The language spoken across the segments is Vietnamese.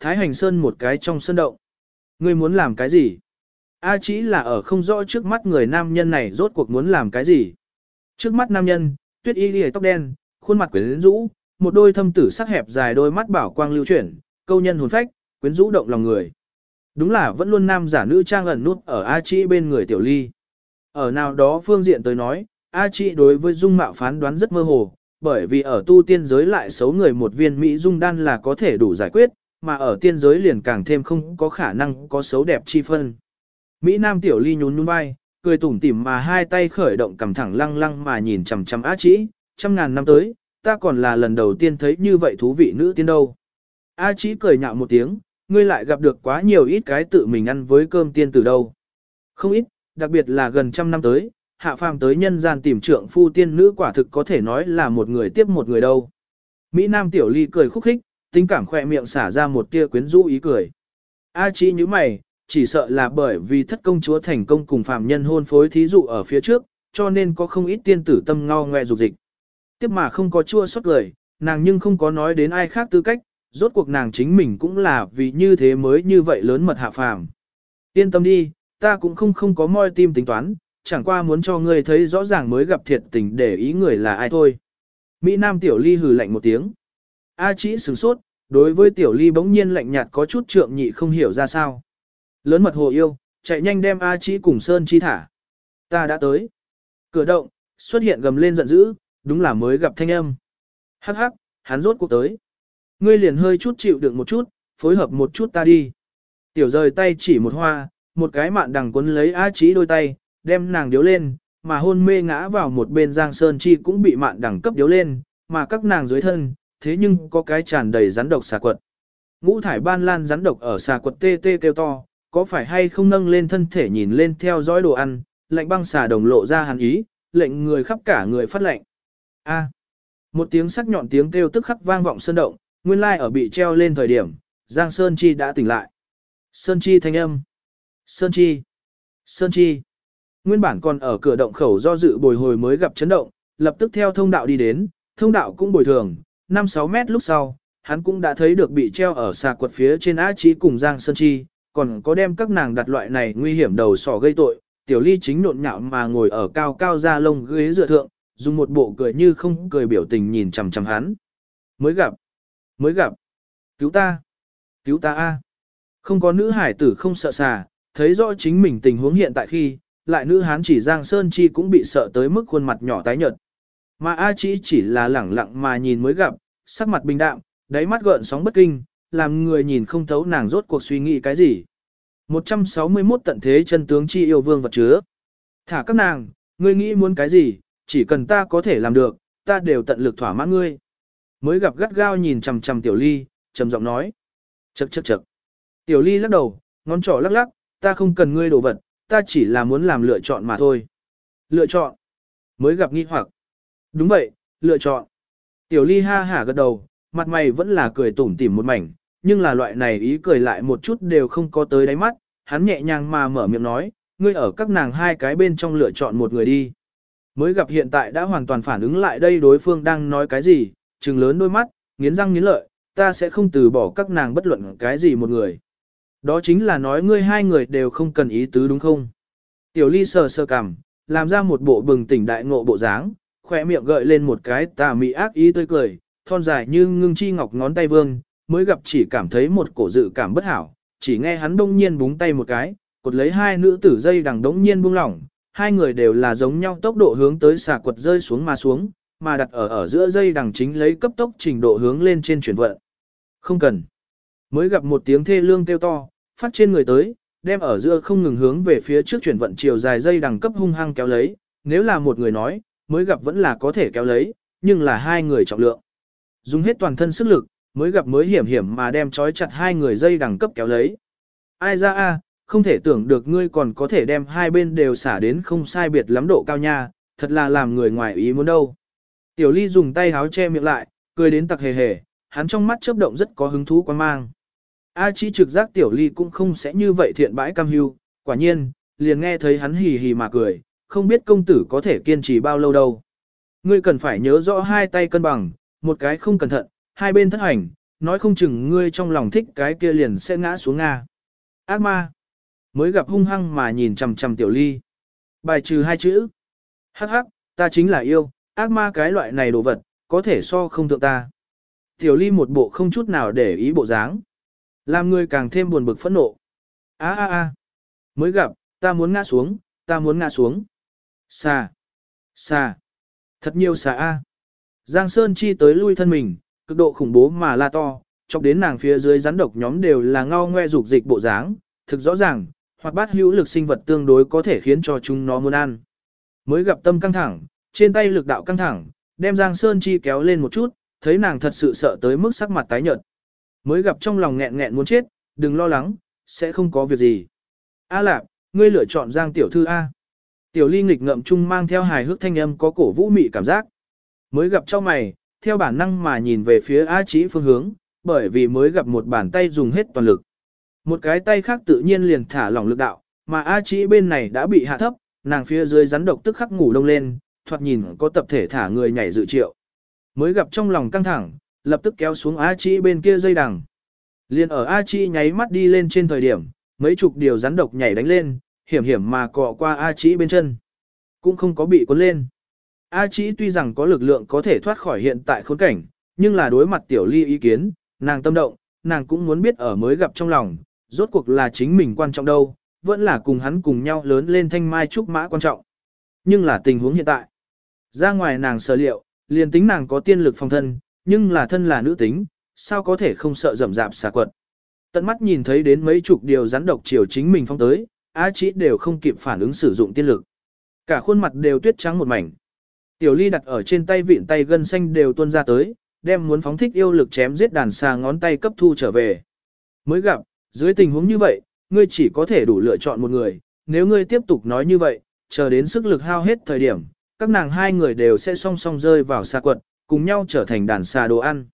Thái Hành Sơn một cái trong sân động. Ngươi muốn làm cái gì? A chỉ là ở không rõ trước mắt người nam nhân này rốt cuộc muốn làm cái gì. Trước mắt nam nhân, tuyết y lìa tóc đen, khuôn mặt quyến rũ, một đôi thâm tử sắc hẹp dài đôi mắt bảo quang lưu chuyển, câu nhân hồn phách, quyến rũ động lòng người. Đúng là vẫn luôn nam giả nữ trang ẩn nút ở A Chi bên người tiểu ly. Ở nào đó phương diện tới nói, A Chi đối với dung mạo phán đoán rất mơ hồ, bởi vì ở tu tiên giới lại xấu người một viên Mỹ dung đan là có thể đủ giải quyết, mà ở tiên giới liền càng thêm không có khả năng có xấu đẹp chi phân. Mỹ Nam tiểu ly nhún nhún vai, cười tủm tỉm mà hai tay khởi động cầm thẳng lăng lăng mà nhìn chằm chằm A Chi, trăm ngàn năm tới, ta còn là lần đầu tiên thấy như vậy thú vị nữ tiên đâu. A Chí cười nhạo một tiếng, ngươi lại gặp được quá nhiều ít cái tự mình ăn với cơm tiên từ đâu. Không ít, đặc biệt là gần trăm năm tới, hạ phàm tới nhân gian tìm trượng phu tiên nữ quả thực có thể nói là một người tiếp một người đâu. Mỹ Nam Tiểu Ly cười khúc khích, tính cảm khỏe miệng xả ra một tia quyến rũ ý cười. A Chí như mày, chỉ sợ là bởi vì thất công chúa thành công cùng phàm nhân hôn phối thí dụ ở phía trước, cho nên có không ít tiên tử tâm ngao ngoe dục dịch. Tiếp mà không có chua xót lời, nàng nhưng không có nói đến ai khác tư cách, rốt cuộc nàng chính mình cũng là vì như thế mới như vậy lớn mật hạ phàm. Yên tâm đi, ta cũng không không có moi tim tính toán, chẳng qua muốn cho ngươi thấy rõ ràng mới gặp thiệt tình để ý người là ai thôi. Mỹ Nam Tiểu Ly hừ lạnh một tiếng. A chỉ sửng sốt, đối với Tiểu Ly bỗng nhiên lạnh nhạt có chút trượng nhị không hiểu ra sao. Lớn mật hồ yêu, chạy nhanh đem A chỉ cùng Sơn Chi thả. Ta đã tới. Cửa động, xuất hiện gầm lên giận dữ, đúng là mới gặp thanh âm. Hắc hắc, hắn rốt cuộc tới. Ngươi liền hơi chút chịu đựng một chút, phối hợp một chút ta đi. Tiểu rời tay chỉ một hoa, một cái mạn đằng cuốn lấy A chĩ đôi tay, đem nàng điếu lên, mà hôn mê ngã vào một bên giang sơn chi cũng bị mạn đằng cấp điếu lên, mà các nàng dưới thân, thế nhưng có cái tràn đầy rắn độc xà quật. Ngũ thải ban lan rắn độc ở xà quật tê tê kêu to, có phải hay không nâng lên thân thể nhìn lên theo dõi đồ ăn, lạnh băng xà đồng lộ ra hàn ý, lệnh người khắp cả người phát lệnh. A. Một tiếng sắc nhọn tiếng kêu tức khắc vang vọng sơn động, nguyên lai ở bị treo lên thời điểm, Giang Sơn Chi đã tỉnh lại. Sơn Chi thanh âm. Sơn Chi. Sơn Chi. Nguyên bản còn ở cửa động khẩu do dự bồi hồi mới gặp chấn động, lập tức theo thông đạo đi đến, thông đạo cũng bồi thường, 5-6 mét lúc sau, hắn cũng đã thấy được bị treo ở xà quật phía trên á trí cùng Giang Sơn Chi, còn có đem các nàng đặt loại này nguy hiểm đầu sỏ gây tội, tiểu ly chính nộn nhạo mà ngồi ở cao cao ra lông ghế dựa thượng, dùng một bộ cười như không cười biểu tình nhìn chằm chằm hắn. Mới gặp, mới gặp, cứu ta, cứu ta a. Không có nữ hải tử không sợ xà, thấy rõ chính mình tình huống hiện tại khi, lại nữ hán chỉ Giang Sơn Chi cũng bị sợ tới mức khuôn mặt nhỏ tái nhợt. Mà A chĩ chỉ là lẳng lặng mà nhìn mới gặp, sắc mặt bình đạm, đáy mắt gợn sóng bất kinh, làm người nhìn không thấu nàng rốt cuộc suy nghĩ cái gì. 161 tận thế chân tướng chi yêu vương vật chứa. Thả các nàng, ngươi nghĩ muốn cái gì, chỉ cần ta có thể làm được, ta đều tận lực thỏa mãn ngươi. Mới gặp gắt gao nhìn chằm chằm tiểu ly, trầm giọng nói. Chậc chậc chậc. Tiểu ly lắc đầu, ngón trỏ lắc lắc, ta không cần ngươi đồ vật, ta chỉ là muốn làm lựa chọn mà thôi. Lựa chọn. Mới gặp nghi hoặc. Đúng vậy, lựa chọn. Tiểu ly ha hả gật đầu, mặt mày vẫn là cười tủm tỉm một mảnh, nhưng là loại này ý cười lại một chút đều không có tới đáy mắt, hắn nhẹ nhàng mà mở miệng nói, ngươi ở các nàng hai cái bên trong lựa chọn một người đi. Mới gặp hiện tại đã hoàn toàn phản ứng lại đây đối phương đang nói cái gì, trừng lớn đôi mắt, nghiến răng nghiến lợi, ta sẽ không từ bỏ các nàng bất luận cái gì một người. Đó chính là nói ngươi hai người đều không cần ý tứ đúng không? Tiểu ly sờ sờ cằm, làm ra một bộ bừng tỉnh đại ngộ bộ dáng, khỏe miệng gợi lên một cái tà mị ác ý tươi cười, thon dài như ngưng chi ngọc ngón tay vương, mới gặp chỉ cảm thấy một cổ dự cảm bất hảo, chỉ nghe hắn đông nhiên búng tay một cái, cột lấy hai nữ tử dây đằng đống nhiên buông lỏng, hai người đều là giống nhau tốc độ hướng tới xà quật rơi xuống mà xuống, mà đặt ở ở giữa dây đằng chính lấy cấp tốc trình độ hướng lên trên chuyển vận. Không cần. Mới gặp một tiếng thê lương kêu to, phát trên người tới, đem ở giữa không ngừng hướng về phía trước chuyển vận chiều dài dây đằng cấp hung hăng kéo lấy, nếu là một người nói, mới gặp vẫn là có thể kéo lấy, nhưng là hai người trọng lượng. Dùng hết toàn thân sức lực, mới gặp mới hiểm hiểm mà đem trói chặt hai người dây đẳng cấp kéo lấy. Ai ra a, không thể tưởng được ngươi còn có thể đem hai bên đều xả đến không sai biệt lắm độ cao nha, thật là làm người ngoài ý muốn đâu. Tiểu ly dùng tay háo che miệng lại, cười đến tặc hề hề, hắn trong mắt chớp động rất có hứng thú quan mang. A chi trực giác tiểu ly cũng không sẽ như vậy thiện bãi cam hưu, quả nhiên, liền nghe thấy hắn hì hì mà cười, không biết công tử có thể kiên trì bao lâu đâu. Ngươi cần phải nhớ rõ hai tay cân bằng, một cái không cẩn thận, hai bên thất hành, nói không chừng ngươi trong lòng thích cái kia liền sẽ ngã xuống Nga. Ác ma. Mới gặp hung hăng mà nhìn chằm chằm tiểu ly. Bài trừ hai chữ. Hắc hắc, ta chính là yêu, ác ma cái loại này đồ vật, có thể so không thượng ta. Tiểu ly một bộ không chút nào để ý bộ dáng. Làm người càng thêm buồn bực phẫn nộ. a a a Mới gặp, ta muốn ngã xuống, ta muốn ngã xuống. Xà. Xà. Thật nhiều xà a. Giang Sơn Chi tới lui thân mình, cực độ khủng bố mà la to, chọc đến nàng phía dưới rắn độc nhóm đều là ngao ngoe dục dịch bộ dáng, thực rõ ràng, hoặc bát hữu lực sinh vật tương đối có thể khiến cho chúng nó muốn ăn. Mới gặp tâm căng thẳng, trên tay lực đạo căng thẳng, đem Giang Sơn Chi kéo lên một chút, thấy nàng thật sự sợ tới mức sắc mặt tái nhợt. Mới gặp trong lòng nghẹn nghẹn muốn chết, đừng lo lắng, sẽ không có việc gì. A Lạp, ngươi lựa chọn Giang tiểu thư A. Tiểu ly nghịch ngậm chung mang theo hài hước thanh âm có cổ vũ mị cảm giác. Mới gặp cho mày, theo bản năng mà nhìn về phía A Chí phương hướng, bởi vì mới gặp một bàn tay dùng hết toàn lực. Một cái tay khác tự nhiên liền thả lỏng lực đạo, mà A Chí bên này đã bị hạ thấp, nàng phía dưới rắn độc tức khắc ngủ đông lên, thoạt nhìn có tập thể thả người nhảy dự triệu. Mới gặp trong lòng căng thẳng, lập tức kéo xuống A Chí bên kia dây đằng. Liền ở A Chí nháy mắt đi lên trên thời điểm, mấy chục điều rắn độc nhảy đánh lên, hiểm hiểm mà cọ qua A Chí bên chân. Cũng không có bị cuốn lên. A Chí tuy rằng có lực lượng có thể thoát khỏi hiện tại khốn cảnh, nhưng là đối mặt tiểu ly ý kiến, nàng tâm động, nàng cũng muốn biết ở mới gặp trong lòng, rốt cuộc là chính mình quan trọng đâu, vẫn là cùng hắn cùng nhau lớn lên thanh mai trúc mã quan trọng. Nhưng là tình huống hiện tại. Ra ngoài nàng sở liệu, liền tính nàng có tiên lực phòng thân, nhưng là thân là nữ tính, sao có thể không sợ rầm rạp xà quật. Tận mắt nhìn thấy đến mấy chục điều rắn độc chiều chính mình phong tới, A Chí đều không kịp phản ứng sử dụng tiên lực. Cả khuôn mặt đều tuyết trắng một mảnh. Tiểu ly đặt ở trên tay vịn tay gân xanh đều tuôn ra tới, đem muốn phóng thích yêu lực chém giết đàn xà ngón tay cấp thu trở về. Mới gặp, dưới tình huống như vậy, ngươi chỉ có thể đủ lựa chọn một người, nếu ngươi tiếp tục nói như vậy, chờ đến sức lực hao hết thời điểm, các nàng hai người đều sẽ song song rơi vào xa quật, cùng nhau trở thành đàn xà đồ ăn.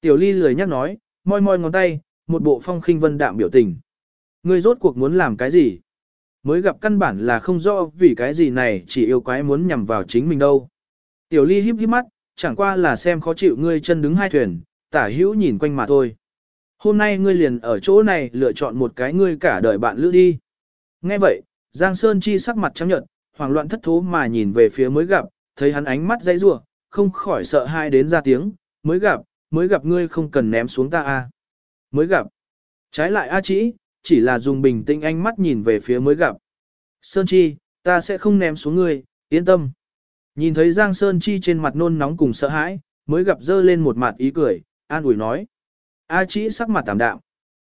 Tiểu ly lười nhắc nói, moi moi ngón tay, một bộ phong khinh vân đạm biểu tình. Ngươi rốt cuộc muốn làm cái gì? Mới gặp căn bản là không rõ vì cái gì này chỉ yêu quái muốn nhằm vào chính mình đâu. Tiểu ly híp híp mắt, chẳng qua là xem khó chịu ngươi chân đứng hai thuyền, tả hữu nhìn quanh mà thôi. Hôm nay ngươi liền ở chỗ này lựa chọn một cái ngươi cả đời bạn lữ đi. Nghe vậy, Giang Sơn Chi sắc mặt trắng nhợt, hoảng loạn thất thố mà nhìn về phía mới gặp, thấy hắn ánh mắt dãy rủa, không khỏi sợ hai đến ra tiếng, mới gặp, mới gặp ngươi không cần ném xuống ta a. Mới gặp. Trái lại A Chỉ, chỉ là dùng bình tĩnh ánh mắt nhìn về phía mới gặp. Sơn Chi, ta sẽ không ném xuống ngươi, yên tâm. Nhìn thấy Giang Sơn Chi trên mặt nôn nóng cùng sợ hãi, mới gặp dơ lên một mặt ý cười, an ủi nói. A Chĩ sắc mặt tạm đạm.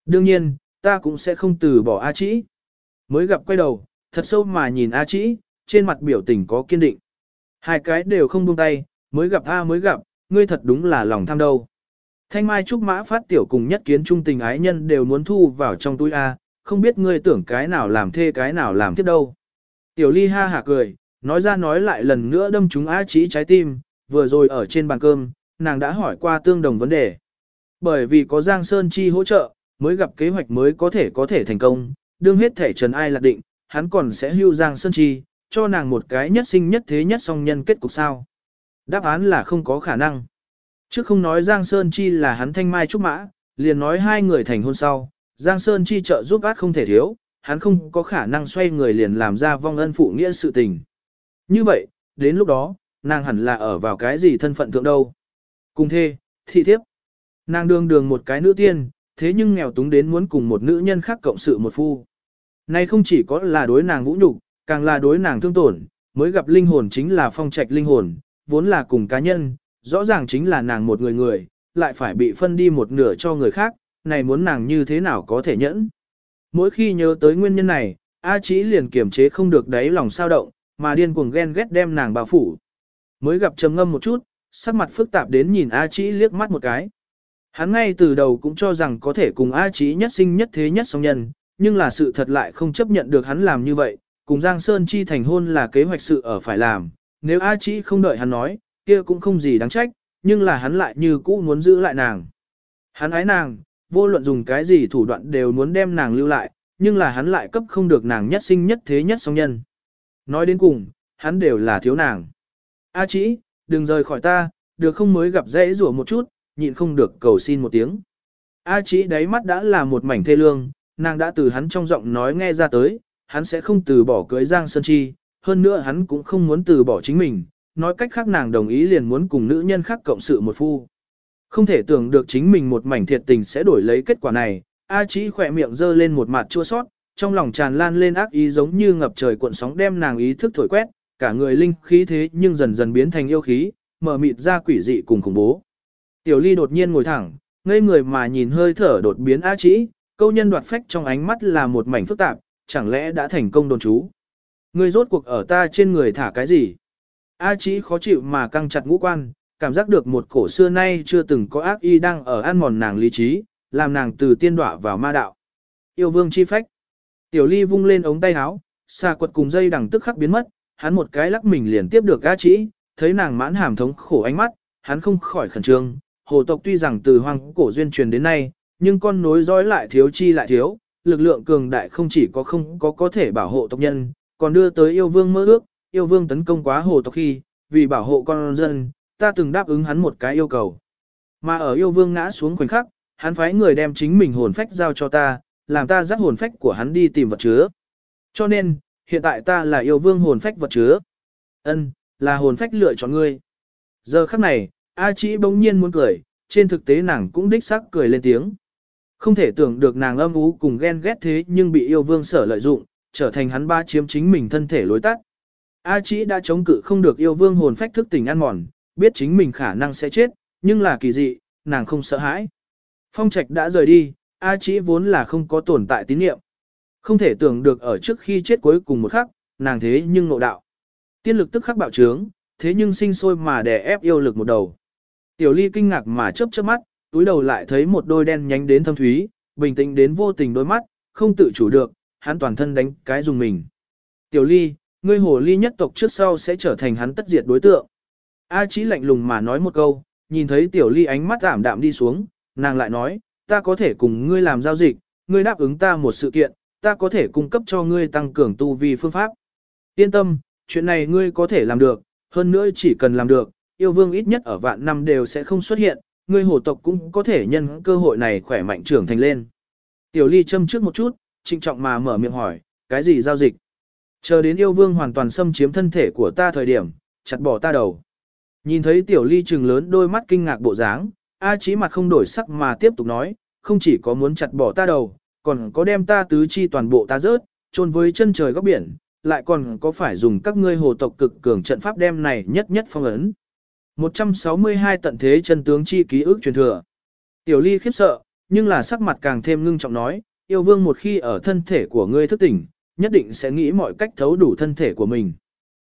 Đương nhiên, ta cũng sẽ không từ bỏ A Chĩ. Mới gặp quay đầu, thật sâu mà nhìn A Chĩ, trên mặt biểu tình có kiên định. Hai cái đều không buông tay, mới gặp A mới gặp, ngươi thật đúng là lòng tham đâu. Thanh Mai Trúc Mã phát tiểu cùng nhất kiến trung tình ái nhân đều muốn thu vào trong túi A, không biết ngươi tưởng cái nào làm thê cái nào làm tiếp đâu. Tiểu Ly ha hả cười, nói ra nói lại lần nữa đâm chúng á chỉ trái tim, vừa rồi ở trên bàn cơm, nàng đã hỏi qua tương đồng vấn đề. Bởi vì có Giang Sơn Chi hỗ trợ, mới gặp kế hoạch mới có thể có thể thành công, đương hết thể trần ai lạc định, hắn còn sẽ hưu Giang Sơn Chi, cho nàng một cái nhất sinh nhất thế nhất song nhân kết cục sao. Đáp án là không có khả năng. Trước không nói Giang Sơn Chi là hắn thanh mai trúc mã, liền nói hai người thành hôn sau, Giang Sơn Chi trợ giúp át không thể thiếu, hắn không có khả năng xoay người liền làm ra vong ân phụ nghĩa sự tình. Như vậy, đến lúc đó, nàng hẳn là ở vào cái gì thân phận thượng đâu. Cùng thê, thị thiếp. Nàng đương đường một cái nữ tiên, thế nhưng nghèo túng đến muốn cùng một nữ nhân khác cộng sự một phu. Này không chỉ có là đối nàng vũ nhục, càng là đối nàng thương tổn, mới gặp linh hồn chính là phong trạch linh hồn, vốn là cùng cá nhân, rõ ràng chính là nàng một người người, lại phải bị phân đi một nửa cho người khác, này muốn nàng như thế nào có thể nhẫn. Mỗi khi nhớ tới nguyên nhân này, A Chí liền kiềm chế không được đáy lòng sao động, mà điên cuồng ghen ghét đem nàng bao phủ. Mới gặp trầm ngâm một chút, sắc mặt phức tạp đến nhìn A Chí liếc mắt một cái. Hắn ngay từ đầu cũng cho rằng có thể cùng A Chí nhất sinh nhất thế nhất song nhân, nhưng là sự thật lại không chấp nhận được hắn làm như vậy, cùng Giang Sơn Chi thành hôn là kế hoạch sự ở phải làm, nếu A Chí không đợi hắn nói, kia cũng không gì đáng trách, nhưng là hắn lại như cũ muốn giữ lại nàng. Hắn ái nàng, vô luận dùng cái gì thủ đoạn đều muốn đem nàng lưu lại, nhưng là hắn lại cấp không được nàng nhất sinh nhất thế nhất song nhân. Nói đến cùng, hắn đều là thiếu nàng. A chỉ, đừng rời khỏi ta, được không mới gặp dễ rủa một chút, nhịn không được cầu xin một tiếng. A chỉ đáy mắt đã là một mảnh thê lương, nàng đã từ hắn trong giọng nói nghe ra tới, hắn sẽ không từ bỏ cưới Giang Sơn Chi, hơn nữa hắn cũng không muốn từ bỏ chính mình, nói cách khác nàng đồng ý liền muốn cùng nữ nhân khác cộng sự một phu. Không thể tưởng được chính mình một mảnh thiệt tình sẽ đổi lấy kết quả này, A chỉ khỏe miệng dơ lên một mặt chua sót, trong lòng tràn lan lên ác ý giống như ngập trời cuộn sóng đem nàng ý thức thổi quét, cả người linh khí thế nhưng dần dần biến thành yêu khí, mở mịt ra quỷ dị cùng khủng bố. Tiểu ly đột nhiên ngồi thẳng, ngây người mà nhìn hơi thở đột biến A chỉ, câu nhân đoạt phách trong ánh mắt là một mảnh phức tạp, chẳng lẽ đã thành công đồn chú. Ngươi rốt cuộc ở ta trên người thả cái gì? A chí khó chịu mà căng chặt ngũ quan, cảm giác được một cổ xưa nay chưa từng có ác y đang ở ăn mòn nàng lý trí, làm nàng từ tiên đọa vào ma đạo. Yêu vương chi phách. Tiểu ly vung lên ống tay áo, xà quật cùng dây đằng tức khắc biến mất, hắn một cái lắc mình liền tiếp được A chí, thấy nàng mãn hàm thống khổ ánh mắt, hắn không khỏi khẩn trương. Hồ tộc tuy rằng từ hoang cổ duyên truyền đến nay, nhưng con nối dõi lại thiếu chi lại thiếu, lực lượng cường đại không chỉ có không có có thể bảo hộ tộc nhân, còn đưa tới yêu vương mơ ước, yêu vương tấn công quá hồ tộc khi, vì bảo hộ con dân, ta từng đáp ứng hắn một cái yêu cầu. Mà ở yêu vương ngã xuống khoảnh khắc, hắn phái người đem chính mình hồn phách giao cho ta, làm ta dắt hồn phách của hắn đi tìm vật chứa. Cho nên, hiện tại ta là yêu vương hồn phách vật chứa. Ân, là hồn phách lựa chọn ngươi. Giờ khắc này, A Chỉ bỗng nhiên muốn cười, trên thực tế nàng cũng đích xác cười lên tiếng. Không thể tưởng được nàng âm ú cùng ghen ghét thế nhưng bị yêu vương sở lợi dụng, trở thành hắn ba chiếm chính mình thân thể lối tắt. A Chỉ đã chống cự không được yêu vương hồn phách thức tỉnh ăn mòn, biết chính mình khả năng sẽ chết, nhưng là kỳ dị, nàng không sợ hãi. Phong Trạch đã rời đi, A Chỉ vốn là không có tồn tại tín niệm. Không thể tưởng được ở trước khi chết cuối cùng một khắc, nàng thế nhưng ngộ đạo. Tiên lực tức khắc bạo trướng, thế nhưng sinh sôi mà đè ép yêu lực một đầu. Tiểu Ly kinh ngạc mà chớp chớp mắt, túi đầu lại thấy một đôi đen nhánh đến thâm thúy, bình tĩnh đến vô tình đôi mắt, không tự chủ được, hắn toàn thân đánh cái dùng mình. Tiểu Ly, ngươi hồ ly nhất tộc trước sau sẽ trở thành hắn tất diệt đối tượng. A Chí lạnh lùng mà nói một câu, nhìn thấy Tiểu Ly ánh mắt ảm đạm đi xuống, nàng lại nói, ta có thể cùng ngươi làm giao dịch, ngươi đáp ứng ta một sự kiện, ta có thể cung cấp cho ngươi tăng cường tu vi phương pháp. Yên tâm, chuyện này ngươi có thể làm được, hơn nữa chỉ cần làm được, yêu vương ít nhất ở vạn năm đều sẽ không xuất hiện, ngươi hổ tộc cũng có thể nhân cơ hội này khỏe mạnh trưởng thành lên. Tiểu ly châm trước một chút, trinh trọng mà mở miệng hỏi, cái gì giao dịch? Chờ đến yêu vương hoàn toàn xâm chiếm thân thể của ta thời điểm, chặt bỏ ta đầu. Nhìn thấy tiểu ly trừng lớn đôi mắt kinh ngạc bộ dáng, A chí mặt không đổi sắc mà tiếp tục nói, không chỉ có muốn chặt bỏ ta đầu, còn có đem ta tứ chi toàn bộ ta rớt, chôn với chân trời góc biển, lại còn có phải dùng các ngươi hồ tộc cực cường trận pháp đem này nhất nhất phong ấn. 162 tận thế chân tướng chi ký ức truyền thừa. Tiểu ly khiếp sợ, nhưng là sắc mặt càng thêm ngưng trọng nói, yêu vương một khi ở thân thể của ngươi thức tỉnh, nhất định sẽ nghĩ mọi cách thấu đủ thân thể của mình.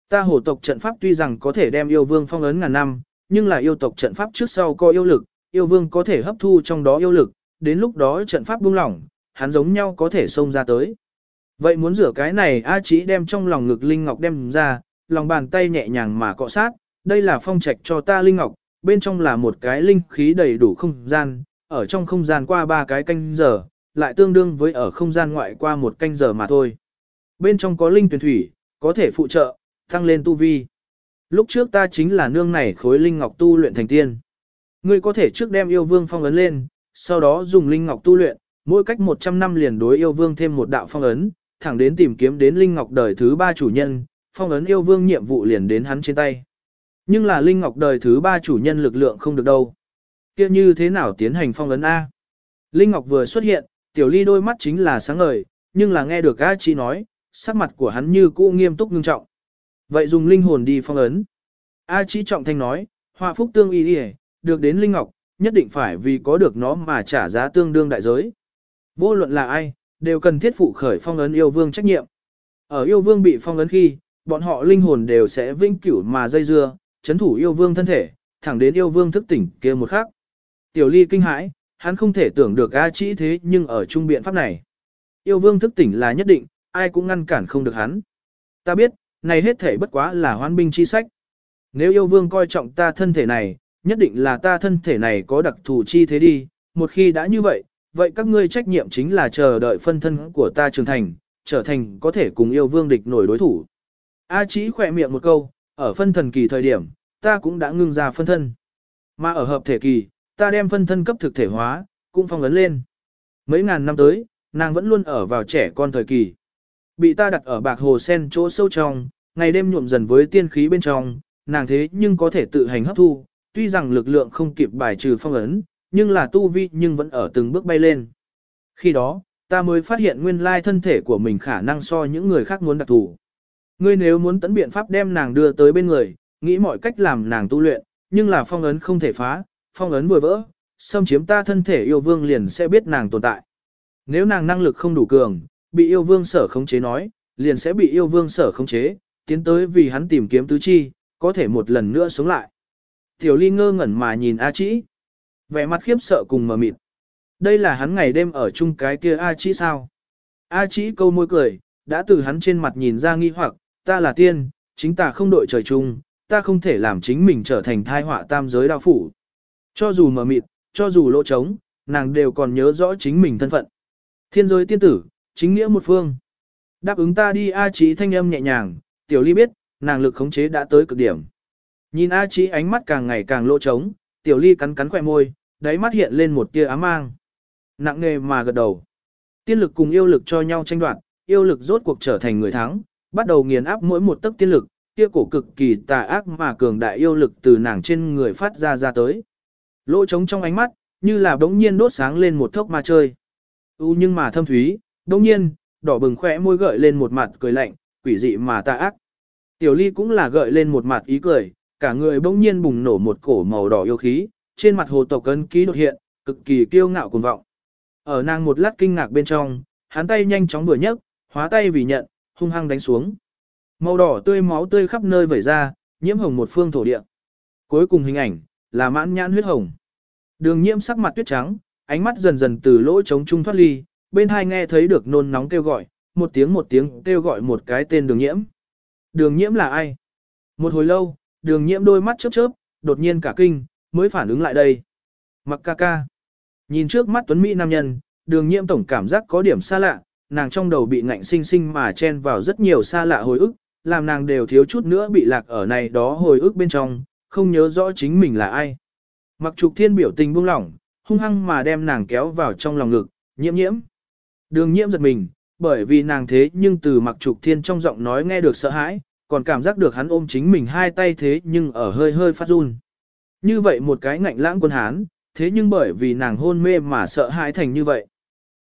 Ta hồ tộc trận pháp tuy rằng có thể đem yêu vương phong ấn ngàn năm, nhưng là yêu tộc trận pháp trước sau có yêu lực, yêu vương có thể hấp thu trong đó yêu lực, đến lúc đó trận pháp buông lỏng, hắn giống nhau có thể xông ra tới. Vậy muốn rửa cái này A Chí đem trong lòng ngực Linh Ngọc đem ra, lòng bàn tay nhẹ nhàng mà cọ sát, đây là phong trạch cho ta Linh Ngọc, bên trong là một cái linh khí đầy đủ không gian, ở trong không gian qua ba cái canh giờ, lại tương đương với ở không gian ngoại qua một canh giờ mà thôi. Bên trong có linh tuyển thủy, có thể phụ trợ, tăng lên tu vi. Lúc trước ta chính là nương này khối linh ngọc tu luyện thành tiên. Ngươi có thể trước đem yêu vương phong ấn lên, sau đó dùng linh ngọc tu luyện, mỗi cách 100 năm liền đối yêu vương thêm một đạo phong ấn, thẳng đến tìm kiếm đến Linh Ngọc đời thứ ba chủ nhân, phong ấn yêu vương nhiệm vụ liền đến hắn trên tay. Nhưng là Linh Ngọc đời thứ ba chủ nhân lực lượng không được đâu. kia như thế nào tiến hành phong ấn A? Linh Ngọc vừa xuất hiện, tiểu ly đôi mắt chính là sáng ngời, nhưng là nghe được A Chi nói, sắc mặt của hắn như cũ nghiêm túc ngưng trọng. Vậy dùng linh hồn đi phong ấn. A Chí trọng thanh nói, họa phúc tương y đi được đến Linh Ngọc, nhất định phải vì có được nó mà trả giá tương đương đại giới. Vô luận là ai, đều cần thiết phụ khởi phong ấn yêu vương trách nhiệm. Ở yêu vương bị phong ấn khi, bọn họ linh hồn đều sẽ vinh cửu mà dây dưa, chấn thủ yêu vương thân thể, thẳng đến yêu vương thức tỉnh kia một khắc. Tiểu ly kinh hãi, hắn không thể tưởng được A Chỉ thế nhưng ở trung biện pháp này. Yêu vương thức tỉnh là nhất định, ai cũng ngăn cản không được hắn. Ta biết, này hết thể bất quá là hoan binh chi sách. Nếu yêu vương coi trọng ta thân thể này, nhất định là ta thân thể này có đặc thù chi thế đi, một khi đã như vậy, vậy các ngươi trách nhiệm chính là chờ đợi phân thân của ta trưởng thành, trở thành có thể cùng yêu vương địch nổi đối thủ. A Chí khỏe miệng một câu, ở phân thần kỳ thời điểm, ta cũng đã ngưng ra phân thân. Mà ở hợp thể kỳ, ta đem phân thân cấp thực thể hóa, cũng phong ấn lên. Mấy ngàn năm tới, nàng vẫn luôn ở vào trẻ con thời kỳ. Bị ta đặt ở bạc hồ sen chỗ sâu trong, ngày đêm nhuộm dần với tiên khí bên trong, nàng thế nhưng có thể tự hành hấp thu, tuy rằng lực lượng không kịp bài trừ phong ấn, nhưng là tu vi nhưng vẫn ở từng bước bay lên. Khi đó, ta mới phát hiện nguyên lai thân thể của mình khả năng so những người khác muốn đặc thủ. Ngươi nếu muốn tấn biện pháp đem nàng đưa tới bên người, nghĩ mọi cách làm nàng tu luyện, nhưng là phong ấn không thể phá, phong ấn vừa vỡ, xâm chiếm ta thân thể yêu vương liền sẽ biết nàng tồn tại. Nếu nàng năng lực không đủ cường, bị yêu vương sở khống chế nói, liền sẽ bị yêu vương sở khống chế, tiến tới vì hắn tìm kiếm tứ chi, có thể một lần nữa sống lại. Tiểu ly ngơ ngẩn mà nhìn A Chĩ. Vẻ mặt khiếp sợ cùng mờ mịt. Đây là hắn ngày đêm ở chung cái kia A Chĩ sao? A Chĩ câu môi cười, đã từ hắn trên mặt nhìn ra nghi hoặc, ta là tiên, chính ta không đội trời chung, ta không thể làm chính mình trở thành thai họa tam giới đao phủ. Cho dù mờ mịt, cho dù lỗ trống, nàng đều còn nhớ rõ chính mình thân phận. Thiên giới tiên tử, chính nghĩa một phương. Đáp ứng ta đi A Chí thanh âm nhẹ nhàng, tiểu ly biết, nàng lực khống chế đã tới cực điểm. Nhìn A Chí ánh mắt càng ngày càng lỗ trống, tiểu ly cắn cắn khỏe môi, đáy mắt hiện lên một tia ám mang. Nặng nề mà gật đầu. Tiên lực cùng yêu lực cho nhau tranh đoạt, yêu lực rốt cuộc trở thành người thắng, bắt đầu nghiền áp mỗi một tấc tiên lực, kia cổ cực kỳ tà ác mà cường đại yêu lực từ nàng trên người phát ra ra tới. Lỗ trống trong ánh mắt, như là đống nhiên đốt sáng lên một thốc ma chơi. U nhưng mà thâm thúy, đông nhiên, đỏ bừng khỏe môi gợi lên một mặt cười lạnh, quỷ dị mà tà ác. Tiểu ly cũng là gợi lên một mặt ý cười, cả người bỗng nhiên bùng nổ một cổ màu đỏ yêu khí, trên mặt hồ tộc cấn ký đột hiện, cực kỳ kiêu ngạo cuồng vọng. Ở nàng một lát kinh ngạc bên trong, hắn tay nhanh chóng vừa nhấc, hóa tay vì nhận, hung hăng đánh xuống. Màu đỏ tươi máu tươi khắp nơi vẩy ra, nhiễm hồng một phương thổ địa. Cuối cùng hình ảnh là mãn nhãn huyết hồng. Đường Nhiễm sắc mặt tuyết trắng, ánh mắt dần dần từ lỗ trống trung thoát ly, bên hai nghe thấy được nôn nóng kêu gọi, một tiếng một tiếng kêu gọi một cái tên Đường Nhiễm. Đường Nhiễm là ai? Một hồi lâu, Đường Nhiễm đôi mắt chớp chớp, đột nhiên cả kinh, mới phản ứng lại đây. Mặc ca ca. Nhìn trước mắt tuấn mỹ nam nhân, Đường Nhiễm tổng cảm giác có điểm xa lạ, nàng trong đầu bị ngạnh sinh sinh mà chen vào rất nhiều xa lạ hồi ức, làm nàng đều thiếu chút nữa bị lạc ở này đó hồi ức bên trong, không nhớ rõ chính mình là ai. Mặc trục thiên biểu tình buông lỏng, hung hăng mà đem nàng kéo vào trong lòng ngực, nhiễm nhiễm. Đường nhiễm giật mình, bởi vì nàng thế nhưng từ mặc trục thiên trong giọng nói nghe được sợ hãi, còn cảm giác được hắn ôm chính mình hai tay thế nhưng ở hơi hơi phát run. Như vậy một cái ngạnh lãng quân hán, thế nhưng bởi vì nàng hôn mê mà sợ hãi thành như vậy.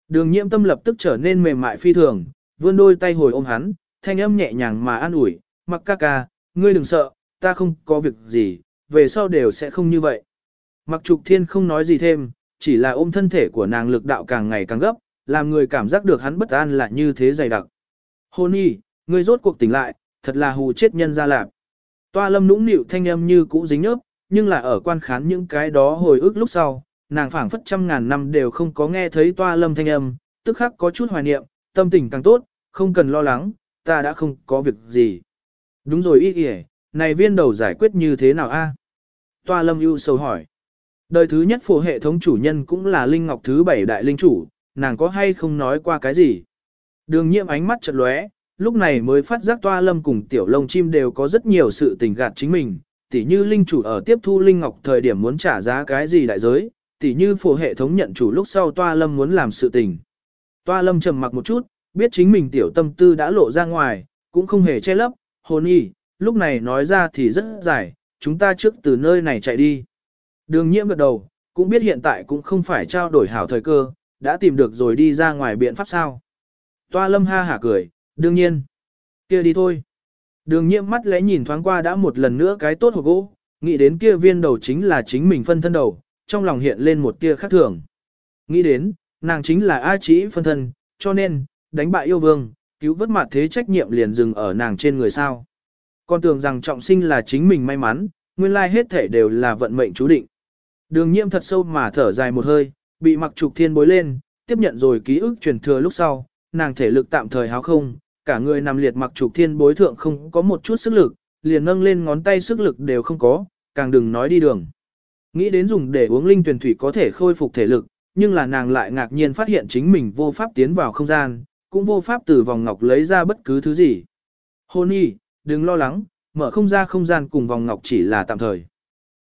Đường nhiễm tâm lập tức trở nên mềm mại phi thường, vươn đôi tay hồi ôm hắn, thanh âm nhẹ nhàng mà an ủi, mặc ca ca, ngươi đừng sợ, ta không có việc gì, về sau đều sẽ không như vậy. Mặc trục thiên không nói gì thêm, chỉ là ôm thân thể của nàng lực đạo càng ngày càng gấp, làm người cảm giác được hắn bất an là như thế dày đặc. Hôn y, ngươi rốt cuộc tỉnh lại, thật là hù chết nhân ra lạp. Toa lâm nũng nịu thanh âm như cũ dính nhớp, nhưng là ở quan khán những cái đó hồi ức lúc sau, nàng phảng phất trăm ngàn năm đều không có nghe thấy toa lâm thanh âm, tức khắc có chút hoài niệm, tâm tình càng tốt, không cần lo lắng, ta đã không có việc gì. Đúng rồi y kìa, này viên đầu giải quyết như thế nào a? Toa lâm ưu sầu hỏi. Đời thứ nhất phù hệ thống chủ nhân cũng là Linh Ngọc thứ bảy đại linh chủ, nàng có hay không nói qua cái gì? Đường nhiệm ánh mắt chật lóe, lúc này mới phát giác toa lâm cùng tiểu lông chim đều có rất nhiều sự tình gạt chính mình, tỉ như linh chủ ở tiếp thu Linh Ngọc thời điểm muốn trả giá cái gì đại giới, tỉ như phù hệ thống nhận chủ lúc sau toa lâm muốn làm sự tình. Toa lâm trầm mặc một chút, biết chính mình tiểu tâm tư đã lộ ra ngoài, cũng không hề che lấp, hồn y, lúc này nói ra thì rất dài, chúng ta trước từ nơi này chạy đi. Đường nhiễm gật đầu, cũng biết hiện tại cũng không phải trao đổi hảo thời cơ, đã tìm được rồi đi ra ngoài biện pháp sao. Toa lâm ha hả cười, đương nhiên. kia đi thôi. Đường nhiễm mắt lẽ nhìn thoáng qua đã một lần nữa cái tốt hộp gỗ, nghĩ đến kia viên đầu chính là chính mình phân thân đầu, trong lòng hiện lên một tia khác thường. Nghĩ đến, nàng chính là A Chí phân thân, cho nên, đánh bại yêu vương, cứu vớt mặt thế trách nhiệm liền dừng ở nàng trên người sao. Con tưởng rằng trọng sinh là chính mình may mắn, nguyên lai hết thể đều là vận mệnh chú định. Đường nhiễm thật sâu mà thở dài một hơi, bị mặc trục thiên bối lên, tiếp nhận rồi ký ức truyền thừa lúc sau, nàng thể lực tạm thời háo không, cả người nằm liệt mặc trục thiên bối thượng không có một chút sức lực, liền nâng lên ngón tay sức lực đều không có, càng đừng nói đi đường. Nghĩ đến dùng để uống linh tuyển thủy có thể khôi phục thể lực, nhưng là nàng lại ngạc nhiên phát hiện chính mình vô pháp tiến vào không gian, cũng vô pháp từ vòng ngọc lấy ra bất cứ thứ gì. Hôn y, đừng lo lắng, mở không ra không gian cùng vòng ngọc chỉ là tạm thời.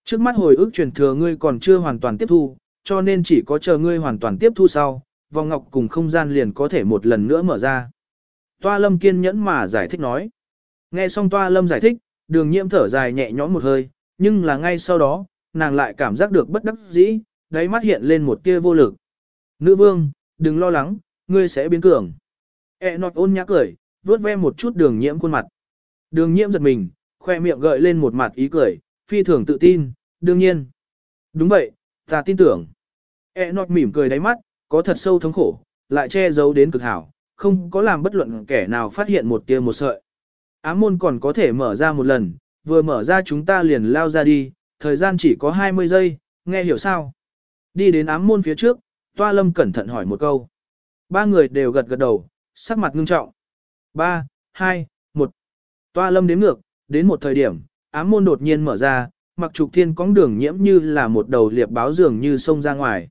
Trước mắt hồi ức truyền thừa ngươi còn chưa hoàn toàn tiếp thu, cho nên chỉ có chờ ngươi hoàn toàn tiếp thu sau, vòng ngọc cùng không gian liền có thể một lần nữa mở ra. Toa lâm kiên nhẫn mà giải thích nói. Nghe xong toa lâm giải thích, đường nhiễm thở dài nhẹ nhõm một hơi, nhưng là ngay sau đó, nàng lại cảm giác được bất đắc dĩ, đáy mắt hiện lên một tia vô lực. Nữ vương, đừng lo lắng, ngươi sẽ biến cường. E nọt ôn nhã cười, vuốt ve một chút đường nhiễm khuôn mặt. Đường nhiễm giật mình, khoe miệng gợi lên một mặt ý cười, phi thường tự tin, đương nhiên. Đúng vậy, ta tin tưởng. E nọt mỉm cười đáy mắt, có thật sâu thống khổ, lại che giấu đến cực hảo, không có làm bất luận kẻ nào phát hiện một tia một sợi. Ám môn còn có thể mở ra một lần, vừa mở ra chúng ta liền lao ra đi, thời gian chỉ có 20 giây, nghe hiểu sao? Đi đến ám môn phía trước, Toa Lâm cẩn thận hỏi một câu. Ba người đều gật gật đầu, sắc mặt ngưng trọng. 3, 2, 1. Toa Lâm đếm ngược, đến một thời điểm, ám môn đột nhiên mở ra, mặc trục thiên cong đường nhiễm như là một đầu liệp báo dường như sông ra ngoài.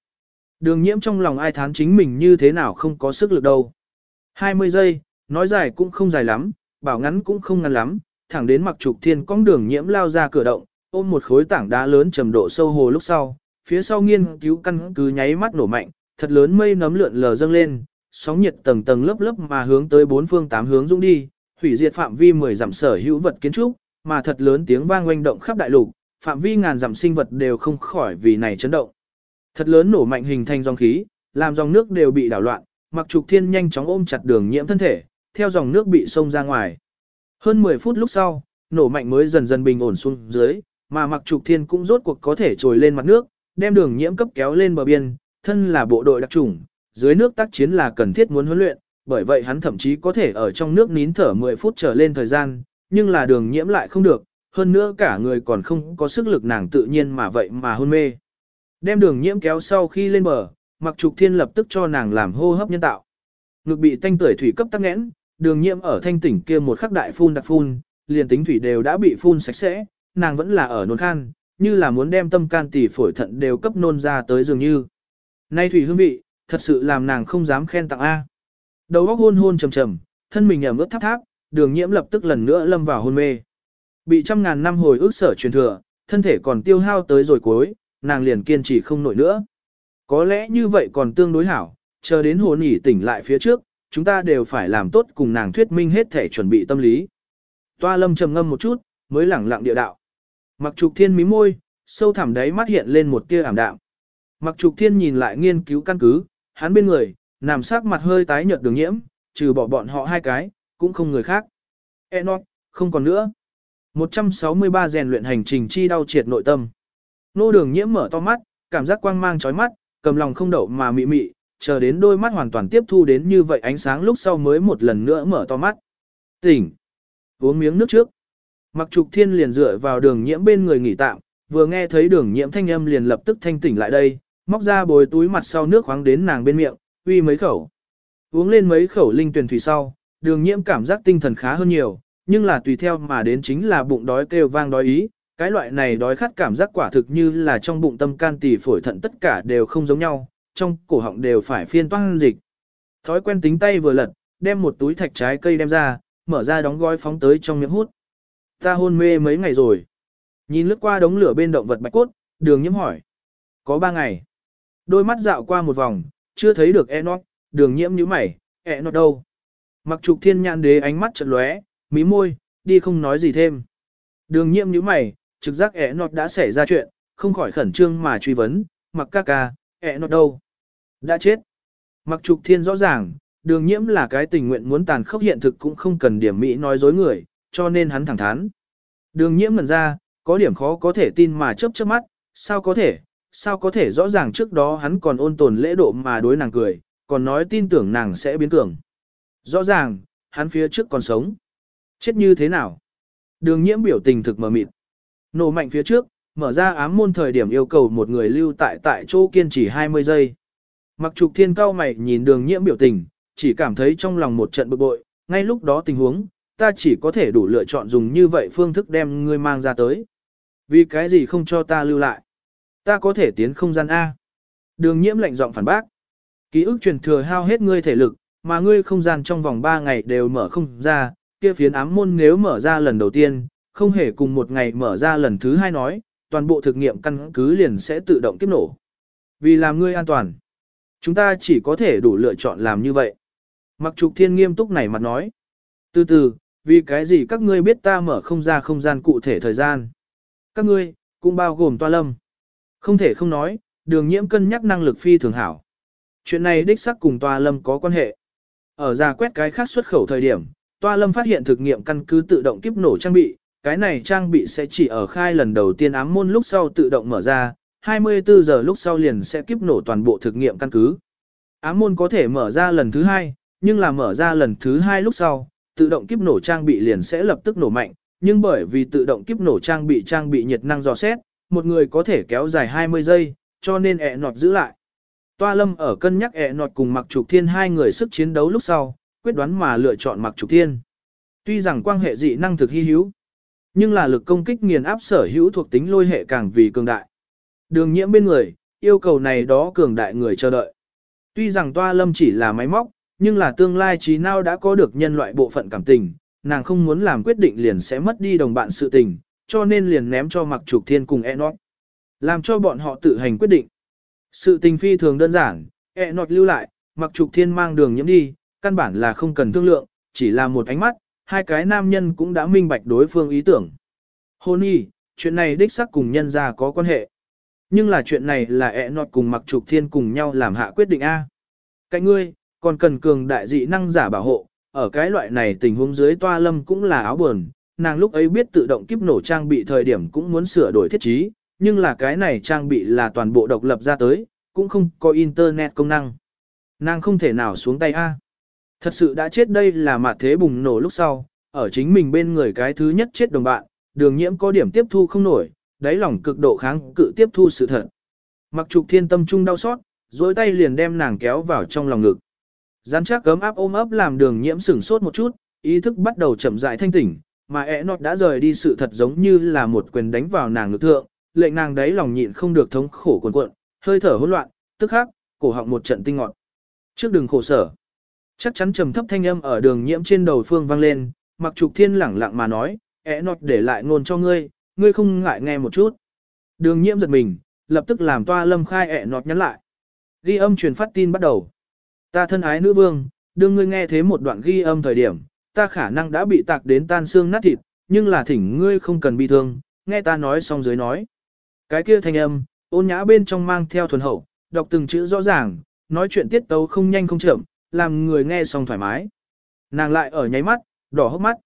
Đường nhiễm trong lòng ai thán chính mình như thế nào không có sức lực đâu. 20 giây, nói dài cũng không dài lắm, bảo ngắn cũng không ngắn lắm, thẳng đến mặc trục thiên cong đường nhiễm lao ra cửa động, ôm một khối tảng đá lớn trầm độ sâu hồ lúc sau, phía sau nghiên cứu căn cứ nháy mắt nổ mạnh, thật lớn mây nấm lượn lờ dâng lên, sóng nhiệt tầng tầng lớp lớp mà hướng tới bốn phương tám hướng dũng đi, hủy diệt phạm vi 10 dặm sở hữu vật kiến trúc, mà thật lớn tiếng vang oanh động khắp đại lục, phạm vi ngàn dặm sinh vật đều không khỏi vì này chấn động. Thật lớn nổ mạnh hình thành dòng khí, làm dòng nước đều bị đảo loạn, Mặc Trục Thiên nhanh chóng ôm chặt Đường Nhiễm thân thể, theo dòng nước bị xông ra ngoài. Hơn 10 phút lúc sau, nổ mạnh mới dần dần bình ổn xuống dưới, mà Mặc Trục Thiên cũng rốt cuộc có thể trồi lên mặt nước, đem Đường Nhiễm cấp kéo lên bờ biên, thân là bộ đội đặc chủng, dưới nước tác chiến là cần thiết muốn huấn luyện, bởi vậy hắn thậm chí có thể ở trong nước nín thở 10 phút trở lên thời gian, nhưng là Đường Nhiễm lại không được, hơn nữa cả người còn không có sức lực nàng tự nhiên mà vậy mà hôn mê. Đem Đường Nhiễm kéo sau khi lên bờ, Mặc Trục Thiên lập tức cho nàng làm hô hấp nhân tạo. Ngực bị thanh tưởi thủy cấp tắc nghẽn, đường nhiễm ở thanh tỉnh kia một khắc đại phun đặc phun, liền tính thủy đều đã bị phun sạch sẽ, nàng vẫn là ở nôn khan, như là muốn đem tâm can tỷ phổi thận đều cấp nôn ra tới dường như. Nay thủy hương vị, thật sự làm nàng không dám khen tặng A. Đầu óc hôn hôn trầm trầm, thân mình ẩm ướt tháp tháp, đường nhiễm lập tức lần nữa lâm vào hôn mê. Bị trăm ngàn năm hồi ức sở truyền thừa, thân thể còn tiêu hao tới rồi cuối, nàng liền kiên trì không nổi nữa. Có lẽ như vậy còn tương đối hảo, chờ đến hồn nhỉ tỉnh lại phía trước, chúng ta đều phải làm tốt cùng nàng thuyết minh hết thể chuẩn bị tâm lý. Toa lâm trầm ngâm một chút, mới lẳng lặng địa đạo. Mặc trục thiên mí môi, sâu thẳm đáy mắt hiện lên một tia ảm đạm. Mặc trục thiên nhìn lại nghiên cứu căn cứ, hắn bên người, nằm sắc mặt hơi tái nhợt đường nhiễm, trừ bỏ bọn họ hai cái, cũng không người khác. E nói, không còn nữa. 163 rèn luyện hành trình chi đau triệt nội tâm. Nô đường nhiễm mở to mắt, cảm giác quang mang chói mắt, cầm lòng không đậu mà mị mị, chờ đến đôi mắt hoàn toàn tiếp thu đến như vậy ánh sáng lúc sau mới một lần nữa mở to mắt. Tỉnh! Uống miếng nước trước. Mặc trục thiên liền dựa vào đường nhiễm bên người nghỉ tạm, vừa nghe thấy đường nhiễm thanh âm liền lập tức thanh tỉnh lại đây, móc ra bồi túi mặt sau nước khoáng đến nàng bên miệng, uy mấy khẩu. Uống lên mấy khẩu linh tuyển thủy sau, đường nhiễm cảm giác tinh thần khá hơn nhiều, nhưng là tùy theo mà đến chính là bụng đói kêu vang đói ý, cái loại này đói khát cảm giác quả thực như là trong bụng tâm can tỳ phổi thận tất cả đều không giống nhau, trong cổ họng đều phải phiên toan dịch. Thói quen tính tay vừa lật, đem một túi thạch trái cây đem ra, mở ra đóng gói phóng tới trong miệng hút. Ta hôn mê mấy ngày rồi. Nhìn lướt qua đống lửa bên động vật bạch cốt, đường nhiễm hỏi. Có ba ngày. Đôi mắt dạo qua một vòng, chưa thấy được Enoch, đường nhiễm như mày, Enoch đâu. Mặc trục thiên nhãn đế ánh mắt chợt lóe, mí môi, đi không nói gì thêm. Đường nhiễm như mày, trực giác Enoch đã xảy ra chuyện, không khỏi khẩn trương mà truy vấn, mặc ca ca, Enoch đâu. Đã chết. Mặc trục thiên rõ ràng, đường nhiễm là cái tình nguyện muốn tàn khốc hiện thực cũng không cần điểm mỹ nói dối người, cho nên hắn thẳng thắn. Đường nhiễm ngần ra, có điểm khó có thể tin mà chớp chớp mắt, sao có thể, sao có thể rõ ràng trước đó hắn còn ôn tồn lễ độ mà đối nàng cười, còn nói tin tưởng nàng sẽ biến cường. Rõ ràng, hắn phía trước còn sống. Chết như thế nào? Đường nhiễm biểu tình thực mờ mịt. Nổ mạnh phía trước, mở ra ám môn thời điểm yêu cầu một người lưu tại tại chỗ kiên trì 20 giây. Mặc trục thiên cao mày nhìn đường nhiễm biểu tình, chỉ cảm thấy trong lòng một trận bực bội, ngay lúc đó tình huống, ta chỉ có thể đủ lựa chọn dùng như vậy phương thức đem ngươi mang ra tới. Vì cái gì không cho ta lưu lại? Ta có thể tiến không gian A. Đường nhiễm lạnh giọng phản bác. Ký ức truyền thừa hao hết ngươi thể lực, mà ngươi không gian trong vòng 3 ngày đều mở không ra, kia phiến ám môn nếu mở ra lần đầu tiên, không hề cùng một ngày mở ra lần thứ hai nói, toàn bộ thực nghiệm căn cứ liền sẽ tự động kiếp nổ. Vì làm ngươi an toàn, chúng ta chỉ có thể đủ lựa chọn làm như vậy. Mặc trục thiên nghiêm túc này mặt nói. Từ từ, vì cái gì các ngươi biết ta mở không ra không gian cụ thể thời gian. Các ngươi, cũng bao gồm toa lâm. Không thể không nói, đường nhiễm cân nhắc năng lực phi thường hảo. Chuyện này đích xác cùng toa lâm có quan hệ. Ở ra quét cái khác xuất khẩu thời điểm, toa lâm phát hiện thực nghiệm căn cứ tự động kiếp nổ trang bị, cái này trang bị sẽ chỉ ở khai lần đầu tiên ám môn lúc sau tự động mở ra, 24 giờ lúc sau liền sẽ kiếp nổ toàn bộ thực nghiệm căn cứ. Ám môn có thể mở ra lần thứ hai, nhưng là mở ra lần thứ hai lúc sau, tự động kiếp nổ trang bị liền sẽ lập tức nổ mạnh, nhưng bởi vì tự động kiếp nổ trang bị trang bị nhiệt năng dò xét, một người có thể kéo dài 20 giây, cho nên ẹ nọt giữ lại. Toa lâm ở cân nhắc ẹ nọt cùng mặc trục thiên hai người sức chiến đấu lúc sau, quyết đoán mà lựa chọn mặc trục thiên. Tuy rằng quan hệ dị năng thực hy hữu, nhưng là lực công kích nghiền áp sở hữu thuộc tính lôi hệ càng vì cường đại. Đường nhiễm bên người, yêu cầu này đó cường đại người chờ đợi. Tuy rằng toa lâm chỉ là máy móc, nhưng là tương lai trí nào đã có được nhân loại bộ phận cảm tình, nàng không muốn làm quyết định liền sẽ mất đi đồng bạn sự tình, cho nên liền ném cho mặc trục thiên cùng Enoch. Làm cho bọn họ tự hành quyết định. Sự tình phi thường đơn giản, Enoch lưu lại, mặc trục thiên mang đường nhiễm đi, căn bản là không cần thương lượng, chỉ là một ánh mắt, hai cái nam nhân cũng đã minh bạch đối phương ý tưởng. Hôn y, chuyện này đích xác cùng nhân ra có quan hệ. Nhưng là chuyện này là ẹ nọt cùng mặc trục thiên cùng nhau làm hạ quyết định A. Cạnh ngươi, còn cần cường đại dị năng giả bảo hộ, ở cái loại này tình huống dưới toa lâm cũng là áo buồn, nàng lúc ấy biết tự động kiếp nổ trang bị thời điểm cũng muốn sửa đổi thiết trí, nhưng là cái này trang bị là toàn bộ độc lập ra tới, cũng không có internet công năng. Nàng không thể nào xuống tay A. Thật sự đã chết đây là mặt thế bùng nổ lúc sau, ở chính mình bên người cái thứ nhất chết đồng bạn, đường nhiễm có điểm tiếp thu không nổi, đáy lòng cực độ kháng cự tiếp thu sự thật. Mặc trục thiên tâm trung đau xót, dối tay liền đem nàng kéo vào trong lòng ngực. Gián chắc cấm áp ôm ấp làm đường nhiễm sửng sốt một chút, ý thức bắt đầu chậm rãi thanh tỉnh, mà ẹ nọt đã rời đi sự thật giống như là một quyền đánh vào nàng ngực thượng, lệnh nàng đấy lòng nhịn không được thống khổ cuồn cuộn, hơi thở hỗn loạn, tức khắc, cổ họng một trận tinh ngọt. Trước đường khổ sở, chắc chắn trầm thấp thanh âm ở đường nhiễm trên đầu phương vang lên, mặc trục thiên lẳng lặng mà nói, ẽ nọt để lại ngôn cho ngươi, ngươi không ngại nghe một chút. Đường nhiễm giật mình, lập tức làm toa lâm khai ẹ nọt nhắn lại. Ghi âm truyền phát tin bắt đầu. Ta thân ái nữ vương, đương ngươi nghe thế một đoạn ghi âm thời điểm, ta khả năng đã bị tạc đến tan xương nát thịt, nhưng là thỉnh ngươi không cần bị thương, nghe ta nói xong dưới nói. Cái kia thanh âm, ôn nhã bên trong mang theo thuần hậu, đọc từng chữ rõ ràng, nói chuyện tiết tấu không nhanh không chậm, làm người nghe xong thoải mái. Nàng lại ở nháy mắt, đỏ hốc mắt.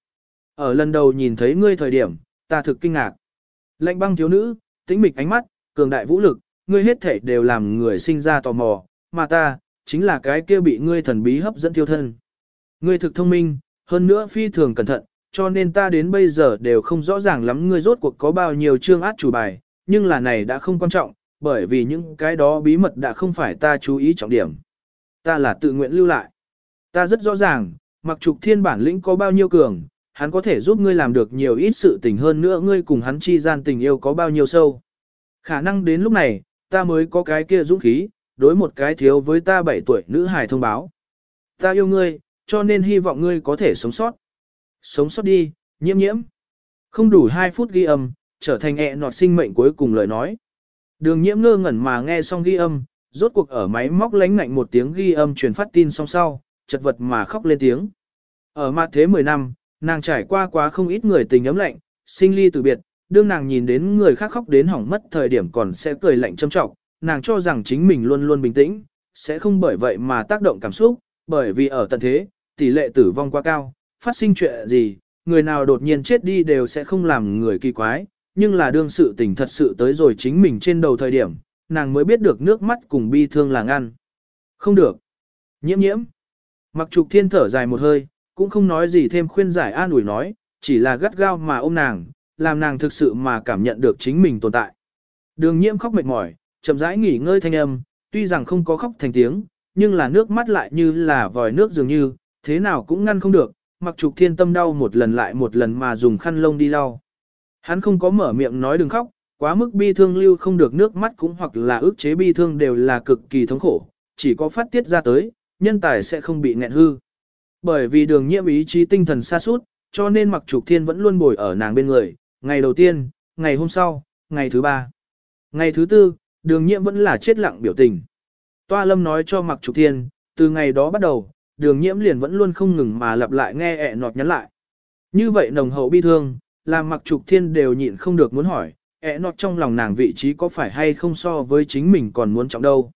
Ở lần đầu nhìn thấy ngươi thời điểm, ta thực kinh ngạc. Lạnh băng thiếu nữ, tĩnh mịch ánh mắt, cường đại vũ lực, ngươi hết thể đều làm người sinh ra tò mò, mà ta, chính là cái kia bị ngươi thần bí hấp dẫn tiêu thân. Ngươi thực thông minh, hơn nữa phi thường cẩn thận, cho nên ta đến bây giờ đều không rõ ràng lắm ngươi rốt cuộc có bao nhiêu chương át chủ bài, nhưng là này đã không quan trọng, bởi vì những cái đó bí mật đã không phải ta chú ý trọng điểm. Ta là tự nguyện lưu lại. Ta rất rõ ràng, mặc trục thiên bản lĩnh có bao nhiêu cường, hắn có thể giúp ngươi làm được nhiều ít sự tình hơn nữa ngươi cùng hắn chi gian tình yêu có bao nhiêu sâu. Khả năng đến lúc này, ta mới có cái kia dũng khí, đối một cái thiếu với ta 7 tuổi nữ hài thông báo. Ta yêu ngươi, cho nên hy vọng ngươi có thể sống sót. Sống sót đi, nhiễm nhiễm. Không đủ 2 phút ghi âm, trở thành ẹ nọt sinh mệnh cuối cùng lời nói. Đường nhiễm ngơ ngẩn mà nghe xong ghi âm, rốt cuộc ở máy móc lánh ngạnh một tiếng ghi âm truyền phát tin song sau, chật vật mà khóc lên tiếng. Ở mặt thế 10 năm, nàng trải qua quá không ít người tình ấm lạnh, sinh ly từ biệt, đương nàng nhìn đến người khác khóc đến hỏng mất thời điểm còn sẽ cười lạnh châm trọng, nàng cho rằng chính mình luôn luôn bình tĩnh, sẽ không bởi vậy mà tác động cảm xúc, bởi vì ở tận thế, tỷ lệ tử vong quá cao, phát sinh chuyện gì, người nào đột nhiên chết đi đều sẽ không làm người kỳ quái, nhưng là đương sự tình thật sự tới rồi chính mình trên đầu thời điểm, nàng mới biết được nước mắt cùng bi thương là ngăn. Không được. Nhiễm nhiễm. Mặc trục thiên thở dài một hơi, cũng không nói gì thêm khuyên giải an ủi nói, chỉ là gắt gao mà ôm nàng, làm nàng thực sự mà cảm nhận được chính mình tồn tại. Đường nhiễm khóc mệt mỏi, chậm rãi nghỉ ngơi thanh âm, tuy rằng không có khóc thành tiếng, nhưng là nước mắt lại như là vòi nước dường như, thế nào cũng ngăn không được, mặc trục thiên tâm đau một lần lại một lần mà dùng khăn lông đi lau. Hắn không có mở miệng nói đừng khóc, quá mức bi thương lưu không được nước mắt cũng hoặc là ức chế bi thương đều là cực kỳ thống khổ, chỉ có phát tiết ra tới, nhân tài sẽ không bị nghẹn hư. Bởi vì đường nhiễm ý chí tinh thần xa suốt, cho nên mặc trục thiên vẫn luôn bồi ở nàng bên người, ngày đầu tiên, ngày hôm sau, ngày thứ ba. Ngày thứ tư, đường nhiễm vẫn là chết lặng biểu tình. Toa lâm nói cho mặc trục thiên, từ ngày đó bắt đầu, đường nhiễm liền vẫn luôn không ngừng mà lặp lại nghe ẹ nọt nhắn lại. Như vậy nồng hậu bi thương, làm mặc trục thiên đều nhịn không được muốn hỏi, ẹ nọt trong lòng nàng vị trí có phải hay không so với chính mình còn muốn trọng đâu.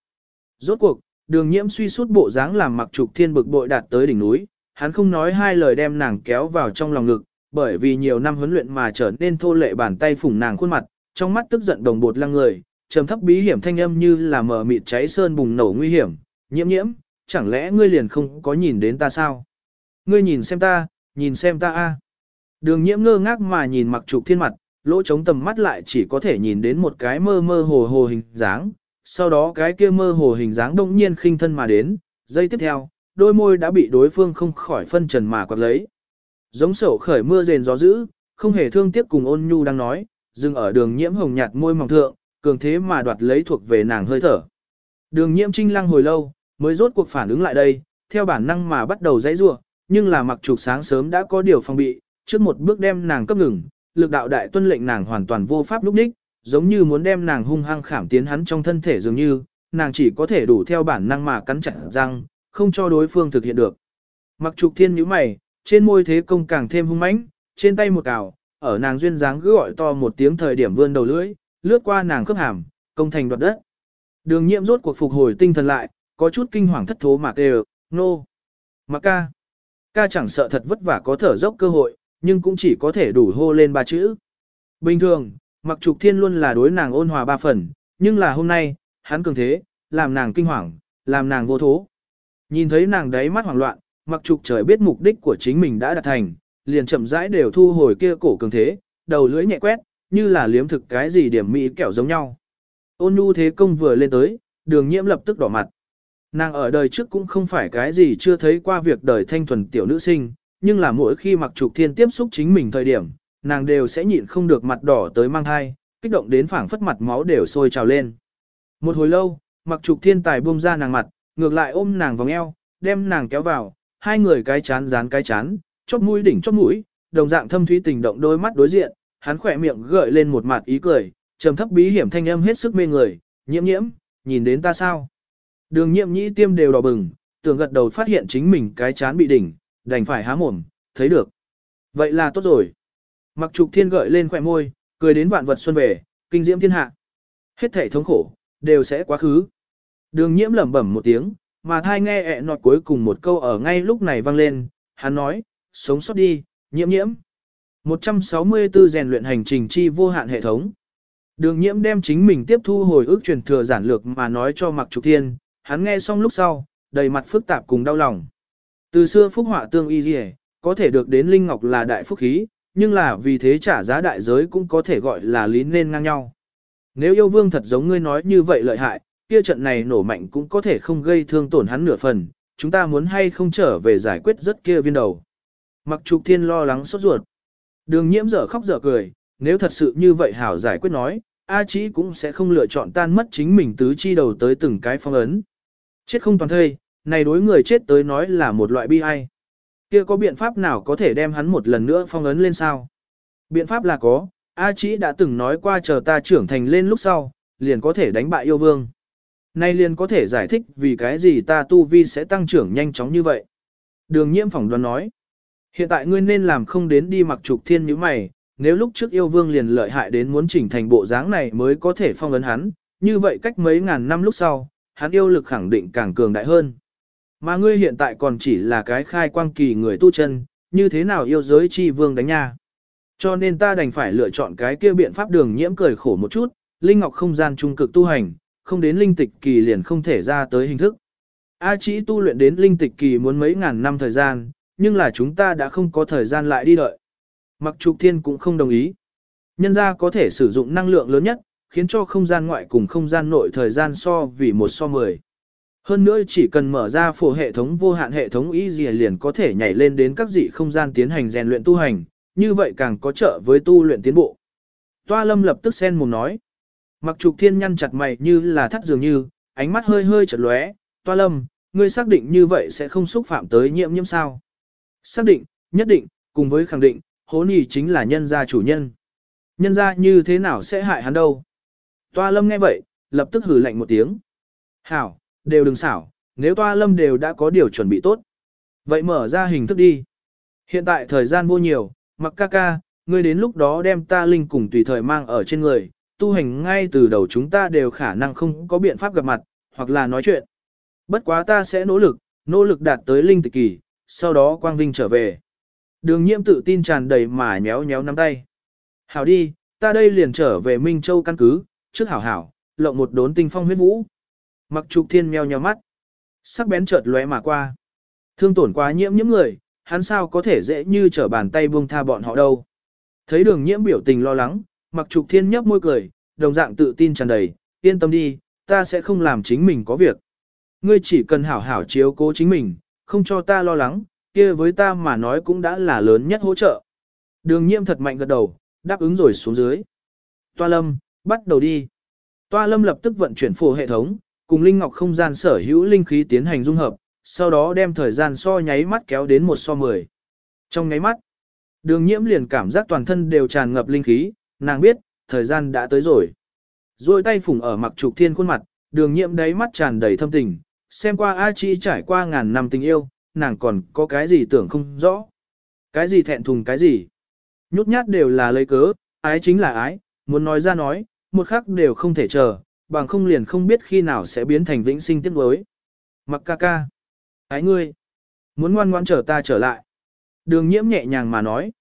Rốt cuộc, đường nhiễm suy suốt bộ dáng làm mặc trục thiên bực bội đạt tới đỉnh núi, hắn không nói hai lời đem nàng kéo vào trong lòng ngực, bởi vì nhiều năm huấn luyện mà trở nên thô lệ bàn tay phủng nàng khuôn mặt, trong mắt tức giận đồng bột lăng người, trầm thấp bí hiểm thanh âm như là mở mịt cháy sơn bùng nổ nguy hiểm, nhiễm nhiễm, chẳng lẽ ngươi liền không có nhìn đến ta sao? Ngươi nhìn xem ta, nhìn xem ta a. Đường nhiễm ngơ ngác mà nhìn mặc trục thiên mặt, lỗ trống tầm mắt lại chỉ có thể nhìn đến một cái mơ mơ hồ hồ hình dáng, sau đó cái kia mơ hồ hình dáng đông nhiên khinh thân mà đến, giây tiếp theo, đôi môi đã bị đối phương không khỏi phân trần mà quạt lấy. Giống sổ khởi mưa rền gió dữ, không hề thương tiếc cùng ôn nhu đang nói, dừng ở đường nhiễm hồng nhạt môi mỏng thượng, cường thế mà đoạt lấy thuộc về nàng hơi thở. Đường nhiễm trinh lăng hồi lâu, mới rốt cuộc phản ứng lại đây, theo bản năng mà bắt đầu dãy rua, nhưng là mặc trục sáng sớm đã có điều phòng bị, trước một bước đem nàng cấp ngừng, lực đạo đại tuân lệnh nàng hoàn toàn vô pháp lúc đích, giống như muốn đem nàng hung hăng khảm tiến hắn trong thân thể dường như, nàng chỉ có thể đủ theo bản năng mà cắn chặt răng, không cho đối phương thực hiện được. Mặc trục thiên nhíu mày, trên môi thế công càng thêm hung mãnh, trên tay một cào, ở nàng duyên dáng cứ gọi to một tiếng thời điểm vươn đầu lưỡi, lướt qua nàng khớp hàm, công thành đoạt đất. Đường nhiễm rốt cuộc phục hồi tinh thần lại, có chút kinh hoàng thất thố mà kêu, nô. Mặc ca. Ca chẳng sợ thật vất vả có thở dốc cơ hội, nhưng cũng chỉ có thể đủ hô lên ba chữ. Bình thường, mặc trục thiên luôn là đối nàng ôn hòa ba phần, nhưng là hôm nay, hắn cường thế, làm nàng kinh hoàng, làm nàng vô thố. Nhìn thấy nàng đáy mắt hoảng loạn, mặc trục trời biết mục đích của chính mình đã đạt thành, liền chậm rãi đều thu hồi kia cổ cường thế, đầu lưỡi nhẹ quét, như là liếm thực cái gì điểm mỹ kẹo giống nhau. Ôn nhu thế công vừa lên tới, đường nhiễm lập tức đỏ mặt. Nàng ở đời trước cũng không phải cái gì chưa thấy qua việc đời thanh thuần tiểu nữ sinh, nhưng là mỗi khi mặc trục thiên tiếp xúc chính mình thời điểm, nàng đều sẽ nhịn không được mặt đỏ tới mang thai, kích động đến phảng phất mặt máu đều sôi trào lên. Một hồi lâu, mặc trục thiên tài buông ra nàng mặt, ngược lại ôm nàng vòng eo, đem nàng kéo vào, hai người cái chán dán cái chán, chóp mũi đỉnh chóp mũi, đồng dạng thâm thúy tình động đôi mắt đối diện, hắn khỏe miệng gợi lên một mặt ý cười, trầm thấp bí hiểm thanh âm hết sức mê người, nhiễm nhiễm, nhìn đến ta sao? Đường nhiễm nhĩ tiêm đều đỏ bừng, tưởng gật đầu phát hiện chính mình cái chán bị đỉnh, đành phải há mồm, thấy được. Vậy là tốt rồi. Mặc trục thiên gợi lên khỏe môi, cười đến vạn vật xuân về, kinh diễm thiên hạ. Hết thể thống khổ, đều sẽ quá khứ. Đường nhiễm lẩm bẩm một tiếng, mà thai nghe ẹ nọt cuối cùng một câu ở ngay lúc này vang lên, hắn nói, sống sót đi, nhiễm nhiễm. 164 rèn luyện hành trình chi vô hạn hệ thống. Đường nhiễm đem chính mình tiếp thu hồi ức truyền thừa giản lược mà nói cho Mặc Trục Thiên, hắn nghe xong lúc sau, đầy mặt phức tạp cùng đau lòng. Từ xưa phúc họa tương y dì có thể được đến Linh Ngọc là đại phúc khí, nhưng là vì thế trả giá đại giới cũng có thể gọi là lý nên ngang nhau. Nếu yêu vương thật giống ngươi nói như vậy lợi hại, kia trận này nổ mạnh cũng có thể không gây thương tổn hắn nửa phần, chúng ta muốn hay không trở về giải quyết rất kia viên đầu. Mặc trục thiên lo lắng sốt ruột. Đường nhiễm dở khóc dở cười, nếu thật sự như vậy hảo giải quyết nói, A Chí cũng sẽ không lựa chọn tan mất chính mình tứ chi đầu tới từng cái phong ấn. Chết không toàn thây, này đối người chết tới nói là một loại bi ai. Kia có biện pháp nào có thể đem hắn một lần nữa phong ấn lên sao? Biện pháp là có, A Chí đã từng nói qua chờ ta trưởng thành lên lúc sau, liền có thể đánh bại yêu vương. Nay liền có thể giải thích vì cái gì ta tu vi sẽ tăng trưởng nhanh chóng như vậy. Đường nhiễm phỏng đoán nói. Hiện tại ngươi nên làm không đến đi mặc trục thiên như mày, nếu lúc trước yêu vương liền lợi hại đến muốn chỉnh thành bộ dáng này mới có thể phong ấn hắn, như vậy cách mấy ngàn năm lúc sau, hắn yêu lực khẳng định càng cường đại hơn. Mà ngươi hiện tại còn chỉ là cái khai quang kỳ người tu chân, như thế nào yêu giới chi vương đánh nha. Cho nên ta đành phải lựa chọn cái kia biện pháp đường nhiễm cười khổ một chút, linh ngọc không gian trung cực tu hành, không đến linh tịch kỳ liền không thể ra tới hình thức. A chỉ tu luyện đến linh tịch kỳ muốn mấy ngàn năm thời gian, nhưng là chúng ta đã không có thời gian lại đi đợi. Mặc trục thiên cũng không đồng ý. Nhân ra có thể sử dụng năng lượng lớn nhất, khiến cho không gian ngoại cùng không gian nội thời gian so vì một so mười. Hơn nữa chỉ cần mở ra phổ hệ thống vô hạn hệ thống y gì liền có thể nhảy lên đến các dị không gian tiến hành rèn luyện tu hành, như vậy càng có trợ với tu luyện tiến bộ. Toa lâm lập tức sen mồm nói. Mặc trục thiên nhăn chặt mày như là thắt dường như, ánh mắt hơi hơi chật lóe. Toa lâm, ngươi xác định như vậy sẽ không xúc phạm tới nhiễm nhiễm sao? Xác định, nhất định, cùng với khẳng định, hố nì chính là nhân gia chủ nhân. Nhân gia như thế nào sẽ hại hắn đâu. Toa lâm nghe vậy, lập tức hử lạnh một tiếng. Hảo, đều đừng xảo, nếu toa lâm đều đã có điều chuẩn bị tốt. Vậy mở ra hình thức đi. Hiện tại thời gian vô nhiều, mặc ca ca, ngươi đến lúc đó đem ta linh cùng tùy thời mang ở trên người, tu hành ngay từ đầu chúng ta đều khả năng không có biện pháp gặp mặt, hoặc là nói chuyện. Bất quá ta sẽ nỗ lực, nỗ lực đạt tới linh tịch kỳ, sau đó quang vinh trở về. Đường nhiễm tự tin tràn đầy mà nhéo nhéo nắm tay. Hảo đi, ta đây liền trở về Minh Châu căn cứ, trước hảo hảo, lộng một đốn tinh phong huyết vũ. Mặc trục thiên meo nheo mắt. Sắc bén chợt lóe mà qua. Thương tổn quá nhiễm nhiễm người, hắn sao có thể dễ như trở bàn tay buông tha bọn họ đâu. Thấy đường nhiễm biểu tình lo lắng, mặc trục thiên nhấp môi cười, đồng dạng tự tin tràn đầy, yên tâm đi, ta sẽ không làm chính mình có việc. Ngươi chỉ cần hảo hảo chiếu cố chính mình, không cho ta lo lắng, kia với ta mà nói cũng đã là lớn nhất hỗ trợ. Đường nhiễm thật mạnh gật đầu, đáp ứng rồi xuống dưới. Toa lâm, bắt đầu đi. Toa lâm lập tức vận chuyển phổ hệ thống, cùng Linh Ngọc không gian sở hữu linh khí tiến hành dung hợp, sau đó đem thời gian so nháy mắt kéo đến một so mười. Trong nháy mắt, đường nhiễm liền cảm giác toàn thân đều tràn ngập linh khí, nàng biết, thời gian đã tới rồi. Rồi tay phủng ở mặc trục thiên khuôn mặt, đường nhiễm đáy mắt tràn đầy thâm tình, xem qua A Chi trải qua ngàn năm tình yêu, nàng còn có cái gì tưởng không rõ. Cái gì thẹn thùng cái gì. Nhút nhát đều là lấy cớ, ái chính là ái, muốn nói ra nói, một khắc đều không thể chờ, bằng không liền không biết khi nào sẽ biến thành vĩnh sinh tiếc đối. Mặc ca ca. Ái ngươi. Muốn ngoan ngoan trở ta trở lại. Đường nhiễm nhẹ nhàng mà nói.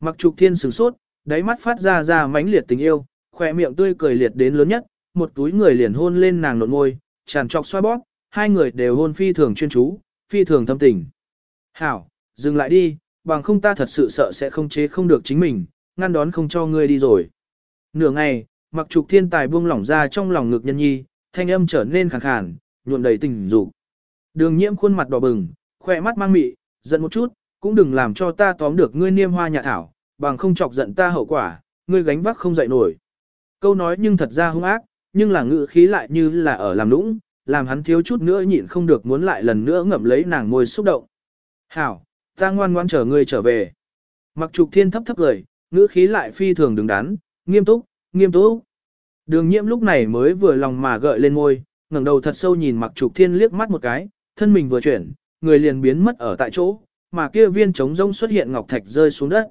Mặc trục thiên sửng sốt, đáy mắt phát ra ra mãnh liệt tình yêu, khỏe miệng tươi cười liệt đến lớn nhất, một túi người liền hôn lên nàng nộn môi, tràn trọc xoa bóp, hai người đều hôn phi thường chuyên chú, phi thường thâm tình. Hảo, dừng lại đi, bằng không ta thật sự sợ sẽ không chế không được chính mình, ngăn đón không cho ngươi đi rồi. Nửa ngày, mặc trục thiên tài buông lỏng ra trong lòng ngực nhân nhi, thanh âm trở nên khàn khàn, nhuộm đầy tình dục. Đường nhiễm khuôn mặt đỏ bừng, khỏe mắt mang mị, giận một chút, cũng đừng làm cho ta tóm được ngươi niêm hoa nhà thảo, bằng không chọc giận ta hậu quả, ngươi gánh vác không dậy nổi. Câu nói nhưng thật ra hung ác, nhưng là ngữ khí lại như là ở làm nũng, làm hắn thiếu chút nữa nhịn không được muốn lại lần nữa ngậm lấy nàng môi xúc động. Hảo, ta ngoan ngoan chờ ngươi trở về. Mặc trục thiên thấp thấp cười, ngữ khí lại phi thường đứng đắn, nghiêm túc, nghiêm túc. Đường nhiễm lúc này mới vừa lòng mà gợi lên môi, ngẩng đầu thật sâu nhìn mặc trục thiên liếc mắt một cái, thân mình vừa chuyển, người liền biến mất ở tại chỗ, mà kia viên trống rông xuất hiện ngọc thạch rơi xuống đất.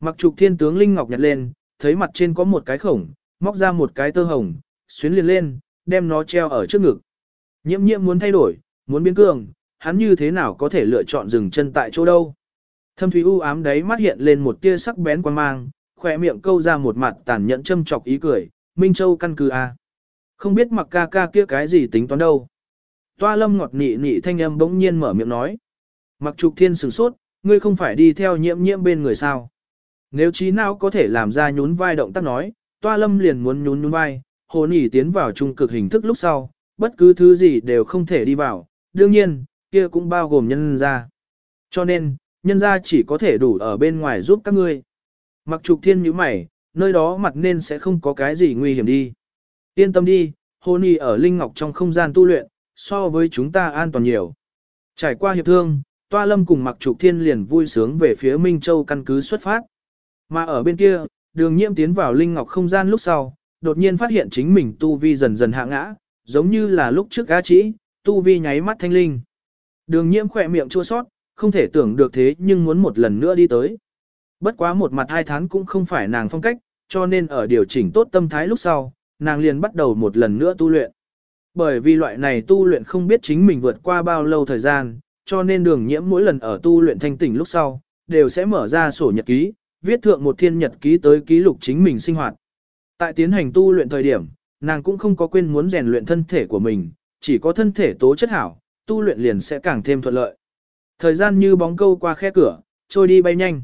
Mặc trục thiên tướng linh ngọc nhặt lên, thấy mặt trên có một cái khổng, móc ra một cái tơ hồng, xuyến liền lên, đem nó treo ở trước ngực. Nhiễm nhiễm muốn thay đổi, muốn biến cường, hắn như thế nào có thể lựa chọn dừng chân tại chỗ đâu. Thâm thúy u ám đấy mắt hiện lên một tia sắc bén quan mang, khỏe miệng câu ra một mặt tàn nhẫn châm chọc ý cười, Minh Châu căn cứ a. Không biết mặc ca ca kia cái gì tính toán đâu. Toa lâm ngọt nị nị thanh âm bỗng nhiên mở miệng nói. Mặc trục thiên sửng sốt, ngươi không phải đi theo nhiễm nhiễm bên người sao. Nếu trí nào có thể làm ra nhún vai động tác nói, toa lâm liền muốn nhún nhún vai, hồ nỉ tiến vào trung cực hình thức lúc sau, bất cứ thứ gì đều không thể đi vào, đương nhiên, kia cũng bao gồm nhân gia. Cho nên, nhân gia chỉ có thể đủ ở bên ngoài giúp các ngươi. Mặc trục thiên như mày, nơi đó mặt nên sẽ không có cái gì nguy hiểm đi. Yên tâm đi, hồ Nhi ở Linh Ngọc trong không gian tu luyện, so với chúng ta an toàn nhiều. Trải qua hiệp thương, Toa Lâm cùng Mặc Trục Thiên liền vui sướng về phía Minh Châu căn cứ xuất phát. Mà ở bên kia, đường nhiễm tiến vào Linh Ngọc không gian lúc sau, đột nhiên phát hiện chính mình tu vi dần dần hạ ngã, giống như là lúc trước gã chỉ, tu vi nháy mắt thanh linh. Đường nhiễm khỏe miệng chua sót, không thể tưởng được thế nhưng muốn một lần nữa đi tới. Bất quá một mặt hai tháng cũng không phải nàng phong cách, cho nên ở điều chỉnh tốt tâm thái lúc sau, nàng liền bắt đầu một lần nữa tu luyện. Bởi vì loại này tu luyện không biết chính mình vượt qua bao lâu thời gian, cho nên đường nhiễm mỗi lần ở tu luyện thanh tỉnh lúc sau, đều sẽ mở ra sổ nhật ký, viết thượng một thiên nhật ký tới ký lục chính mình sinh hoạt. Tại tiến hành tu luyện thời điểm, nàng cũng không có quên muốn rèn luyện thân thể của mình, chỉ có thân thể tố chất hảo, tu luyện liền sẽ càng thêm thuận lợi. Thời gian như bóng câu qua khe cửa, trôi đi bay nhanh.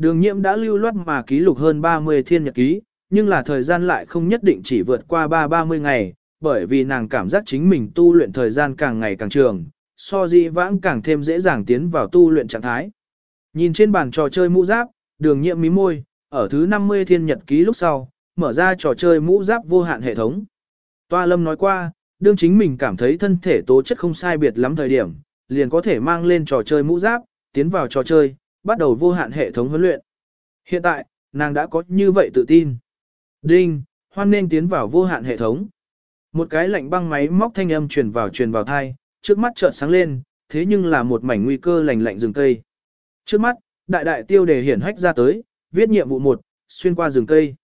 Đường nhiễm đã lưu loát mà ký lục hơn 30 thiên nhật ký, nhưng là thời gian lại không nhất định chỉ vượt qua 3-30 ngày, bởi vì nàng cảm giác chính mình tu luyện thời gian càng ngày càng trường, so di vãng càng thêm dễ dàng tiến vào tu luyện trạng thái. Nhìn trên bàn trò chơi mũ giáp, đường nhiệm mí môi, ở thứ 50 thiên nhật ký lúc sau, mở ra trò chơi mũ giáp vô hạn hệ thống. Toa lâm nói qua, đương chính mình cảm thấy thân thể tố chất không sai biệt lắm thời điểm, liền có thể mang lên trò chơi mũ giáp, tiến vào trò chơi, bắt đầu vô hạn hệ thống huấn luyện. Hiện tại, nàng đã có như vậy tự tin. Đinh, hoan nên tiến vào vô hạn hệ thống. Một cái lạnh băng máy móc thanh âm truyền vào truyền vào thai, trước mắt chợt sáng lên, thế nhưng là một mảnh nguy cơ lạnh lạnh rừng cây. Trước mắt, đại đại tiêu đề hiển hách ra tới, viết nhiệm vụ 1, xuyên qua rừng cây.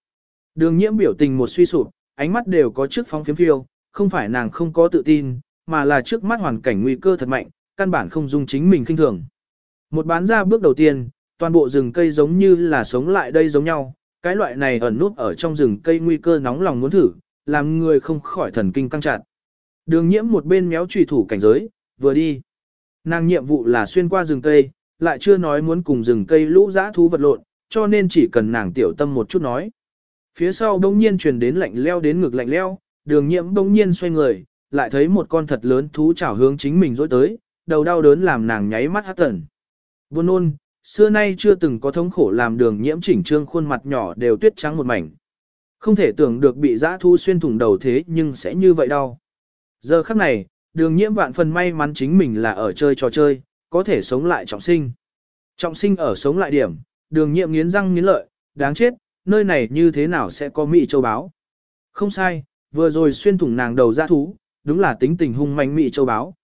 Đường nhiễm biểu tình một suy sụp, ánh mắt đều có trước phóng phiếm phiêu, không phải nàng không có tự tin, mà là trước mắt hoàn cảnh nguy cơ thật mạnh, căn bản không dung chính mình kinh thường. Một bán ra bước đầu tiên, toàn bộ rừng cây giống như là sống lại đây giống nhau, cái loại này ẩn nút ở trong rừng cây nguy cơ nóng lòng muốn thử, làm người không khỏi thần kinh căng chặt. Đường nhiễm một bên méo trùy thủ cảnh giới, vừa đi. Nàng nhiệm vụ là xuyên qua rừng cây, lại chưa nói muốn cùng rừng cây lũ dã thú vật lộn, cho nên chỉ cần nàng tiểu tâm một chút nói. Phía sau đông nhiên truyền đến lạnh leo đến ngực lạnh leo, đường nhiễm đông nhiên xoay người, lại thấy một con thật lớn thú chảo hướng chính mình dối tới, đầu đau đớn làm nàng nháy mắt hát tẩn. Buồn nôn, xưa nay chưa từng có thống khổ làm đường nhiễm chỉnh trương khuôn mặt nhỏ đều tuyết trắng một mảnh. Không thể tưởng được bị giã thu xuyên thủng đầu thế nhưng sẽ như vậy đau. Giờ khắc này, đường nhiễm vạn phần may mắn chính mình là ở chơi trò chơi, có thể sống lại trọng sinh. Trọng sinh ở sống lại điểm, đường nhiễm nghiến răng nghiến lợi, đáng chết, nơi này như thế nào sẽ có mỹ châu báo. Không sai, vừa rồi xuyên thủng nàng đầu giã thú, đúng là tính tình hung manh mỹ châu báo.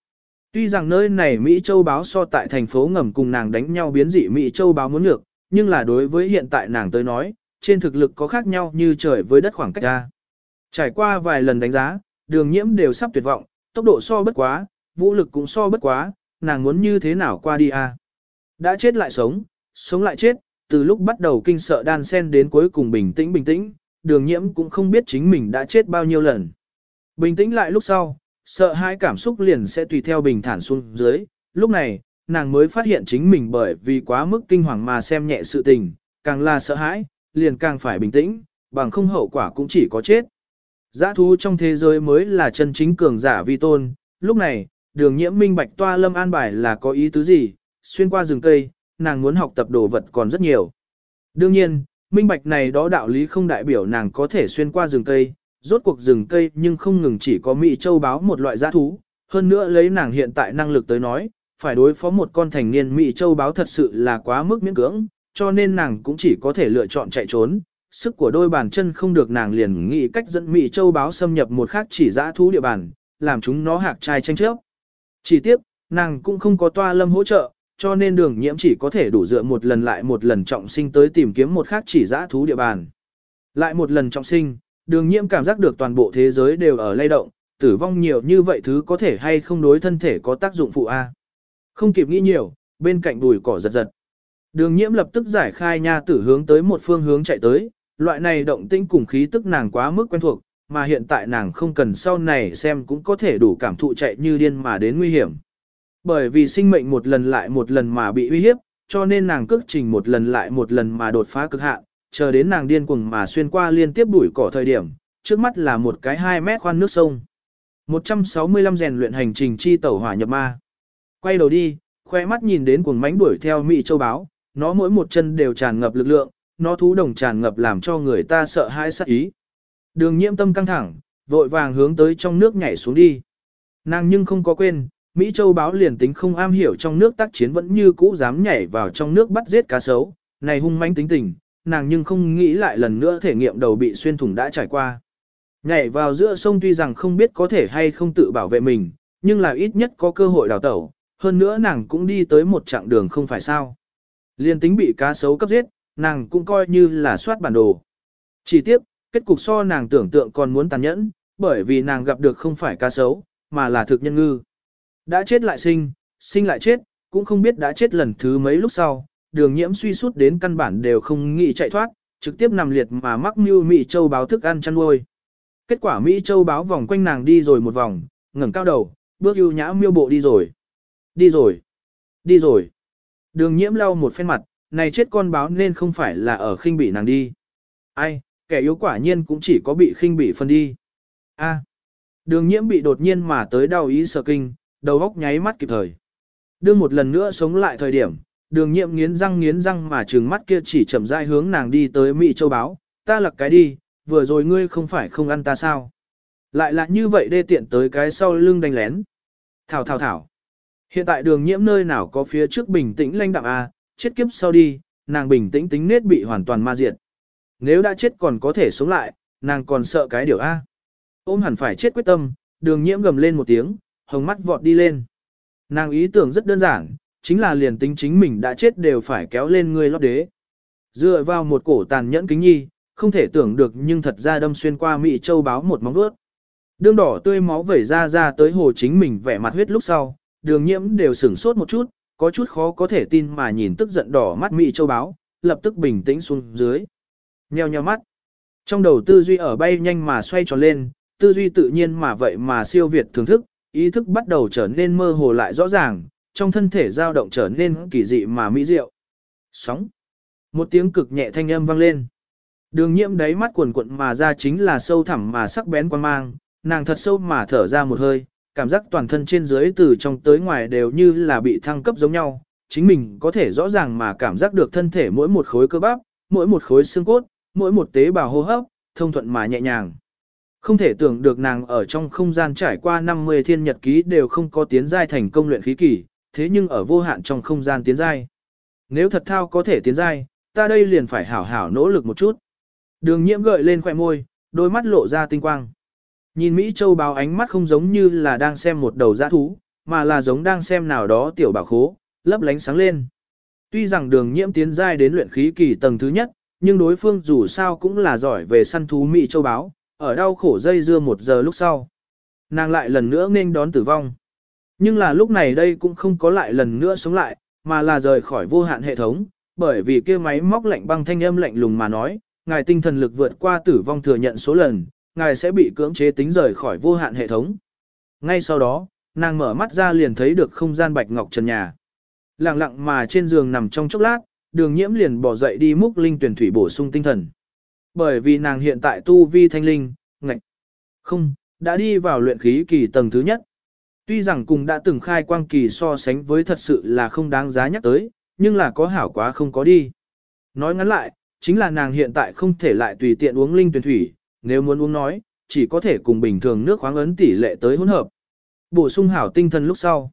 Tuy rằng nơi này Mỹ Châu báo so tại thành phố ngầm cùng nàng đánh nhau biến dị Mỹ Châu báo muốn ngược, nhưng là đối với hiện tại nàng tới nói, trên thực lực có khác nhau như trời với đất khoảng cách ra. Trải qua vài lần đánh giá, đường nhiễm đều sắp tuyệt vọng, tốc độ so bất quá, vũ lực cũng so bất quá, nàng muốn như thế nào qua đi à. Đã chết lại sống, sống lại chết, từ lúc bắt đầu kinh sợ đan sen đến cuối cùng bình tĩnh bình tĩnh, đường nhiễm cũng không biết chính mình đã chết bao nhiêu lần. Bình tĩnh lại lúc sau, sợ hãi cảm xúc liền sẽ tùy theo bình thản xuống dưới, lúc này, nàng mới phát hiện chính mình bởi vì quá mức kinh hoàng mà xem nhẹ sự tình, càng là sợ hãi, liền càng phải bình tĩnh, bằng không hậu quả cũng chỉ có chết. Giã thú trong thế giới mới là chân chính cường giả vi tôn, lúc này, đường nhiễm minh bạch toa lâm an bài là có ý tứ gì, xuyên qua rừng cây, nàng muốn học tập đồ vật còn rất nhiều. Đương nhiên, minh bạch này đó đạo lý không đại biểu nàng có thể xuyên qua rừng cây, rốt cuộc rừng cây nhưng không ngừng chỉ có Mỹ châu báo một loại giã thú, hơn nữa lấy nàng hiện tại năng lực tới nói, phải đối phó một con thành niên Mỹ châu báo thật sự là quá mức miễn cưỡng, cho nên nàng cũng chỉ có thể lựa chọn chạy trốn. Sức của đôi bàn chân không được nàng liền nghĩ cách dẫn Mỹ châu báo xâm nhập một khác chỉ giã thú địa bàn, làm chúng nó hạc trai tranh chấp. Chỉ tiếc, nàng cũng không có toa lâm hỗ trợ, cho nên đường nhiễm chỉ có thể đủ dựa một lần lại một lần trọng sinh tới tìm kiếm một khác chỉ giã thú địa bàn. Lại một lần trọng sinh, đường nhiễm cảm giác được toàn bộ thế giới đều ở lay động, tử vong nhiều như vậy thứ có thể hay không đối thân thể có tác dụng phụ a. Không kịp nghĩ nhiều, bên cạnh đùi cỏ giật giật. Đường nhiễm lập tức giải khai nha tử hướng tới một phương hướng chạy tới, loại này động tĩnh cùng khí tức nàng quá mức quen thuộc, mà hiện tại nàng không cần sau này xem cũng có thể đủ cảm thụ chạy như điên mà đến nguy hiểm. Bởi vì sinh mệnh một lần lại một lần mà bị uy hiếp, cho nên nàng cước trình một lần lại một lần mà đột phá cực hạn, chờ đến nàng điên cuồng mà xuyên qua liên tiếp bụi cỏ thời điểm, trước mắt là một cái 2 mét khoan nước sông. 165 rèn luyện hành trình chi tẩu hỏa nhập ma. Quay đầu đi, khoe mắt nhìn đến cuồng mánh đuổi theo Mỹ châu báo, nó mỗi một chân đều tràn ngập lực lượng, nó thú đồng tràn ngập làm cho người ta sợ hãi sát ý. Đường nhiễm tâm căng thẳng, vội vàng hướng tới trong nước nhảy xuống đi. Nàng nhưng không có quên, Mỹ châu báo liền tính không am hiểu trong nước tác chiến vẫn như cũ dám nhảy vào trong nước bắt giết cá sấu, này hung manh tính tình, nàng nhưng không nghĩ lại lần nữa thể nghiệm đầu bị xuyên thủng đã trải qua. Nhảy vào giữa sông tuy rằng không biết có thể hay không tự bảo vệ mình, nhưng là ít nhất có cơ hội đào tẩu, hơn nữa nàng cũng đi tới một chặng đường không phải sao. Liên tính bị cá sấu cấp giết, nàng cũng coi như là soát bản đồ. Chỉ tiếc, kết cục so nàng tưởng tượng còn muốn tàn nhẫn, bởi vì nàng gặp được không phải cá sấu, mà là thực nhân ngư. Đã chết lại sinh, sinh lại chết, cũng không biết đã chết lần thứ mấy lúc sau, đường nhiễm suy sút đến căn bản đều không nghĩ chạy thoát, trực tiếp nằm liệt mà mắc mưu Mỹ Châu báo thức ăn chăn nuôi. Kết quả Mỹ Châu báo vòng quanh nàng đi rồi một vòng, ngẩng cao đầu, bước ưu nhã miêu bộ đi rồi. Đi rồi. Đi rồi. Đường nhiễm lau một phen mặt, này chết con báo nên không phải là ở khinh bị nàng đi. Ai, kẻ yếu quả nhiên cũng chỉ có bị khinh bị phân đi. A. Đường nhiễm bị đột nhiên mà tới đau ý sợ kinh, đầu óc nháy mắt kịp thời. Đưa một lần nữa sống lại thời điểm, đường nhiệm nghiến răng nghiến răng mà trừng mắt kia chỉ chậm rãi hướng nàng đi tới Mỹ châu báo, ta lặc cái đi, vừa rồi ngươi không phải không ăn ta sao. Lại là như vậy đê tiện tới cái sau lưng đánh lén. Thảo thảo thảo. Hiện tại đường nhiễm nơi nào có phía trước bình tĩnh lanh đạm a, chết kiếp sau đi, nàng bình tĩnh tính nết bị hoàn toàn ma diệt. Nếu đã chết còn có thể sống lại, nàng còn sợ cái điều A. Ôm hẳn phải chết quyết tâm, đường nhiễm gầm lên một tiếng, hồng mắt vọt đi lên. Nàng ý tưởng rất đơn giản, chính là liền tính chính mình đã chết đều phải kéo lên người lót đế. Dựa vào một cổ tàn nhẫn kính nhi, không thể tưởng được nhưng thật ra đâm xuyên qua Mỹ Châu báo một móng vuốt. Đường đỏ tươi máu vẩy ra ra tới hồ chính mình vẻ mặt huyết lúc sau, đường nhiễm đều sửng sốt một chút, có chút khó có thể tin mà nhìn tức giận đỏ mắt Mỹ Châu báo, lập tức bình tĩnh xuống dưới. Nheo nheo mắt. Trong đầu tư duy ở bay nhanh mà xoay tròn lên, tư duy tự nhiên mà vậy mà siêu việt thưởng thức, ý thức bắt đầu trở nên mơ hồ lại rõ ràng, trong thân thể dao động trở nên kỳ dị mà mỹ diệu. Sóng. Một tiếng cực nhẹ thanh âm vang lên. Đường nhiễm đáy mắt cuồn cuộn mà ra chính là sâu thẳm mà sắc bén quan mang, nàng thật sâu mà thở ra một hơi, cảm giác toàn thân trên dưới từ trong tới ngoài đều như là bị thăng cấp giống nhau, chính mình có thể rõ ràng mà cảm giác được thân thể mỗi một khối cơ bắp, mỗi một khối xương cốt, mỗi một tế bào hô hấp, thông thuận mà nhẹ nhàng. Không thể tưởng được nàng ở trong không gian trải qua 50 thiên nhật ký đều không có tiến giai thành công luyện khí kỳ, thế nhưng ở vô hạn trong không gian tiến giai. Nếu thật thao có thể tiến giai, ta đây liền phải hảo hảo nỗ lực một chút. Đường nhiễm gợi lên khỏe môi, đôi mắt lộ ra tinh quang. Nhìn Mỹ Châu báo ánh mắt không giống như là đang xem một đầu giã thú, mà là giống đang xem nào đó tiểu bảo khố, lấp lánh sáng lên. Tuy rằng đường nhiễm tiến giai đến luyện khí kỳ tầng thứ nhất, nhưng đối phương dù sao cũng là giỏi về săn thú Mỹ Châu báo, ở đau khổ dây dưa một giờ lúc sau. Nàng lại lần nữa nên đón tử vong. Nhưng là lúc này đây cũng không có lại lần nữa sống lại, mà là rời khỏi vô hạn hệ thống, bởi vì kia máy móc lạnh băng thanh âm lạnh lùng mà nói, ngài tinh thần lực vượt qua tử vong thừa nhận số lần, ngài sẽ bị cưỡng chế tính rời khỏi vô hạn hệ thống. Ngay sau đó, nàng mở mắt ra liền thấy được không gian bạch ngọc trần nhà. Lặng lặng mà trên giường nằm trong chốc lát, đường nhiễm liền bỏ dậy đi múc linh tuyển thủy bổ sung tinh thần. Bởi vì nàng hiện tại tu vi thanh linh, ngạch. Không, đã đi vào luyện khí kỳ tầng thứ nhất. Tuy rằng cùng đã từng khai quang kỳ so sánh với thật sự là không đáng giá nhắc tới, nhưng là có hảo quá không có đi. Nói ngắn lại, chính là nàng hiện tại không thể lại tùy tiện uống linh tuyển thủy, nếu muốn uống nói, chỉ có thể cùng bình thường nước khoáng ấn tỷ lệ tới hỗn hợp. Bổ sung hảo tinh thần lúc sau.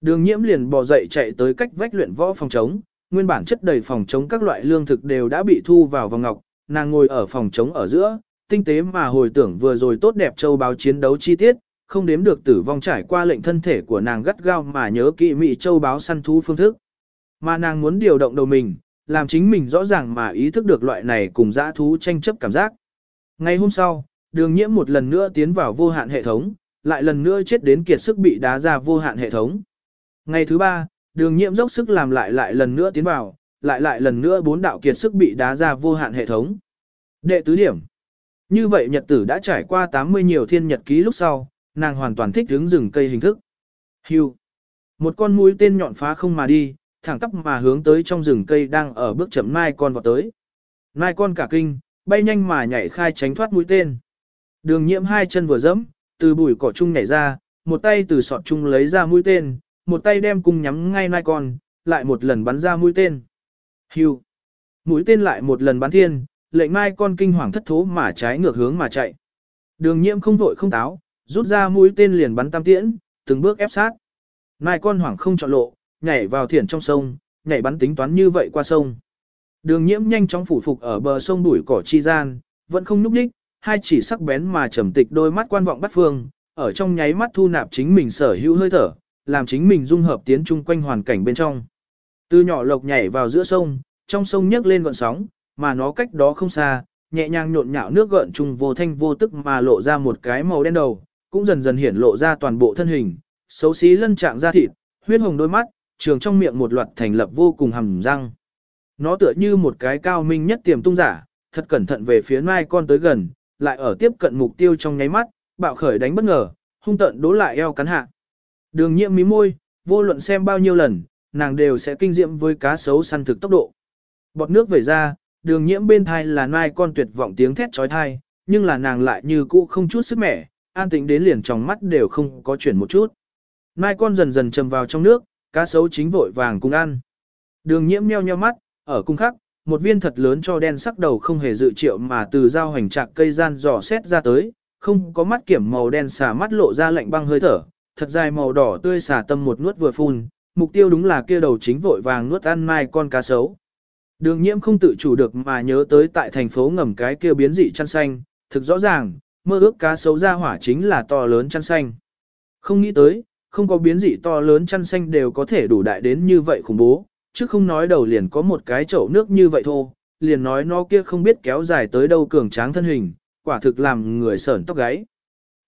Đường nhiễm liền bò dậy chạy tới cách vách luyện võ phòng chống, nguyên bản chất đầy phòng chống các loại lương thực đều đã bị thu vào vòng ngọc, nàng ngồi ở phòng chống ở giữa, tinh tế mà hồi tưởng vừa rồi tốt đẹp châu báo chiến đấu chi tiết, không đếm được tử vong trải qua lệnh thân thể của nàng gắt gao mà nhớ kỹ mỹ châu báo săn thú phương thức. Mà nàng muốn điều động đầu mình, làm chính mình rõ ràng mà ý thức được loại này cùng dã thú tranh chấp cảm giác. Ngày hôm sau, đường nhiễm một lần nữa tiến vào vô hạn hệ thống, lại lần nữa chết đến kiệt sức bị đá ra vô hạn hệ thống. Ngày thứ ba, đường nhiễm dốc sức làm lại lại lần nữa tiến vào, lại lại lần nữa bốn đạo kiệt sức bị đá ra vô hạn hệ thống. Đệ tứ điểm. Như vậy nhật tử đã trải qua 80 nhiều thiên nhật ký lúc sau, nàng hoàn toàn thích hướng rừng cây hình thức. Hưu. Một con mũi tên nhọn phá không mà đi, thẳng tắp mà hướng tới trong rừng cây đang ở bước chậm mai con vào tới. Mai con cả kinh, bay nhanh mà nhảy khai tránh thoát mũi tên. Đường nhiễm hai chân vừa dẫm, từ bụi cỏ chung nhảy ra, một tay từ sọt chung lấy ra mũi tên, một tay đem cung nhắm ngay mai con, lại một lần bắn ra mũi tên. Hưu. Mũi tên lại một lần bắn thiên, lệnh mai con kinh hoàng thất thố mà trái ngược hướng mà chạy. Đường nhiễm không vội không táo, rút ra mũi tên liền bắn tam tiễn, từng bước ép sát. Mai con hoảng không chọn lộ, nhảy vào thiển trong sông, nhảy bắn tính toán như vậy qua sông. Đường nhiễm nhanh chóng phủ phục ở bờ sông đuổi cỏ chi gian, vẫn không núp đích, hai chỉ sắc bén mà trầm tịch đôi mắt quan vọng bắt phương, ở trong nháy mắt thu nạp chính mình sở hữu hơi thở, làm chính mình dung hợp tiến chung quanh hoàn cảnh bên trong. Từ nhỏ lộc nhảy vào giữa sông, trong sông nhấc lên gọn sóng, mà nó cách đó không xa, nhẹ nhàng nhộn nhạo nước gợn chung vô thanh vô tức mà lộ ra một cái màu đen đầu, cũng dần dần hiển lộ ra toàn bộ thân hình, xấu xí lân trạng da thịt, huyết hồng đôi mắt, trường trong miệng một loạt thành lập vô cùng hầm răng. Nó tựa như một cái cao minh nhất tiềm tung giả, thật cẩn thận về phía mai con tới gần, lại ở tiếp cận mục tiêu trong nháy mắt, bạo khởi đánh bất ngờ, hung tận đố lại eo cắn hạ. Đường nhiệm mí môi, vô luận xem bao nhiêu lần, nàng đều sẽ kinh diệm với cá sấu săn thực tốc độ. Bọt nước về ra, đường nhiễm bên thai là mai con tuyệt vọng tiếng thét chói tai nhưng là nàng lại như cũ không chút sức mẻ, an tĩnh đến liền trong mắt đều không có chuyển một chút. Mai con dần dần chầm vào trong nước, cá sấu chính vội vàng cùng ăn. Đường nhiễm nheo nheo mắt, ở cung khắc, một viên thật lớn cho đen sắc đầu không hề dự triệu mà từ dao hành trạc cây gian dò xét ra tới, không có mắt kiểm màu đen xà mắt lộ ra lạnh băng hơi thở, thật dài màu đỏ tươi xà tâm một nuốt vừa phun, mục tiêu đúng là kia đầu chính vội vàng nuốt ăn mai con cá sấu. Đường nhiễm không tự chủ được mà nhớ tới tại thành phố ngầm cái kia biến dị chăn xanh, thực rõ ràng, mơ ước cá sấu ra hỏa chính là to lớn chăn xanh. Không nghĩ tới, không có biến dị to lớn chăn xanh đều có thể đủ đại đến như vậy khủng bố, chứ không nói đầu liền có một cái chậu nước như vậy thôi, liền nói nó kia không biết kéo dài tới đâu cường tráng thân hình, quả thực làm người sởn tóc gáy.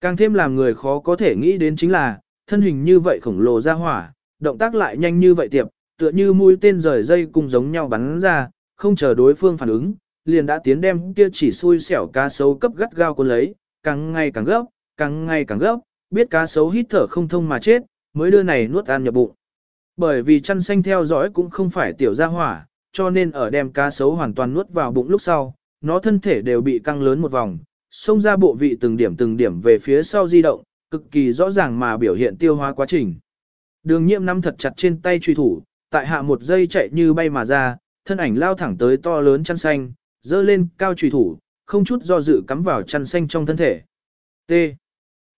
Càng thêm làm người khó có thể nghĩ đến chính là, thân hình như vậy khổng lồ ra hỏa, động tác lại nhanh như vậy tiệp, tựa như mũi tên rời dây cùng giống nhau bắn ra, không chờ đối phương phản ứng, liền đã tiến đem kia chỉ xui xẻo cá sấu cấp gắt gao cuốn lấy, càng ngày càng gấp, càng ngày càng gấp, biết cá sấu hít thở không thông mà chết, mới đưa này nuốt ăn nhập bụng. Bởi vì chăn xanh theo dõi cũng không phải tiểu gia hỏa, cho nên ở đem cá sấu hoàn toàn nuốt vào bụng lúc sau, nó thân thể đều bị căng lớn một vòng, xông ra bộ vị từng điểm từng điểm về phía sau di động, cực kỳ rõ ràng mà biểu hiện tiêu hóa quá trình. Đường nhiễm nắm thật chặt trên tay truy thủ, tại hạ một giây chạy như bay mà ra, thân ảnh lao thẳng tới to lớn chăn xanh, dơ lên cao truy thủ, không chút do dự cắm vào chăn xanh trong thân thể. T.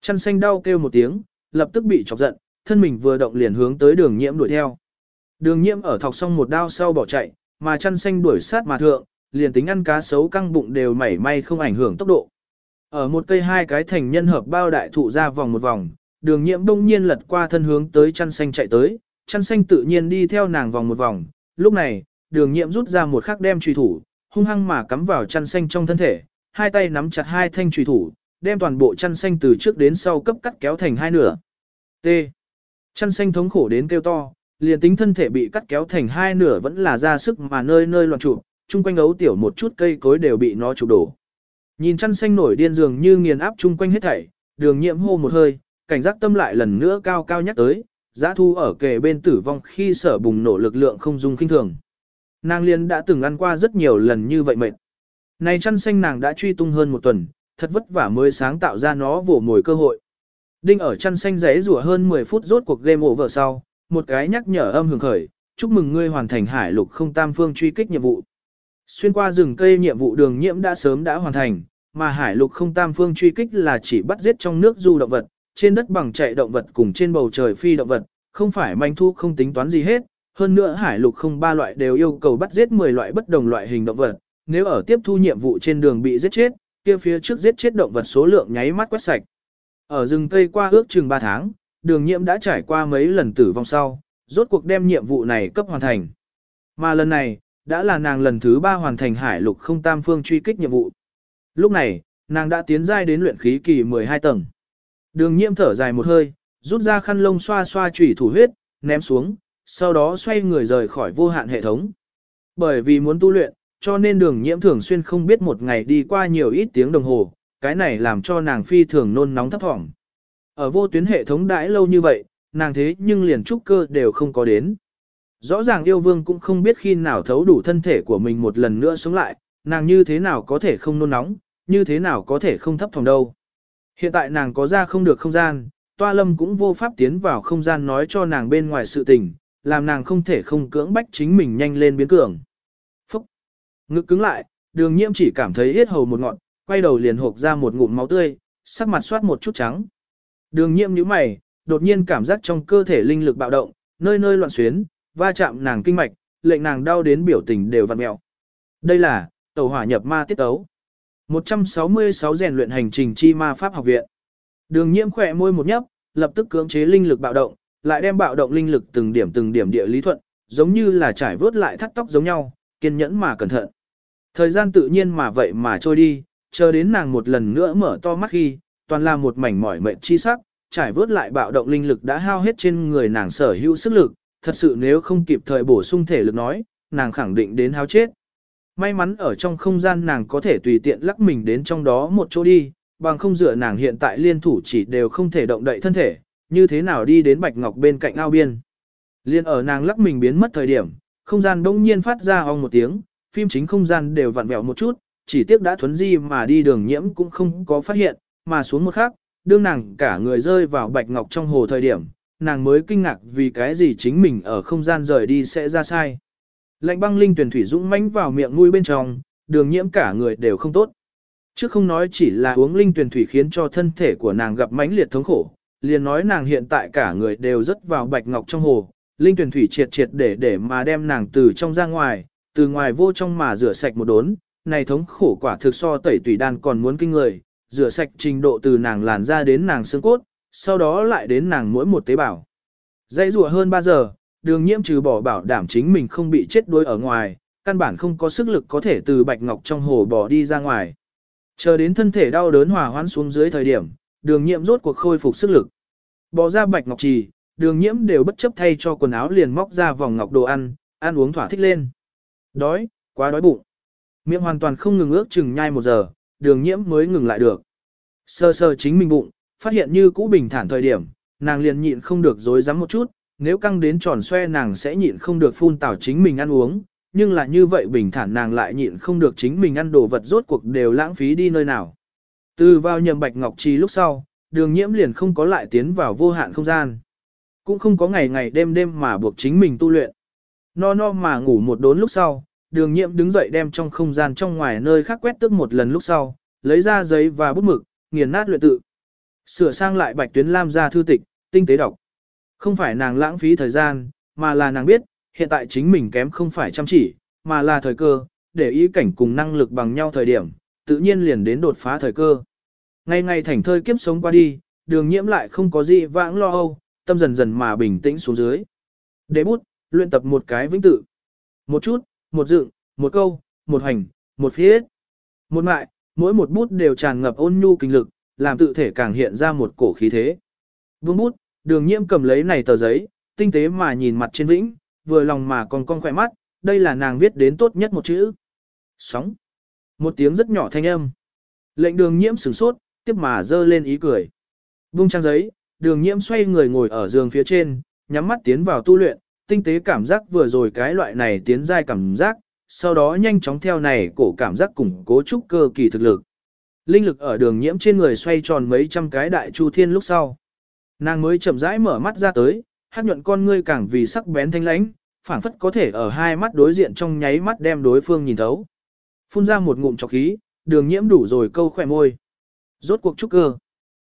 Chăn xanh đau kêu một tiếng, lập tức bị chọc giận, thân mình vừa động liền hướng tới đường nhiễm đuổi theo. Đường nhiễm ở thọc xong một đao sau bỏ chạy, mà chăn xanh đuổi sát mà thượng, liền tính ăn cá sấu căng bụng đều mảy may không ảnh hưởng tốc độ. Ở một cây hai cái thành nhân hợp bao đại thụ ra vòng một vòng, đường nhiễm đông nhiên lật qua thân hướng tới chăn xanh chạy tới, chăn xanh tự nhiên đi theo nàng vòng một vòng. Lúc này, đường nhiễm rút ra một khắc đem truy thủ, hung hăng mà cắm vào chăn xanh trong thân thể, hai tay nắm chặt hai thanh trùy thủ, đem toàn bộ chăn xanh từ trước đến sau cấp cắt kéo thành hai nửa. T. Chăn xanh thống khổ đến kêu to, liền tính thân thể bị cắt kéo thành hai nửa vẫn là ra sức mà nơi nơi loạn trụ, chung quanh ấu tiểu một chút cây cối đều bị nó chụp đổ. Nhìn chăn xanh nổi điên dường như nghiền áp chung quanh hết thảy, đường nhiễm hô một hơi, cảnh giác tâm lại lần nữa cao cao nhắc tới, giã thu ở kề bên tử vong khi sở bùng nổ lực lượng không dung kinh thường. Nàng liên đã từng ăn qua rất nhiều lần như vậy mệt. Này chăn xanh nàng đã truy tung hơn một tuần, thật vất vả mới sáng tạo ra nó vổ mồi cơ hội. Đinh ở chăn xanh rẽ rủa hơn 10 phút rốt cuộc game over sau, một cái nhắc nhở âm hưởng khởi, chúc mừng ngươi hoàn thành hải lục không tam phương truy kích nhiệm vụ. Xuyên qua rừng cây nhiệm vụ đường nhiễm đã sớm đã hoàn thành, mà hải lục không tam phương truy kích là chỉ bắt giết trong nước du động vật, trên đất bằng chạy động vật cùng trên bầu trời phi động vật, không phải manh thu không tính toán gì hết. Hơn nữa hải lục không ba loại đều yêu cầu bắt giết 10 loại bất đồng loại hình động vật, nếu ở tiếp thu nhiệm vụ trên đường bị giết chết, kia phía trước giết chết động vật số lượng nháy mắt quét sạch. Ở rừng cây qua ước chừng 3 tháng, đường nhiệm đã trải qua mấy lần tử vong sau, rốt cuộc đem nhiệm vụ này cấp hoàn thành. Mà lần này, đã là nàng lần thứ 3 hoàn thành hải lục không tam phương truy kích nhiệm vụ. Lúc này, nàng đã tiến giai đến luyện khí kỳ 12 tầng. Đường nhiệm thở dài một hơi, rút ra khăn lông xoa xoa chủy thủ huyết, ném xuống, sau đó xoay người rời khỏi vô hạn hệ thống. Bởi vì muốn tu luyện, cho nên đường nhiễm thường xuyên không biết một ngày đi qua nhiều ít tiếng đồng hồ, cái này làm cho nàng phi thường nôn nóng thấp thỏm. Ở vô tuyến hệ thống đãi lâu như vậy, nàng thế nhưng liền trúc cơ đều không có đến. Rõ ràng yêu vương cũng không biết khi nào thấu đủ thân thể của mình một lần nữa sống lại, nàng như thế nào có thể không nôn nóng, như thế nào có thể không thấp thỏm đâu. Hiện tại nàng có ra không được không gian, toa lâm cũng vô pháp tiến vào không gian nói cho nàng bên ngoài sự tình, làm nàng không thể không cưỡng bách chính mình nhanh lên biến cường. Phúc! Ngực cứng lại, đường nhiễm chỉ cảm thấy yết hầu một ngọn, quay đầu liền hộp ra một ngụm máu tươi, sắc mặt xoát một chút trắng. Đường nhiễm nhíu mày, đột nhiên cảm giác trong cơ thể linh lực bạo động, nơi nơi loạn xuyến, va chạm nàng kinh mạch, lệnh nàng đau đến biểu tình đều vặn mẹo. Đây là, tàu hỏa nhập ma tiết tấu. 166 rèn luyện hành trình chi ma pháp học viện. Đường nhiễm khỏe môi một nhấp, lập tức cưỡng chế linh lực bạo động, lại đem bạo động linh lực từng điểm từng điểm địa lý thuận, giống như là trải vớt lại thắt tóc giống nhau, kiên nhẫn mà cẩn thận. Thời gian tự nhiên mà vậy mà trôi đi, chờ đến nàng một lần nữa mở to mắt khi, toàn là một mảnh mỏi mệt chi sắc, trải vớt lại bạo động linh lực đã hao hết trên người nàng sở hữu sức lực, thật sự nếu không kịp thời bổ sung thể lực nói, nàng khẳng định đến hao chết. May mắn ở trong không gian nàng có thể tùy tiện lắc mình đến trong đó một chỗ đi, bằng không dựa nàng hiện tại liên thủ chỉ đều không thể động đậy thân thể, như thế nào đi đến Bạch Ngọc bên cạnh ao biên. Liên ở nàng lắc mình biến mất thời điểm, không gian bỗng nhiên phát ra ong một tiếng, phim chính không gian đều vặn vẹo một chút, chỉ tiếc đã thuấn di mà đi đường nhiễm cũng không có phát hiện, mà xuống một khắc, đương nàng cả người rơi vào Bạch Ngọc trong hồ thời điểm, nàng mới kinh ngạc vì cái gì chính mình ở không gian rời đi sẽ ra sai. Lạnh băng linh tuyển thủy dũng mãnh vào miệng nuôi bên trong, đường nhiễm cả người đều không tốt. Chứ không nói chỉ là uống linh tuyển thủy khiến cho thân thể của nàng gặp mãnh liệt thống khổ, liền nói nàng hiện tại cả người đều rất vào bạch ngọc trong hồ, linh tuyển thủy triệt triệt để để mà đem nàng từ trong ra ngoài, từ ngoài vô trong mà rửa sạch một đốn, này thống khổ quả thực so tẩy tùy đan còn muốn kinh người, rửa sạch trình độ từ nàng làn ra đến nàng xương cốt, sau đó lại đến nàng mỗi một tế bào. Dãy rùa hơn 3 giờ, đường nhiễm trừ bỏ bảo đảm chính mình không bị chết đuối ở ngoài, căn bản không có sức lực có thể từ bạch ngọc trong hồ bỏ đi ra ngoài. Chờ đến thân thể đau đớn hòa hoãn xuống dưới thời điểm, đường nhiễm rốt cuộc khôi phục sức lực. Bỏ ra bạch ngọc trì, đường nhiễm đều bất chấp thay cho quần áo liền móc ra vòng ngọc đồ ăn, ăn uống thỏa thích lên. Đói, quá đói bụng. Miệng hoàn toàn không ngừng ước chừng nhai một giờ, đường nhiễm mới ngừng lại được. Sơ sơ chính mình bụng, phát hiện như cũ bình thản thời điểm, nàng liền nhịn không được dối rắm một chút, nếu căng đến tròn xoe nàng sẽ nhịn không được phun tảo chính mình ăn uống, nhưng là như vậy bình thản nàng lại nhịn không được chính mình ăn đồ vật rốt cuộc đều lãng phí đi nơi nào. Từ vào nhầm bạch ngọc trì lúc sau, đường nhiễm liền không có lại tiến vào vô hạn không gian. Cũng không có ngày ngày đêm đêm mà buộc chính mình tu luyện. No no mà ngủ một đốn lúc sau, đường nhiễm đứng dậy đem trong không gian trong ngoài nơi khác quét tức một lần lúc sau, lấy ra giấy và bút mực, nghiền nát luyện tự. Sửa sang lại bạch tuyến lam ra thư tịch, tinh tế đọc. Không phải nàng lãng phí thời gian, mà là nàng biết, hiện tại chính mình kém không phải chăm chỉ, mà là thời cơ, để ý cảnh cùng năng lực bằng nhau thời điểm, tự nhiên liền đến đột phá thời cơ. Ngày ngày thành thơi kiếp sống qua đi, đường nhiễm lại không có gì vãng lo âu, tâm dần dần mà bình tĩnh xuống dưới. Đế bút, luyện tập một cái vĩnh tự. Một chút, một dựng, một câu, một hành, một phía. Một mại, mỗi một bút đều tràn ngập ôn nhu kinh lực, làm tự thể càng hiện ra một cổ khí thế. Vương bút, đường nhiễm cầm lấy này tờ giấy, tinh tế mà nhìn mặt trên vĩnh, vừa lòng mà còn con khỏe mắt, đây là nàng viết đến tốt nhất một chữ. Sóng. Một tiếng rất nhỏ thanh âm. Lệnh đường nhiễm sửng sốt, tiếp mà dơ lên ý cười. Vung trang giấy, đường nhiễm xoay người ngồi ở giường phía trên, nhắm mắt tiến vào tu luyện, tinh tế cảm giác vừa rồi cái loại này tiến giai cảm giác, sau đó nhanh chóng theo này cổ cảm giác củng cố trúc cơ kỳ thực lực. Linh lực ở đường nhiễm trên người xoay tròn mấy trăm cái đại chu thiên lúc sau. Nàng mới chậm rãi mở mắt ra tới, hát nhuận con ngươi càng vì sắc bén thanh lãnh, phảng phất có thể ở hai mắt đối diện trong nháy mắt đem đối phương nhìn thấu. Phun ra một ngụm trọc khí, đường nhiễm đủ rồi câu khỏe môi. Rốt cuộc trúc cơ.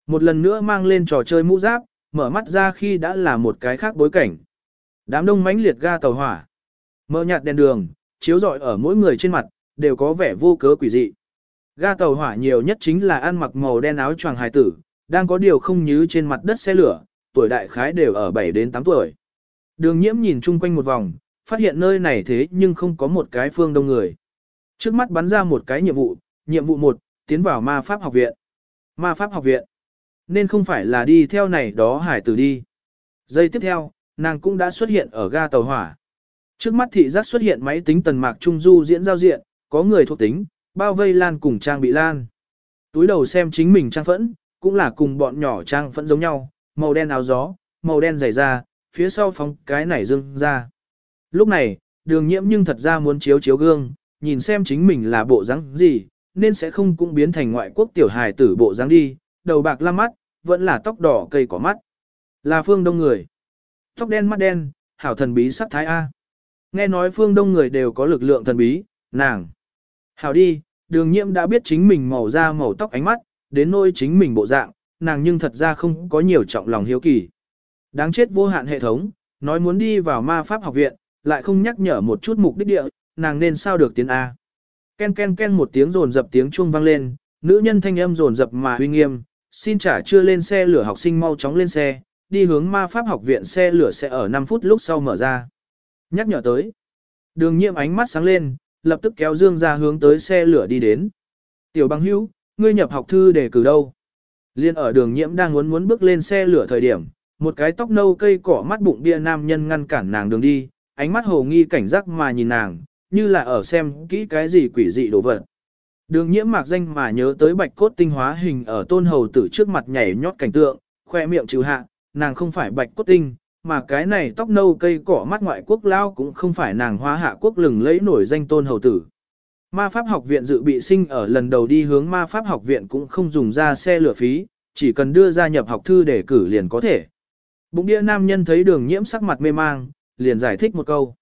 Một lần nữa mang lên trò chơi mũ giáp, mở mắt ra khi đã là một cái khác bối cảnh. Đám đông mãnh liệt ga tàu hỏa. Mờ nhạt đèn đường, chiếu rọi ở mỗi người trên mặt, đều có vẻ vô cớ quỷ dị. Ga tàu hỏa nhiều nhất chính là ăn mặc màu đen áo choàng hài tử, đang có điều không nhứ trên mặt đất xe lửa, tuổi đại khái đều ở 7 đến 8 tuổi. Đường nhiễm nhìn chung quanh một vòng, phát hiện nơi này thế nhưng không có một cái phương đông người. Trước mắt bắn ra một cái nhiệm vụ, nhiệm vụ 1, tiến vào ma pháp học viện. Ma pháp học viện. Nên không phải là đi theo này đó hải tử đi. Giây tiếp theo, nàng cũng đã xuất hiện ở ga tàu hỏa. Trước mắt thị giác xuất hiện máy tính tần mạc trung du diễn giao diện, có người thuộc tính, bao vây lan cùng trang bị lan. Túi đầu xem chính mình trang phẫn, cũng là cùng bọn nhỏ trang phẫn giống nhau, màu đen áo gió, màu đen dày da, phía sau phóng cái này dưng ra. Lúc này, đường nhiễm nhưng thật ra muốn chiếu chiếu gương, nhìn xem chính mình là bộ dáng gì, nên sẽ không cũng biến thành ngoại quốc tiểu hài tử bộ dáng đi, đầu bạc lam mắt, vẫn là tóc đỏ cây cỏ mắt. Là phương đông người. Tóc đen mắt đen, hảo thần bí sắc thái A. Nghe nói phương đông người đều có lực lượng thần bí, nàng. Hảo đi, đường nhiễm đã biết chính mình màu da màu tóc ánh mắt, đến nỗi chính mình bộ dạng, nàng nhưng thật ra không có nhiều trọng lòng hiếu kỳ. Đáng chết vô hạn hệ thống, nói muốn đi vào ma pháp học viện, lại không nhắc nhở một chút mục đích địa, nàng nên sao được tiến A. Ken ken ken một tiếng rồn dập tiếng chuông vang lên, nữ nhân thanh âm rồn dập mà uy nghiêm, xin trả chưa lên xe lửa học sinh mau chóng lên xe, đi hướng ma pháp học viện xe lửa sẽ ở 5 phút lúc sau mở ra. Nhắc nhở tới. Đường nhiệm ánh mắt sáng lên, lập tức kéo Dương ra hướng tới xe lửa đi đến. Tiểu băng hữu, ngươi nhập học thư để cử đâu? Liên ở đường nhiễm đang muốn muốn bước lên xe lửa thời điểm, một cái tóc nâu cây cỏ mắt bụng bia nam nhân ngăn cản nàng đường đi, ánh mắt hồ nghi cảnh giác mà nhìn nàng, như là ở xem kỹ cái gì quỷ dị đồ vật. Đường nhiễm mạc danh mà nhớ tới bạch cốt tinh hóa hình ở tôn hầu tử trước mặt nhảy nhót cảnh tượng, khoe miệng trừ hạ, nàng không phải bạch cốt tinh, mà cái này tóc nâu cây cỏ mắt ngoại quốc lao cũng không phải nàng hóa hạ quốc lừng lấy nổi danh tôn hầu tử. Ma pháp học viện dự bị sinh ở lần đầu đi hướng ma pháp học viện cũng không dùng ra xe lửa phí, chỉ cần đưa ra nhập học thư để cử liền có thể. Bụng địa nam nhân thấy đường nhiễm sắc mặt mê mang, liền giải thích một câu.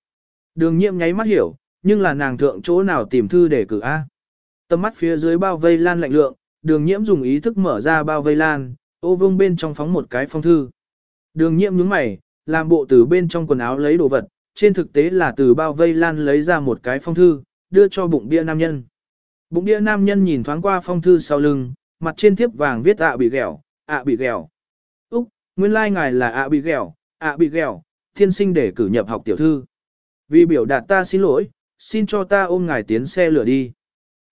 Đường nhiễm nháy mắt hiểu, nhưng là nàng thượng chỗ nào tìm thư để cử A. Tầm mắt phía dưới bao vây lan lạnh lượng, đường nhiễm dùng ý thức mở ra bao vây lan, ô vương bên trong phóng một cái phong thư. Đường nhiễm nhướng mày, làm bộ từ bên trong quần áo lấy đồ vật, trên thực tế là từ bao vây lan lấy ra một cái phong thư, đưa cho bụng bia nam nhân. Bụng bia nam nhân nhìn thoáng qua phong thư sau lưng, mặt trên thiếp vàng viết ạ bị ghẹo, ạ bị ghẹo. Úc, nguyên lai like ngài là ạ bị ghẹo, ạ bị ghẹo, thiên sinh để cử nhập học tiểu thư. Vì biểu đạt ta xin lỗi, xin cho ta ôm ngài tiến xe lửa đi.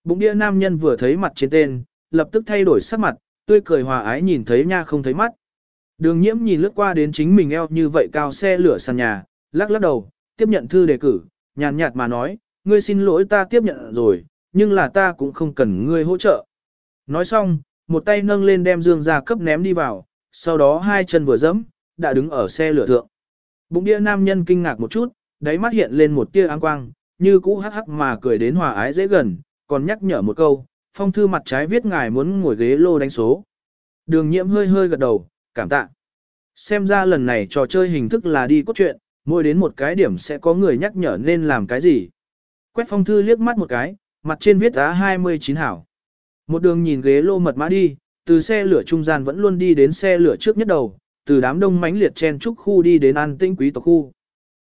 Bụng địa nam nhân vừa thấy mặt trên tên, lập tức thay đổi sắc mặt, tươi cười hòa ái nhìn thấy nha không thấy mắt. Đường nhiễm nhìn lướt qua đến chính mình eo như vậy cao xe lửa sàn nhà, lắc lắc đầu, tiếp nhận thư đề cử, nhàn nhạt mà nói, ngươi xin lỗi ta tiếp nhận rồi, nhưng là ta cũng không cần ngươi hỗ trợ. Nói xong, một tay nâng lên đem dương ra cấp ném đi vào, sau đó hai chân vừa dẫm, đã đứng ở xe lửa thượng. Bụng đĩa nam nhân kinh ngạc một chút, đáy mắt hiện lên một tia áng quang, như cũ hắc hắc mà cười đến hòa ái dễ gần, còn nhắc nhở một câu, phong thư mặt trái viết ngài muốn ngồi ghế lô đánh số. Đường nhiễm hơi hơi gật đầu, cảm tạ. Xem ra lần này trò chơi hình thức là đi cốt truyện, mỗi đến một cái điểm sẽ có người nhắc nhở nên làm cái gì. Quét phong thư liếc mắt một cái, mặt trên viết giá 29 hảo. Một đường nhìn ghế lô mật mã đi, từ xe lửa trung gian vẫn luôn đi đến xe lửa trước nhất đầu, từ đám đông mãnh liệt chen trúc khu đi đến an tĩnh quý tộc khu.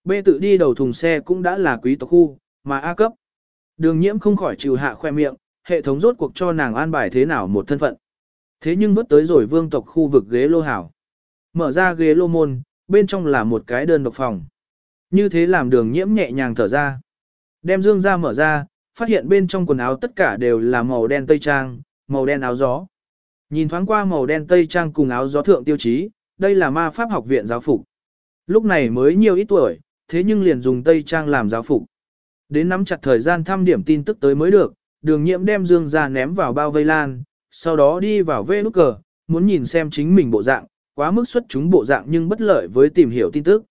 B tự đi đầu thùng xe cũng đã là quý tộc khu, mà A cấp. Đường nhiễm không khỏi trừ hạ khoe miệng, hệ thống rốt cuộc cho nàng an bài thế nào một thân phận. Thế nhưng vớt tới rồi vương tộc khu vực ghế lô hảo. Mở ra ghế lô môn, bên trong là một cái đơn độc phòng. Như thế làm đường nhiễm nhẹ nhàng thở ra. Đem dương ra mở ra, phát hiện bên trong quần áo tất cả đều là màu đen tây trang, màu đen áo gió. Nhìn thoáng qua màu đen tây trang cùng áo gió thượng tiêu chí, đây là ma pháp học viện giáo phục. Lúc này mới nhiều ít tuổi, thế nhưng liền dùng tây trang làm giáo phục. Đến nắm chặt thời gian thăm điểm tin tức tới mới được, đường nhiễm đem dương ra ném vào bao vây lan, sau đó đi vào vê nút cờ, muốn nhìn xem chính mình bộ dạng, quá mức xuất chúng bộ dạng nhưng bất lợi với tìm hiểu tin tức.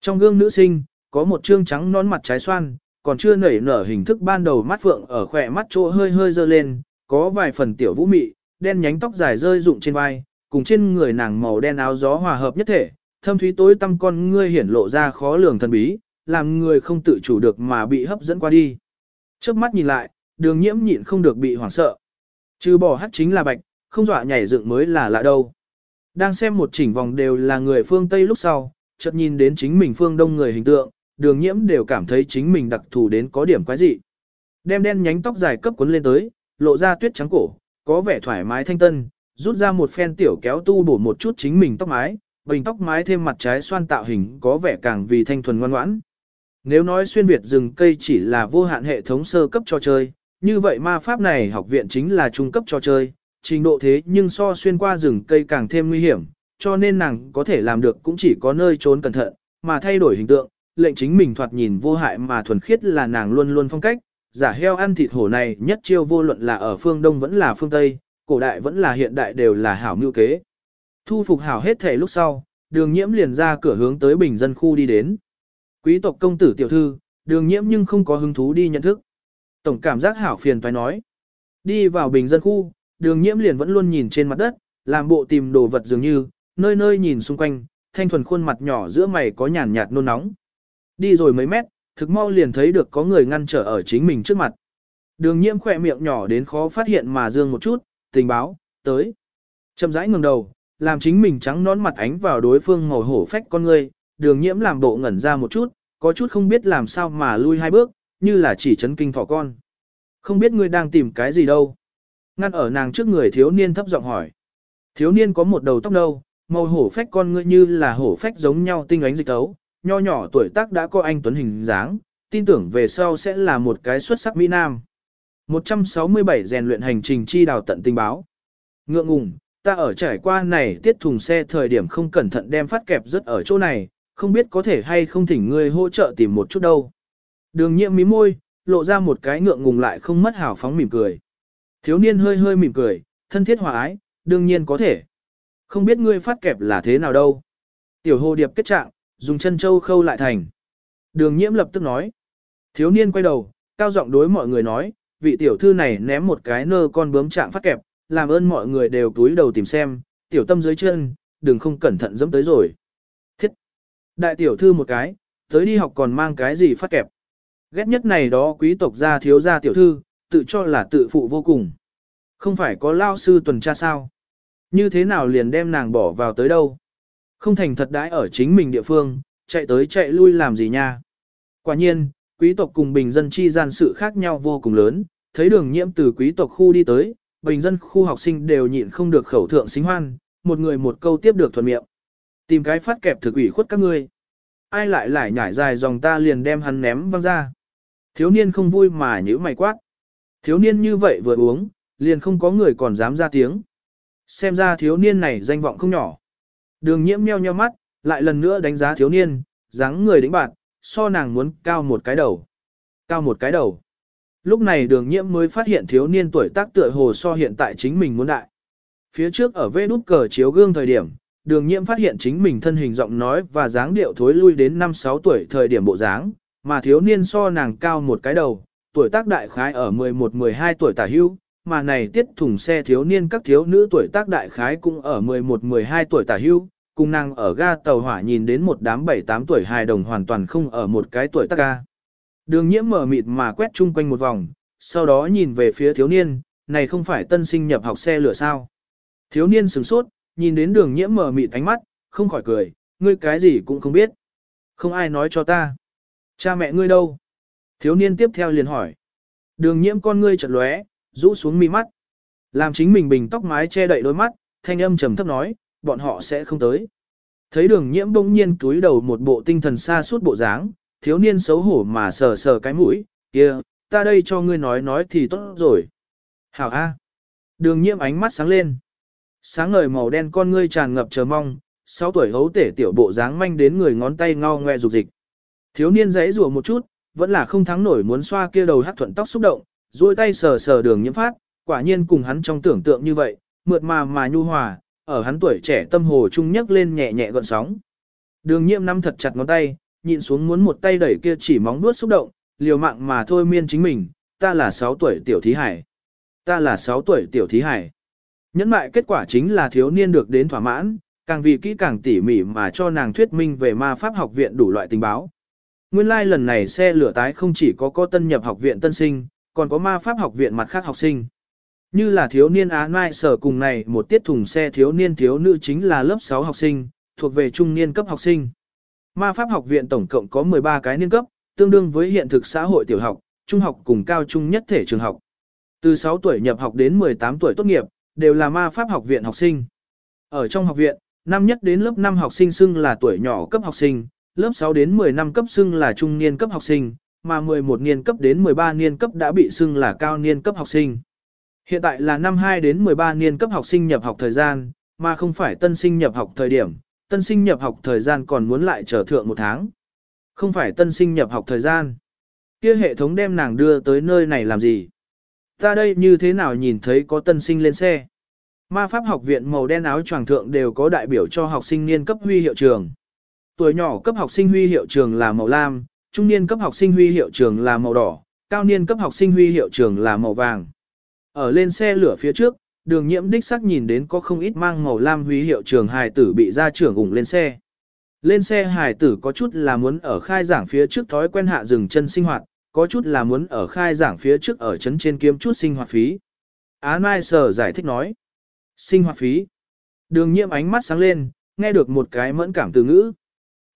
Trong gương nữ sinh, có một trương trắng nón mặt trái xoan, còn chưa nảy nở hình thức ban đầu mắt phượng ở khỏe mắt chỗ hơi hơi dơ lên, có vài phần tiểu vũ mị, đen nhánh tóc dài rơi rụng trên vai, cùng trên người nàng màu đen áo gió hòa hợp nhất thể, thâm thúy tối tăm con ngươi hiển lộ ra khó lường thần bí, làm người không tự chủ được mà bị hấp dẫn qua đi. Trước mắt nhìn lại, đường nhiễm nhịn không được bị hoảng sợ. Trừ bỏ hát chính là bạch, không dọa nhảy dựng mới là lạ đâu. Đang xem một chỉnh vòng đều là người phương Tây lúc sau, chợt nhìn đến chính mình phương Đông người hình tượng, đường nhiễm đều cảm thấy chính mình đặc thù đến có điểm quái dị. Đem đen nhánh tóc dài cấp cuốn lên tới, lộ ra tuyết trắng cổ, có vẻ thoải mái thanh tân, rút ra một phen tiểu kéo tu bổ một chút chính mình tóc mái, bình tóc mái thêm mặt trái xoan tạo hình có vẻ càng vì thanh thuần ngoan ngoãn. Nếu nói xuyên Việt rừng cây chỉ là vô hạn hệ thống sơ cấp cho chơi, như vậy ma pháp này học viện chính là trung cấp cho chơi, trình độ thế nhưng so xuyên qua rừng cây càng thêm nguy hiểm, cho nên nàng có thể làm được cũng chỉ có nơi trốn cẩn thận, mà thay đổi hình tượng, lệnh chính mình thoạt nhìn vô hại mà thuần khiết là nàng luôn luôn phong cách, giả heo ăn thịt hổ này nhất chiêu vô luận là ở phương Đông vẫn là phương Tây, cổ đại vẫn là hiện đại đều là hảo mưu kế. Thu phục hảo hết thể lúc sau, đường nhiễm liền ra cửa hướng tới bình dân khu đi đến. Quý tộc công tử tiểu thư, đường nhiễm nhưng không có hứng thú đi nhận thức. Tổng cảm giác hảo phiền phải nói. Đi vào bình dân khu, đường nhiễm liền vẫn luôn nhìn trên mặt đất, làm bộ tìm đồ vật dường như, nơi nơi nhìn xung quanh, thanh thuần khuôn mặt nhỏ giữa mày có nhàn nhạt nôn nóng. Đi rồi mấy mét, thực mau liền thấy được có người ngăn trở ở chính mình trước mặt. Đường nhiễm khỏe miệng nhỏ đến khó phát hiện mà dương một chút, tình báo, tới. Chậm rãi ngừng đầu, làm chính mình trắng nón mặt ánh vào đối phương ngồi hổ phách con ngươi đường nhiễm làm bộ ngẩn ra một chút, có chút không biết làm sao mà lui hai bước, như là chỉ chấn kinh thỏ con. Không biết ngươi đang tìm cái gì đâu. Ngăn ở nàng trước người thiếu niên thấp giọng hỏi. Thiếu niên có một đầu tóc đâu màu hổ phách con ngươi như là hổ phách giống nhau tinh ánh dịch tấu, nho nhỏ tuổi tác đã có anh tuấn hình dáng, tin tưởng về sau sẽ là một cái xuất sắc Mỹ Nam. 167 rèn luyện hành trình chi đào tận tình báo. Ngượng ngùng, ta ở trải qua này tiết thùng xe thời điểm không cẩn thận đem phát kẹp rất ở chỗ này, không biết có thể hay không thỉnh ngươi hỗ trợ tìm một chút đâu. Đường nhiệm mí môi, lộ ra một cái ngượng ngùng lại không mất hào phóng mỉm cười. Thiếu niên hơi hơi mỉm cười, thân thiết hòa ái, đương nhiên có thể. Không biết ngươi phát kẹp là thế nào đâu. Tiểu hồ điệp kết trạng, dùng chân châu khâu lại thành. Đường nhiễm lập tức nói. Thiếu niên quay đầu, cao giọng đối mọi người nói, vị tiểu thư này ném một cái nơ con bướm trạng phát kẹp, làm ơn mọi người đều túi đầu tìm xem, tiểu tâm dưới chân, đừng không cẩn thận dẫm tới rồi. Thiết! Đại tiểu thư một cái, tới đi học còn mang cái gì phát kẹp. Ghét nhất này đó quý tộc gia thiếu gia tiểu thư, tự cho là tự phụ vô cùng. Không phải có lao sư tuần tra sao? Như thế nào liền đem nàng bỏ vào tới đâu? Không thành thật đãi ở chính mình địa phương, chạy tới chạy lui làm gì nha? Quả nhiên, quý tộc cùng bình dân chi gian sự khác nhau vô cùng lớn, thấy đường nhiễm từ quý tộc khu đi tới, bình dân khu học sinh đều nhịn không được khẩu thượng xính hoan, một người một câu tiếp được thuận miệng. Tìm cái phát kẹp thực ủy khuất các ngươi. Ai lại lại nhảy dài dòng ta liền đem hắn ném văng ra. Thiếu niên không vui mà nhíu mày quát. Thiếu niên như vậy vừa uống, liền không có người còn dám ra tiếng. Xem ra thiếu niên này danh vọng không nhỏ. Đường nhiễm nheo nheo mắt, lại lần nữa đánh giá thiếu niên, dáng người đĩnh bạn, so nàng muốn cao một cái đầu. Cao một cái đầu. Lúc này đường nhiễm mới phát hiện thiếu niên tuổi tác tựa hồ so hiện tại chính mình muốn đại. Phía trước ở vê đút cờ chiếu gương thời điểm, đường nhiễm phát hiện chính mình thân hình giọng nói và dáng điệu thối lui đến 5-6 tuổi thời điểm bộ dáng, mà thiếu niên so nàng cao một cái đầu, tuổi tác đại khái ở 11-12 tuổi tả hưu, mà này tiết thùng xe thiếu niên các thiếu nữ tuổi tác đại khái cũng ở 11-12 tuổi tả hưu, cùng nàng ở ga tàu hỏa nhìn đến một đám 7-8 tuổi hài đồng hoàn toàn không ở một cái tuổi tác ga. Đường nhiễm mở mịt mà quét chung quanh một vòng, sau đó nhìn về phía thiếu niên, này không phải tân sinh nhập học xe lửa sao. Thiếu niên sửng sốt, nhìn đến đường nhiễm mở mịt ánh mắt, không khỏi cười, ngươi cái gì cũng không biết. Không ai nói cho ta. Cha mẹ ngươi đâu? Thiếu niên tiếp theo liền hỏi. Đường nhiễm con ngươi chợt lóe, rũ xuống mi mắt. Làm chính mình bình tóc mái che đậy đôi mắt, thanh âm trầm thấp nói, bọn họ sẽ không tới. Thấy đường nhiễm bỗng nhiên túi đầu một bộ tinh thần xa suốt bộ dáng, thiếu niên xấu hổ mà sờ sờ cái mũi, kia, ta đây cho ngươi nói nói thì tốt rồi. Hảo A. Đường nhiễm ánh mắt sáng lên. Sáng ngời màu đen con ngươi tràn ngập chờ mong, 6 tuổi hấu tể tiểu bộ dáng manh đến người ngón tay ngao ngoe rục dịch. Thiếu niên giãy rủa một chút, vẫn là không thắng nổi muốn xoa kia đầu hắc thuận tóc xúc động, duỗi tay sờ sờ đường nhiễm phát, quả nhiên cùng hắn trong tưởng tượng như vậy, mượt mà mà nhu hòa, ở hắn tuổi trẻ tâm hồ trung nhấc lên nhẹ nhẹ gợn sóng. Đường nhiễm nắm thật chặt ngón tay, nhịn xuống muốn một tay đẩy kia chỉ móng vuốt xúc động, liều mạng mà thôi miên chính mình, ta là 6 tuổi tiểu thí hải. Ta là 6 tuổi tiểu thí hải. Nhẫn mại kết quả chính là thiếu niên được đến thỏa mãn, càng vì kỹ càng tỉ mỉ mà cho nàng thuyết minh về ma pháp học viện đủ loại tình báo. Nguyên lai like lần này xe lửa tái không chỉ có có tân nhập học viện tân sinh, còn có ma pháp học viện mặt khác học sinh. Như là thiếu niên Á Mai sở cùng này một tiết thùng xe thiếu niên thiếu nữ chính là lớp 6 học sinh, thuộc về trung niên cấp học sinh. Ma pháp học viện tổng cộng có 13 cái niên cấp, tương đương với hiện thực xã hội tiểu học, trung học cùng cao trung nhất thể trường học. Từ 6 tuổi nhập học đến 18 tuổi tốt nghiệp, đều là ma pháp học viện học sinh. Ở trong học viện, năm nhất đến lớp 5 học sinh xưng là tuổi nhỏ cấp học sinh, lớp 6 đến 10 năm cấp xưng là trung niên cấp học sinh, mà 11 niên cấp đến 13 niên cấp đã bị xưng là cao niên cấp học sinh. Hiện tại là năm 2 đến 13 niên cấp học sinh nhập học thời gian, mà không phải tân sinh nhập học thời điểm, tân sinh nhập học thời gian còn muốn lại trở thượng một tháng. Không phải tân sinh nhập học thời gian. Kia hệ thống đem nàng đưa tới nơi này làm gì? Ta đây như thế nào nhìn thấy có tân sinh lên xe? Ma pháp học viện màu đen áo choàng thượng đều có đại biểu cho học sinh niên cấp huy hiệu trường. Tuổi nhỏ cấp học sinh huy hiệu trường là màu lam, trung niên cấp học sinh huy hiệu trường là màu đỏ, cao niên cấp học sinh huy hiệu trường là màu vàng. Ở lên xe lửa phía trước, đường nhiễm đích sắc nhìn đến có không ít mang màu lam huy hiệu trường hài tử bị gia trưởng ủng lên xe. Lên xe hài tử có chút là muốn ở khai giảng phía trước thói quen hạ dừng chân sinh hoạt, có chút là muốn ở khai giảng phía trước ở chấn trên kiếm chút sinh hoạt phí. Á Mai Sở giải thích nói. Sinh hoạt phí. Đường nhiễm ánh mắt sáng lên, nghe được một cái mẫn cảm từ ngữ.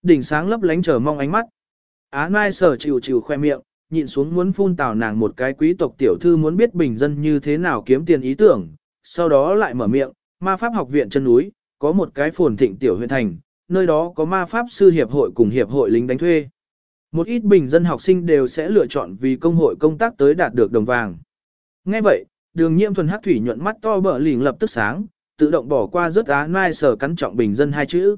Đỉnh sáng lấp lánh chờ mong ánh mắt. Á Mai Sở chịu chịu khoe miệng, nhịn xuống muốn phun tào nàng một cái quý tộc tiểu thư muốn biết bình dân như thế nào kiếm tiền ý tưởng, sau đó lại mở miệng, ma pháp học viện chân núi, có một cái phồn thịnh tiểu huyện thành, nơi đó có ma pháp sư hiệp hội cùng hiệp hội lính đánh thuê. Một ít bình dân học sinh đều sẽ lựa chọn vì công hội công tác tới đạt được đồng vàng. Ngay vậy, đường nhiễm thuần hắc thủy nhuận mắt to bở lỉnh lập tức sáng, tự động bỏ qua rớt á mai sở cắn trọng bình dân hai chữ.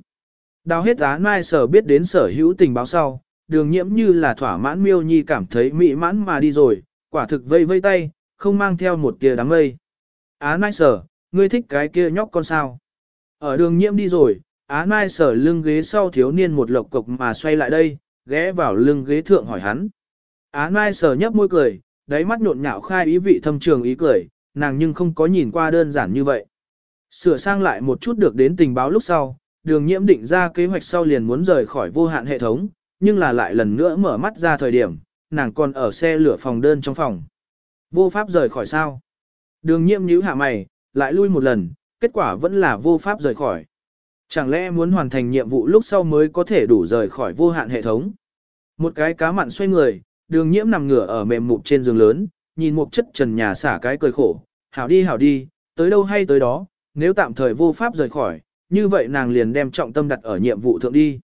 Đào hết á mai sở biết đến sở hữu tình báo sau, đường nhiễm như là thỏa mãn miêu nhi cảm thấy mỹ mãn mà đi rồi, quả thực vây vây tay, không mang theo một tia đám mây. Á mai sở, ngươi thích cái kia nhóc con sao? Ở đường nhiễm đi rồi, á mai sở lưng ghế sau thiếu niên một lộc cục mà xoay lại đây, ghé vào lưng ghế thượng hỏi hắn. Á mai sở nhấp môi cười, đáy mắt nhộn nhạo khai ý vị thâm trường ý cười, nàng nhưng không có nhìn qua đơn giản như vậy. Sửa sang lại một chút được đến tình báo lúc sau, đường nhiễm định ra kế hoạch sau liền muốn rời khỏi vô hạn hệ thống, nhưng là lại lần nữa mở mắt ra thời điểm, nàng còn ở xe lửa phòng đơn trong phòng. Vô pháp rời khỏi sao? Đường nhiễm nhíu hạ mày, lại lui một lần, kết quả vẫn là vô pháp rời khỏi. Chẳng lẽ muốn hoàn thành nhiệm vụ lúc sau mới có thể đủ rời khỏi vô hạn hệ thống? Một cái cá mặn xoay người, đường nhiễm nằm ngửa ở mềm mục trên giường lớn, nhìn một chất trần nhà xả cái cười khổ, hảo đi hảo đi, tới đâu hay tới đó, nếu tạm thời vô pháp rời khỏi, như vậy nàng liền đem trọng tâm đặt ở nhiệm vụ thượng đi.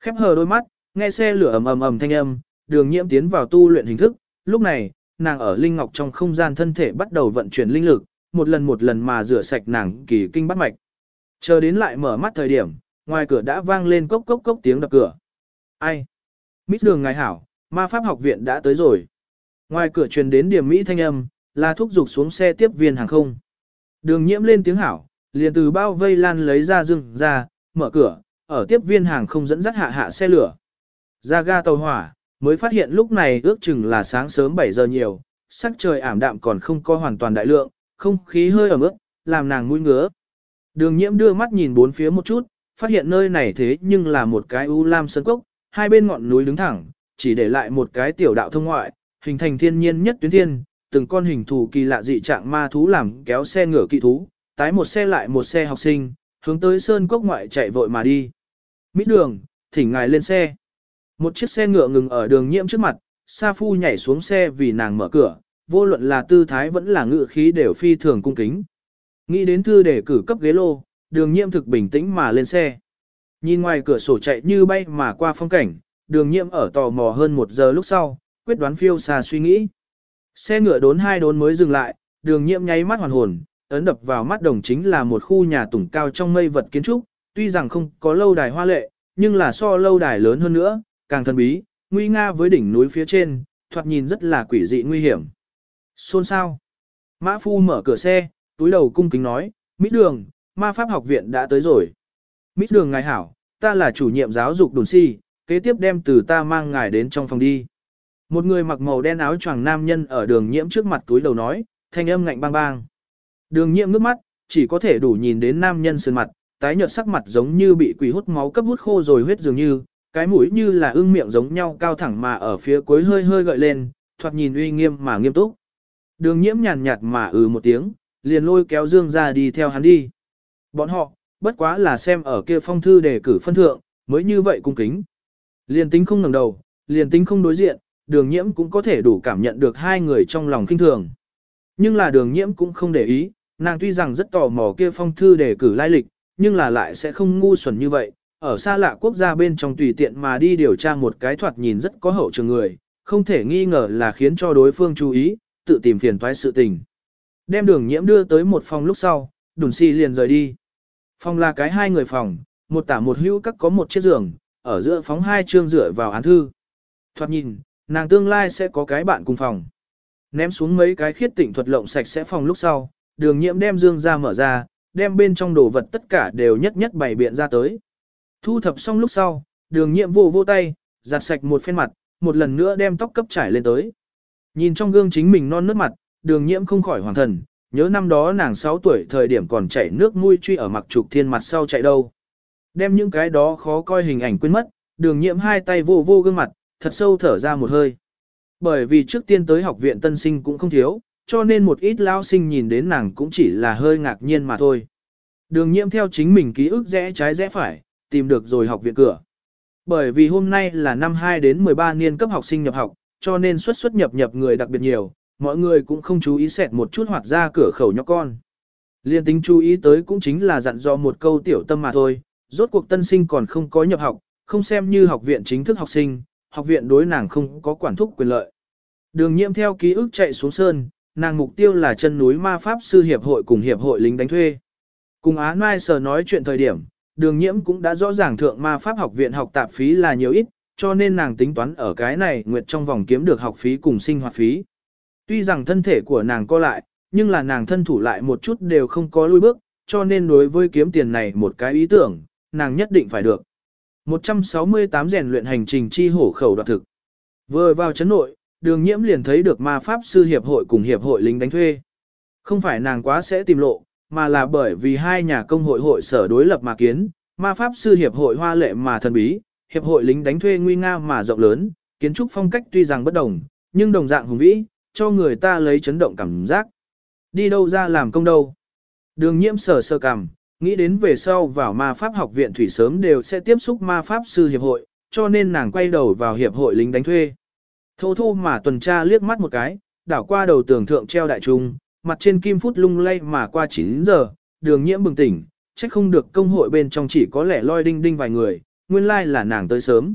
Khép hờ đôi mắt, nghe xe lửa ầm ầm ầm thanh âm, đường nhiễm tiến vào tu luyện hình thức, lúc này, nàng ở linh ngọc trong không gian thân thể bắt đầu vận chuyển linh lực, một lần một lần mà rửa sạch nàng kỳ kinh bắt mạch. Chờ đến lại mở mắt thời điểm, ngoài cửa đã vang lên cốc cốc cốc tiếng đập cửa. Ai? Mít đường ngài hảo, ma pháp học viện đã tới rồi. Ngoài cửa truyền đến điểm Mỹ thanh âm, là thúc giục xuống xe tiếp viên hàng không. Đường nhiễm lên tiếng hảo, liền từ bao vây lan lấy ra rừng ra, mở cửa, ở tiếp viên hàng không dẫn dắt hạ hạ xe lửa. Ra ga tàu hỏa, mới phát hiện lúc này ước chừng là sáng sớm 7 giờ nhiều, sắc trời ảm đạm còn không có hoàn toàn đại lượng, không khí hơi ẩm ướt, làm nàng mũi ngứa. Đường nhiễm đưa mắt nhìn bốn phía một chút, phát hiện nơi này thế nhưng là một cái u lam sơn cốc, hai bên ngọn núi đứng thẳng, chỉ để lại một cái tiểu đạo thông ngoại, hình thành thiên nhiên nhất tuyến thiên, từng con hình thù kỳ lạ dị trạng ma thú làm kéo xe ngựa kỵ thú, tái một xe lại một xe học sinh, hướng tới sơn cốc ngoại chạy vội mà đi. Mít đường, thỉnh ngài lên xe. Một chiếc xe ngựa ngừng ở đường nhiễm trước mặt, Sa Phu nhảy xuống xe vì nàng mở cửa, vô luận là tư thái vẫn là ngựa khí đều phi thường cung kính. Nghĩ đến thư để cử cấp ghế lô, đường nhiễm thực bình tĩnh mà lên xe. Nhìn ngoài cửa sổ chạy như bay mà qua phong cảnh, đường nhiễm ở tò mò hơn một giờ lúc sau, quyết đoán phiêu xa suy nghĩ. Xe ngựa đốn hai đốn mới dừng lại, đường nhiễm nháy mắt hoàn hồn, ấn đập vào mắt đồng chính là một khu nhà tủng cao trong mây vật kiến trúc, tuy rằng không có lâu đài hoa lệ, nhưng là so lâu đài lớn hơn nữa, càng thần bí, nguy nga với đỉnh núi phía trên, thoạt nhìn rất là quỷ dị nguy hiểm. Xôn sao? Mã phu mở cửa xe, túi đầu cung kính nói, Mít đường, ma pháp học viện đã tới rồi. Mít đường ngài hảo, ta là chủ nhiệm giáo dục đồn si, kế tiếp đem từ ta mang ngài đến trong phòng đi. Một người mặc màu đen áo choàng nam nhân ở đường nhiễm trước mặt túi đầu nói, thanh âm ngạnh bang bang. Đường nhiễm nước mắt, chỉ có thể đủ nhìn đến nam nhân sơn mặt, tái nhợt sắc mặt giống như bị quỷ hút máu cấp hút khô rồi huyết dường như, cái mũi như là ưng miệng giống nhau cao thẳng mà ở phía cuối hơi hơi gợi lên, thoạt nhìn uy nghiêm mà nghiêm túc. Đường nhiễm nhàn nhạt mà ừ một tiếng, liền lôi kéo Dương ra đi theo hắn đi. Bọn họ, bất quá là xem ở kia phong thư đề cử phân thượng, mới như vậy cung kính. Liền tính không ngẩng đầu, liền tính không đối diện, đường nhiễm cũng có thể đủ cảm nhận được hai người trong lòng kinh thường. Nhưng là đường nhiễm cũng không để ý, nàng tuy rằng rất tò mò kia phong thư đề cử lai lịch, nhưng là lại sẽ không ngu xuẩn như vậy, ở xa lạ quốc gia bên trong tùy tiện mà đi điều tra một cái thoạt nhìn rất có hậu trường người, không thể nghi ngờ là khiến cho đối phương chú ý, tự tìm phiền toái sự tình. Đem đường nhiễm đưa tới một phòng lúc sau, đùn si liền rời đi. Phòng là cái hai người phòng, một tả một hữu các có một chiếc giường, ở giữa phóng hai chương rửa vào án thư. Thoạt nhìn, nàng tương lai sẽ có cái bạn cùng phòng. Ném xuống mấy cái khiết tịnh thuật lộng sạch sẽ phòng lúc sau, đường nhiễm đem dương ra mở ra, đem bên trong đồ vật tất cả đều nhất nhất bày biện ra tới. Thu thập xong lúc sau, đường nhiệm vô vô tay, giặt sạch một phen mặt, một lần nữa đem tóc cấp trải lên tới. Nhìn trong gương chính mình non nớt mặt, đường nhiễm không khỏi hoàng thần, nhớ năm đó nàng 6 tuổi thời điểm còn chảy nước mũi truy ở mặc trục thiên mặt sau chạy đâu. Đem những cái đó khó coi hình ảnh quên mất, đường nhiễm hai tay vô vô gương mặt, thật sâu thở ra một hơi. Bởi vì trước tiên tới học viện tân sinh cũng không thiếu, cho nên một ít lao sinh nhìn đến nàng cũng chỉ là hơi ngạc nhiên mà thôi. Đường nhiễm theo chính mình ký ức rẽ trái rẽ phải, tìm được rồi học viện cửa. Bởi vì hôm nay là năm 2 đến 13 niên cấp học sinh nhập học, cho nên xuất xuất nhập nhập người đặc biệt nhiều, mọi người cũng không chú ý xẹt một chút hoạt ra cửa khẩu nhóc con. Liên tính chú ý tới cũng chính là dặn dò một câu tiểu tâm mà thôi, rốt cuộc tân sinh còn không có nhập học, không xem như học viện chính thức học sinh, học viện đối nàng không có quản thúc quyền lợi. Đường nhiễm theo ký ức chạy xuống sơn, nàng mục tiêu là chân núi ma pháp sư hiệp hội cùng hiệp hội lính đánh thuê. Cùng Á Mai Sở nói chuyện thời điểm, đường nhiễm cũng đã rõ ràng thượng ma pháp học viện học tạp phí là nhiều ít, cho nên nàng tính toán ở cái này nguyệt trong vòng kiếm được học phí cùng sinh hoạt phí. Tuy rằng thân thể của nàng co lại, nhưng là nàng thân thủ lại một chút đều không có lui bước, cho nên đối với kiếm tiền này một cái ý tưởng, nàng nhất định phải được. 168 rèn luyện hành trình chi hổ khẩu đoạt thực. Vừa vào chấn nội, đường nhiễm liền thấy được ma pháp sư hiệp hội cùng hiệp hội lính đánh thuê. Không phải nàng quá sẽ tìm lộ, mà là bởi vì hai nhà công hội hội sở đối lập mà kiến, ma pháp sư hiệp hội hoa lệ mà thần bí, hiệp hội lính đánh thuê nguy nga mà rộng lớn, kiến trúc phong cách tuy rằng bất đồng, nhưng đồng dạng hùng vĩ, cho người ta lấy chấn động cảm giác. Đi đâu ra làm công đâu? Đường nhiễm sở sơ cảm, nghĩ đến về sau vào ma pháp học viện thủy sớm đều sẽ tiếp xúc ma pháp sư hiệp hội, cho nên nàng quay đầu vào hiệp hội lính đánh thuê. Thô thô mà tuần tra liếc mắt một cái, đảo qua đầu tường thượng treo đại trung, mặt trên kim phút lung lay mà qua 9 giờ, đường nhiễm bừng tỉnh, trách không được công hội bên trong chỉ có lẻ loi đinh đinh vài người, nguyên lai là nàng tới sớm.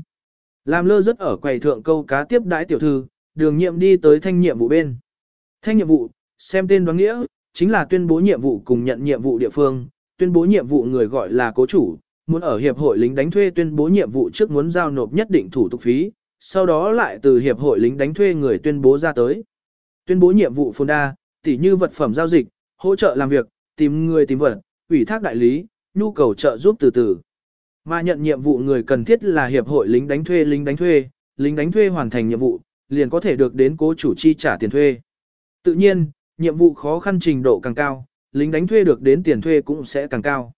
Làm lơ rất ở quầy thượng câu cá tiếp đãi tiểu thư, đường nhiệm đi tới thanh nhiệm vụ bên. Thanh nhiệm vụ, xem tên đoán nghĩa, chính là tuyên bố nhiệm vụ cùng nhận nhiệm vụ địa phương, tuyên bố nhiệm vụ người gọi là cố chủ, muốn ở hiệp hội lính đánh thuê tuyên bố nhiệm vụ trước muốn giao nộp nhất định thủ tục phí, sau đó lại từ hiệp hội lính đánh thuê người tuyên bố ra tới. Tuyên bố nhiệm vụ phồn đa, tỉ như vật phẩm giao dịch, hỗ trợ làm việc, tìm người tìm vật, ủy thác đại lý, nhu cầu trợ giúp từ từ. Mà nhận nhiệm vụ người cần thiết là hiệp hội lính đánh thuê lính đánh thuê, lính đánh thuê hoàn thành nhiệm vụ, liền có thể được đến cố chủ chi trả tiền thuê. Tự nhiên, nhiệm vụ khó khăn trình độ càng cao, lính đánh thuê được đến tiền thuê cũng sẽ càng cao.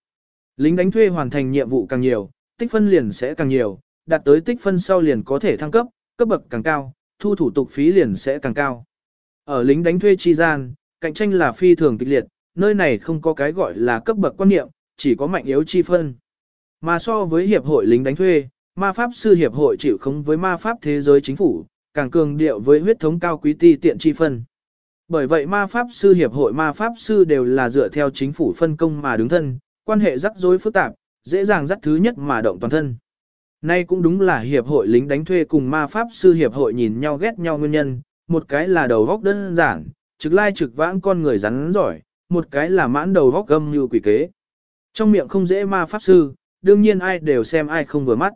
Lính đánh thuê hoàn thành nhiệm vụ càng nhiều, tích phân liền sẽ càng nhiều, đạt tới tích phân sau liền có thể thăng cấp, cấp bậc càng cao, thu thủ tục phí liền sẽ càng cao. Ở lính đánh thuê chi gian, cạnh tranh là phi thường kịch liệt, nơi này không có cái gọi là cấp bậc quan niệm, chỉ có mạnh yếu chi phân. Mà so với hiệp hội lính đánh thuê, ma pháp sư hiệp hội chịu khống với ma pháp thế giới chính phủ, càng cường điệu với huyết thống cao quý ti tiện chi phân. Bởi vậy ma pháp sư hiệp hội ma pháp sư đều là dựa theo chính phủ phân công mà đứng thân, quan hệ rắc rối phức tạp, dễ dàng dắt thứ nhất mà động toàn thân. Nay cũng đúng là hiệp hội lính đánh thuê cùng ma pháp sư hiệp hội nhìn nhau ghét nhau nguyên nhân, một cái là đầu góc đơn giản, trực lai trực vãng con người rắn giỏi, một cái là mãn đầu góc gâm như quỷ kế. Trong miệng không dễ ma pháp sư, đương nhiên ai đều xem ai không vừa mắt.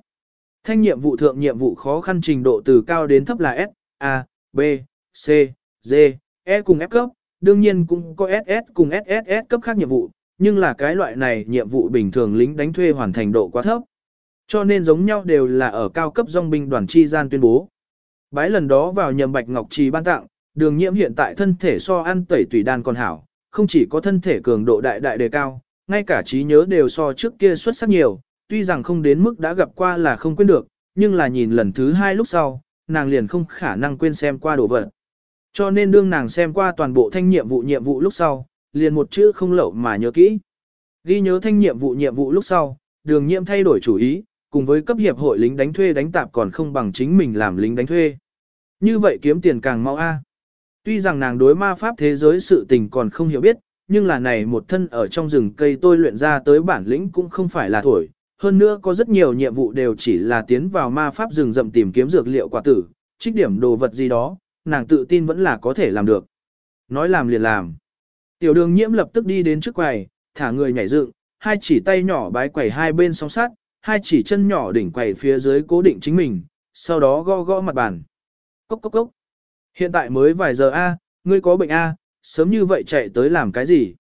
Thanh nhiệm vụ thượng nhiệm vụ khó khăn trình độ từ cao đến thấp là S, A, B, C, D, E cùng F cấp, đương nhiên cũng có SS cùng SSS cấp khác nhiệm vụ, nhưng là cái loại này nhiệm vụ bình thường lính đánh thuê hoàn thành độ quá thấp. Cho nên giống nhau đều là ở cao cấp dòng binh đoàn chi gian tuyên bố. Bái lần đó vào nhầm bạch ngọc trì ban tặng, đường nhiễm hiện tại thân thể so ăn tẩy tùy đan còn hảo, không chỉ có thân thể cường độ đại đại đề cao, ngay cả trí nhớ đều so trước kia xuất sắc nhiều, tuy rằng không đến mức đã gặp qua là không quên được, nhưng là nhìn lần thứ hai lúc sau, nàng liền không khả năng quên xem qua đồ vật. Cho nên đương nàng xem qua toàn bộ thanh nhiệm vụ nhiệm vụ lúc sau, liền một chữ không lậu mà nhớ kỹ. Ghi nhớ thanh nhiệm vụ nhiệm vụ lúc sau, đường nhiệm thay đổi chủ ý, cùng với cấp hiệp hội lính đánh thuê đánh tạp còn không bằng chính mình làm lính đánh thuê. Như vậy kiếm tiền càng mau a. Tuy rằng nàng đối ma pháp thế giới sự tình còn không hiểu biết, nhưng là này một thân ở trong rừng cây tôi luyện ra tới bản lĩnh cũng không phải là thổi. Hơn nữa có rất nhiều nhiệm vụ đều chỉ là tiến vào ma pháp rừng rậm tìm kiếm dược liệu quả tử, trích điểm đồ vật gì đó, nàng tự tin vẫn là có thể làm được. Nói làm liền làm. Tiểu đường nhiễm lập tức đi đến trước quầy, thả người nhảy dựng, hai chỉ tay nhỏ bái quầy hai bên song sát, hai chỉ chân nhỏ đỉnh quầy phía dưới cố định chính mình, sau đó gõ gõ mặt bàn. Cốc cốc cốc. Hiện tại mới vài giờ A, ngươi có bệnh A, sớm như vậy chạy tới làm cái gì?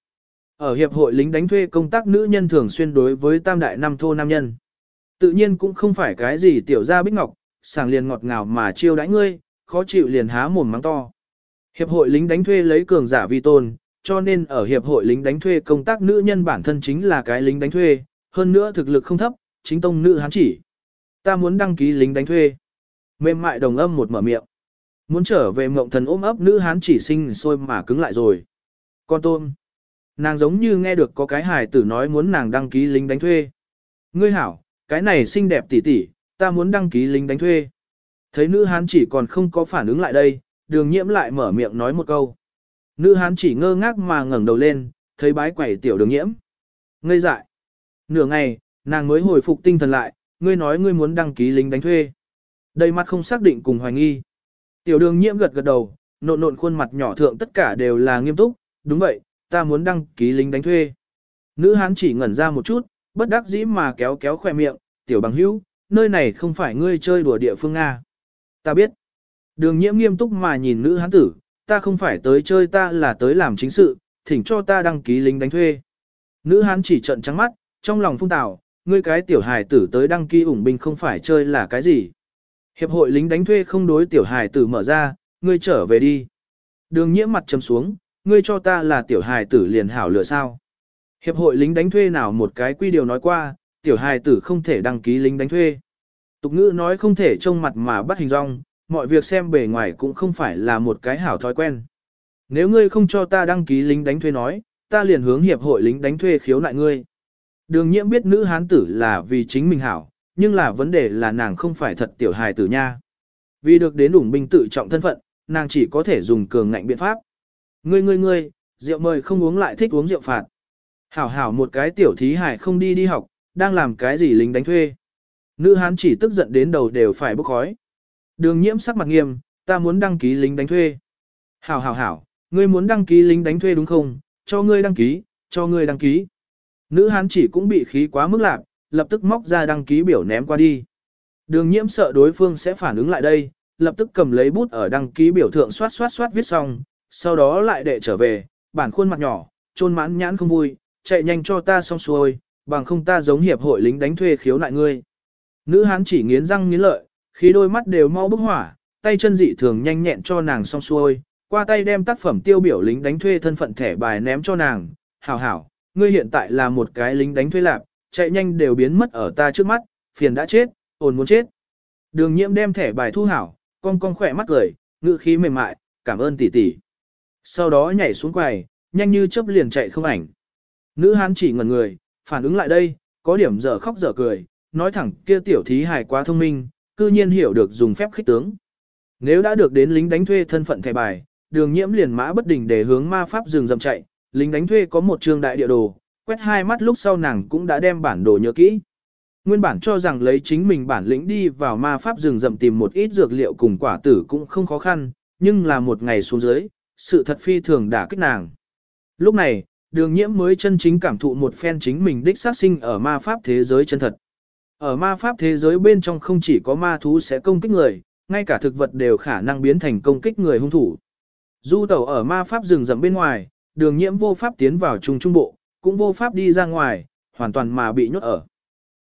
Ở hiệp hội lính đánh thuê công tác nữ nhân thường xuyên đối với tam đại năm thô nam nhân. Tự nhiên cũng không phải cái gì tiểu gia bích ngọc, sàng liền ngọt ngào mà chiêu đãi ngươi, khó chịu liền há mồm mắng to. Hiệp hội lính đánh thuê lấy cường giả vi tôn, cho nên ở hiệp hội lính đánh thuê công tác nữ nhân bản thân chính là cái lính đánh thuê, hơn nữa thực lực không thấp, chính tông nữ hán chỉ. Ta muốn đăng ký lính đánh thuê. Mềm mại đồng âm một mở miệng. Muốn trở về mộng thần ôm ấp nữ hán chỉ sinh sôi mà cứng lại rồi. Con tôm. Nàng giống như nghe được có cái hài tử nói muốn nàng đăng ký lính đánh thuê. Ngươi hảo, cái này xinh đẹp tỉ tỉ, ta muốn đăng ký lính đánh thuê. Thấy nữ hán chỉ còn không có phản ứng lại đây, đường nhiễm lại mở miệng nói một câu. Nữ hán chỉ ngơ ngác mà ngẩng đầu lên, thấy bái quẩy tiểu đường nhiễm. Ngây dại. Nửa ngày, nàng mới hồi phục tinh thần lại, ngươi nói ngươi muốn đăng ký lính đánh thuê. Đầy mặt không xác định cùng hoài nghi. Tiểu đường nhiễm gật gật đầu, nộn nộn khuôn mặt nhỏ thượng tất cả đều là nghiêm túc, đúng vậy, ta muốn đăng ký lính đánh thuê. Nữ hán chỉ ngẩn ra một chút, bất đắc dĩ mà kéo kéo khoe miệng, tiểu bằng hữu, nơi này không phải ngươi chơi đùa địa phương Nga. Ta biết. Đường nhiễm nghiêm túc mà nhìn nữ hán tử, ta không phải tới chơi ta là tới làm chính sự, thỉnh cho ta đăng ký lính đánh thuê. Nữ hán chỉ trận trắng mắt, trong lòng phung tào, ngươi cái tiểu hài tử tới đăng ký ủng binh không phải chơi là cái gì. Hiệp hội lính đánh thuê không đối tiểu hài tử mở ra, ngươi trở về đi. Đường nhiễm mặt trầm xuống, ngươi cho ta là tiểu hài tử liền hảo lựa sao. Hiệp hội lính đánh thuê nào một cái quy điều nói qua, tiểu hài tử không thể đăng ký lính đánh thuê. Tục ngữ nói không thể trông mặt mà bắt hình rong, mọi việc xem bề ngoài cũng không phải là một cái hảo thói quen. Nếu ngươi không cho ta đăng ký lính đánh thuê nói, ta liền hướng hiệp hội lính đánh thuê khiếu nại ngươi. Đường nhiễm biết nữ hán tử là vì chính mình hảo, nhưng là vấn đề là nàng không phải thật tiểu hài tử nha. Vì được đến ủng binh tự trọng thân phận, nàng chỉ có thể dùng cường ngạnh biện pháp. Ngươi ngươi ngươi, rượu mời không uống lại thích uống rượu phạt. Hảo hảo một cái tiểu thí hải không đi đi học, đang làm cái gì lính đánh thuê. Nữ hán chỉ tức giận đến đầu đều phải bốc khói. Đường nhiễm sắc mặt nghiêm, ta muốn đăng ký lính đánh thuê. Hảo hảo hảo, ngươi muốn đăng ký lính đánh thuê đúng không? Cho ngươi đăng ký, cho ngươi đăng ký. Nữ hán chỉ cũng bị khí quá mức lạc, lập tức móc ra đăng ký biểu ném qua đi. Đường nhiễm sợ đối phương sẽ phản ứng lại đây, lập tức cầm lấy bút ở đăng ký biểu thượng xoát xoát xoát viết xong, sau đó lại đệ trở về, bản khuôn mặt nhỏ, trôn mãn nhãn không vui, chạy nhanh cho ta xong xuôi, bằng không ta giống hiệp hội lính đánh thuê khiếu nại ngươi. Nữ hán chỉ nghiến răng nghiến lợi, khi đôi mắt đều mau bốc hỏa, tay chân dị thường nhanh nhẹn cho nàng xong xuôi, qua tay đem tác phẩm tiêu biểu lính đánh thuê thân phận thẻ bài ném cho nàng, hảo hảo, ngươi hiện tại là một cái lính đánh thuê lạc, chạy nhanh đều biến mất ở ta trước mắt, phiền đã chết, ồn muốn chết. Đường nhiễm đem thẻ bài thu hảo, con con khỏe mắt cười, ngữ khí mềm mại, cảm ơn tỷ tỷ. Sau đó nhảy xuống quầy, nhanh như chớp liền chạy không ảnh. Nữ hán chỉ ngẩn người, phản ứng lại đây, có điểm dở khóc dở cười, nói thẳng kia tiểu thí hài quá thông minh, cư nhiên hiểu được dùng phép khích tướng. Nếu đã được đến lính đánh thuê thân phận thẻ bài, đường nhiễm liền mã bất đình để hướng ma pháp rừng rậm chạy, lính đánh thuê có một trường đại địa đồ, quét hai mắt lúc sau nàng cũng đã đem bản đồ nhớ kỹ. Nguyên bản cho rằng lấy chính mình bản lĩnh đi vào ma pháp rừng rậm tìm một ít dược liệu cùng quả tử cũng không khó khăn, nhưng là một ngày xuống dưới, sự thật phi thường đả kích nàng. Lúc này, đường nhiễm mới chân chính cảm thụ một phen chính mình đích sát sinh ở ma pháp thế giới chân thật. Ở ma pháp thế giới bên trong không chỉ có ma thú sẽ công kích người, ngay cả thực vật đều khả năng biến thành công kích người hung thủ. Du tẩu ở ma pháp rừng rậm bên ngoài, đường nhiễm vô pháp tiến vào trung trung bộ, cũng vô pháp đi ra ngoài, hoàn toàn mà bị nhốt ở.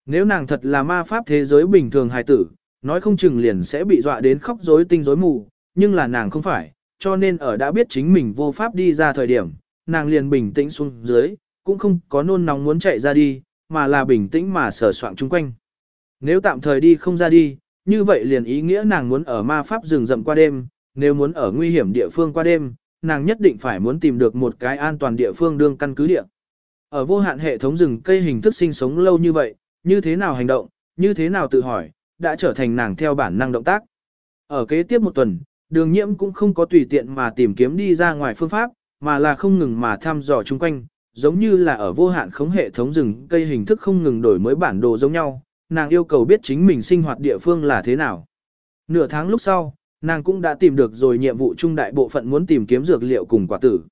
Nếu nàng thật là ma pháp thế giới bình thường hài tử, nói không chừng liền sẽ bị dọa đến khóc rối tinh rối mù, nhưng là nàng không phải, cho nên ở đã biết chính mình vô pháp đi ra thời điểm, nàng liền bình tĩnh xuống dưới, cũng không có nôn nóng muốn chạy ra đi, mà là bình tĩnh mà sờ soạng chung quanh. Nếu tạm thời đi không ra đi, như vậy liền ý nghĩa nàng muốn ở ma pháp rừng rậm qua đêm, nếu muốn ở nguy hiểm địa phương qua đêm, nàng nhất định phải muốn tìm được một cái an toàn địa phương đương căn cứ địa. Ở vô hạn hệ thống rừng cây hình thức sinh sống lâu như vậy, như thế nào hành động, như thế nào tự hỏi, đã trở thành nàng theo bản năng động tác. Ở kế tiếp một tuần, đường nhiễm cũng không có tùy tiện mà tìm kiếm đi ra ngoài phương pháp, mà là không ngừng mà thăm dò chung quanh, giống như là ở vô hạn khống hệ thống rừng cây hình thức không ngừng đổi mới bản đồ giống nhau, nàng yêu cầu biết chính mình sinh hoạt địa phương là thế nào. Nửa tháng lúc sau, nàng cũng đã tìm được rồi nhiệm vụ trung đại bộ phận muốn tìm kiếm dược liệu cùng quả tử.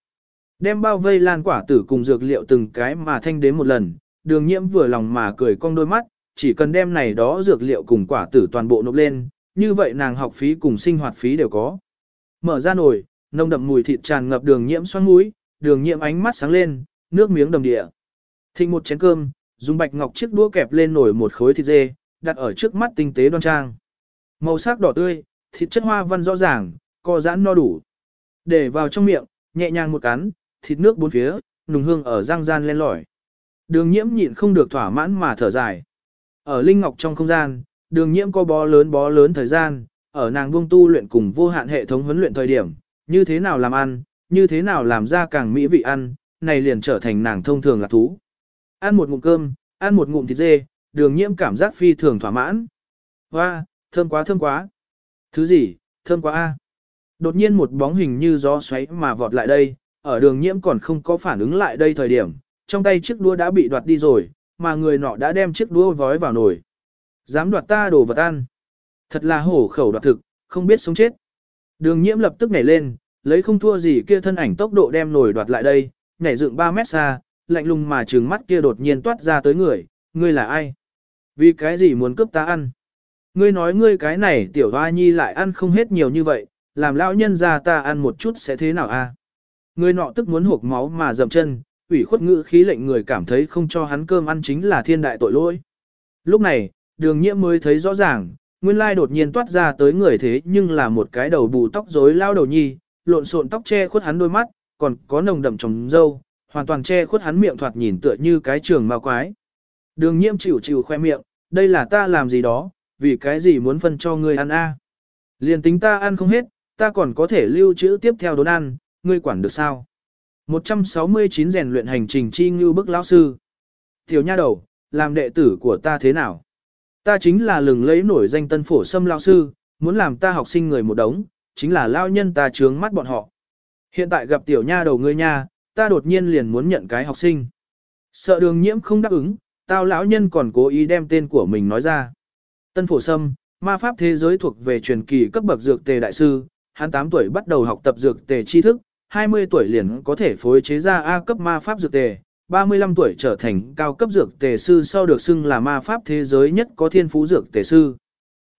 Đem bao vây lan quả tử cùng dược liệu từng cái mà thanh đến một lần, đường nhiễm vừa lòng mà cười cong đôi mắt, chỉ cần đem này đó dược liệu cùng quả tử toàn bộ nộp lên, như vậy nàng học phí cùng sinh hoạt phí đều có. Mở ra nồi, nồng đậm mùi thịt tràn ngập đường nhiễm xoắn mũi, đường nhiễm ánh mắt sáng lên, nước miếng đầm địa. Thịnh một chén cơm, dùng bạch ngọc chiếc đũa kẹp lên nồi một khối thịt dê, đặt ở trước mắt tinh tế đoan trang. Màu sắc đỏ tươi, thịt chất hoa văn rõ ràng, co giãn no đủ. Để vào trong miệng, nhẹ nhàng một cắn, thịt nước bốn phía, nùng hương ở răng gian lên lỏi. Đường nhiễm nhịn không được thỏa mãn mà thở dài. Ở Linh Ngọc trong không gian, đường nhiễm có bó lớn bó lớn thời gian, ở nàng buông tu luyện cùng vô hạn hệ thống huấn luyện thời điểm, như thế nào làm ăn, như thế nào làm ra càng mỹ vị ăn, này liền trở thành nàng thông thường là thú. Ăn một ngụm cơm, ăn một ngụm thịt dê, đường nhiễm cảm giác phi thường thỏa mãn. Hoa, thơm quá thơm quá. Thứ gì, thơm quá a. Đột nhiên một bóng hình như gió xoáy mà vọt lại đây, ở đường nhiễm còn không có phản ứng lại đây thời điểm, trong tay chiếc đũa đã bị đoạt đi rồi, mà người nọ đã đem chiếc đũa vói vào nồi. Dám đoạt ta đồ vật ăn. Thật là hổ khẩu đoạt thực, không biết sống chết. Đường nhiễm lập tức nhảy lên, lấy không thua gì kia thân ảnh tốc độ đem nồi đoạt lại đây, nhảy dựng 3 mét xa, lạnh lùng mà trừng mắt kia đột nhiên toát ra tới người, ngươi là ai? Vì cái gì muốn cướp ta ăn? Ngươi nói ngươi cái này tiểu hoa nhi lại ăn không hết nhiều như vậy, làm lão nhân ra ta ăn một chút sẽ thế nào a? À? Ngươi nọ tức muốn hộp máu mà dầm chân, ủy khuất ngữ khí lệnh người cảm thấy không cho hắn cơm ăn chính là thiên đại tội lỗi. Lúc này, đường nhiễm mới thấy rõ ràng, nguyên lai đột nhiên toát ra tới người thế nhưng là một cái đầu bù tóc rối lao đầu nhi, lộn xộn tóc che khuất hắn đôi mắt, còn có nồng đậm trồng dâu, hoàn toàn che khuất hắn miệng thoạt nhìn tựa như cái trường ma quái. Đường nhiễm chịu chịu khoe miệng, đây là ta làm gì đó, vì cái gì muốn phân cho ngươi ăn a? À? Liền tính ta ăn không hết, ta còn có thể lưu trữ tiếp theo đốn ăn, ngươi quản được sao? 169 rèn luyện hành trình chi ngưu bức lão sư. Tiểu nha đầu, làm đệ tử của ta thế nào? Ta chính là lừng lấy nổi danh tân phổ sâm lão sư, muốn làm ta học sinh người một đống, chính là lao nhân ta trướng mắt bọn họ. Hiện tại gặp tiểu nha đầu ngươi nha, ta đột nhiên liền muốn nhận cái học sinh. Sợ đường nhiễm không đáp ứng, tao lão nhân còn cố ý đem tên của mình nói ra. Tân phổ sâm, ma pháp thế giới thuộc về truyền kỳ cấp bậc dược tề đại sư, hắn 8 tuổi bắt đầu học tập dược tề tri thức, 20 tuổi liền có thể phối chế ra A cấp ma pháp dược tề, 35 tuổi trở thành cao cấp dược tề sư sau được xưng là ma pháp thế giới nhất có thiên phú dược tề sư.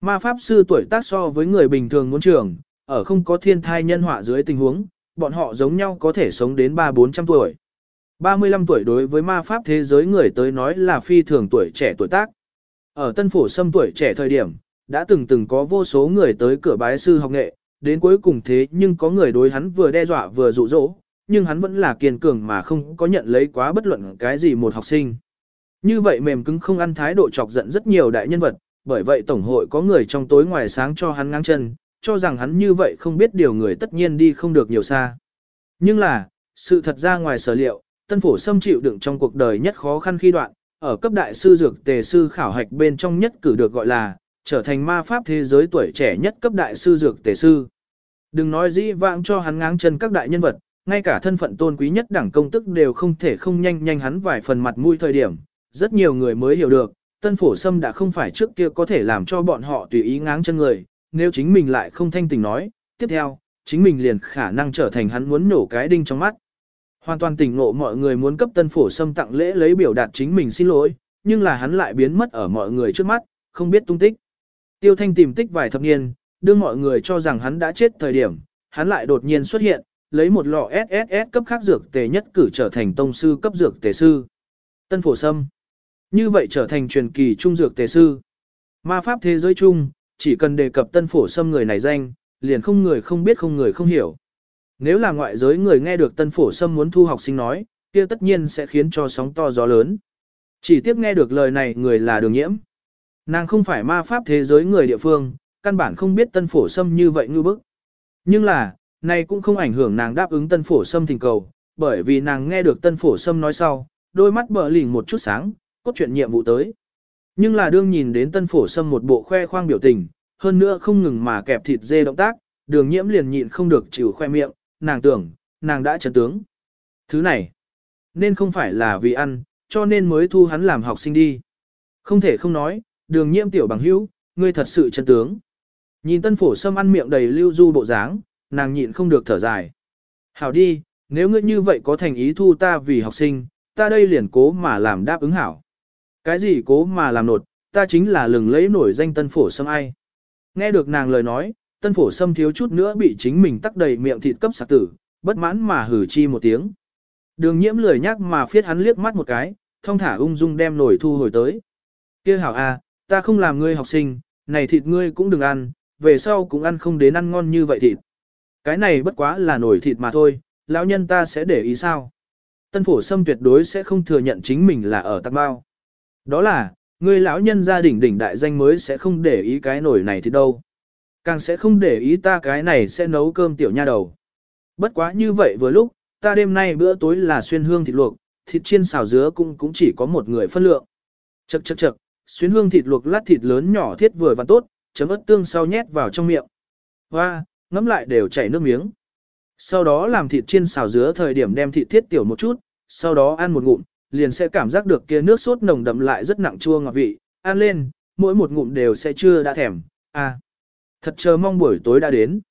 Ma pháp sư tuổi tác so với người bình thường muốn trưởng, ở không có thiên thai nhân họa dưới tình huống, bọn họ giống nhau có thể sống đến 3-400 tuổi. 35 tuổi đối với ma pháp thế giới người tới nói là phi thường tuổi trẻ tuổi tác. Ở tân phổ sâm tuổi trẻ thời điểm, đã từng từng có vô số người tới cửa bái sư học nghệ, đến cuối cùng thế nhưng có người đối hắn vừa đe dọa vừa dụ dỗ, nhưng hắn vẫn là kiên cường mà không có nhận lấy quá bất luận cái gì một học sinh. Như vậy mềm cứng không ăn thái độ chọc giận rất nhiều đại nhân vật, bởi vậy Tổng hội có người trong tối ngoài sáng cho hắn ngang chân, cho rằng hắn như vậy không biết điều người tất nhiên đi không được nhiều xa. Nhưng là, sự thật ra ngoài sở liệu, tân phổ xâm chịu đựng trong cuộc đời nhất khó khăn khi đoạn, ở cấp đại sư dược tề sư khảo hạch bên trong nhất cử được gọi là, trở thành ma pháp thế giới tuổi trẻ nhất cấp đại sư dược tề sư. Đừng nói dĩ vãng cho hắn ngáng chân các đại nhân vật, ngay cả thân phận tôn quý nhất đẳng công tức đều không thể không nhanh nhanh hắn vài phần mặt mũi thời điểm. Rất nhiều người mới hiểu được, tân phổ sâm đã không phải trước kia có thể làm cho bọn họ tùy ý ngáng chân người, nếu chính mình lại không thanh tình nói, tiếp theo, chính mình liền khả năng trở thành hắn muốn nổ cái đinh trong mắt. Hoàn toàn tỉnh ngộ mọi người muốn cấp tân phổ sâm tặng lễ lấy biểu đạt chính mình xin lỗi, nhưng là hắn lại biến mất ở mọi người trước mắt, không biết tung tích. Tiêu Thanh tìm tích vài thập niên, đưa mọi người cho rằng hắn đã chết thời điểm, hắn lại đột nhiên xuất hiện, lấy một lọ SSS cấp khác dược tề nhất cử trở thành tông sư cấp dược tề sư. Tân phổ sâm. Như vậy trở thành truyền kỳ trung dược tề sư. Ma pháp thế giới chung, chỉ cần đề cập tân phổ sâm người này danh, liền không người không biết không người không hiểu. Nếu là ngoại giới người nghe được tân phổ sâm muốn thu học sinh nói, kia tất nhiên sẽ khiến cho sóng to gió lớn. Chỉ tiếp nghe được lời này người là đường nhiễm. Nàng không phải ma pháp thế giới người địa phương, căn bản không biết tân phổ sâm như vậy ngư bức. Nhưng là, này cũng không ảnh hưởng nàng đáp ứng tân phổ sâm thỉnh cầu, bởi vì nàng nghe được tân phổ sâm nói sau, đôi mắt bờ lỉnh một chút sáng, cốt truyện nhiệm vụ tới. Nhưng là đương nhìn đến tân phổ sâm một bộ khoe khoang biểu tình, hơn nữa không ngừng mà kẹp thịt dê động tác, đường nhiễm liền nhịn không được chịu khoe miệng, nàng tưởng, nàng đã chấn tướng. Thứ này, nên không phải là vì ăn, cho nên mới thu hắn làm học sinh đi. Không thể không nói, đường nhiễm tiểu bằng hữu, ngươi thật sự chân tướng. Nhìn tân phổ sâm ăn miệng đầy lưu du bộ dáng, nàng nhịn không được thở dài. Hảo đi, nếu ngươi như vậy có thành ý thu ta vì học sinh, ta đây liền cố mà làm đáp ứng hảo. Cái gì cố mà làm nột, ta chính là lừng lấy nổi danh tân phổ sâm ai. Nghe được nàng lời nói, tân phổ sâm thiếu chút nữa bị chính mình tắc đầy miệng thịt cấp sạc tử, bất mãn mà hử chi một tiếng. Đường nhiễm lười nhắc mà phiết hắn liếc mắt một cái, thông thả ung dung đem nổi thu hồi tới. kia hảo a, à, ta không làm ngươi học sinh, này thịt ngươi cũng đừng ăn, về sau cũng ăn không đến ăn ngon như vậy thịt. Cái này bất quá là nổi thịt mà thôi, lão nhân ta sẽ để ý sao. Tân phổ sâm tuyệt đối sẽ không thừa nhận chính mình là ở tắc bao. Đó là, ngươi lão nhân gia đỉnh đỉnh đại danh mới sẽ không để ý cái nổi này thì đâu. Càng sẽ không để ý ta cái này sẽ nấu cơm tiểu nha đầu. Bất quá như vậy vừa lúc, ta đêm nay bữa tối là xuyên hương thịt luộc, thịt chiên xào dứa cũng cũng chỉ có một người phân lượng. Chậc chậc chậc, xuyên hương thịt luộc lát thịt lớn nhỏ thiết vừa và tốt, chấm ớt tương sau nhét vào trong miệng. Hoa, ngấm lại đều chảy nước miếng. Sau đó làm thịt chiên xào dứa thời điểm đem thịt thiết tiểu một chút, sau đó ăn một ngụm, liền sẽ cảm giác được kia nước sốt nồng đậm lại rất nặng chua ngọt vị, ăn lên, mỗi một ngụm đều sẽ chưa đã thèm, à. Thật chờ mong buổi tối đã đến.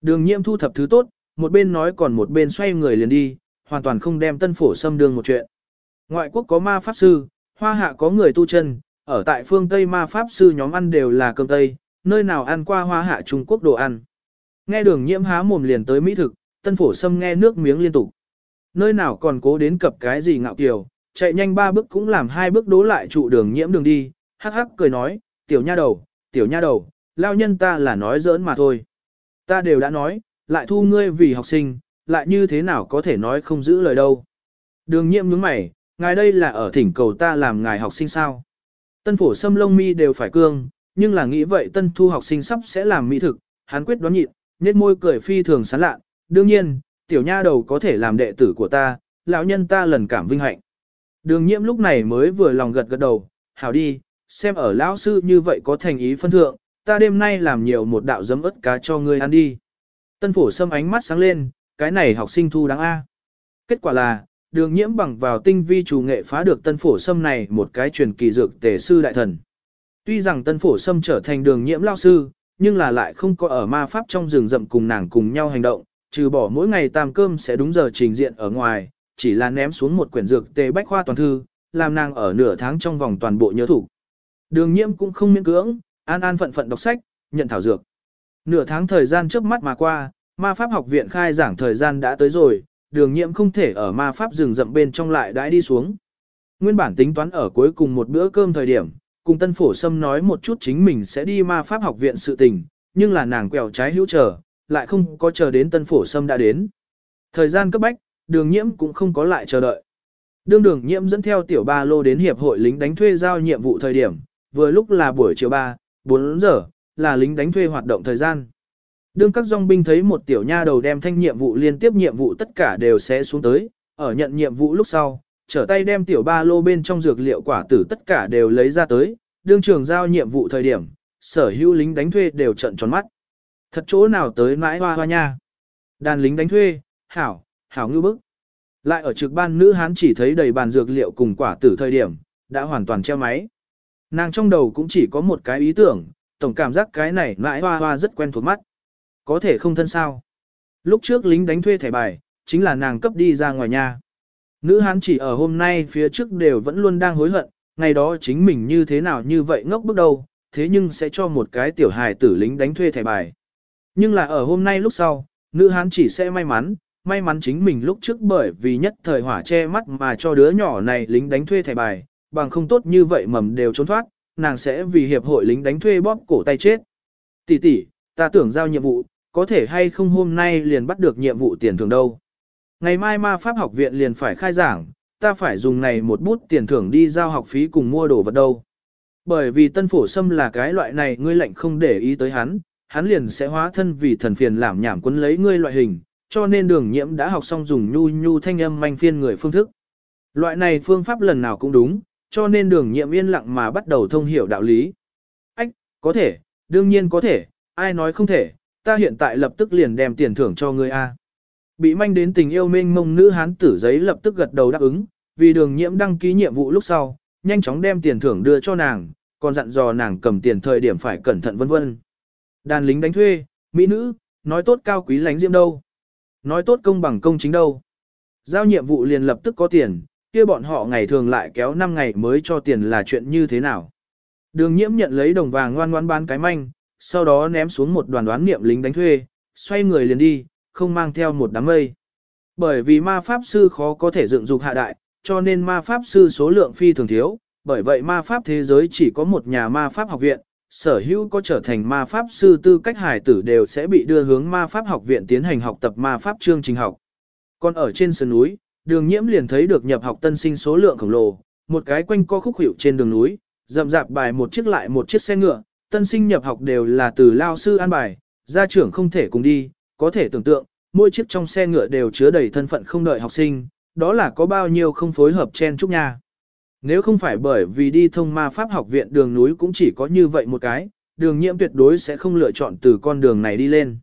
Đường nhiễm thu thập thứ tốt, một bên nói còn một bên xoay người liền đi, hoàn toàn không đem tân phổ xâm đường một chuyện. Ngoại quốc có ma pháp sư, hoa hạ có người tu chân, ở tại phương Tây ma pháp sư nhóm ăn đều là cơm Tây, nơi nào ăn qua hoa hạ Trung Quốc đồ ăn. Nghe đường nhiễm há mồm liền tới mỹ thực, tân phổ xâm nghe nước miếng liên tục. Nơi nào còn cố đến cập cái gì ngạo kiều, chạy nhanh ba bước cũng làm hai bước đố lại trụ đường nhiễm đường đi, hắc hắc cười nói, tiểu nha đầu, tiểu nha đầu, lao nhân ta là nói giỡn mà thôi. Ta đều đã nói, lại thu ngươi vì học sinh, lại như thế nào có thể nói không giữ lời đâu. Đường Nhiệm nhướng mày, ngài đây là ở thỉnh cầu ta làm ngài học sinh sao. Tân phổ xâm lông mi đều phải cương, nhưng là nghĩ vậy tân thu học sinh sắp sẽ làm mỹ thực, hắn quyết đoán nhịn, nét môi cười phi thường sán lạ, đương nhiên, tiểu nha đầu có thể làm đệ tử của ta, lão nhân ta lần cảm vinh hạnh. Đường nhiễm lúc này mới vừa lòng gật gật đầu, hảo đi, xem ở lão sư như vậy có thành ý phân thượng, ta đêm nay làm nhiều một đạo giấm ớt cá cho ngươi ăn đi. Tân phổ sâm ánh mắt sáng lên, cái này học sinh thu đáng A. Kết quả là, đường nhiễm bằng vào tinh vi chủ nghệ phá được tân phổ sâm này một cái truyền kỳ dược tề sư đại thần. Tuy rằng tân phổ sâm trở thành đường nhiễm lao sư, nhưng là lại không có ở ma pháp trong rừng rậm cùng nàng cùng nhau hành động, trừ bỏ mỗi ngày tam cơm sẽ đúng giờ trình diện ở ngoài, chỉ là ném xuống một quyển dược tề bách khoa toàn thư, làm nàng ở nửa tháng trong vòng toàn bộ nhớ thủ. Đường nhiễm cũng không miễn cưỡng, an an phận phận đọc sách, nhận thảo dược. Nửa tháng thời gian trước mắt mà qua, ma pháp học viện khai giảng thời gian đã tới rồi, đường nhiễm không thể ở ma pháp rừng rậm bên trong lại đãi đi xuống. Nguyên bản tính toán ở cuối cùng một bữa cơm thời điểm, cùng tân phổ sâm nói một chút chính mình sẽ đi ma pháp học viện sự tình, nhưng là nàng quẹo trái hữu chờ, lại không có chờ đến tân phổ sâm đã đến. Thời gian cấp bách, đường nhiễm cũng không có lại chờ đợi. Đường đường nhiễm dẫn theo tiểu ba lô đến hiệp hội lính đánh thuê giao nhiệm vụ thời điểm, vừa lúc là buổi chiều 3, 4 giờ, là lính đánh thuê hoạt động thời gian. Đương các dòng binh thấy một tiểu nha đầu đem thanh nhiệm vụ liên tiếp nhiệm vụ tất cả đều sẽ xuống tới, ở nhận nhiệm vụ lúc sau, trở tay đem tiểu ba lô bên trong dược liệu quả tử tất cả đều lấy ra tới, đương trường giao nhiệm vụ thời điểm, sở hữu lính đánh thuê đều trận tròn mắt. Thật chỗ nào tới mãi hoa hoa nha. Đàn lính đánh thuê, hảo, hảo ngư bức. Lại ở trực ban nữ hán chỉ thấy đầy bàn dược liệu cùng quả tử thời điểm, đã hoàn toàn treo máy. Nàng trong đầu cũng chỉ có một cái ý tưởng, tổng cảm giác cái này mãi hoa hoa rất quen thuộc mắt. Có thể không thân sao. Lúc trước lính đánh thuê thẻ bài, chính là nàng cấp đi ra ngoài nhà. Nữ hán chỉ ở hôm nay phía trước đều vẫn luôn đang hối hận, ngày đó chính mình như thế nào như vậy ngốc bước đầu, thế nhưng sẽ cho một cái tiểu hài tử lính đánh thuê thẻ bài. Nhưng là ở hôm nay lúc sau, nữ hán chỉ sẽ may mắn, may mắn chính mình lúc trước bởi vì nhất thời hỏa che mắt mà cho đứa nhỏ này lính đánh thuê thẻ bài, bằng không tốt như vậy mầm đều trốn thoát, nàng sẽ vì hiệp hội lính đánh thuê bóp cổ tay chết. Tỷ tỷ, ta tưởng giao nhiệm vụ, có thể hay không hôm nay liền bắt được nhiệm vụ tiền thưởng đâu. Ngày mai ma pháp học viện liền phải khai giảng, ta phải dùng này một bút tiền thưởng đi giao học phí cùng mua đồ vật đâu. Bởi vì tân phổ sâm là cái loại này ngươi lệnh không để ý tới hắn, hắn liền sẽ hóa thân vì thần phiền làm nhảm quấn lấy ngươi loại hình, cho nên đường nhiễm đã học xong dùng nhu nhu thanh âm manh phiên người phương thức. Loại này phương pháp lần nào cũng đúng, cho nên đường nhiệm yên lặng mà bắt đầu thông hiểu đạo lý. Ách, có thể, đương nhiên có thể, ai nói không thể, ta hiện tại lập tức liền đem tiền thưởng cho ngươi a. Bị manh đến tình yêu mênh mông nữ hán tử giấy lập tức gật đầu đáp ứng, vì đường nhiễm đăng ký nhiệm vụ lúc sau, nhanh chóng đem tiền thưởng đưa cho nàng, còn dặn dò nàng cầm tiền thời điểm phải cẩn thận vân vân. Đàn lính đánh thuê, mỹ nữ, nói tốt cao quý lánh diêm đâu. Nói tốt công bằng công chính đâu. Giao nhiệm vụ liền lập tức có tiền, kia bọn họ ngày thường lại kéo 5 ngày mới cho tiền là chuyện như thế nào. Đường nhiễm nhận lấy đồng vàng ngoan ngoan bán cái manh, sau đó ném xuống một đoàn đoán niệm lính đánh thuê, xoay người liền đi, không mang theo một đám mây. Bởi vì ma pháp sư khó có thể dựng dục hạ đại, cho nên ma pháp sư số lượng phi thường thiếu, bởi vậy ma pháp thế giới chỉ có một nhà ma pháp học viện, sở hữu có trở thành ma pháp sư tư cách hải tử đều sẽ bị đưa hướng ma pháp học viện tiến hành học tập ma pháp chương trình học. Còn ở trên sườn núi, đường nhiễm liền thấy được nhập học tân sinh số lượng khổng lồ, một cái quanh co khúc hiệu trên đường núi, rậm rạp bài một chiếc lại một chiếc xe ngựa, tân sinh nhập học đều là từ lao sư an bài, gia trưởng không thể cùng đi, có thể tưởng tượng, mỗi chiếc trong xe ngựa đều chứa đầy thân phận không đợi học sinh, đó là có bao nhiêu không phối hợp chen chúc nha. Nếu không phải bởi vì đi thông ma pháp học viện đường núi cũng chỉ có như vậy một cái, đường nhiễm tuyệt đối sẽ không lựa chọn từ con đường này đi lên.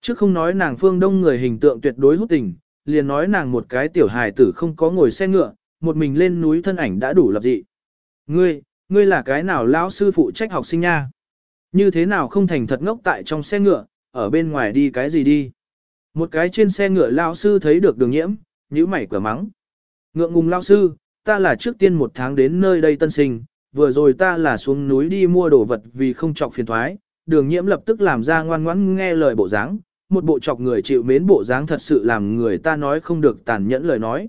Chứ không nói nàng phương đông người hình tượng tuyệt đối hút tình, liền nói nàng một cái tiểu hài tử không có ngồi xe ngựa, một mình lên núi thân ảnh đã đủ lập dị. Ngươi, ngươi là cái nào lão sư phụ trách học sinh nha? Như thế nào không thành thật ngốc tại trong xe ngựa, ở bên ngoài đi cái gì đi? Một cái trên xe ngựa lão sư thấy được đường nhiễm, nhíu mày cửa mắng. Ngượng ngùng lão sư, ta là trước tiên một tháng đến nơi đây tân sinh, vừa rồi ta là xuống núi đi mua đồ vật vì không chọc phiền thoái, đường nhiễm lập tức làm ra ngoan ngoãn nghe lời bộ dáng, một bộ chọc người chịu mến bộ dáng thật sự làm người ta nói không được tàn nhẫn lời nói.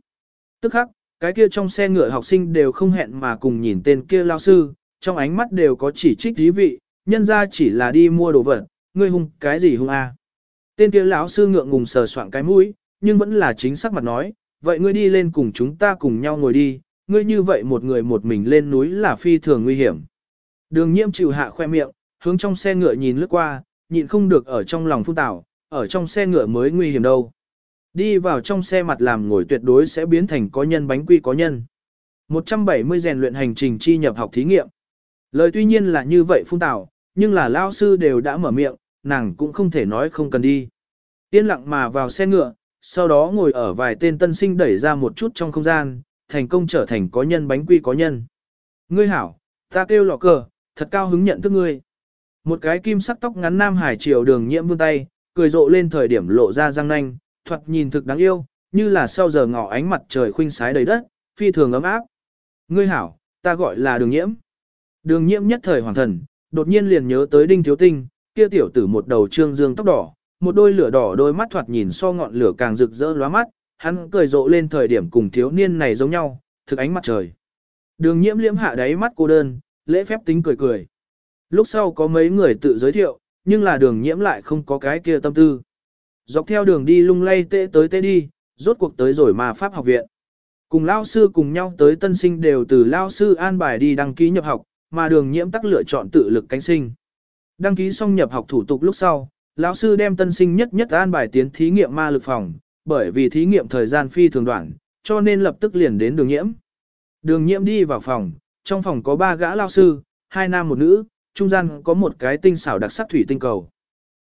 Tức khắc, cái kia trong xe ngựa học sinh đều không hẹn mà cùng nhìn tên kia lao sư, trong ánh mắt đều có chỉ trích thí vị, nhân ra chỉ là đi mua đồ vật, ngươi hung cái gì hung a? Tên kia lão sư ngượng ngùng sờ soạng cái mũi, nhưng vẫn là chính xác mặt nói, vậy ngươi đi lên cùng chúng ta cùng nhau ngồi đi, ngươi như vậy một người một mình lên núi là phi thường nguy hiểm. Đường nhiễm chịu hạ khoe miệng, hướng trong xe ngựa nhìn lướt qua, nhịn không được ở trong lòng phun tảo, ở trong xe ngựa mới nguy hiểm đâu. Đi vào trong xe mặt làm ngồi tuyệt đối sẽ biến thành có nhân bánh quy có nhân. 170 rèn luyện hành trình chi nhập học thí nghiệm. Lời tuy nhiên là như vậy phun tạo, nhưng là lao sư đều đã mở miệng, nàng cũng không thể nói không cần đi. Yên lặng mà vào xe ngựa, sau đó ngồi ở vài tên tân sinh đẩy ra một chút trong không gian, thành công trở thành có nhân bánh quy có nhân. Ngươi hảo, ta kêu lọ cờ, thật cao hứng nhận thức ngươi. Một cái kim sắc tóc ngắn nam hải triều đường nhiễm vươn tay, cười rộ lên thời điểm lộ ra răng nanh, thoạt nhìn thực đáng yêu, như là sau giờ ngọ ánh mặt trời khuynh sái đầy đất, phi thường ấm áp. Ngươi hảo, ta gọi là đường nhiễm. Đường nhiễm nhất thời hoàng thần, đột nhiên liền nhớ tới đinh thiếu tinh, kia tiểu tử một đầu trương dương tóc đỏ, một đôi lửa đỏ đôi mắt thoạt nhìn so ngọn lửa càng rực rỡ lóa mắt, hắn cười rộ lên thời điểm cùng thiếu niên này giống nhau, thực ánh mặt trời. Đường nhiễm liễm hạ đáy mắt cô đơn, lễ phép tính cười cười. Lúc sau có mấy người tự giới thiệu, nhưng là đường nhiễm lại không có cái kia tâm tư. Dọc theo đường đi lung lay tệ tới tệ đi, rốt cuộc tới rồi mà Pháp học viện. Cùng lao sư cùng nhau tới tân sinh đều từ lao sư an bài đi đăng ký nhập học, mà đường nhiễm tắc lựa chọn tự lực cánh sinh. Đăng ký xong nhập học thủ tục lúc sau, lão sư đem tân sinh nhất nhất an bài tiến thí nghiệm ma lực phòng, bởi vì thí nghiệm thời gian phi thường đoạn, cho nên lập tức liền đến đường nhiễm. Đường nhiễm đi vào phòng, trong phòng có ba gã lao sư, hai nam một nữ, trung gian có một cái tinh xảo đặc sắc thủy tinh cầu.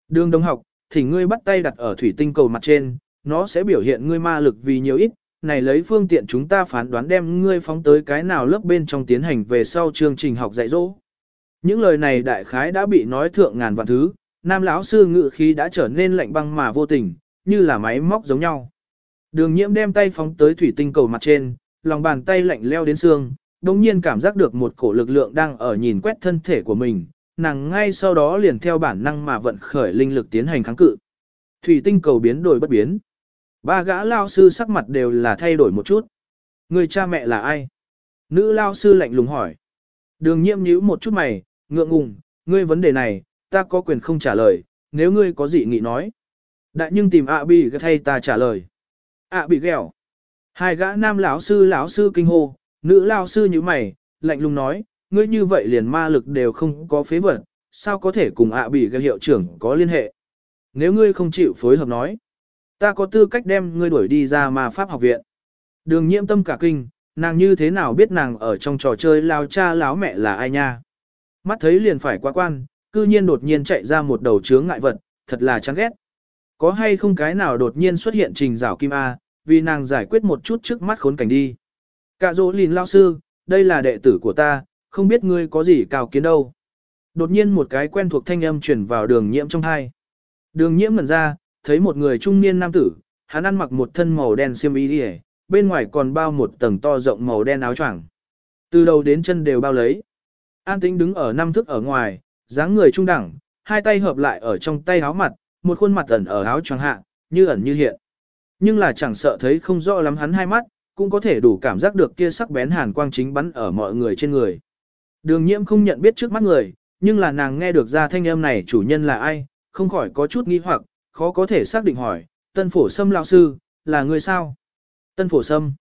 Đường đồng học, thì ngươi bắt tay đặt ở thủy tinh cầu mặt trên, nó sẽ biểu hiện ngươi ma lực vì nhiều ít, này lấy phương tiện chúng ta phán đoán đem ngươi phóng tới cái nào lớp bên trong tiến hành về sau chương trình học dạy dỗ. Những lời này đại khái đã bị nói thượng ngàn vạn thứ, nam lão sư ngự khí đã trở nên lạnh băng mà vô tình, như là máy móc giống nhau. Đường nhiễm đem tay phóng tới thủy tinh cầu mặt trên, lòng bàn tay lạnh leo đến xương, đồng nhiên cảm giác được một cổ lực lượng đang ở nhìn quét thân thể của mình, nàng ngay sau đó liền theo bản năng mà vận khởi linh lực tiến hành kháng cự. Thủy tinh cầu biến đổi bất biến. Ba gã lao sư sắc mặt đều là thay đổi một chút. Người cha mẹ là ai? Nữ lao sư lạnh lùng hỏi. Đường nhiễm nhíu một chút mày, ngượng ngùng, ngươi vấn đề này, ta có quyền không trả lời, nếu ngươi có gì nghị nói. Đại nhưng tìm ạ bị thay ta trả lời. ạ bị ghẹo. Hai gã nam lão sư lão sư kinh hô, nữ lao sư như mày, lạnh lùng nói, ngươi như vậy liền ma lực đều không có phế vật, sao có thể cùng ạ bị cái hiệu trưởng có liên hệ. Nếu ngươi không chịu phối hợp nói, ta có tư cách đem ngươi đuổi đi ra ma pháp học viện. Đường nhiễm tâm cả kinh, nàng như thế nào biết nàng ở trong trò chơi lao cha láo mẹ là ai nha. Mắt thấy liền phải quá quan, cư nhiên đột nhiên chạy ra một đầu chướng ngại vật, thật là chán ghét. Có hay không cái nào đột nhiên xuất hiện trình rào kim A, vì nàng giải quyết một chút trước mắt khốn cảnh đi. Cả dỗ lìn lao sư, đây là đệ tử của ta, không biết ngươi có gì cao kiến đâu. Đột nhiên một cái quen thuộc thanh âm chuyển vào đường nhiễm trong hai. Đường nhiễm ngẩn ra, thấy một người trung niên nam tử, hắn ăn mặc một thân màu đen xiêm y đi bên ngoài còn bao một tầng to rộng màu đen áo choàng. Từ đầu đến chân đều bao lấy. An tĩnh đứng ở năm thước ở ngoài, dáng người trung đẳng, hai tay hợp lại ở trong tay áo mặt, một khuôn mặt ẩn ở áo choàng hạ, như ẩn như hiện. Nhưng là chẳng sợ thấy không rõ lắm hắn hai mắt, cũng có thể đủ cảm giác được kia sắc bén hàn quang chính bắn ở mọi người trên người. Đường nhiễm không nhận biết trước mắt người, nhưng là nàng nghe được ra thanh âm này chủ nhân là ai, không khỏi có chút nghi hoặc, khó có thể xác định hỏi, tân phổ sâm lão sư, là người sao? Tân phổ sâm.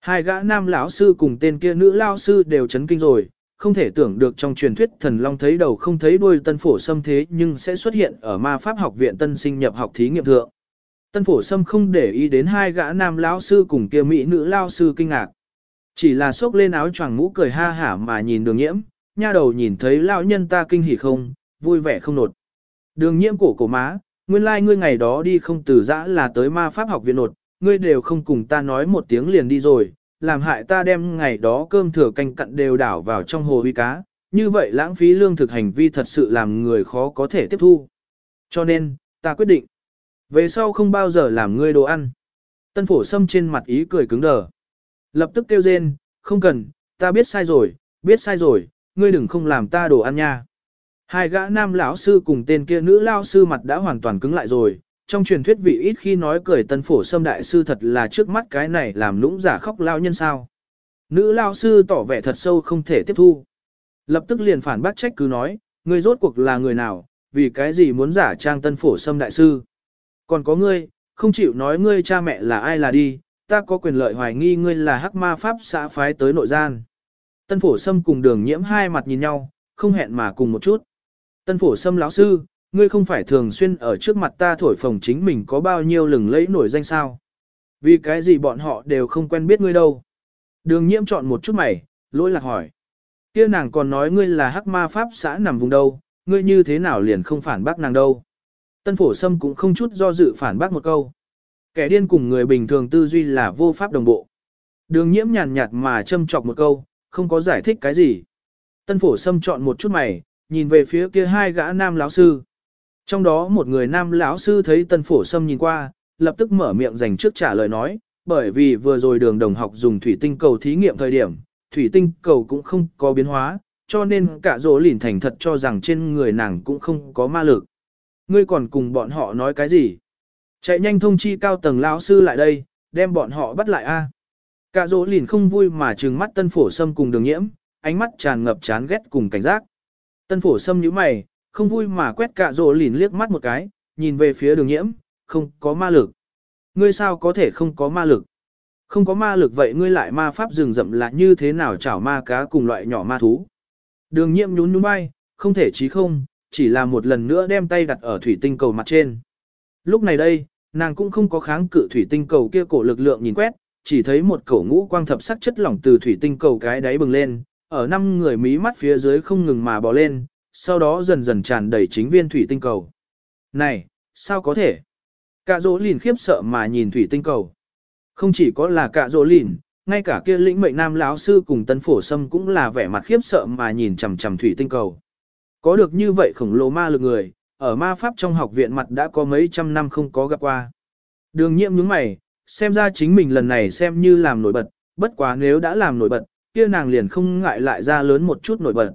Hai gã nam lão sư cùng tên kia nữ lão sư đều chấn kinh rồi, không thể tưởng được trong truyền thuyết thần long thấy đầu không thấy đuôi tân phổ sâm thế nhưng sẽ xuất hiện ở ma pháp học viện tân sinh nhập học thí nghiệm thượng. Tân phổ sâm không để ý đến hai gã nam lão sư cùng kia mỹ nữ lão sư kinh ngạc. Chỉ là xốc lên áo choàng mũ cười ha hả mà nhìn đường nhiễm, nha đầu nhìn thấy lão nhân ta kinh hỉ không, vui vẻ không nột. Đường nhiễm cổ cổ má, nguyên lai like ngươi ngày đó đi không từ giã là tới ma pháp học viện nột, ngươi đều không cùng ta nói một tiếng liền đi rồi, làm hại ta đem ngày đó cơm thừa canh cặn đều đảo vào trong hồ huy cá, như vậy lãng phí lương thực hành vi thật sự làm người khó có thể tiếp thu. Cho nên, ta quyết định, về sau không bao giờ làm ngươi đồ ăn. Tân phổ sâm trên mặt ý cười cứng đờ. Lập tức kêu rên, không cần, ta biết sai rồi, biết sai rồi, ngươi đừng không làm ta đồ ăn nha. Hai gã nam lão sư cùng tên kia nữ lao sư mặt đã hoàn toàn cứng lại rồi, trong truyền thuyết vị ít khi nói cười tân phổ sâm đại sư thật là trước mắt cái này làm lũng giả khóc lao nhân sao. Nữ lao sư tỏ vẻ thật sâu không thể tiếp thu. Lập tức liền phản bác trách cứ nói, ngươi rốt cuộc là người nào, vì cái gì muốn giả trang tân phổ sâm đại sư. Còn có ngươi, không chịu nói ngươi cha mẹ là ai là đi, ta có quyền lợi hoài nghi ngươi là hắc ma pháp xã phái tới nội gian. Tân phổ sâm cùng đường nhiễm hai mặt nhìn nhau, không hẹn mà cùng một chút. Tân phổ sâm lão sư, ngươi không phải thường xuyên ở trước mặt ta thổi phồng chính mình có bao nhiêu lừng lẫy nổi danh sao. Vì cái gì bọn họ đều không quen biết ngươi đâu. Đường nhiễm chọn một chút mày, lỗi lạc hỏi. kia nàng còn nói ngươi là hắc ma pháp xã nằm vùng đâu, ngươi như thế nào liền không phản bác nàng đâu. Tân phổ sâm cũng không chút do dự phản bác một câu. Kẻ điên cùng người bình thường tư duy là vô pháp đồng bộ. Đường nhiễm nhàn nhạt mà châm chọc một câu, không có giải thích cái gì. Tân phổ sâm chọn một chút mày, nhìn về phía kia hai gã nam lão sư. Trong đó một người nam lão sư thấy tân phổ sâm nhìn qua, lập tức mở miệng dành trước trả lời nói, bởi vì vừa rồi đường đồng học dùng thủy tinh cầu thí nghiệm thời điểm, thủy tinh cầu cũng không có biến hóa, cho nên cả dỗ lỉn thành thật cho rằng trên người nàng cũng không có ma lực. Ngươi còn cùng bọn họ nói cái gì? Chạy nhanh thông chi cao tầng lão sư lại đây, đem bọn họ bắt lại a. Cả dỗ lìn không vui mà trừng mắt tân phổ sâm cùng đường nhiễm, ánh mắt tràn ngập chán ghét cùng cảnh giác. Tân phổ sâm nhíu mày, không vui mà quét cả Dỗ lìn liếc mắt một cái, nhìn về phía đường nhiễm, không có ma lực. Ngươi sao có thể không có ma lực? Không có ma lực vậy ngươi lại ma pháp rừng rậm là như thế nào chảo ma cá cùng loại nhỏ ma thú? Đường nhiễm nhún nhún bay, không thể chí không, chỉ là một lần nữa đem tay đặt ở thủy tinh cầu mặt trên. Lúc này đây, nàng cũng không có kháng cự thủy tinh cầu kia cổ lực lượng nhìn quét, chỉ thấy một cổ ngũ quang thập sắc chất lỏng từ thủy tinh cầu cái đáy bừng lên, ở năm người mí mắt phía dưới không ngừng mà bò lên, sau đó dần dần tràn đầy chính viên thủy tinh cầu. Này, sao có thể? Cả dỗ lìn khiếp sợ mà nhìn thủy tinh cầu. Không chỉ có là cả dỗ lìn, ngay cả kia lĩnh mệnh nam lão sư cùng tân phổ sâm cũng là vẻ mặt khiếp sợ mà nhìn chằm chằm thủy tinh cầu. Có được như vậy khổng lồ ma lực người, ở ma pháp trong học viện mặt đã có mấy trăm năm không có gặp qua. Đường nhiệm nhướng mày, xem ra chính mình lần này xem như làm nổi bật, bất quá nếu đã làm nổi bật, kia nàng liền không ngại lại ra lớn một chút nổi bật.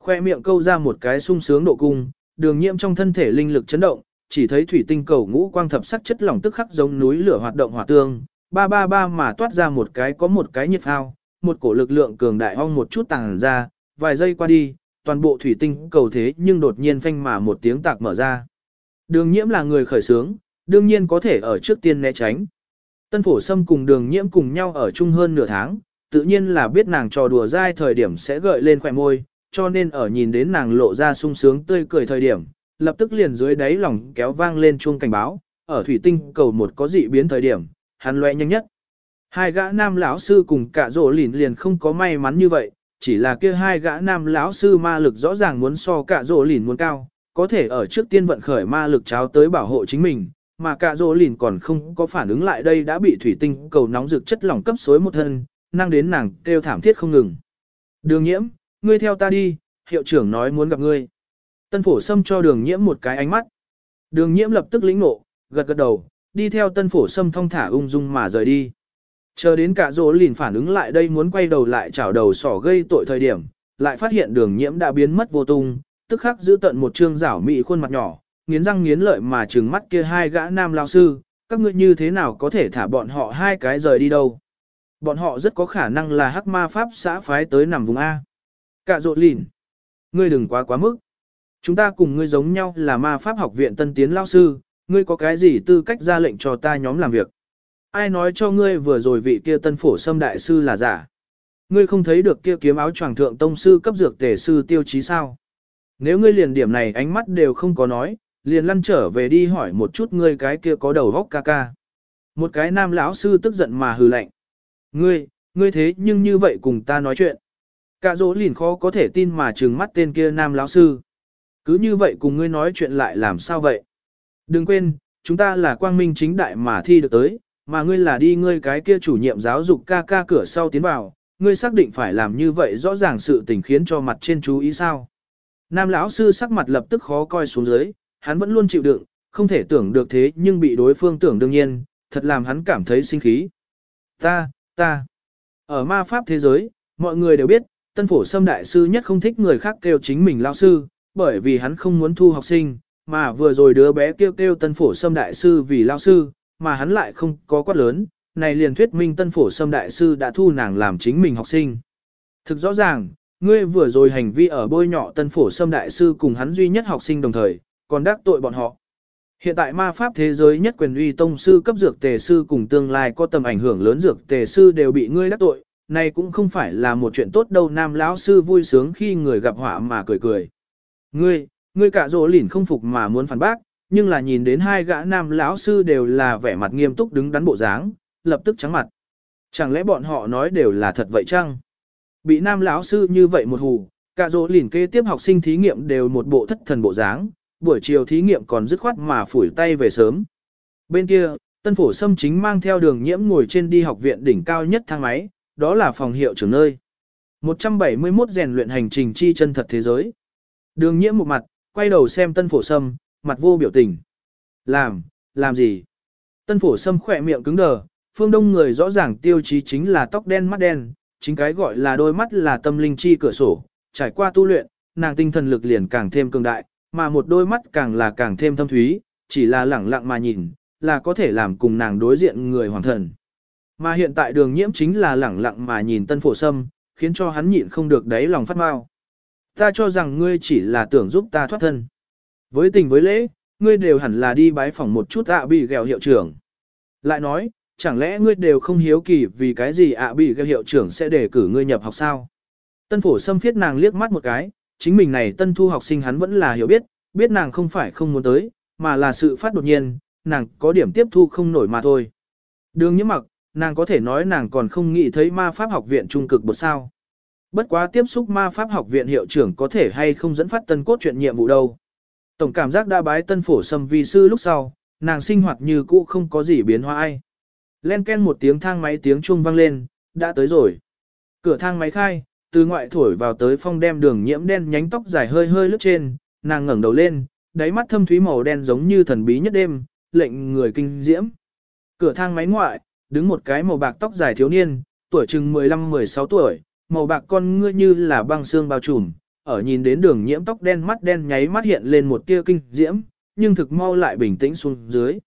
Khoe miệng câu ra một cái sung sướng độ cung, đường nhiễm trong thân thể linh lực chấn động, chỉ thấy thủy tinh cầu ngũ quang thập sắc chất lỏng tức khắc giống núi lửa hoạt động hỏa tương, ba ba ba mà toát ra một cái có một cái nhiệt phao, một cổ lực lượng cường đại ong một chút tàng ra, vài giây qua đi, toàn bộ thủy tinh cầu thế nhưng đột nhiên phanh mà một tiếng tạc mở ra. Đường nhiễm là người khởi sướng, đương nhiên có thể ở trước tiên né tránh. Tân phổ sâm cùng đường nhiễm cùng nhau ở chung hơn nửa tháng, tự nhiên là biết nàng trò đùa dai thời điểm sẽ gợi lên khỏe môi, cho nên ở nhìn đến nàng lộ ra sung sướng tươi cười thời điểm, lập tức liền dưới đáy lòng kéo vang lên chuông cảnh báo, ở thủy tinh cầu một có dị biến thời điểm, hắn loe nhanh nhất. Hai gã nam lão sư cùng cả rổ lìn liền không có may mắn như vậy, chỉ là kia hai gã nam lão sư ma lực rõ ràng muốn so cả rỗ lìn muốn cao, có thể ở trước tiên vận khởi ma lực cháo tới bảo hộ chính mình, mà cả rỗ lìn còn không có phản ứng lại đây đã bị thủy tinh cầu nóng rực chất lỏng cấp xối một thân, năng đến nàng kêu thảm thiết không ngừng. Đường nhiễm, ngươi theo ta đi, hiệu trưởng nói muốn gặp ngươi. Tân phổ sâm cho đường nhiễm một cái ánh mắt. Đường nhiễm lập tức lĩnh nộ, gật gật đầu, đi theo tân phổ sâm thong thả ung dung mà rời đi. Chờ đến cả rỗ lìn phản ứng lại đây muốn quay đầu lại chảo đầu sỏ gây tội thời điểm, lại phát hiện đường nhiễm đã biến mất vô tung, tức khắc giữ tận một trương rảo mị khuôn mặt nhỏ, nghiến răng nghiến lợi mà trừng mắt kia hai gã nam lao sư, các ngươi như thế nào có thể thả bọn họ hai cái rời đi đâu. Bọn họ rất có khả năng là hắc ma pháp xã phái tới nằm vùng A. Cả rộn lìn. Ngươi đừng quá quá mức. Chúng ta cùng ngươi giống nhau là ma pháp học viện tân tiến lao sư, ngươi có cái gì tư cách ra lệnh cho ta nhóm làm việc. Ai nói cho ngươi vừa rồi vị kia tân phổ xâm đại sư là giả. Ngươi không thấy được kia kiếm áo choàng thượng tông sư cấp dược tề sư tiêu chí sao. Nếu ngươi liền điểm này ánh mắt đều không có nói, liền lăn trở về đi hỏi một chút ngươi cái kia có đầu vóc ca ca. Một cái nam lão sư tức giận mà hừ lạnh. Ngươi, ngươi thế nhưng như vậy cùng ta nói chuyện. Cả dỗ lìn khó có thể tin mà trừng mắt tên kia nam lão sư. Cứ như vậy cùng ngươi nói chuyện lại làm sao vậy? Đừng quên, chúng ta là quang minh chính đại mà thi được tới, mà ngươi là đi ngươi cái kia chủ nhiệm giáo dục ca ca cửa sau tiến vào, ngươi xác định phải làm như vậy rõ ràng sự tình khiến cho mặt trên chú ý sao. Nam lão sư sắc mặt lập tức khó coi xuống dưới, hắn vẫn luôn chịu đựng, không thể tưởng được thế nhưng bị đối phương tưởng đương nhiên, thật làm hắn cảm thấy sinh khí. Ta, ta, ở ma pháp thế giới, mọi người đều biết, tân phổ sâm đại sư nhất không thích người khác kêu chính mình lão sư, bởi vì hắn không muốn thu học sinh, mà vừa rồi đứa bé kêu kêu tân phổ sâm đại sư vì lão sư, mà hắn lại không có quát lớn, này liền thuyết minh tân phổ sâm đại sư đã thu nàng làm chính mình học sinh. Thực rõ ràng, ngươi vừa rồi hành vi ở bôi nhọ tân phổ sâm đại sư cùng hắn duy nhất học sinh đồng thời, còn đắc tội bọn họ. Hiện tại ma pháp thế giới nhất quyền uy tông sư cấp dược tề sư cùng tương lai có tầm ảnh hưởng lớn dược tề sư đều bị ngươi đắc tội, này cũng không phải là một chuyện tốt đâu nam lão sư vui sướng khi người gặp họa mà cười cười. Ngươi, ngươi cả rỗ lỉn không phục mà muốn phản bác, nhưng là nhìn đến hai gã nam lão sư đều là vẻ mặt nghiêm túc đứng đắn bộ dáng, lập tức trắng mặt. Chẳng lẽ bọn họ nói đều là thật vậy chăng? bị nam lão sư như vậy một hù, cả dỗ lìn kế tiếp học sinh thí nghiệm đều một bộ thất thần bộ dáng, buổi chiều thí nghiệm còn dứt khoát mà phủi tay về sớm. Bên kia, tân phổ sâm chính mang theo đường nhiễm ngồi trên đi học viện đỉnh cao nhất thang máy, đó là phòng hiệu trưởng nơi. 171 rèn luyện hành trình chi chân thật thế giới. Đường nhiễm một mặt, quay đầu xem tân phổ sâm, mặt vô biểu tình. Làm, làm gì? Tân phổ sâm khỏe miệng cứng đờ, phương đông người rõ ràng tiêu chí chính là tóc đen mắt đen, chính cái gọi là đôi mắt là tâm linh chi cửa sổ, trải qua tu luyện, nàng tinh thần lực liền càng thêm cường đại, mà một đôi mắt càng là càng thêm thâm thúy, chỉ là lẳng lặng mà nhìn, là có thể làm cùng nàng đối diện người hoàng thần. Mà hiện tại đường nhiễm chính là lẳng lặng mà nhìn tân phổ sâm, khiến cho hắn nhịn không được đáy lòng phát mau. Ta cho rằng ngươi chỉ là tưởng giúp ta thoát thân. Với tình với lễ, ngươi đều hẳn là đi bái phỏng một chút ạ bị ghèo hiệu trưởng. Lại nói, chẳng lẽ ngươi đều không hiếu kỳ vì cái gì ạ bị ghèo hiệu trưởng sẽ đề cử ngươi nhập học sao? Tân phổ xâm phiết nàng liếc mắt một cái, chính mình này tân thu học sinh hắn vẫn là hiểu biết, biết nàng không phải không muốn tới, mà là sự phát đột nhiên, nàng có điểm tiếp thu không nổi mà thôi. Đường nhiễm mặc, nàng có thể nói nàng còn không nghĩ thấy ma pháp học viện trung cực bột sao. Bất quá tiếp xúc ma pháp học viện hiệu trưởng có thể hay không dẫn phát tân cốt chuyện nhiệm vụ đâu. Tổng cảm giác đã bái tân phổ sâm vi sư lúc sau, nàng sinh hoạt như cũ không có gì biến hóa ai. Len ken một tiếng thang máy tiếng chuông vang lên, đã tới rồi. Cửa thang máy khai, từ ngoại thổi vào tới phong đem đường nhiễm đen nhánh tóc dài hơi hơi lướt trên, nàng ngẩng đầu lên, đáy mắt thâm thúy màu đen giống như thần bí nhất đêm, lệnh người kinh diễm. Cửa thang máy ngoại, đứng một cái màu bạc tóc dài thiếu niên, tuổi chừng 15-16 tuổi, màu bạc con ngươi như là băng xương bao trùm, ở nhìn đến đường nhiễm tóc đen mắt đen nháy mắt hiện lên một tia kinh diễm, nhưng thực mau lại bình tĩnh xuống dưới.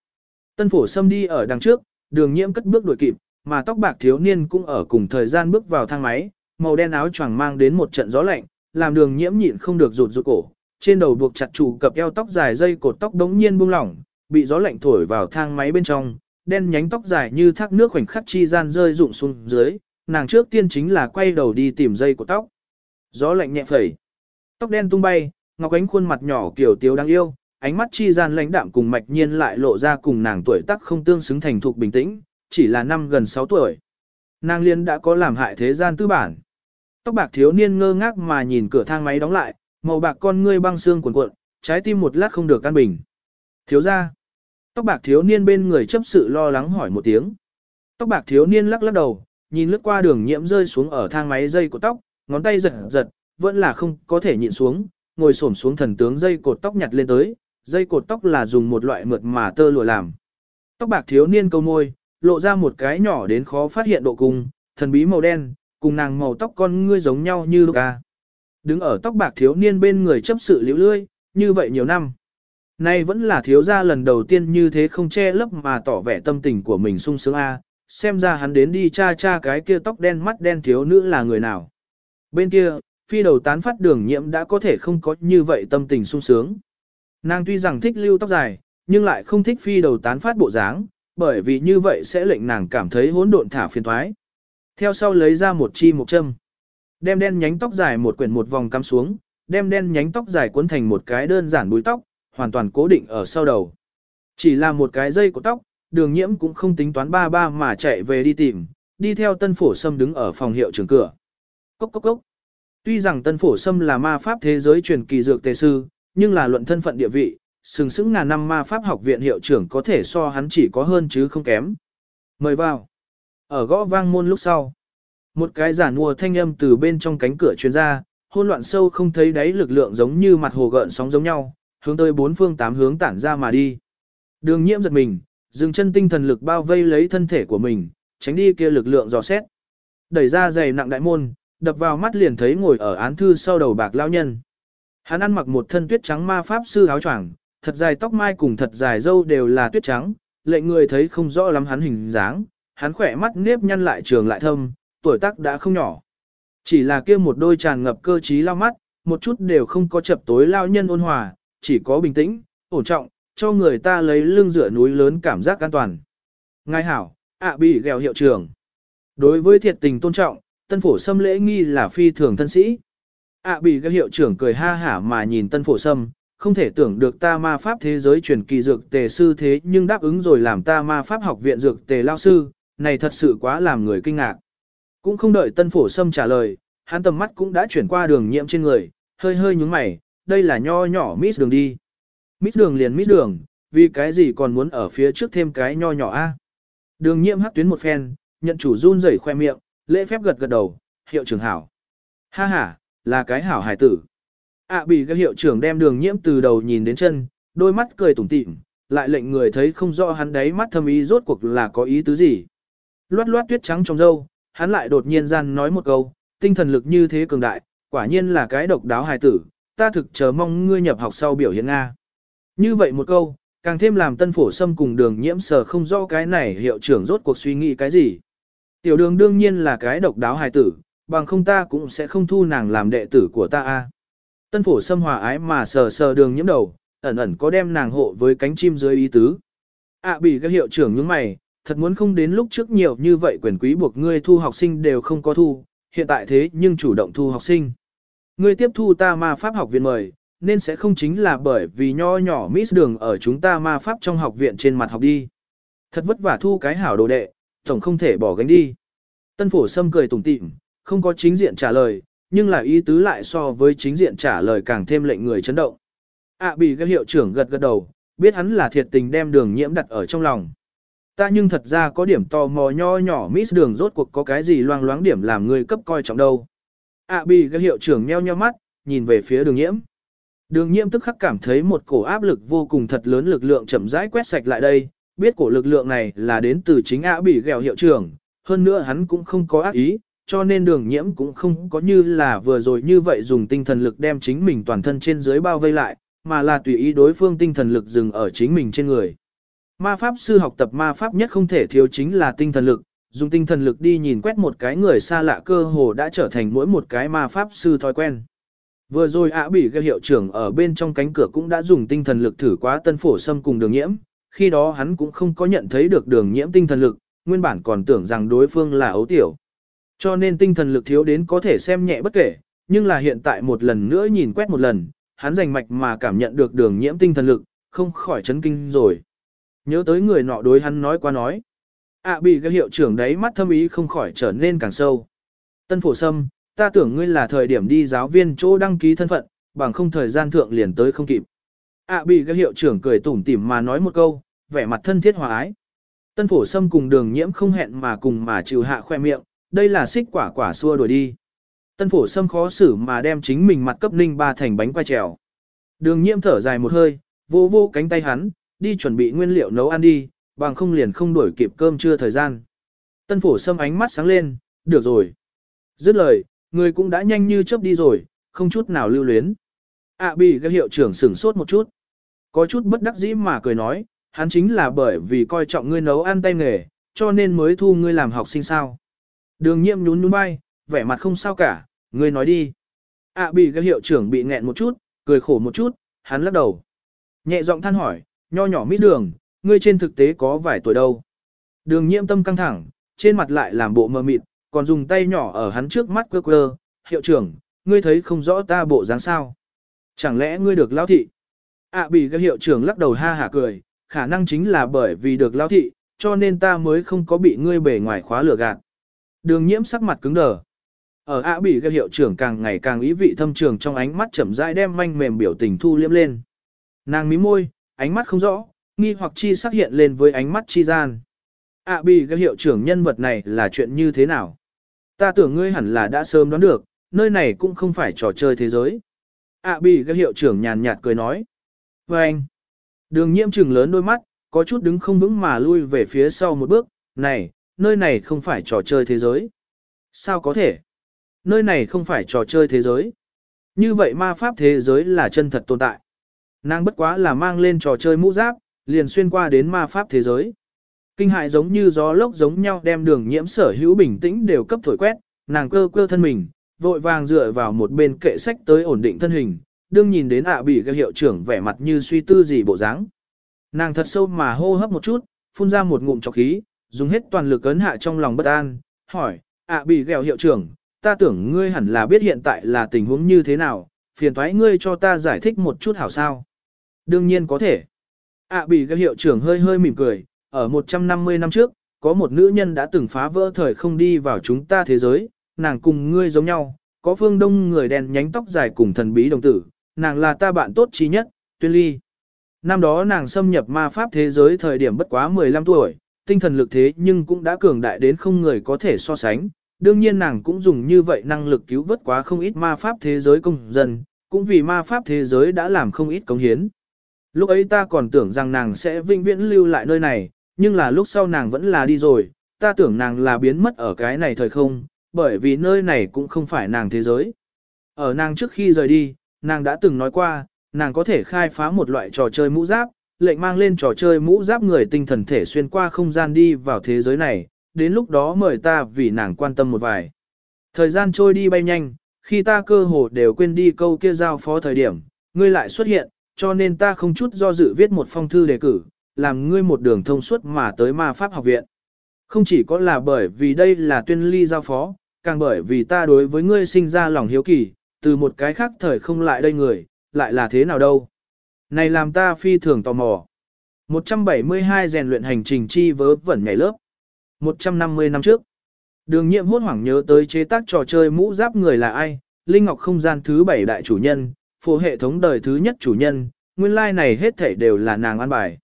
Tân phổ xâm đi ở đằng trước, đường nhiễm cất bước đuổi kịp, mà tóc bạc thiếu niên cũng ở cùng thời gian bước vào thang máy, màu đen áo choàng mang đến một trận gió lạnh, làm đường nhiễm nhịn không được rụt rụt cổ, trên đầu buộc chặt trụ cập eo tóc dài dây cột tóc đống nhiên buông lỏng, bị gió lạnh thổi vào thang máy bên trong, đen nhánh tóc dài như thác nước khoảnh khắc chi gian rơi rụng xuống dưới, nàng trước tiên chính là quay đầu đi tìm dây cột tóc. Gió lạnh nhẹ phẩy, tóc đen tung bay, ngọc ánh khuôn mặt nhỏ kiểu tiếu đáng yêu, ánh mắt chi gian lãnh đạm cùng mạch nhiên lại lộ ra cùng nàng tuổi tác không tương xứng thành thục bình tĩnh, chỉ là năm gần 6 tuổi. Nàng liên đã có làm hại thế gian tư bản. Tóc bạc thiếu niên ngơ ngác mà nhìn cửa thang máy đóng lại, màu bạc con ngươi băng xương cuộn cuộn, trái tim một lát không được căn bình. Thiếu ra. Tóc bạc thiếu niên bên người chấp sự lo lắng hỏi một tiếng. Tóc bạc thiếu niên lắc lắc đầu, nhìn lướt qua đường nhiễm rơi xuống ở thang máy dây của tóc, ngón tay giật giật, vẫn là không có thể nhịn xuống, ngồi xổm xuống thần tướng dây cột tóc nhặt lên tới, dây cột tóc là dùng một loại mượt mà tơ lụa làm. Tóc bạc thiếu niên câu môi, lộ ra một cái nhỏ đến khó phát hiện độ cùng, thần bí màu đen, cùng nàng màu tóc con ngươi giống nhau như Luca. Đứng ở tóc bạc thiếu niên bên người chấp sự liễu lươi, như vậy nhiều năm. Nay vẫn là thiếu gia lần đầu tiên như thế không che lấp mà tỏ vẻ tâm tình của mình sung sướng a, xem ra hắn đến đi cha cha cái kia tóc đen mắt đen thiếu nữ là người nào. Bên kia, phi đầu tán phát đường nhiễm đã có thể không có như vậy tâm tình sung sướng. Nàng tuy rằng thích lưu tóc dài, nhưng lại không thích phi đầu tán phát bộ dáng, bởi vì như vậy sẽ lệnh nàng cảm thấy hỗn độn thả phiền thoái. Theo sau lấy ra một chi một châm. Đem đen nhánh tóc dài một quyển một vòng cắm xuống, đem đen nhánh tóc dài cuốn thành một cái đơn giản búi tóc, hoàn toàn cố định ở sau đầu. Chỉ là một cái dây của tóc, đường nhiễm cũng không tính toán ba ba mà chạy về đi tìm, đi theo tân phổ sâm đứng ở phòng hiệu trưởng cửa. Cốc cốc cốc. Tuy rằng tân phổ sâm là ma pháp thế giới truyền kỳ dược tề sư, nhưng là luận thân phận địa vị, sừng sững ngàn năm ma pháp học viện hiệu trưởng có thể so hắn chỉ có hơn chứ không kém. Mời vào. Ở gõ vang môn lúc sau. Một cái giả mùa thanh âm từ bên trong cánh cửa truyền ra, hôn loạn sâu không thấy đáy lực lượng giống như mặt hồ gợn sóng giống nhau, hướng tới bốn phương tám hướng tản ra mà đi. Đường nhiễm giật mình, dừng chân tinh thần lực bao vây lấy thân thể của mình, tránh đi kia lực lượng dò xét. Đẩy ra giày nặng đại môn, đập vào mắt liền thấy ngồi ở án thư sau đầu bạc lao nhân. Hắn ăn mặc một thân tuyết trắng ma pháp sư áo choàng, thật dài tóc mai cùng thật dài râu đều là tuyết trắng, lệnh người thấy không rõ lắm hắn hình dáng, hắn khỏe mắt nếp nhăn lại trường lại thâm, tuổi tác đã không nhỏ. Chỉ là kia một đôi tràn ngập cơ trí lao mắt, một chút đều không có chập tối lao nhân ôn hòa, chỉ có bình tĩnh, ổn trọng, cho người ta lấy lưng dựa núi lớn cảm giác an toàn. Ngài hảo, ạ bị ghèo hiệu trưởng. Đối với thiệt tình tôn trọng, tân phổ sâm lễ nghi là phi thường thân sĩ. ạ bị các hiệu trưởng cười ha hả mà nhìn tân phổ sâm, không thể tưởng được ta ma pháp thế giới truyền kỳ dược tề sư thế nhưng đáp ứng rồi làm ta ma pháp học viện dược tề lao sư, này thật sự quá làm người kinh ngạc. Cũng không đợi tân phổ sâm trả lời, hắn tầm mắt cũng đã chuyển qua đường nhiễm trên người, hơi hơi nhúng mày, đây là nho nhỏ miss đường đi. Miss đường liền miss đường, vì cái gì còn muốn ở phía trước thêm cái nho nhỏ a? Đường nhiễm hắc tuyến một phen, nhận chủ run rẩy khoe miệng, lễ phép gật gật đầu, hiệu trưởng hảo. Ha ha, là cái hảo hải tử. ạ bị cái hiệu trưởng đem đường nhiễm từ đầu nhìn đến chân, đôi mắt cười tủm tỉm, lại lệnh người thấy không rõ hắn đấy mắt thâm ý rốt cuộc là có ý tứ gì. Loát loát tuyết trắng trong râu, hắn lại đột nhiên gian nói một câu, tinh thần lực như thế cường đại, quả nhiên là cái độc đáo hài tử, ta thực chờ mong ngươi nhập học sau biểu hiện Nga. Như vậy một câu, càng thêm làm tân phổ xâm cùng đường nhiễm sờ không rõ cái này hiệu trưởng rốt cuộc suy nghĩ cái gì. Tiểu đường đương nhiên là cái độc đáo hài tử, bằng không ta cũng sẽ không thu nàng làm đệ tử của ta a. Tân phổ xâm hòa ái mà sờ sờ đường nhiễm đầu, ẩn ẩn có đem nàng hộ với cánh chim dưới ý tứ. ạ bị các hiệu trưởng những mày, thật muốn không đến lúc trước nhiều như vậy quyền quý buộc ngươi thu học sinh đều không có thu, hiện tại thế nhưng chủ động thu học sinh. Ngươi tiếp thu ta ma pháp học viện mời, nên sẽ không chính là bởi vì nho nhỏ miss đường ở chúng ta ma pháp trong học viện trên mặt học đi. Thật vất vả thu cái hảo đồ đệ, tổng không thể bỏ gánh đi. Tân phổ sâm cười tủm tỉm, không có chính diện trả lời, nhưng là ý tứ lại so với chính diện trả lời càng thêm lệnh người chấn động. ạ bị các hiệu trưởng gật gật đầu, biết hắn là thiệt tình đem đường nhiễm đặt ở trong lòng. Ta nhưng thật ra có điểm tò mò nho nhỏ miss đường rốt cuộc có cái gì loang loáng điểm làm người cấp coi trọng đâu. ạ bị các hiệu trưởng nheo nheo mắt, nhìn về phía đường nhiễm. Đường nhiễm tức khắc cảm thấy một cổ áp lực vô cùng thật lớn lực lượng chậm rãi quét sạch lại đây, biết cổ lực lượng này là đến từ chính ạ bị Gẹo hiệu trưởng, hơn nữa hắn cũng không có ác ý, cho nên đường nhiễm cũng không có như là vừa rồi như vậy dùng tinh thần lực đem chính mình toàn thân trên dưới bao vây lại, mà là tùy ý đối phương tinh thần lực dừng ở chính mình trên người. Ma pháp sư học tập ma pháp nhất không thể thiếu chính là tinh thần lực, dùng tinh thần lực đi nhìn quét một cái người xa lạ cơ hồ đã trở thành mỗi một cái ma pháp sư thói quen. Vừa rồi ạ bị gheo hiệu trưởng ở bên trong cánh cửa cũng đã dùng tinh thần lực thử quá tân phổ xâm cùng đường nhiễm, khi đó hắn cũng không có nhận thấy được đường nhiễm tinh thần lực, nguyên bản còn tưởng rằng đối phương là ấu tiểu. Cho nên tinh thần lực thiếu đến có thể xem nhẹ bất kể, nhưng là hiện tại một lần nữa nhìn quét một lần, hắn rành mạch mà cảm nhận được đường nhiễm tinh thần lực, không khỏi chấn kinh rồi. Nhớ tới người nọ đối hắn nói qua nói. ạ bị cái hiệu trưởng đấy mắt thâm ý không khỏi trở nên càng sâu. Tân phổ sâm, ta tưởng ngươi là thời điểm đi giáo viên chỗ đăng ký thân phận, bằng không thời gian thượng liền tới không kịp ạ bị các hiệu trưởng cười tủm tỉm mà nói một câu, vẻ mặt thân thiết hòa ái. Tân phổ sâm cùng đường nhiễm không hẹn mà cùng mà chịu hạ khoe miệng, đây là xích quả quả xua đuổi đi. Tân phổ sâm khó xử mà đem chính mình mặt cấp ninh ba thành bánh quai trèo. Đường nhiễm thở dài một hơi, vô vô cánh tay hắn, đi chuẩn bị nguyên liệu nấu ăn đi, bằng không liền không đuổi kịp cơm trưa thời gian. Tân phổ sâm ánh mắt sáng lên, được rồi. Dứt lời, người cũng đã nhanh như chớp đi rồi, không chút nào lưu luyến. à, bị các hiệu trưởng sửng sốt một chút. Có chút bất đắc dĩ mà cười nói, hắn chính là bởi vì coi trọng ngươi nấu ăn tay nghề, cho nên mới thu ngươi làm học sinh sao. Đường nhiệm nhún nhún bay, vẻ mặt không sao cả, ngươi nói đi. ạ à, bị các hiệu trưởng bị nghẹn một chút, cười khổ một chút, hắn lắc đầu. Nhẹ giọng than hỏi, nho nhỏ mít đường, ngươi trên thực tế có vài tuổi đâu. Đường nhiễm tâm căng thẳng, trên mặt lại làm bộ mờ mịt, còn dùng tay nhỏ ở hắn trước mắt quơ quơ, hiệu trưởng, ngươi thấy không rõ ta bộ dáng sao. Chẳng lẽ ngươi được lao thị? Ạ à, bị các hiệu trưởng lắc đầu ha hả cười, khả năng chính là bởi vì được lao thị, cho nên ta mới không có bị ngươi bề ngoài khóa lửa gạt. Đường nhiễm sắc mặt cứng đờ. Ở ạ bị các hiệu trưởng càng ngày càng ý vị thâm trường trong ánh mắt chậm rãi đem manh mềm biểu tình thu liếm lên. Nàng mím môi, ánh mắt không rõ, nghi hoặc chi sắc hiện lên với ánh mắt chi gian. ạ bị các hiệu trưởng nhân vật này là chuyện như thế nào? Ta tưởng ngươi hẳn là đã sớm đoán được, nơi này cũng không phải trò chơi thế giới. ạ bị các hiệu trưởng nhàn nhạt cười nói. Và anh, đường nhiễm trừng lớn đôi mắt, có chút đứng không vững mà lui về phía sau một bước, này, nơi này không phải trò chơi thế giới. Sao có thể? Nơi này không phải trò chơi thế giới. Như vậy ma pháp thế giới là chân thật tồn tại. Nàng bất quá là mang lên trò chơi mũ giáp, liền xuyên qua đến ma pháp thế giới. Kinh hại giống như gió lốc giống nhau đem đường nhiễm sở hữu bình tĩnh đều cấp thổi quét, nàng cơ cơ thân mình, vội vàng dựa vào một bên kệ sách tới ổn định thân hình, đương nhìn đến ạ bị các hiệu trưởng vẻ mặt như suy tư gì bộ dáng. Nàng thật sâu mà hô hấp một chút, phun ra một ngụm trọc khí, dùng hết toàn lực ấn hạ trong lòng bất an, hỏi, ạ bị ghèo hiệu trưởng, ta tưởng ngươi hẳn là biết hiện tại là tình huống như thế nào, phiền thoái ngươi cho ta giải thích một chút hảo sao. Đương nhiên có thể. ạ bị ghèo hiệu trưởng hơi hơi mỉm cười, ở 150 năm trước, có một nữ nhân đã từng phá vỡ thời không đi vào chúng ta thế giới, nàng cùng ngươi giống nhau, có phương đông người đen nhánh tóc dài cùng thần bí đồng tử, nàng là ta bạn tốt trí nhất, tuyên ly. Năm đó nàng xâm nhập ma pháp thế giới thời điểm bất quá 15 tuổi, tinh thần lực thế nhưng cũng đã cường đại đến không người có thể so sánh. Đương nhiên nàng cũng dùng như vậy năng lực cứu vớt quá không ít ma pháp thế giới công dân, cũng vì ma pháp thế giới đã làm không ít công hiến. Lúc ấy ta còn tưởng rằng nàng sẽ vinh viễn lưu lại nơi này, nhưng là lúc sau nàng vẫn là đi rồi, ta tưởng nàng là biến mất ở cái này thời không, bởi vì nơi này cũng không phải nàng thế giới. Ở nàng trước khi rời đi, nàng đã từng nói qua, nàng có thể khai phá một loại trò chơi mũ giáp, lệnh mang lên trò chơi mũ giáp người tinh thần thể xuyên qua không gian đi vào thế giới này, đến lúc đó mời ta vì nàng quan tâm một vài. Thời gian trôi đi bay nhanh, khi ta cơ hồ đều quên đi câu kia giao phó thời điểm, ngươi lại xuất hiện, cho nên ta không chút do dự viết một phong thư đề cử, làm ngươi một đường thông suốt mà tới ma pháp học viện. Không chỉ có là bởi vì đây là tuyên ly giao phó, càng bởi vì ta đối với ngươi sinh ra lòng hiếu kỳ, từ một cái khác thời không lại đây người, lại là thế nào đâu. Này làm ta phi thường tò mò. 172 rèn luyện hành trình chi vớ vẩn nhảy lớp. 150 năm trước. Đường nhiệm hốt hoảng nhớ tới chế tác trò chơi mũ giáp người là ai, Linh Ngọc không gian thứ bảy đại chủ nhân, phổ hệ thống đời thứ nhất chủ nhân, nguyên lai like này hết thảy đều là nàng ăn bài.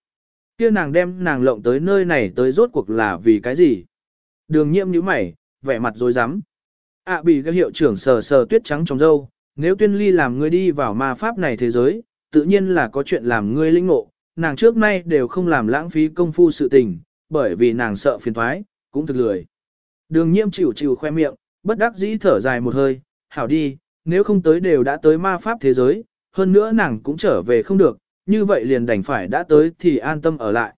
Kia nàng đem nàng lộng tới nơi này tới rốt cuộc là vì cái gì? Đường nhiệm như mày, vẻ mặt dối rắm ạ bị các hiệu trưởng sờ sờ tuyết trắng trong dâu, nếu tuyên ly làm ngươi đi vào ma pháp này thế giới, tự nhiên là có chuyện làm ngươi linh ngộ, nàng trước nay đều không làm lãng phí công phu sự tình, bởi vì nàng sợ phiền thoái, cũng thực lười. Đường nhiễm chịu chịu khoe miệng, bất đắc dĩ thở dài một hơi, hảo đi, nếu không tới đều đã tới ma pháp thế giới, hơn nữa nàng cũng trở về không được, như vậy liền đành phải đã tới thì an tâm ở lại.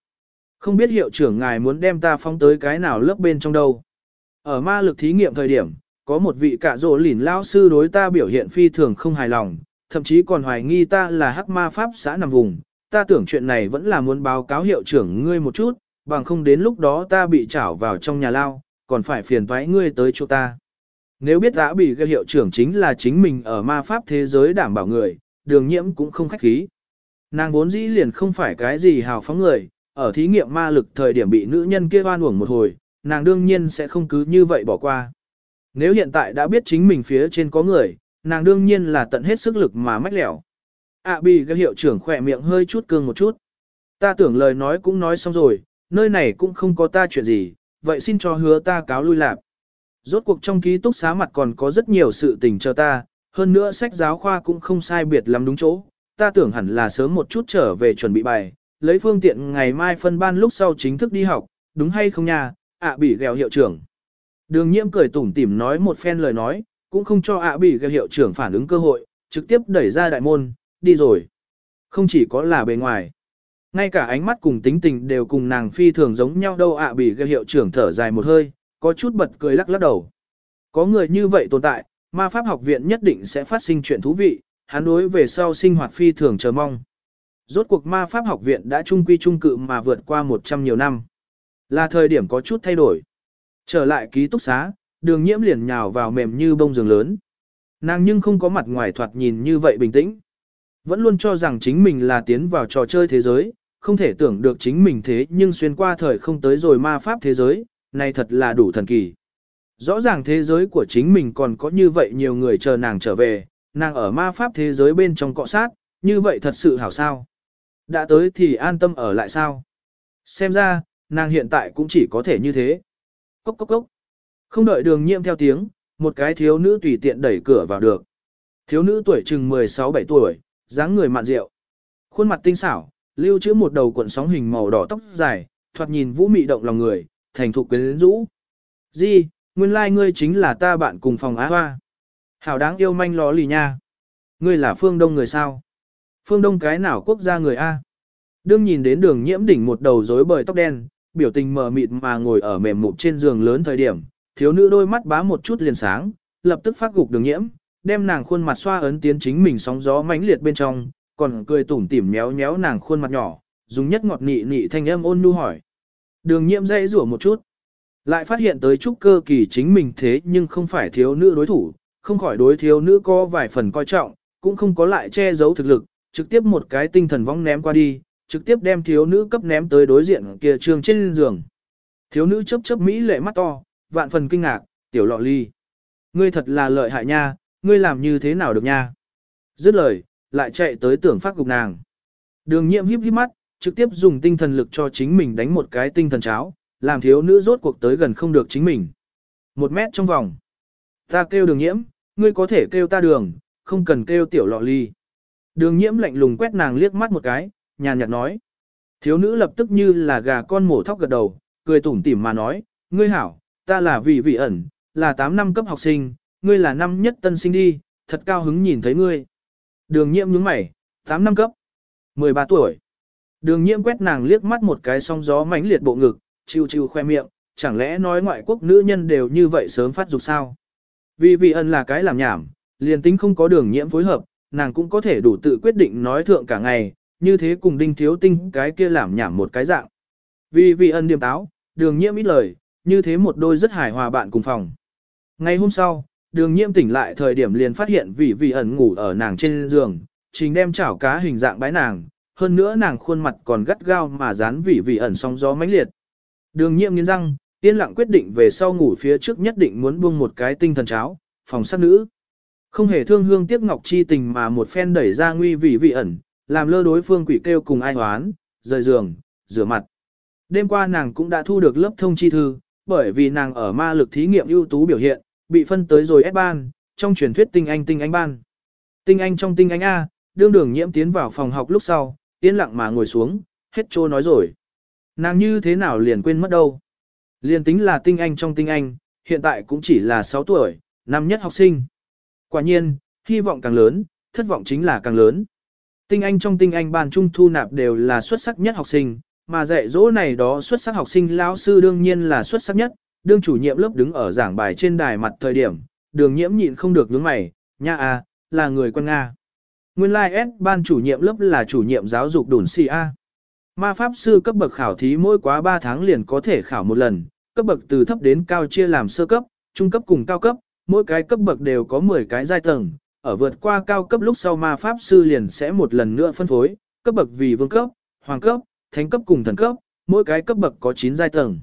Không biết hiệu trưởng ngài muốn đem ta phóng tới cái nào lớp bên trong đâu. Ở ma lực thí nghiệm thời điểm, có một vị cạ rộ lỉn lao sư đối ta biểu hiện phi thường không hài lòng, thậm chí còn hoài nghi ta là hắc ma pháp xã nằm vùng. Ta tưởng chuyện này vẫn là muốn báo cáo hiệu trưởng ngươi một chút, bằng không đến lúc đó ta bị trảo vào trong nhà lao, còn phải phiền toái ngươi tới chỗ ta. Nếu biết đã bị gây hiệu trưởng chính là chính mình ở ma pháp thế giới đảm bảo người, đường nhiễm cũng không khách khí. Nàng vốn dĩ liền không phải cái gì hào phóng người, ở thí nghiệm ma lực thời điểm bị nữ nhân kia oan uổng một hồi, nàng đương nhiên sẽ không cứ như vậy bỏ qua. Nếu hiện tại đã biết chính mình phía trên có người, nàng đương nhiên là tận hết sức lực mà mách lẻo. ạ à, bị các hiệu trưởng khỏe miệng hơi chút cương một chút. Ta tưởng lời nói cũng nói xong rồi, nơi này cũng không có ta chuyện gì, vậy xin cho hứa ta cáo lui lạp. Rốt cuộc trong ký túc xá mặt còn có rất nhiều sự tình cho ta, hơn nữa sách giáo khoa cũng không sai biệt lắm đúng chỗ, ta tưởng hẳn là sớm một chút trở về chuẩn bị bài, lấy phương tiện ngày mai phân ban lúc sau chính thức đi học, đúng hay không nha, ạ bị ghèo hiệu trưởng. Đường nhiễm cười tủm tỉm nói một phen lời nói, cũng không cho ạ bị ghèo hiệu trưởng phản ứng cơ hội, trực tiếp đẩy ra đại môn, đi rồi. Không chỉ có là bề ngoài. Ngay cả ánh mắt cùng tính tình đều cùng nàng phi thường giống nhau đâu ạ bị ghèo hiệu trưởng thở dài một hơi, có chút bật cười lắc lắc đầu. Có người như vậy tồn tại, ma pháp học viện nhất định sẽ phát sinh chuyện thú vị, hắn đối về sau sinh hoạt phi thường chờ mong. Rốt cuộc ma pháp học viện đã trung quy trung cự mà vượt qua 100 nhiều năm. Là thời điểm có chút thay đổi. Trở lại ký túc xá, đường nhiễm liền nhào vào mềm như bông giường lớn. Nàng nhưng không có mặt ngoài thoạt nhìn như vậy bình tĩnh. Vẫn luôn cho rằng chính mình là tiến vào trò chơi thế giới, không thể tưởng được chính mình thế nhưng xuyên qua thời không tới rồi ma pháp thế giới, này thật là đủ thần kỳ. Rõ ràng thế giới của chính mình còn có như vậy nhiều người chờ nàng trở về, nàng ở ma pháp thế giới bên trong cọ sát, như vậy thật sự hảo sao. Đã tới thì an tâm ở lại sao. Xem ra, nàng hiện tại cũng chỉ có thể như thế. Cốc cốc cốc. Không đợi đường nhiễm theo tiếng, một cái thiếu nữ tùy tiện đẩy cửa vào được. Thiếu nữ tuổi chừng 16-17 tuổi, dáng người mạn rượu. Khuôn mặt tinh xảo, lưu trữ một đầu cuộn sóng hình màu đỏ tóc dài, thoạt nhìn vũ mị động lòng người, thành thục quyến rũ. Di, nguyên lai like ngươi chính là ta bạn cùng phòng Á Hoa. Hảo đáng yêu manh ló lì nha. Ngươi là phương đông người sao? Phương đông cái nào quốc gia người A? Đương nhìn đến đường nhiễm đỉnh một đầu rối bời tóc đen, biểu tình mờ mịt mà ngồi ở mềm mụn trên giường lớn thời điểm, thiếu nữ đôi mắt bá một chút liền sáng, lập tức phát gục đường nhiễm, đem nàng khuôn mặt xoa ấn tiến chính mình sóng gió mãnh liệt bên trong, còn cười tủm tỉm méo méo nàng khuôn mặt nhỏ, dùng nhất ngọt nị nị thanh âm ôn nhu hỏi. Đường nhiễm dây rủa một chút, lại phát hiện tới trúc cơ kỳ chính mình thế nhưng không phải thiếu nữ đối thủ, không khỏi đối thiếu nữ có vài phần coi trọng, cũng không có lại che giấu thực lực, trực tiếp một cái tinh thần vong ném qua đi, trực tiếp đem thiếu nữ cấp ném tới đối diện kia trường trên giường. Thiếu nữ chớp chớp mỹ lệ mắt to, vạn phần kinh ngạc, tiểu lọ ly. Ngươi thật là lợi hại nha, ngươi làm như thế nào được nha. Dứt lời, lại chạy tới tưởng phát cục nàng. Đường nhiệm híp híp mắt, trực tiếp dùng tinh thần lực cho chính mình đánh một cái tinh thần cháo, làm thiếu nữ rốt cuộc tới gần không được chính mình. Một mét trong vòng. Ta kêu đường nhiễm, ngươi có thể kêu ta đường, không cần kêu tiểu lọ ly. Đường nhiễm lạnh lùng quét nàng liếc mắt một cái, nhàn nhạt nói. Thiếu nữ lập tức như là gà con mổ thóc gật đầu, cười tủm tỉm mà nói, ngươi hảo, ta là vị vị ẩn, là 8 năm cấp học sinh, ngươi là năm nhất tân sinh đi, thật cao hứng nhìn thấy ngươi. Đường nhiễm nhướng mày, 8 năm cấp, 13 tuổi. Đường nhiễm quét nàng liếc mắt một cái song gió mãnh liệt bộ ngực, chiêu chiêu khoe miệng, chẳng lẽ nói ngoại quốc nữ nhân đều như vậy sớm phát dục sao? Vì vị ẩn là cái làm nhảm, liền tính không có đường nhiễm phối hợp, nàng cũng có thể đủ tự quyết định nói thượng cả ngày, như thế cùng đinh thiếu tinh cái kia làm nhảm một cái dạng. Vì vị ẩn điềm táo, đường nhiễm ít lời, như thế một đôi rất hài hòa bạn cùng phòng. Ngày hôm sau, đường nhiễm tỉnh lại thời điểm liền phát hiện vị vị ẩn ngủ ở nàng trên giường, trình đem chảo cá hình dạng bái nàng, hơn nữa nàng khuôn mặt còn gắt gao mà dán vị vị ẩn sóng gió mãnh liệt. Đường nhiễm nghiến răng, yên lặng quyết định về sau ngủ phía trước nhất định muốn buông một cái tinh thần cháo, phòng sát nữ. Không hề thương hương tiếc ngọc chi tình mà một phen đẩy ra nguy vị vị ẩn, làm lơ đối phương quỷ kêu cùng ai hoán, rời giường, rửa mặt. Đêm qua nàng cũng đã thu được lớp thông chi thư, bởi vì nàng ở ma lực thí nghiệm ưu tú biểu hiện, bị phân tới rồi ép ban, trong truyền thuyết tinh anh tinh anh ban. Tinh anh trong tinh anh A, đương đường nhiễm tiến vào phòng học lúc sau, yên lặng mà ngồi xuống, hết trô nói rồi. Nàng như thế nào liền quên mất đâu. Liền tính là tinh anh trong tinh anh, hiện tại cũng chỉ là 6 tuổi, năm nhất học sinh. Quả nhiên, hy vọng càng lớn, thất vọng chính là càng lớn. Tinh anh trong tinh anh ban trung thu nạp đều là xuất sắc nhất học sinh, mà dạy dỗ này đó xuất sắc học sinh lão sư đương nhiên là xuất sắc nhất, đương chủ nhiệm lớp đứng ở giảng bài trên đài mặt thời điểm, đường nhiễm nhịn không được nhướng mày, nha à, là người quân Nga. Nguyên lai like S ban chủ nhiệm lớp là chủ nhiệm giáo dục đồn si A. Ma pháp sư cấp bậc khảo thí mỗi quá 3 tháng liền có thể khảo một lần, cấp bậc từ thấp đến cao chia làm sơ cấp, trung cấp cùng cao cấp, mỗi cái cấp bậc đều có 10 cái giai tầng, ở vượt qua cao cấp lúc sau ma pháp sư liền sẽ một lần nữa phân phối, cấp bậc vì vương cấp, hoàng cấp, thánh cấp cùng thần cấp, mỗi cái cấp bậc có 9 giai tầng.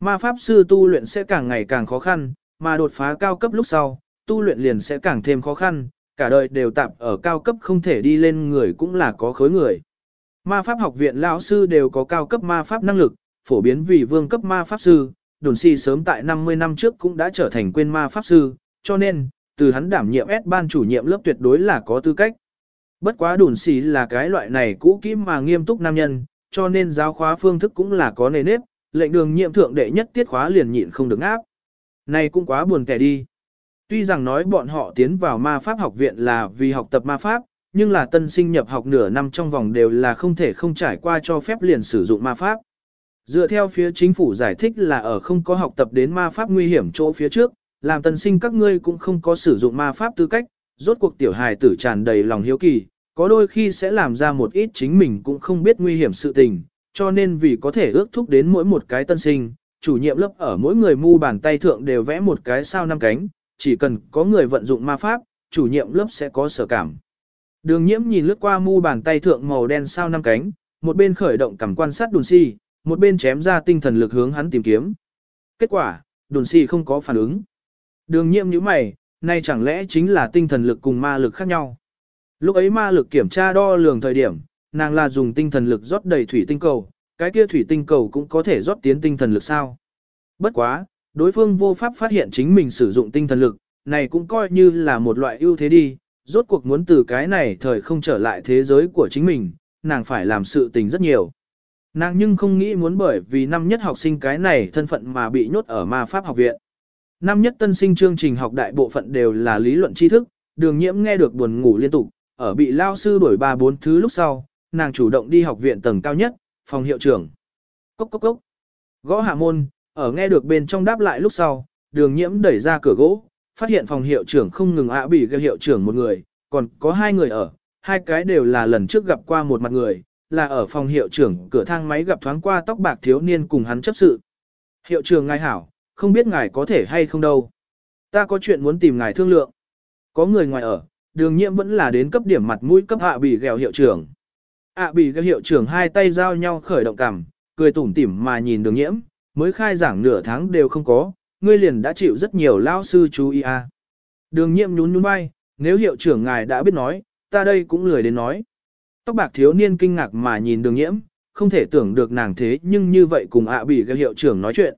Ma pháp sư tu luyện sẽ càng ngày càng khó khăn, mà đột phá cao cấp lúc sau, tu luyện liền sẽ càng thêm khó khăn, cả đời đều tạm ở cao cấp không thể đi lên người cũng là có khối người. Ma pháp học viện lão sư đều có cao cấp ma pháp năng lực, phổ biến vì vương cấp ma pháp sư, đồn si sớm tại 50 năm trước cũng đã trở thành quên ma pháp sư, cho nên, từ hắn đảm nhiệm S ban chủ nhiệm lớp tuyệt đối là có tư cách. Bất quá đồn xì là cái loại này cũ kỹ mà nghiêm túc nam nhân, cho nên giáo khóa phương thức cũng là có nề nếp, lệnh đường nhiệm thượng đệ nhất tiết khóa liền nhịn không được áp. Này cũng quá buồn kẻ đi. Tuy rằng nói bọn họ tiến vào ma pháp học viện là vì học tập ma pháp, nhưng là tân sinh nhập học nửa năm trong vòng đều là không thể không trải qua cho phép liền sử dụng ma pháp. Dựa theo phía chính phủ giải thích là ở không có học tập đến ma pháp nguy hiểm chỗ phía trước, làm tân sinh các ngươi cũng không có sử dụng ma pháp tư cách, rốt cuộc tiểu hài tử tràn đầy lòng hiếu kỳ, có đôi khi sẽ làm ra một ít chính mình cũng không biết nguy hiểm sự tình, cho nên vì có thể ước thúc đến mỗi một cái tân sinh, chủ nhiệm lớp ở mỗi người mu bàn tay thượng đều vẽ một cái sao năm cánh, chỉ cần có người vận dụng ma pháp, chủ nhiệm lớp sẽ có sở cảm. Đường nhiễm nhìn lướt qua mu bàn tay thượng màu đen sao năm cánh, một bên khởi động cảm quan sát đùn si, một bên chém ra tinh thần lực hướng hắn tìm kiếm. Kết quả, đùn si không có phản ứng. Đường nhiễm như mày, nay chẳng lẽ chính là tinh thần lực cùng ma lực khác nhau. Lúc ấy ma lực kiểm tra đo lường thời điểm, nàng là dùng tinh thần lực rót đầy thủy tinh cầu, cái kia thủy tinh cầu cũng có thể rót tiến tinh thần lực sao. Bất quá, đối phương vô pháp phát hiện chính mình sử dụng tinh thần lực, này cũng coi như là một loại ưu thế đi, rốt cuộc muốn từ cái này thời không trở lại thế giới của chính mình, nàng phải làm sự tình rất nhiều. Nàng nhưng không nghĩ muốn bởi vì năm nhất học sinh cái này thân phận mà bị nhốt ở ma pháp học viện. Năm nhất tân sinh chương trình học đại bộ phận đều là lý luận tri thức, đường nhiễm nghe được buồn ngủ liên tục, ở bị lao sư đổi ba bốn thứ lúc sau, nàng chủ động đi học viện tầng cao nhất, phòng hiệu trưởng. Cốc cốc cốc. Gõ hạ môn, ở nghe được bên trong đáp lại lúc sau, đường nhiễm đẩy ra cửa gỗ, phát hiện phòng hiệu trưởng không ngừng ạ bị gây hiệu trưởng một người, còn có hai người ở, hai cái đều là lần trước gặp qua một mặt người, là ở phòng hiệu trưởng cửa thang máy gặp thoáng qua tóc bạc thiếu niên cùng hắn chấp sự. Hiệu trưởng ngài hảo, không biết ngài có thể hay không đâu. Ta có chuyện muốn tìm ngài thương lượng. Có người ngoài ở, đường nhiễm vẫn là đến cấp điểm mặt mũi cấp hạ bị ghèo hiệu trưởng. ạ bị ghèo hiệu trưởng hai tay giao nhau khởi động cằm, cười tủm tỉm mà nhìn đường nhiễm, mới khai giảng nửa tháng đều không có, ngươi liền đã chịu rất nhiều lao sư chú ý à. Đường nhiệm nhún nhún vai, nếu hiệu trưởng ngài đã biết nói, ta đây cũng lười đến nói. Tóc bạc thiếu niên kinh ngạc mà nhìn đường nhiễm, không thể tưởng được nàng thế nhưng như vậy cùng ạ bị cái hiệu trưởng nói chuyện.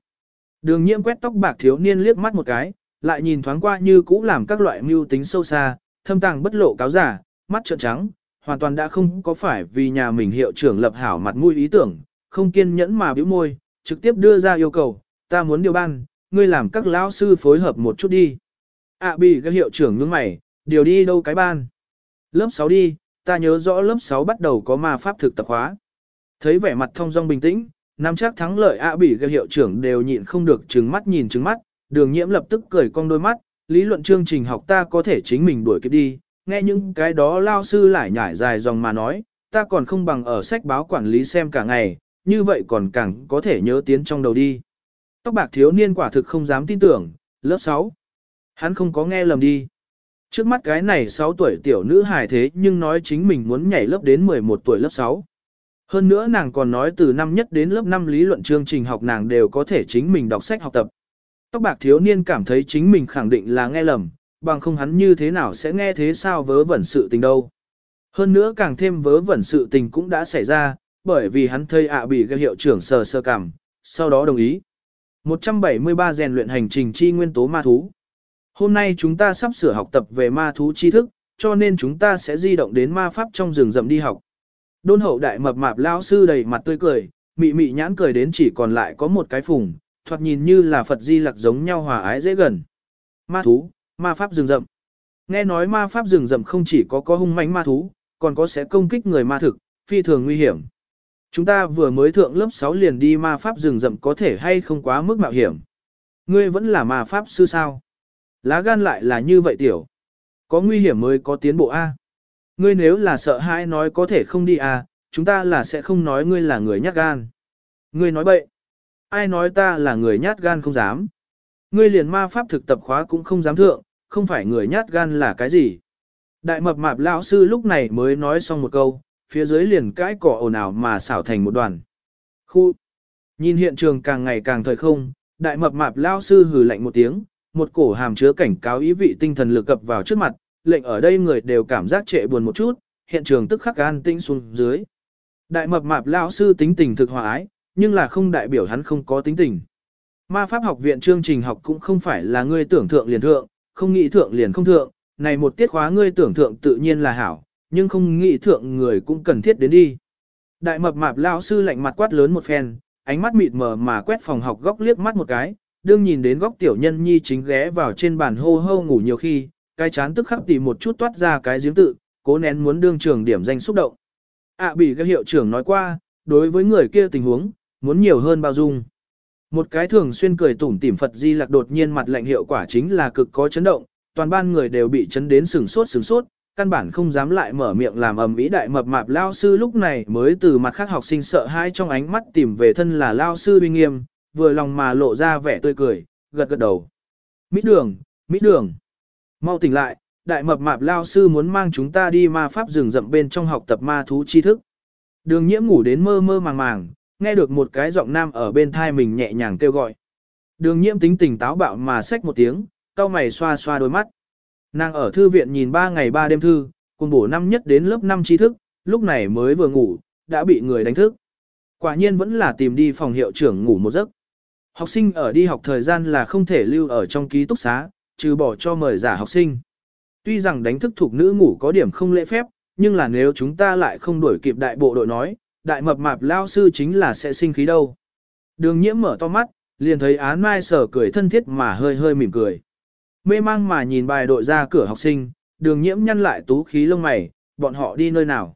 Đường nhiễm quét tóc bạc thiếu niên liếc mắt một cái, lại nhìn thoáng qua như cũ làm các loại mưu tính sâu xa, thâm tàng bất lộ cáo giả, mắt trợn trắng, hoàn toàn đã không có phải vì nhà mình hiệu trưởng lập hảo mặt mũi ý tưởng, không kiên nhẫn mà bĩu môi, trực tiếp đưa ra yêu cầu, ta muốn điều ban, ngươi làm các lão sư phối hợp một chút đi. ạ bị các hiệu trưởng nhướng mày, điều đi đâu cái ban. Lớp 6 đi, ta nhớ rõ lớp 6 bắt đầu có ma pháp thực tập khóa. Thấy vẻ mặt thông dong bình tĩnh, nắm chắc thắng lợi ạ bỉ gây hiệu trưởng đều nhịn không được trừng mắt nhìn trừng mắt, đường nhiễm lập tức cười cong đôi mắt, lý luận chương trình học ta có thể chính mình đuổi kịp đi, nghe những cái đó lao sư lại nhải dài dòng mà nói, ta còn không bằng ở sách báo quản lý xem cả ngày, như vậy còn càng có thể nhớ tiến trong đầu đi. Tóc bạc thiếu niên quả thực không dám tin tưởng, lớp 6. Hắn không có nghe lầm đi. Trước mắt cái này 6 tuổi tiểu nữ hài thế nhưng nói chính mình muốn nhảy lớp đến 11 tuổi lớp 6. Hơn nữa nàng còn nói từ năm nhất đến lớp 5 lý luận chương trình học nàng đều có thể chính mình đọc sách học tập. Tóc bạc thiếu niên cảm thấy chính mình khẳng định là nghe lầm, bằng không hắn như thế nào sẽ nghe thế sao vớ vẩn sự tình đâu. Hơn nữa càng thêm vớ vẩn sự tình cũng đã xảy ra, bởi vì hắn thây ạ bị gây hiệu trưởng sờ sơ cảm, sau đó đồng ý. 173 rèn luyện hành trình chi nguyên tố ma thú. Hôm nay chúng ta sắp sửa học tập về ma thú tri thức, cho nên chúng ta sẽ di động đến ma pháp trong rừng rậm đi học. Đôn hậu đại mập mạp lão sư đầy mặt tươi cười, mị mị nhãn cười đến chỉ còn lại có một cái phùng, thoạt nhìn như là Phật di lặc giống nhau hòa ái dễ gần. Ma thú, ma pháp rừng rậm. Nghe nói ma pháp rừng rậm không chỉ có có hung mãnh ma thú, còn có sẽ công kích người ma thực, phi thường nguy hiểm. Chúng ta vừa mới thượng lớp 6 liền đi ma pháp rừng rậm có thể hay không quá mức mạo hiểm. Ngươi vẫn là ma pháp sư sao? Lá gan lại là như vậy tiểu. Có nguy hiểm mới có tiến bộ A. Ngươi nếu là sợ hãi nói có thể không đi à? chúng ta là sẽ không nói ngươi là người nhát gan. Ngươi nói bậy. Ai nói ta là người nhát gan không dám. Ngươi liền ma pháp thực tập khóa cũng không dám thượng, không phải người nhát gan là cái gì. Đại mập mạp lão sư lúc này mới nói xong một câu, phía dưới liền cãi cỏ ồn ào mà xảo thành một đoàn. Khu. Nhìn hiện trường càng ngày càng thời không, đại mập mạp lão sư hừ lạnh một tiếng, một cổ hàm chứa cảnh cáo ý vị tinh thần lực cập vào trước mặt, lệnh ở đây người đều cảm giác trệ buồn một chút, hiện trường tức khắc an tĩnh xuống dưới. Đại mập mạp lão sư tính tình thực hòa ái, nhưng là không đại biểu hắn không có tính tình. Ma pháp học viện chương trình học cũng không phải là ngươi tưởng thượng liền thượng, không nghĩ thượng liền không thượng, này một tiết khóa ngươi tưởng thượng tự nhiên là hảo, nhưng không nghĩ thượng người cũng cần thiết đến đi. Đại mập mạp lão sư lạnh mặt quát lớn một phen, ánh mắt mịt mờ mà quét phòng học góc liếc mắt một cái, đương nhìn đến góc tiểu nhân nhi chính ghé vào trên bàn hô hô ngủ nhiều khi, cái chán tức khắc tỉ một chút toát ra cái giếng tự, cố nén muốn đương trường điểm danh xúc động. ạ à, bị các hiệu trưởng nói qua, đối với người kia tình huống, muốn nhiều hơn bao dung. Một cái thường xuyên cười tủm tỉm Phật Di Lạc đột nhiên mặt lạnh hiệu quả chính là cực có chấn động, toàn ban người đều bị chấn đến sừng sốt sừng sốt, căn bản không dám lại mở miệng làm ầm ĩ đại mập mạp lao sư lúc này mới từ mặt khác học sinh sợ hãi trong ánh mắt tìm về thân là lao sư uy nghiêm, vừa lòng mà lộ ra vẻ tươi cười, gật gật đầu. Mít đường, mít đường. Mau tỉnh lại, đại mập mạp lao sư muốn mang chúng ta đi ma pháp rừng rậm bên trong học tập ma thú tri thức. Đường nhiễm ngủ đến mơ mơ màng màng, nghe được một cái giọng nam ở bên thai mình nhẹ nhàng kêu gọi. Đường nhiễm tính tình táo bạo mà xách một tiếng, cau mày xoa xoa đôi mắt. Nàng ở thư viện nhìn ba ngày ba đêm thư, cùng bổ năm nhất đến lớp năm tri thức, lúc này mới vừa ngủ, đã bị người đánh thức. Quả nhiên vẫn là tìm đi phòng hiệu trưởng ngủ một giấc. Học sinh ở đi học thời gian là không thể lưu ở trong ký túc xá, trừ bỏ cho mời giả học sinh. Tuy rằng đánh thức thuộc nữ ngủ có điểm không lễ phép, nhưng là nếu chúng ta lại không đuổi kịp đại bộ đội nói, đại mập mạp lao sư chính là sẽ sinh khí đâu. Đường nhiễm mở to mắt, liền thấy án mai sở cười thân thiết mà hơi hơi mỉm cười. Mê mang mà nhìn bài đội ra cửa học sinh, đường nhiễm nhăn lại tú khí lông mày, bọn họ đi nơi nào.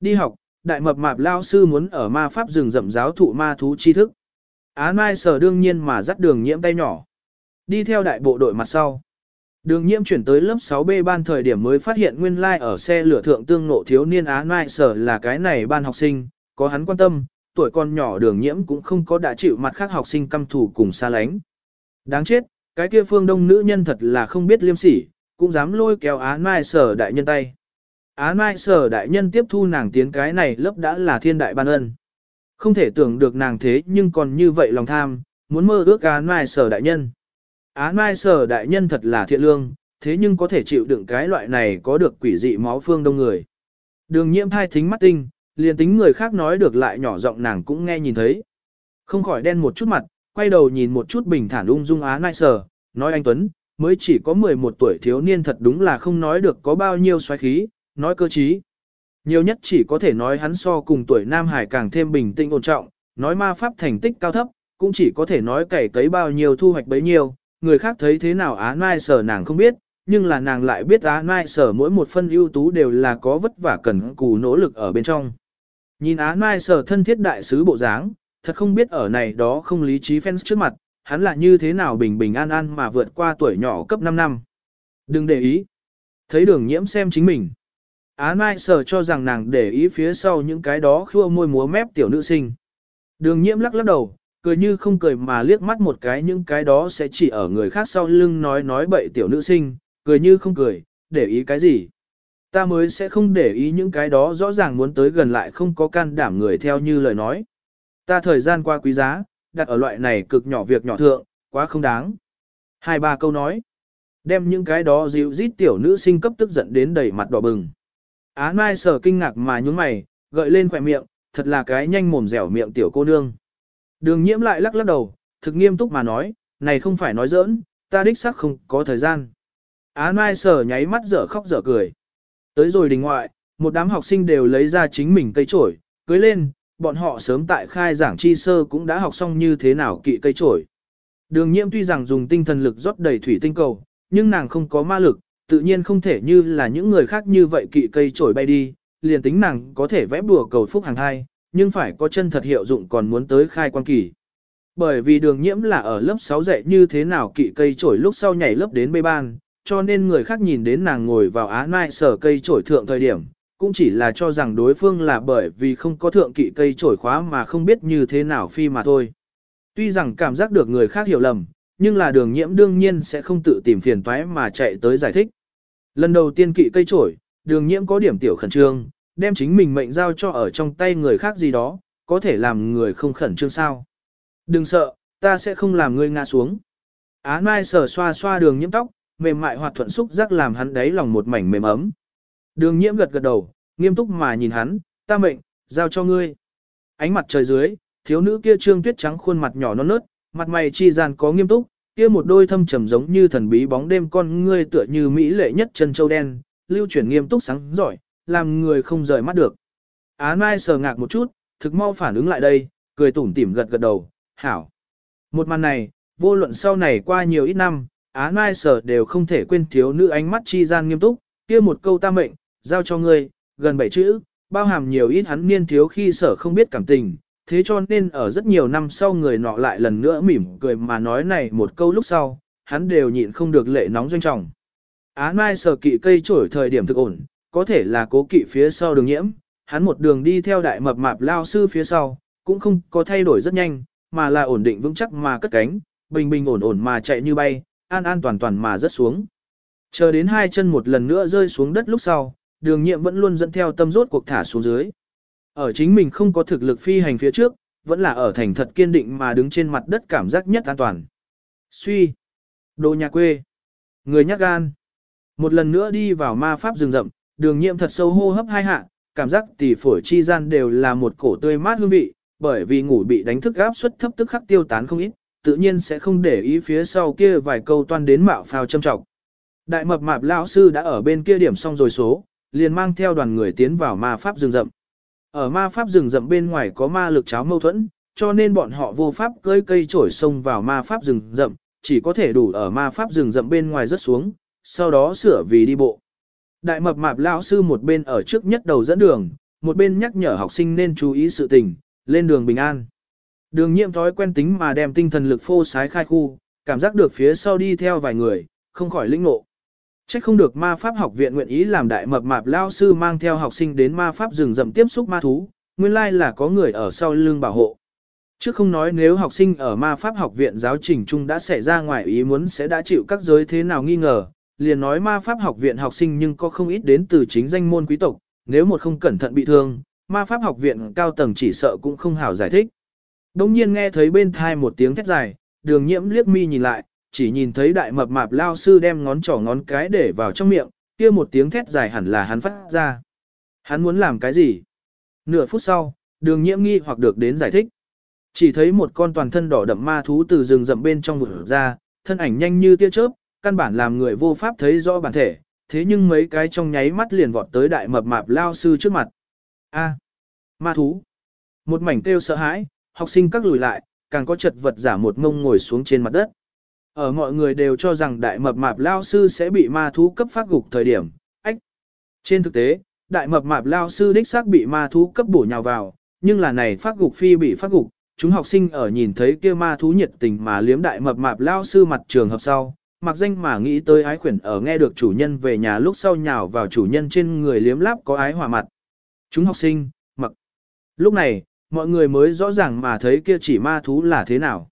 Đi học, đại mập mạp lao sư muốn ở ma pháp rừng rậm giáo thụ ma thú tri thức. Án Mai sở đương nhiên mà dắt đường nhiễm tay nhỏ. Đi theo đại bộ đội mặt sau. Đường nhiễm chuyển tới lớp 6B ban thời điểm mới phát hiện nguyên lai like ở xe lửa thượng tương nộ thiếu niên Á Mai sở là cái này ban học sinh, có hắn quan tâm, tuổi con nhỏ đường nhiễm cũng không có đã chịu mặt khác học sinh căm thù cùng xa lánh. Đáng chết, cái kia phương đông nữ nhân thật là không biết liêm sỉ, cũng dám lôi kéo Á Mai sở đại nhân tay. Á Mai sở đại nhân tiếp thu nàng tiến cái này lớp đã là thiên đại ban ân. Không thể tưởng được nàng thế nhưng còn như vậy lòng tham, muốn mơ ước Á mai sở đại nhân. Án mai sở đại nhân thật là thiện lương, thế nhưng có thể chịu đựng cái loại này có được quỷ dị máu phương đông người. Đường nhiễm thai thính mắt tinh, liền tính người khác nói được lại nhỏ giọng nàng cũng nghe nhìn thấy. Không khỏi đen một chút mặt, quay đầu nhìn một chút bình thản ung dung á Mai Sở, nói anh Tuấn, mới chỉ có 11 tuổi thiếu niên thật đúng là không nói được có bao nhiêu xoáy khí, nói cơ trí. Nhiều nhất chỉ có thể nói hắn so cùng tuổi Nam Hải càng thêm bình tĩnh ổn trọng, nói ma pháp thành tích cao thấp, cũng chỉ có thể nói cày cấy bao nhiêu thu hoạch bấy nhiêu, người khác thấy thế nào Á Mai sở nàng không biết, nhưng là nàng lại biết Á Mai sở mỗi một phân ưu tú đều là có vất vả cần cù nỗ lực ở bên trong. Nhìn Á Mai sở thân thiết đại sứ bộ dáng, thật không biết ở này đó không lý trí fans trước mặt, hắn là như thế nào bình bình an an mà vượt qua tuổi nhỏ cấp 5 năm. Đừng để ý. Thấy đường nhiễm xem chính mình. Á Mai sở cho rằng nàng để ý phía sau những cái đó khua môi múa mép tiểu nữ sinh. Đường nhiễm lắc lắc đầu, cười như không cười mà liếc mắt một cái những cái đó sẽ chỉ ở người khác sau lưng nói nói bậy tiểu nữ sinh, cười như không cười, để ý cái gì. Ta mới sẽ không để ý những cái đó rõ ràng muốn tới gần lại không có can đảm người theo như lời nói. Ta thời gian qua quý giá, đặt ở loại này cực nhỏ việc nhỏ thượng, quá không đáng. Hai ba câu nói. Đem những cái đó dịu rít tiểu nữ sinh cấp tức giận đến đầy mặt đỏ bừng. Á Mai sở kinh ngạc mà nhún mày, gợi lên khỏe miệng, thật là cái nhanh mồm dẻo miệng tiểu cô nương. Đường nhiễm lại lắc lắc đầu, thực nghiêm túc mà nói, này không phải nói giỡn, ta đích xác không có thời gian. Á Mai sở nháy mắt dở khóc dở cười. Tới rồi đình ngoại, một đám học sinh đều lấy ra chính mình cây trổi, cưới lên, bọn họ sớm tại khai giảng chi sơ cũng đã học xong như thế nào kỵ cây trổi. Đường nhiễm tuy rằng dùng tinh thần lực rót đầy thủy tinh cầu, nhưng nàng không có ma lực, tự nhiên không thể như là những người khác như vậy kỵ cây trổi bay đi, liền tính nàng có thể vẽ bùa cầu phúc hàng hai, nhưng phải có chân thật hiệu dụng còn muốn tới khai quan kỳ. Bởi vì đường nhiễm là ở lớp 6 dạy như thế nào kỵ cây trổi lúc sau nhảy lớp đến bê ban, cho nên người khác nhìn đến nàng ngồi vào á nai sở cây trổi thượng thời điểm, cũng chỉ là cho rằng đối phương là bởi vì không có thượng kỵ cây trổi khóa mà không biết như thế nào phi mà thôi. Tuy rằng cảm giác được người khác hiểu lầm, nhưng là đường nhiễm đương nhiên sẽ không tự tìm phiền toái mà chạy tới giải thích. Lần đầu tiên kỵ cây trổi, đường nhiễm có điểm tiểu khẩn trương, đem chính mình mệnh giao cho ở trong tay người khác gì đó, có thể làm người không khẩn trương sao. Đừng sợ, ta sẽ không làm ngươi ngã xuống. Á Mai sờ xoa xoa đường nhiễm tóc, mềm mại hoạt thuận xúc giác làm hắn đáy lòng một mảnh mềm ấm. Đường nhiễm gật gật đầu, nghiêm túc mà nhìn hắn, ta mệnh, giao cho ngươi. Ánh mặt trời dưới, thiếu nữ kia trương tuyết trắng khuôn mặt nhỏ non nớt, mặt mày chi gian có nghiêm túc, kia một đôi thâm trầm giống như thần bí bóng đêm con ngươi tựa như mỹ lệ nhất chân châu đen, lưu chuyển nghiêm túc sáng giỏi, làm người không rời mắt được. Á Mai sờ ngạc một chút, thực mau phản ứng lại đây, cười tủm tỉm gật gật đầu, hảo. Một màn này, vô luận sau này qua nhiều ít năm, Á Mai sờ đều không thể quên thiếu nữ ánh mắt chi gian nghiêm túc, kia một câu ta mệnh, giao cho ngươi, gần bảy chữ, bao hàm nhiều ít hắn niên thiếu khi sở không biết cảm tình, thế cho nên ở rất nhiều năm sau người nọ lại lần nữa mỉm cười mà nói này một câu lúc sau, hắn đều nhịn không được lệ nóng doanh trọng. Á Mai sờ kỵ cây trổi thời điểm thực ổn, có thể là cố kỵ phía sau đường nhiễm, hắn một đường đi theo đại mập mạp lao sư phía sau, cũng không có thay đổi rất nhanh, mà là ổn định vững chắc mà cất cánh, bình bình ổn ổn mà chạy như bay, an an toàn toàn mà rớt xuống. Chờ đến hai chân một lần nữa rơi xuống đất lúc sau, đường nhiệm vẫn luôn dẫn theo tâm rốt cuộc thả xuống dưới. Ở chính mình không có thực lực phi hành phía trước, vẫn là ở thành thật kiên định mà đứng trên mặt đất cảm giác nhất an toàn. Suy. Đồ nhà quê. Người nhát gan. Một lần nữa đi vào ma pháp rừng rậm, đường nhiệm thật sâu hô hấp hai hạ, cảm giác tỷ phổi chi gian đều là một cổ tươi mát hương vị, bởi vì ngủ bị đánh thức áp suất thấp tức khắc tiêu tán không ít, tự nhiên sẽ không để ý phía sau kia vài câu toan đến mạo phao châm trọng. Đại mập mạp lão sư đã ở bên kia điểm xong rồi số, liền mang theo đoàn người tiến vào ma pháp rừng rậm. Ở ma pháp rừng rậm bên ngoài có ma lực cháo mâu thuẫn, cho nên bọn họ vô pháp cơi cây trổi sông vào ma pháp rừng rậm, chỉ có thể đủ ở ma pháp rừng rậm bên ngoài rớt xuống, sau đó sửa vì đi bộ. Đại mập mạp lão sư một bên ở trước nhất đầu dẫn đường, một bên nhắc nhở học sinh nên chú ý sự tình, lên đường bình an. Đường nhiệm thói quen tính mà đem tinh thần lực phô sái khai khu, cảm giác được phía sau đi theo vài người, không khỏi lĩnh ngộ. Chắc không được ma pháp học viện nguyện ý làm đại mập mạp lao sư mang theo học sinh đến ma pháp rừng rậm tiếp xúc ma thú, nguyên lai là có người ở sau lưng bảo hộ. Chứ không nói nếu học sinh ở ma pháp học viện giáo trình chung đã xảy ra ngoài ý muốn sẽ đã chịu các giới thế nào nghi ngờ, liền nói ma pháp học viện học sinh nhưng có không ít đến từ chính danh môn quý tộc, nếu một không cẩn thận bị thương, ma pháp học viện cao tầng chỉ sợ cũng không hảo giải thích. Đông nhiên nghe thấy bên thai một tiếng thét dài, đường nhiễm liếc mi nhìn lại, chỉ nhìn thấy đại mập mạp lao sư đem ngón trỏ ngón cái để vào trong miệng, kia một tiếng thét dài hẳn là hắn phát ra. Hắn muốn làm cái gì? Nửa phút sau, đường nhiễm nghi hoặc được đến giải thích. Chỉ thấy một con toàn thân đỏ đậm ma thú từ rừng rậm bên trong vụt ra, thân ảnh nhanh như tia chớp, căn bản làm người vô pháp thấy rõ bản thể, thế nhưng mấy cái trong nháy mắt liền vọt tới đại mập mạp lao sư trước mặt. A, ma thú. Một mảnh kêu sợ hãi, học sinh các lùi lại, càng có chật vật giả một ngông ngồi xuống trên mặt đất. Ở mọi người đều cho rằng đại mập mạp lao sư sẽ bị ma thú cấp phát gục thời điểm, ách. Trên thực tế, đại mập mạp lao sư đích xác bị ma thú cấp bổ nhào vào, nhưng là này phát gục phi bị phát gục, chúng học sinh ở nhìn thấy kia ma thú nhiệt tình mà liếm đại mập mạp lao sư mặt trường hợp sau, mặc danh mà nghĩ tới ái khuyển ở nghe được chủ nhân về nhà lúc sau nhào vào chủ nhân trên người liếm láp có ái hòa mặt. Chúng học sinh, mặc. Lúc này, mọi người mới rõ ràng mà thấy kia chỉ ma thú là thế nào.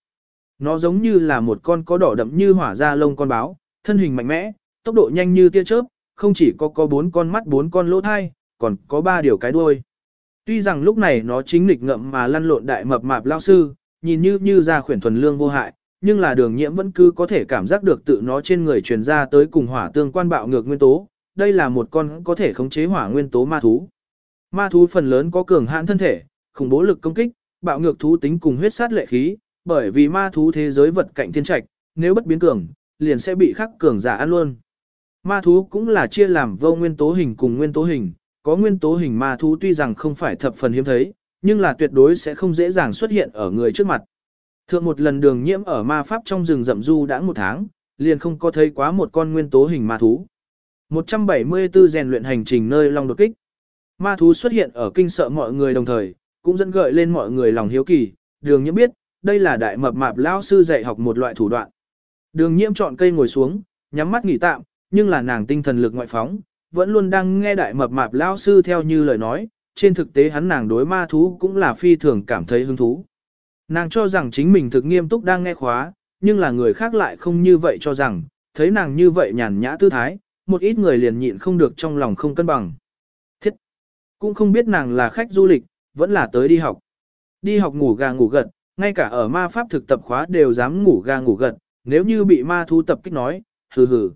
Nó giống như là một con có đỏ đậm như hỏa da lông con báo, thân hình mạnh mẽ, tốc độ nhanh như tia chớp, không chỉ có có bốn con mắt bốn con lỗ thai, còn có ba điều cái đuôi. Tuy rằng lúc này nó chính nghịch ngậm mà lăn lộn đại mập mạp lao sư, nhìn như như ra khuyển thuần lương vô hại, nhưng là đường nhiễm vẫn cứ có thể cảm giác được tự nó trên người truyền ra tới cùng hỏa tương quan bạo ngược nguyên tố. Đây là một con có thể khống chế hỏa nguyên tố ma thú. Ma thú phần lớn có cường hãn thân thể, khủng bố lực công kích, bạo ngược thú tính cùng huyết sát lệ khí, bởi vì ma thú thế giới vật cạnh thiên trạch, nếu bất biến cường, liền sẽ bị khắc cường giả ăn luôn. Ma thú cũng là chia làm vô nguyên tố hình cùng nguyên tố hình, có nguyên tố hình ma thú tuy rằng không phải thập phần hiếm thấy, nhưng là tuyệt đối sẽ không dễ dàng xuất hiện ở người trước mặt. Thượng một lần đường nhiễm ở ma pháp trong rừng rậm du đã một tháng, liền không có thấy quá một con nguyên tố hình ma thú. 174 rèn luyện hành trình nơi long đột kích. Ma thú xuất hiện ở kinh sợ mọi người đồng thời, cũng dẫn gợi lên mọi người lòng hiếu kỳ, đường nhiễm biết, đây là đại mập mạp lão sư dạy học một loại thủ đoạn. Đường nhiễm chọn cây ngồi xuống, nhắm mắt nghỉ tạm, nhưng là nàng tinh thần lực ngoại phóng, vẫn luôn đang nghe đại mập mạp lão sư theo như lời nói, trên thực tế hắn nàng đối ma thú cũng là phi thường cảm thấy hứng thú. Nàng cho rằng chính mình thực nghiêm túc đang nghe khóa, nhưng là người khác lại không như vậy cho rằng, thấy nàng như vậy nhàn nhã tư thái, một ít người liền nhịn không được trong lòng không cân bằng. Thiết! Cũng không biết nàng là khách du lịch, vẫn là tới đi học. Đi học ngủ gà ngủ gật, ngay cả ở ma pháp thực tập khóa đều dám ngủ gà ngủ gật, nếu như bị ma thu tập kích nói, hừ hừ.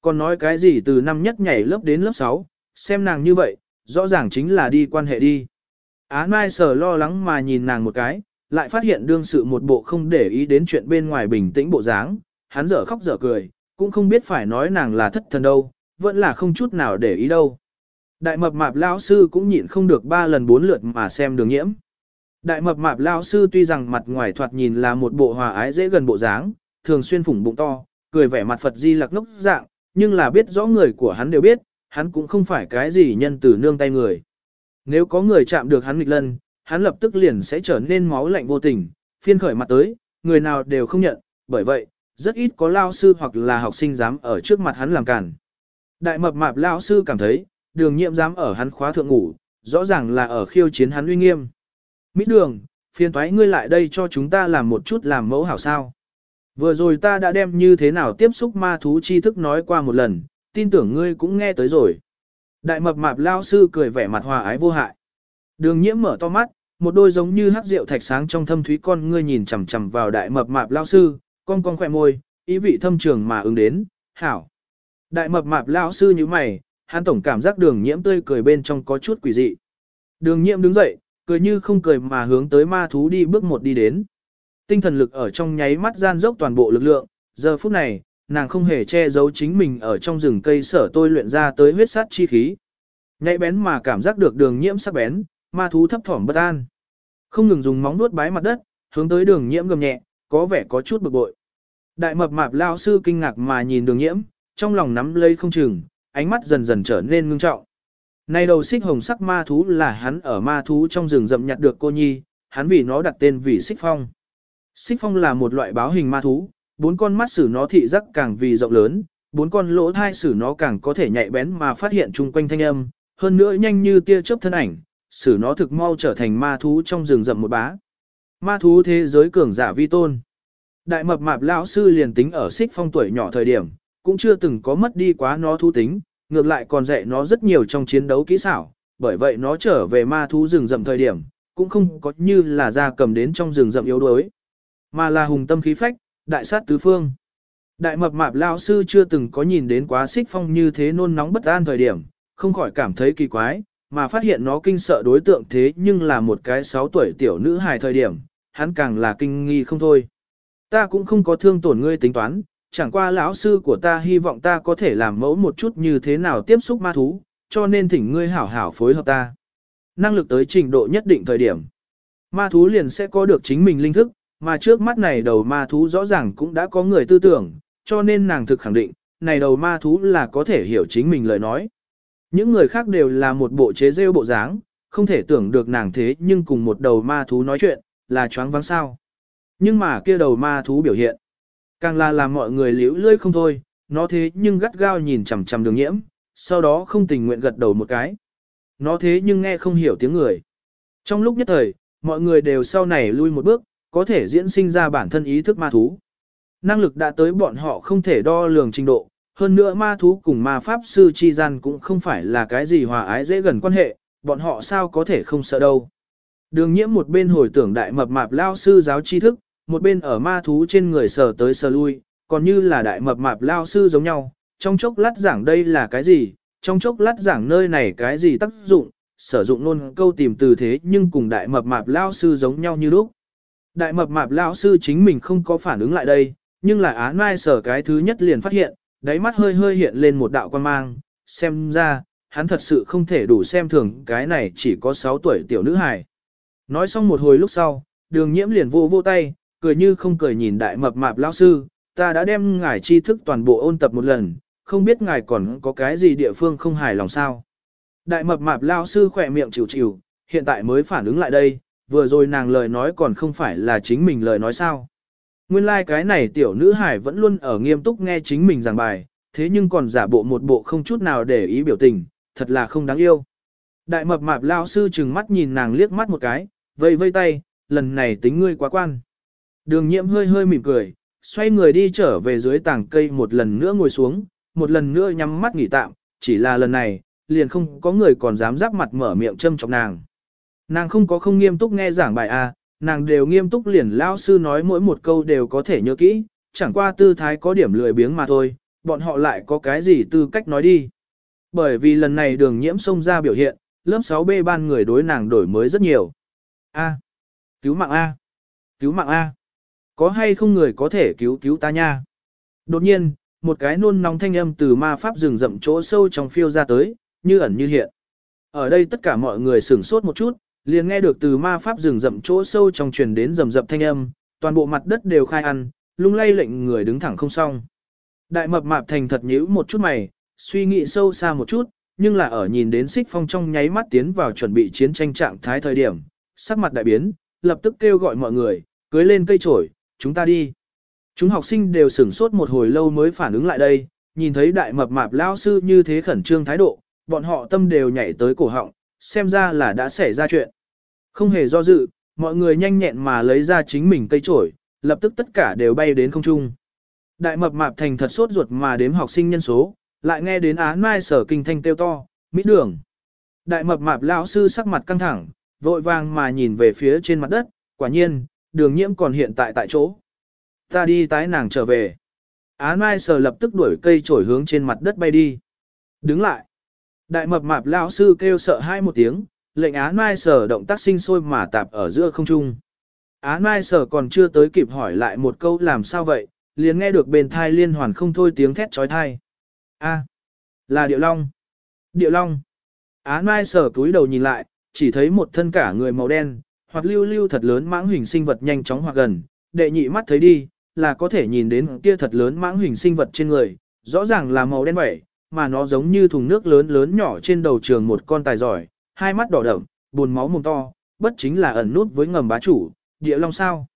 Còn nói cái gì từ năm nhất nhảy lớp đến lớp 6, xem nàng như vậy, rõ ràng chính là đi quan hệ đi. Á Mai sở lo lắng mà nhìn nàng một cái, lại phát hiện đương sự một bộ không để ý đến chuyện bên ngoài bình tĩnh bộ dáng, hắn dở khóc dở cười, cũng không biết phải nói nàng là thất thần đâu, vẫn là không chút nào để ý đâu. Đại mập mạp lão sư cũng nhịn không được ba lần bốn lượt mà xem đường nhiễm. Đại mập mạp lão sư tuy rằng mặt ngoài thoạt nhìn là một bộ hòa ái dễ gần bộ dáng, thường xuyên phủng bụng to, cười vẻ mặt Phật di lặc ngốc dạng, nhưng là biết rõ người của hắn đều biết, hắn cũng không phải cái gì nhân từ nương tay người. Nếu có người chạm được hắn nghịch lần hắn lập tức liền sẽ trở nên máu lạnh vô tình, phiên khởi mặt tới, người nào đều không nhận, bởi vậy, rất ít có lao sư hoặc là học sinh dám ở trước mặt hắn làm cản. Đại mập mạp lao sư cảm thấy, đường nhiệm dám ở hắn khóa thượng ngủ, rõ ràng là ở khiêu chiến hắn uy nghiêm. mỹ đường, phiên thoái ngươi lại đây cho chúng ta làm một chút làm mẫu hảo sao. Vừa rồi ta đã đem như thế nào tiếp xúc ma thú tri thức nói qua một lần, tin tưởng ngươi cũng nghe tới rồi. Đại mập mạp lao sư cười vẻ mặt hòa ái vô hại. Đường nhiễm mở to mắt, một đôi giống như hắc rượu thạch sáng trong thâm thúy con ngươi nhìn chằm chằm vào đại mập mạp lao sư, con con khỏe môi, ý vị thâm trường mà ứng đến, hảo. Đại mập mạp lao sư như mày, hắn tổng cảm giác đường nhiễm tươi cười bên trong có chút quỷ dị. Đường nhiễm đứng dậy, cười như không cười mà hướng tới ma thú đi bước một đi đến. Tinh thần lực ở trong nháy mắt gian dốc toàn bộ lực lượng, giờ phút này, nàng không hề che giấu chính mình ở trong rừng cây sở tôi luyện ra tới huyết sát chi khí. Nhạy bén mà cảm giác được đường nhiễm sắc bén, ma thú thấp thỏm bất an. Không ngừng dùng móng nuốt bái mặt đất, hướng tới đường nhiễm gầm nhẹ, có vẻ có chút bực bội. Đại mập mạp lao sư kinh ngạc mà nhìn đường nhiễm, trong lòng nắm lấy không chừng, ánh mắt dần dần trở nên ngưng trọng. Này đầu xích hồng sắc ma thú là hắn ở ma thú trong rừng rậm nhặt được cô nhi, hắn vì nó đặt tên vì xích phong. Xích phong là một loại báo hình ma thú, bốn con mắt sử nó thị giác càng vì rộng lớn, bốn con lỗ thai sử nó càng có thể nhạy bén mà phát hiện chung quanh thanh âm, hơn nữa nhanh như tia chớp thân ảnh, sử nó thực mau trở thành ma thú trong rừng rậm một bá. Ma thú thế giới cường giả vi tôn. Đại mập mạp lão sư liền tính ở xích phong tuổi nhỏ thời điểm, cũng chưa từng có mất đi quá nó thú tính, ngược lại còn dạy nó rất nhiều trong chiến đấu kỹ xảo, bởi vậy nó trở về ma thú rừng rậm thời điểm, cũng không có như là ra cầm đến trong rừng rậm yếu đuối, mà là hùng tâm khí phách, đại sát tứ phương. Đại mập mạp lão sư chưa từng có nhìn đến quá xích phong như thế nôn nóng bất an thời điểm, không khỏi cảm thấy kỳ quái, mà phát hiện nó kinh sợ đối tượng thế nhưng là một cái 6 tuổi tiểu nữ hài thời điểm, hắn càng là kinh nghi không thôi. Ta cũng không có thương tổn ngươi tính toán, chẳng qua lão sư của ta hy vọng ta có thể làm mẫu một chút như thế nào tiếp xúc ma thú, cho nên thỉnh ngươi hảo hảo phối hợp ta. Năng lực tới trình độ nhất định thời điểm. Ma thú liền sẽ có được chính mình linh thức, mà trước mắt này đầu ma thú rõ ràng cũng đã có người tư tưởng, cho nên nàng thực khẳng định, này đầu ma thú là có thể hiểu chính mình lời nói. Những người khác đều là một bộ chế rêu bộ dáng, không thể tưởng được nàng thế nhưng cùng một đầu ma thú nói chuyện, là choáng váng sao. Nhưng mà kia đầu ma thú biểu hiện, càng là làm mọi người liễu lơi không thôi, nó thế nhưng gắt gao nhìn chằm chằm đường nhiễm, sau đó không tình nguyện gật đầu một cái. Nó thế nhưng nghe không hiểu tiếng người. Trong lúc nhất thời, mọi người đều sau này lui một bước, có thể diễn sinh ra bản thân ý thức ma thú. Năng lực đã tới bọn họ không thể đo lường trình độ, hơn nữa ma thú cùng ma pháp sư chi gian cũng không phải là cái gì hòa ái dễ gần quan hệ, bọn họ sao có thể không sợ đâu. Đường nhiễm một bên hồi tưởng đại mập mạp lao sư giáo tri thức, một bên ở ma thú trên người sờ tới sờ lui, còn như là đại mập mạp lao sư giống nhau, trong chốc lát giảng đây là cái gì, trong chốc lát giảng nơi này cái gì tác dụng, sử dụng luôn câu tìm từ thế nhưng cùng đại mập mạp lao sư giống nhau như lúc. Đại mập mạp lao sư chính mình không có phản ứng lại đây, nhưng lại án mai sở cái thứ nhất liền phát hiện, đáy mắt hơi hơi hiện lên một đạo quan mang, xem ra, hắn thật sự không thể đủ xem thường cái này chỉ có 6 tuổi tiểu nữ hài. Nói xong một hồi lúc sau, đường nhiễm liền vô vô tay, cười như không cười nhìn đại mập mạp Lão sư, ta đã đem ngài tri thức toàn bộ ôn tập một lần, không biết ngài còn có cái gì địa phương không hài lòng sao. Đại mập mạp Lão sư khỏe miệng chịu chịu, hiện tại mới phản ứng lại đây, vừa rồi nàng lời nói còn không phải là chính mình lời nói sao. Nguyên lai like cái này tiểu nữ hải vẫn luôn ở nghiêm túc nghe chính mình giảng bài, thế nhưng còn giả bộ một bộ không chút nào để ý biểu tình, thật là không đáng yêu. Đại mập mạp lao sư chừng mắt nhìn nàng liếc mắt một cái, vây vây tay, lần này tính ngươi quá quan. Đường nhiễm hơi hơi mỉm cười, xoay người đi trở về dưới tảng cây một lần nữa ngồi xuống, một lần nữa nhắm mắt nghỉ tạm, chỉ là lần này, liền không có người còn dám giáp mặt mở miệng châm chọc nàng. Nàng không có không nghiêm túc nghe giảng bài A, à, nàng đều nghiêm túc liền lao sư nói mỗi một câu đều có thể nhớ kỹ, chẳng qua tư thái có điểm lười biếng mà thôi, bọn họ lại có cái gì tư cách nói đi. Bởi vì lần này đường nhiễm xông ra biểu hiện, lớp 6B ban người đối nàng đổi mới rất nhiều. A. Cứu mạng A. Cứu mạng A. Có hay không người có thể cứu cứu ta nha? Đột nhiên, một cái nôn nóng thanh âm từ ma pháp rừng rậm chỗ sâu trong phiêu ra tới, như ẩn như hiện. Ở đây tất cả mọi người sửng sốt một chút, liền nghe được từ ma pháp rừng rậm chỗ sâu trong truyền đến rầm rập thanh âm, toàn bộ mặt đất đều khai ăn, lung lay lệnh người đứng thẳng không xong. Đại mập mạp thành thật nhíu một chút mày, suy nghĩ sâu xa một chút, nhưng là ở nhìn đến xích phong trong nháy mắt tiến vào chuẩn bị chiến tranh trạng thái thời điểm, sắc mặt đại biến, lập tức kêu gọi mọi người, cưới lên cây trổi, chúng ta đi. Chúng học sinh đều sửng sốt một hồi lâu mới phản ứng lại đây, nhìn thấy đại mập mạp lao sư như thế khẩn trương thái độ, bọn họ tâm đều nhảy tới cổ họng, xem ra là đã xảy ra chuyện. Không hề do dự, mọi người nhanh nhẹn mà lấy ra chính mình cây trổi, lập tức tất cả đều bay đến không trung. Đại mập mạp thành thật sốt ruột mà đếm học sinh nhân số, lại nghe đến án mai sở kinh thanh kêu to, mỹ đường. Đại mập mạp lão sư sắc mặt căng thẳng, vội vàng mà nhìn về phía trên mặt đất, quả nhiên, đường nhiễm còn hiện tại tại chỗ. Ta đi tái nàng trở về. Án mai sở lập tức đuổi cây trổi hướng trên mặt đất bay đi. Đứng lại. Đại mập mạp lão sư kêu sợ hai một tiếng, lệnh án mai sở động tác sinh sôi mà tạp ở giữa không trung. Án mai sở còn chưa tới kịp hỏi lại một câu làm sao vậy, liền nghe được bên thai liên hoàn không thôi tiếng thét trói thai. A, là điệu long. Điệu long. Án mai sở túi đầu nhìn lại, chỉ thấy một thân cả người màu đen, hoặc lưu lưu thật lớn mãng hình sinh vật nhanh chóng hoặc gần, đệ nhị mắt thấy đi, là có thể nhìn đến kia thật lớn mãng hình sinh vật trên người, rõ ràng là màu đen vậy, mà nó giống như thùng nước lớn lớn nhỏ trên đầu trường một con tài giỏi, hai mắt đỏ đậm, buồn máu mồm to, bất chính là ẩn nút với ngầm bá chủ, địa long sao.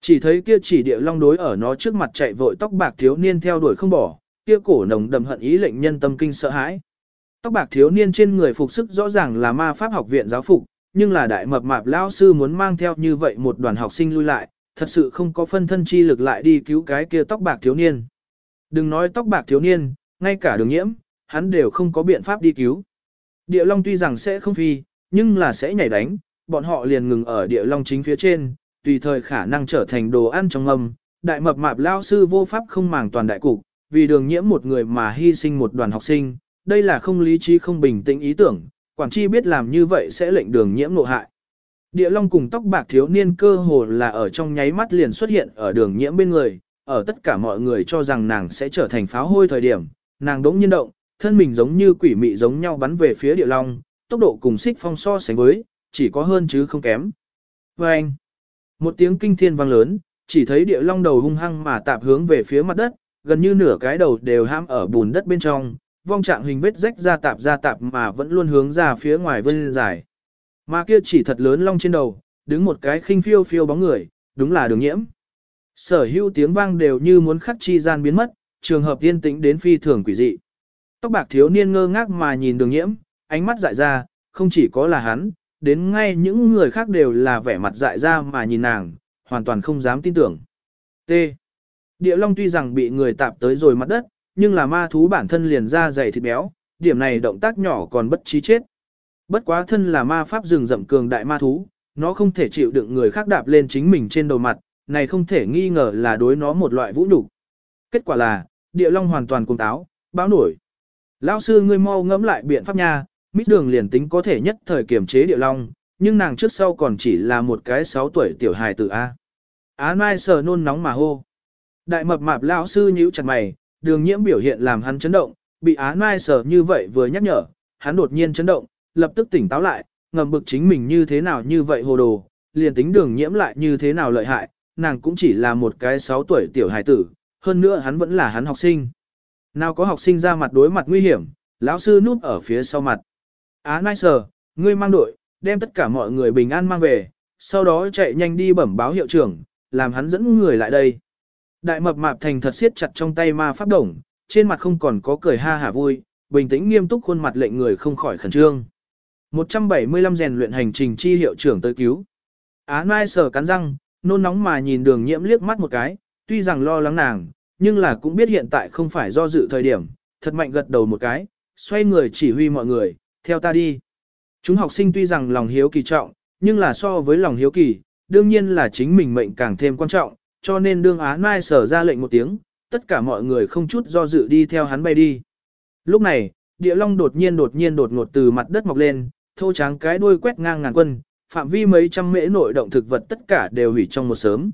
Chỉ thấy kia chỉ địa long đối ở nó trước mặt chạy vội tóc bạc thiếu niên theo đuổi không bỏ, kia cổ nồng đầm hận ý lệnh nhân tâm kinh sợ hãi. Tóc bạc thiếu niên trên người phục sức rõ ràng là ma pháp học viện giáo phục, nhưng là đại mập mạp lão sư muốn mang theo như vậy một đoàn học sinh lui lại, thật sự không có phân thân chi lực lại đi cứu cái kia tóc bạc thiếu niên. Đừng nói tóc bạc thiếu niên, ngay cả đường nhiễm, hắn đều không có biện pháp đi cứu. Địa long tuy rằng sẽ không phi, nhưng là sẽ nhảy đánh, bọn họ liền ngừng ở địa long chính phía trên, tùy thời khả năng trở thành đồ ăn trong âm, đại mập mạp lao sư vô pháp không màng toàn đại cục, vì đường nhiễm một người mà hy sinh một đoàn học sinh, đây là không lý trí không bình tĩnh ý tưởng, quản chi biết làm như vậy sẽ lệnh đường nhiễm nộ hại. Địa long cùng tóc bạc thiếu niên cơ hồ là ở trong nháy mắt liền xuất hiện ở đường nhiễm bên người, ở tất cả mọi người cho rằng nàng sẽ trở thành pháo hôi thời điểm, nàng đống nhiên động, thân mình giống như quỷ mị giống nhau bắn về phía địa long, tốc độ cùng xích phong so sánh với, chỉ có hơn chứ không kém. Và anh, một tiếng kinh thiên vang lớn, chỉ thấy địa long đầu hung hăng mà tạp hướng về phía mặt đất, gần như nửa cái đầu đều ham ở bùn đất bên trong, vong trạng hình vết rách ra tạp ra tạp mà vẫn luôn hướng ra phía ngoài vân dài. Mà kia chỉ thật lớn long trên đầu, đứng một cái khinh phiêu phiêu bóng người, đúng là đường nhiễm. Sở hữu tiếng vang đều như muốn khắc chi gian biến mất, trường hợp yên tĩnh đến phi thường quỷ dị. Tóc bạc thiếu niên ngơ ngác mà nhìn đường nhiễm, ánh mắt dại ra, không chỉ có là hắn, đến ngay những người khác đều là vẻ mặt dại ra mà nhìn nàng, hoàn toàn không dám tin tưởng. T. Địa long tuy rằng bị người tạp tới rồi mặt đất, nhưng là ma thú bản thân liền ra dày thịt béo, điểm này động tác nhỏ còn bất trí chết. Bất quá thân là ma pháp rừng rậm cường đại ma thú, nó không thể chịu đựng người khác đạp lên chính mình trên đầu mặt, này không thể nghi ngờ là đối nó một loại vũ nhục. Kết quả là, địa long hoàn toàn cùng táo, báo nổi. Lão sư ngươi mau ngẫm lại biện pháp nha, mít đường liền tính có thể nhất thời kiểm chế địa long, nhưng nàng trước sau còn chỉ là một cái 6 tuổi tiểu hài tử A. Á Mai sờ nôn nóng mà hô. Đại mập mạp lão sư nhíu chặt mày, đường nhiễm biểu hiện làm hắn chấn động, bị Á Mai sờ như vậy vừa nhắc nhở, hắn đột nhiên chấn động, lập tức tỉnh táo lại, ngầm bực chính mình như thế nào như vậy hồ đồ, liền tính đường nhiễm lại như thế nào lợi hại, nàng cũng chỉ là một cái 6 tuổi tiểu hài tử, hơn nữa hắn vẫn là hắn học sinh. Nào có học sinh ra mặt đối mặt nguy hiểm, lão sư núp ở phía sau mặt. Á Nai Sờ, ngươi mang đội, đem tất cả mọi người bình an mang về, sau đó chạy nhanh đi bẩm báo hiệu trưởng, làm hắn dẫn người lại đây. Đại mập mạp thành thật siết chặt trong tay ma pháp đồng, trên mặt không còn có cười ha hả vui, bình tĩnh nghiêm túc khuôn mặt lệnh người không khỏi khẩn trương. 175 rèn luyện hành trình chi hiệu trưởng tới cứu. Á Mai sờ cắn răng, nôn nóng mà nhìn đường nhiễm liếc mắt một cái, tuy rằng lo lắng nàng, nhưng là cũng biết hiện tại không phải do dự thời điểm, thật mạnh gật đầu một cái, xoay người chỉ huy mọi người, theo ta đi. Chúng học sinh tuy rằng lòng hiếu kỳ trọng, nhưng là so với lòng hiếu kỳ, đương nhiên là chính mình mệnh càng thêm quan trọng, cho nên đương Á Mai sở ra lệnh một tiếng, tất cả mọi người không chút do dự đi theo hắn bay đi. Lúc này, địa long đột nhiên đột nhiên đột ngột từ mặt đất mọc lên, thô tráng cái đuôi quét ngang ngàn quân, phạm vi mấy trăm mễ nội động thực vật tất cả đều hủy trong một sớm.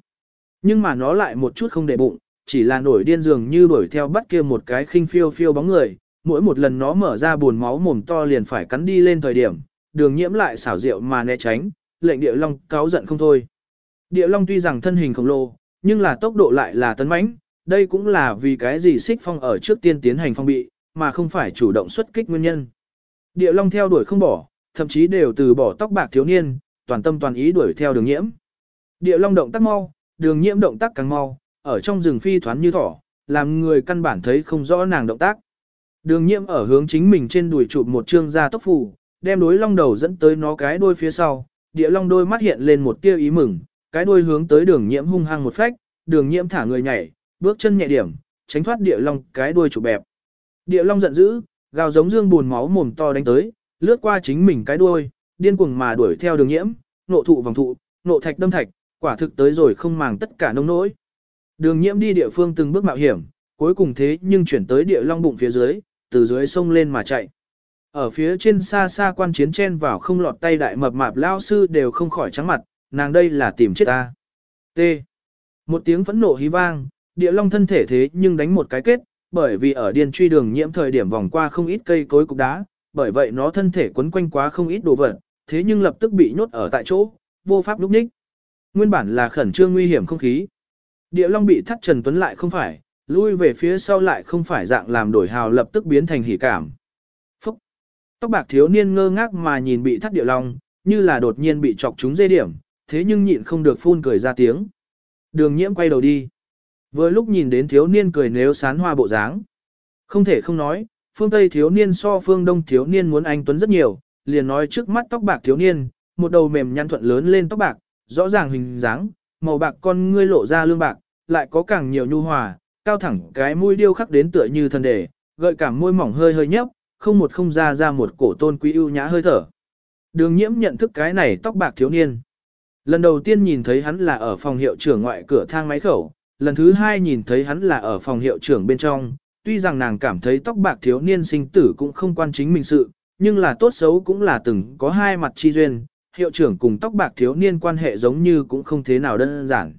Nhưng mà nó lại một chút không để bụng, chỉ là nổi điên dường như đuổi theo bắt kia một cái khinh phiêu phiêu bóng người, mỗi một lần nó mở ra buồn máu mồm to liền phải cắn đi lên thời điểm, đường nhiễm lại xảo diệu mà né tránh, lệnh địa long cáo giận không thôi. Địa long tuy rằng thân hình khổng lồ, nhưng là tốc độ lại là tấn mãnh, đây cũng là vì cái gì xích phong ở trước tiên tiến hành phong bị, mà không phải chủ động xuất kích nguyên nhân. Địa long theo đuổi không bỏ, thậm chí đều từ bỏ tóc bạc thiếu niên, toàn tâm toàn ý đuổi theo đường nhiễm. Địa long động tác mau, đường nhiễm động tác càng mau, ở trong rừng phi thoán như thỏ, làm người căn bản thấy không rõ nàng động tác. Đường nhiễm ở hướng chính mình trên đùi chụp một trương da tốc phủ, đem đối long đầu dẫn tới nó cái đuôi phía sau, địa long đôi mắt hiện lên một tia ý mừng, cái đuôi hướng tới đường nhiễm hung hăng một phách, đường nhiễm thả người nhảy, bước chân nhẹ điểm, tránh thoát địa long cái đuôi chụp bẹp. Địa long giận dữ, gào giống dương buồn máu mồm to đánh tới, lướt qua chính mình cái đuôi, điên cuồng mà đuổi theo đường nhiễm, nộ thụ vòng thụ, nộ thạch đâm thạch, quả thực tới rồi không màng tất cả nông nỗi. Đường nhiễm đi địa phương từng bước mạo hiểm, cuối cùng thế nhưng chuyển tới địa long bụng phía dưới, từ dưới sông lên mà chạy. Ở phía trên xa xa quan chiến chen vào không lọt tay đại mập mạp lao sư đều không khỏi trắng mặt, nàng đây là tìm chết ta. T. Một tiếng phẫn nộ hí vang, địa long thân thể thế nhưng đánh một cái kết, bởi vì ở điên truy đường nhiễm thời điểm vòng qua không ít cây cối cục đá, bởi vậy nó thân thể quấn quanh quá không ít đồ vật, thế nhưng lập tức bị nhốt ở tại chỗ, vô pháp lúc ních. Nguyên bản là khẩn trương nguy hiểm không khí. Địa long bị thắt Trần Tuấn lại không phải, lui về phía sau lại không phải dạng làm đổi hào lập tức biến thành hỉ cảm. Phúc! Tóc bạc thiếu niên ngơ ngác mà nhìn bị thắt địa long, như là đột nhiên bị chọc trúng dây điểm, thế nhưng nhịn không được phun cười ra tiếng. Đường nhiễm quay đầu đi. Vừa lúc nhìn đến thiếu niên cười nếu sán hoa bộ dáng. Không thể không nói, phương Tây thiếu niên so phương Đông thiếu niên muốn anh Tuấn rất nhiều, liền nói trước mắt tóc bạc thiếu niên, một đầu mềm nhăn thuận lớn lên tóc bạc, rõ ràng hình dáng, màu bạc con ngươi lộ ra lương bạc, lại có càng nhiều nhu hòa, cao thẳng cái mũi điêu khắc đến tựa như thần đề, gợi cảm môi mỏng hơi hơi nhấp, không một không ra ra một cổ tôn quý ưu nhã hơi thở. Đường nhiễm nhận thức cái này tóc bạc thiếu niên. Lần đầu tiên nhìn thấy hắn là ở phòng hiệu trưởng ngoại cửa thang máy khẩu, lần thứ hai nhìn thấy hắn là ở phòng hiệu trưởng bên trong, tuy rằng nàng cảm thấy tóc bạc thiếu niên sinh tử cũng không quan chính mình sự, nhưng là tốt xấu cũng là từng có hai mặt chi duyên, hiệu trưởng cùng tóc bạc thiếu niên quan hệ giống như cũng không thế nào đơn giản.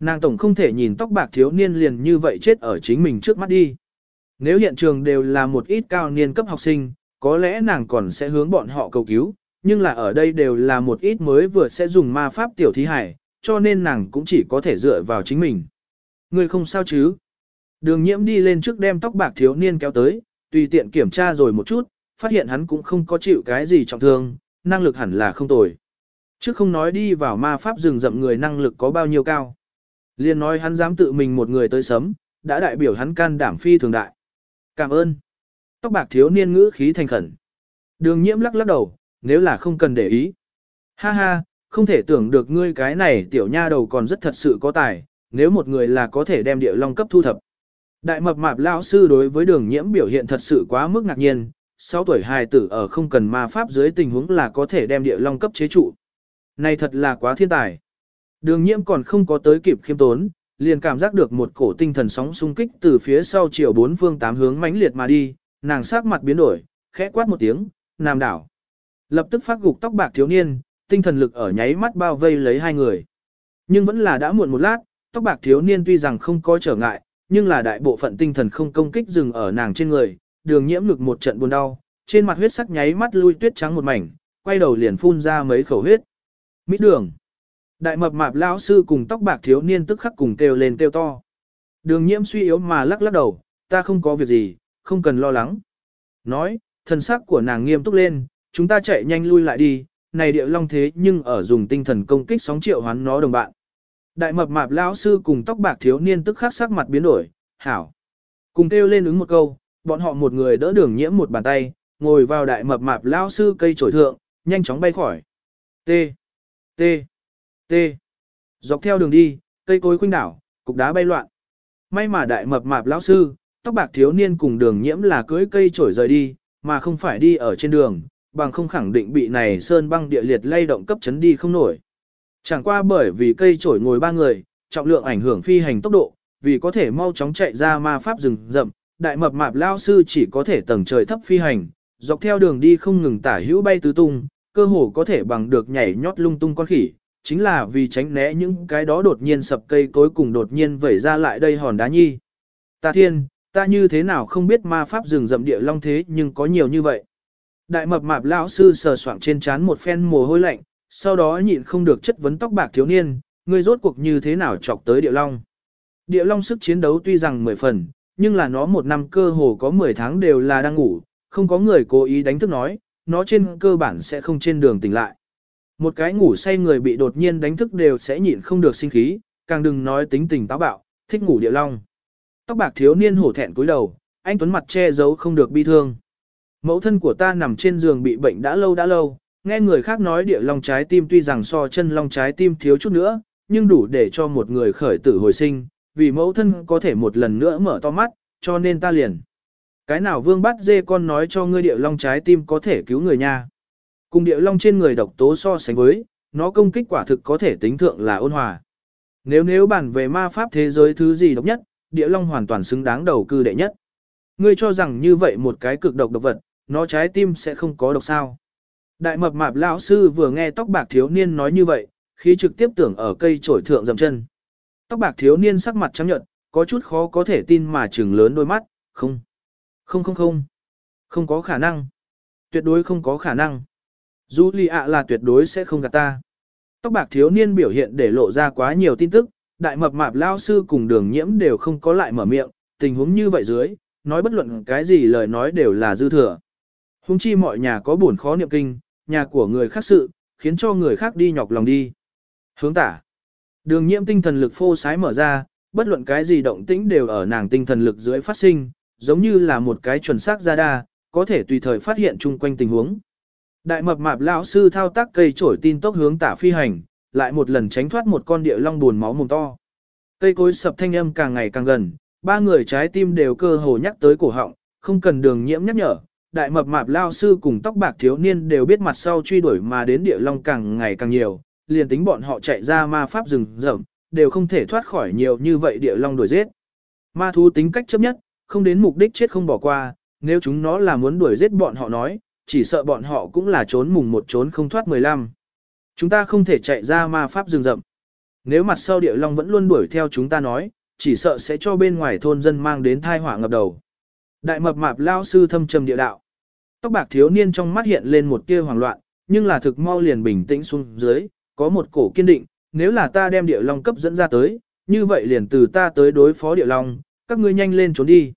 Nàng tổng không thể nhìn tóc bạc thiếu niên liền như vậy chết ở chính mình trước mắt đi. Nếu hiện trường đều là một ít cao niên cấp học sinh, có lẽ nàng còn sẽ hướng bọn họ cầu cứu, nhưng là ở đây đều là một ít mới vừa sẽ dùng ma pháp tiểu thí hải, cho nên nàng cũng chỉ có thể dựa vào chính mình. Người không sao chứ? Đường nhiễm đi lên trước đem tóc bạc thiếu niên kéo tới, tùy tiện kiểm tra rồi một chút, phát hiện hắn cũng không có chịu cái gì trọng thương, năng lực hẳn là không tồi. Chứ không nói đi vào ma pháp rừng rậm người năng lực có bao nhiêu cao. Liên nói hắn dám tự mình một người tới sấm, đã đại biểu hắn can đảm phi thường đại. Cảm ơn. Tóc bạc thiếu niên ngữ khí thành khẩn. Đường nhiễm lắc lắc đầu, nếu là không cần để ý. Ha ha, không thể tưởng được ngươi cái này tiểu nha đầu còn rất thật sự có tài, nếu một người là có thể đem địa long cấp thu thập. Đại mập mạp lão sư đối với đường nhiễm biểu hiện thật sự quá mức ngạc nhiên, 6 tuổi hài tử ở không cần ma pháp dưới tình huống là có thể đem địa long cấp chế trụ. Này thật là quá thiên tài. Đường nhiễm còn không có tới kịp khiêm tốn, liền cảm giác được một cổ tinh thần sóng xung kích từ phía sau chiều bốn phương tám hướng mãnh liệt mà đi, nàng sắc mặt biến đổi, khẽ quát một tiếng, nam đảo. Lập tức phát gục tóc bạc thiếu niên, tinh thần lực ở nháy mắt bao vây lấy hai người. Nhưng vẫn là đã muộn một lát, tóc bạc thiếu niên tuy rằng không có trở ngại, nhưng là đại bộ phận tinh thần không công kích dừng ở nàng trên người, đường nhiễm ngực một trận buồn đau, trên mặt huyết sắc nháy mắt lui tuyết trắng một mảnh, quay đầu liền phun ra mấy khẩu huyết. Mít đường. Đại mập mạp lão sư cùng tóc bạc thiếu niên tức khắc cùng kêu lên kêu to. Đường nhiễm suy yếu mà lắc lắc đầu, ta không có việc gì, không cần lo lắng. Nói, thần sắc của nàng nghiêm túc lên, chúng ta chạy nhanh lui lại đi, này địa long thế nhưng ở dùng tinh thần công kích sóng triệu hoán nó đồng bạn. Đại mập mạp lão sư cùng tóc bạc thiếu niên tức khắc sắc mặt biến đổi, hảo. Cùng kêu lên ứng một câu, bọn họ một người đỡ đường nhiễm một bàn tay, ngồi vào đại mập mạp lão sư cây trổi thượng, nhanh chóng bay khỏi. T. T. T. Dọc theo đường đi, cây cối khuynh đảo, cục đá bay loạn. May mà đại mập mạp lão sư, tóc bạc thiếu niên cùng đường nhiễm là cưỡi cây trổi rời đi, mà không phải đi ở trên đường, bằng không khẳng định bị này sơn băng địa liệt lay động cấp chấn đi không nổi. Chẳng qua bởi vì cây trổi ngồi ba người, trọng lượng ảnh hưởng phi hành tốc độ, vì có thể mau chóng chạy ra ma pháp rừng rậm, đại mập mạp lao sư chỉ có thể tầng trời thấp phi hành, dọc theo đường đi không ngừng tả hữu bay tứ tung, cơ hồ có thể bằng được nhảy nhót lung tung con khỉ, chính là vì tránh né những cái đó đột nhiên sập cây cối cùng đột nhiên vẩy ra lại đây hòn đá nhi. Ta thiên, ta như thế nào không biết ma pháp rừng rậm địa long thế nhưng có nhiều như vậy. Đại mập mạp lão sư sờ soạng trên trán một phen mồ hôi lạnh, sau đó nhịn không được chất vấn tóc bạc thiếu niên, ngươi rốt cuộc như thế nào chọc tới địa long. Địa long sức chiến đấu tuy rằng 10 phần, nhưng là nó một năm cơ hồ có 10 tháng đều là đang ngủ, không có người cố ý đánh thức nói, nó trên cơ bản sẽ không trên đường tỉnh lại. Một cái ngủ say người bị đột nhiên đánh thức đều sẽ nhịn không được sinh khí, càng đừng nói tính tình táo bạo, thích ngủ địa long. Tóc bạc thiếu niên hổ thẹn cúi đầu, anh Tuấn mặt che giấu không được bi thương. Mẫu thân của ta nằm trên giường bị bệnh đã lâu đã lâu, nghe người khác nói địa long trái tim tuy rằng so chân long trái tim thiếu chút nữa, nhưng đủ để cho một người khởi tử hồi sinh, vì mẫu thân có thể một lần nữa mở to mắt, cho nên ta liền. Cái nào vương bắt dê con nói cho ngươi địa long trái tim có thể cứu người nha. Cùng địa long trên người độc tố so sánh với, nó công kích quả thực có thể tính thượng là ôn hòa. Nếu nếu bản về ma pháp thế giới thứ gì độc nhất, địa long hoàn toàn xứng đáng đầu cư đệ nhất. Ngươi cho rằng như vậy một cái cực độc độc vật, nó trái tim sẽ không có độc sao. Đại mập mạp lão sư vừa nghe tóc bạc thiếu niên nói như vậy, khí trực tiếp tưởng ở cây trổi thượng dầm chân. Tóc bạc thiếu niên sắc mặt trắng nhợt, có chút khó có thể tin mà trừng lớn đôi mắt, không. Không không không. Không có khả năng. Tuyệt đối không có khả năng. Dù lì ạ là tuyệt đối sẽ không gạt ta. Tóc bạc thiếu niên biểu hiện để lộ ra quá nhiều tin tức, đại mập mạp lao sư cùng đường nhiễm đều không có lại mở miệng, tình huống như vậy dưới, nói bất luận cái gì lời nói đều là dư thừa. Hùng chi mọi nhà có buồn khó niệm kinh, nhà của người khác sự, khiến cho người khác đi nhọc lòng đi. Hướng tả. Đường nhiễm tinh thần lực phô sái mở ra, bất luận cái gì động tĩnh đều ở nàng tinh thần lực dưới phát sinh, giống như là một cái chuẩn xác ra đa, có thể tùy thời phát hiện chung quanh tình huống. Đại mập mạp lão sư thao tác cây trổi tin tốc hướng tả phi hành, lại một lần tránh thoát một con địa long buồn máu mồm to. Cây cối sập thanh âm càng ngày càng gần, ba người trái tim đều cơ hồ nhắc tới cổ họng, không cần đường nhiễm nhắc nhở. Đại mập mạp lão sư cùng tóc bạc thiếu niên đều biết mặt sau truy đuổi mà đến địa long càng ngày càng nhiều, liền tính bọn họ chạy ra ma pháp rừng rậm, đều không thể thoát khỏi nhiều như vậy địa long đuổi giết. Ma thú tính cách chấp nhất, không đến mục đích chết không bỏ qua, nếu chúng nó là muốn đuổi giết bọn họ nói, chỉ sợ bọn họ cũng là trốn mùng một trốn không thoát 15. Chúng ta không thể chạy ra ma pháp rừng rậm. Nếu mặt sau địa long vẫn luôn đuổi theo chúng ta nói, chỉ sợ sẽ cho bên ngoài thôn dân mang đến thai họa ngập đầu. Đại mập mạp lao sư thâm trầm địa đạo. Tóc bạc thiếu niên trong mắt hiện lên một tia hoảng loạn, nhưng là thực mau liền bình tĩnh xuống dưới, có một cổ kiên định, nếu là ta đem địa long cấp dẫn ra tới, như vậy liền từ ta tới đối phó địa long, các ngươi nhanh lên trốn đi.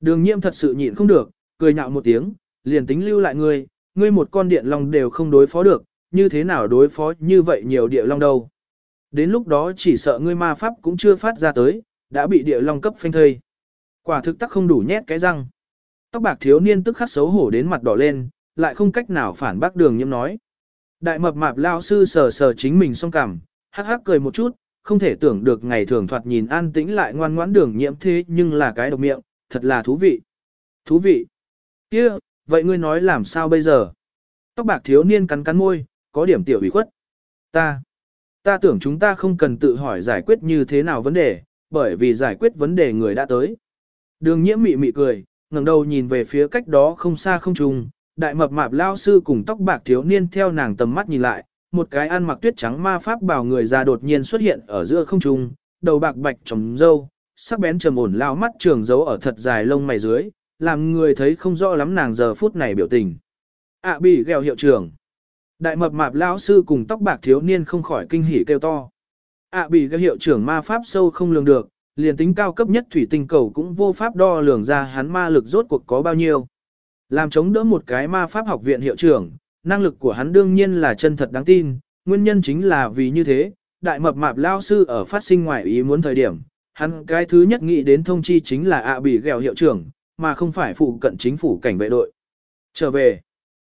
Đường nhiễm thật sự nhịn không được, cười nhạo một tiếng, liền tính lưu lại ngươi, ngươi một con điện long đều không đối phó được, như thế nào đối phó như vậy nhiều địa long đâu. Đến lúc đó chỉ sợ ngươi ma pháp cũng chưa phát ra tới, đã bị địa long cấp phanh thây. Quả thực tắc không đủ nhét cái răng. Tóc bạc thiếu niên tức khắc xấu hổ đến mặt đỏ lên, lại không cách nào phản bác đường nhiễm nói. Đại mập mạp lao sư sờ sờ chính mình song cảm, hắc hắc cười một chút, không thể tưởng được ngày thường thoạt nhìn an tĩnh lại ngoan ngoãn đường nhiễm thế nhưng là cái độc miệng, thật là thú vị. Thú vị. kia vậy ngươi nói làm sao bây giờ? Tóc bạc thiếu niên cắn cắn môi, có điểm tiểu ủy khuất. Ta, ta tưởng chúng ta không cần tự hỏi giải quyết như thế nào vấn đề, bởi vì giải quyết vấn đề người đã tới. Đường nhiễm mị mị cười, ngẩng đầu nhìn về phía cách đó không xa không trùng, đại mập mạp lao sư cùng tóc bạc thiếu niên theo nàng tầm mắt nhìn lại, một cái ăn mặc tuyết trắng ma pháp bảo người già đột nhiên xuất hiện ở giữa không trung, đầu bạc bạch trồng dâu, sắc bén trầm ổn lao mắt trường giấu ở thật dài lông mày dưới, làm người thấy không rõ lắm nàng giờ phút này biểu tình. ạ à, bị gheo hiệu trưởng. Đại mập mạp lão sư cùng tóc bạc thiếu niên không khỏi kinh hỉ kêu to. ạ à, bị gheo hiệu trưởng ma pháp sâu không lường được, liền tính cao cấp nhất thủy tinh cầu cũng vô pháp đo lường ra hắn ma lực rốt cuộc có bao nhiêu. Làm chống đỡ một cái ma pháp học viện hiệu trưởng, năng lực của hắn đương nhiên là chân thật đáng tin, nguyên nhân chính là vì như thế, đại mập mạp lao sư ở phát sinh ngoài ý muốn thời điểm, hắn cái thứ nhất nghĩ đến thông chi chính là ạ à bị ghèo hiệu trưởng, mà không phải phụ cận chính phủ cảnh vệ đội. Trở về,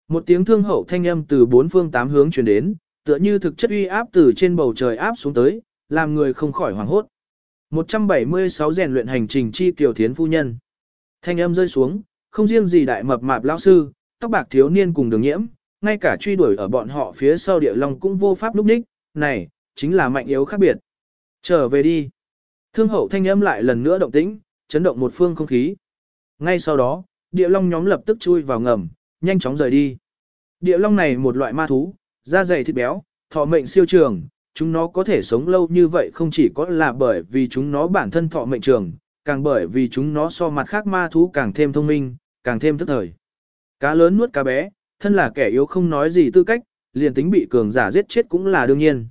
một tiếng thương hậu thanh âm từ bốn phương tám hướng truyền đến, tựa như thực chất uy áp từ trên bầu trời áp xuống tới, làm người không khỏi hoảng hốt. 176 rèn luyện hành trình chi tiểu thiến phu nhân. Thanh âm rơi xuống, không riêng gì đại mập mạp lão sư, tóc bạc thiếu niên cùng đường nhiễm, ngay cả truy đuổi ở bọn họ phía sau địa long cũng vô pháp lúc ních, này, chính là mạnh yếu khác biệt. Trở về đi. Thương hậu thanh âm lại lần nữa động tĩnh, chấn động một phương không khí. Ngay sau đó, địa long nhóm lập tức chui vào ngầm, nhanh chóng rời đi. Địa long này một loại ma thú, da dày thịt béo, thọ mệnh siêu trường, chúng nó có thể sống lâu như vậy không chỉ có là bởi vì chúng nó bản thân thọ mệnh trường, càng bởi vì chúng nó so mặt khác ma thú càng thêm thông minh, càng thêm thức thời. Cá lớn nuốt cá bé, thân là kẻ yếu không nói gì tư cách, liền tính bị cường giả giết chết cũng là đương nhiên.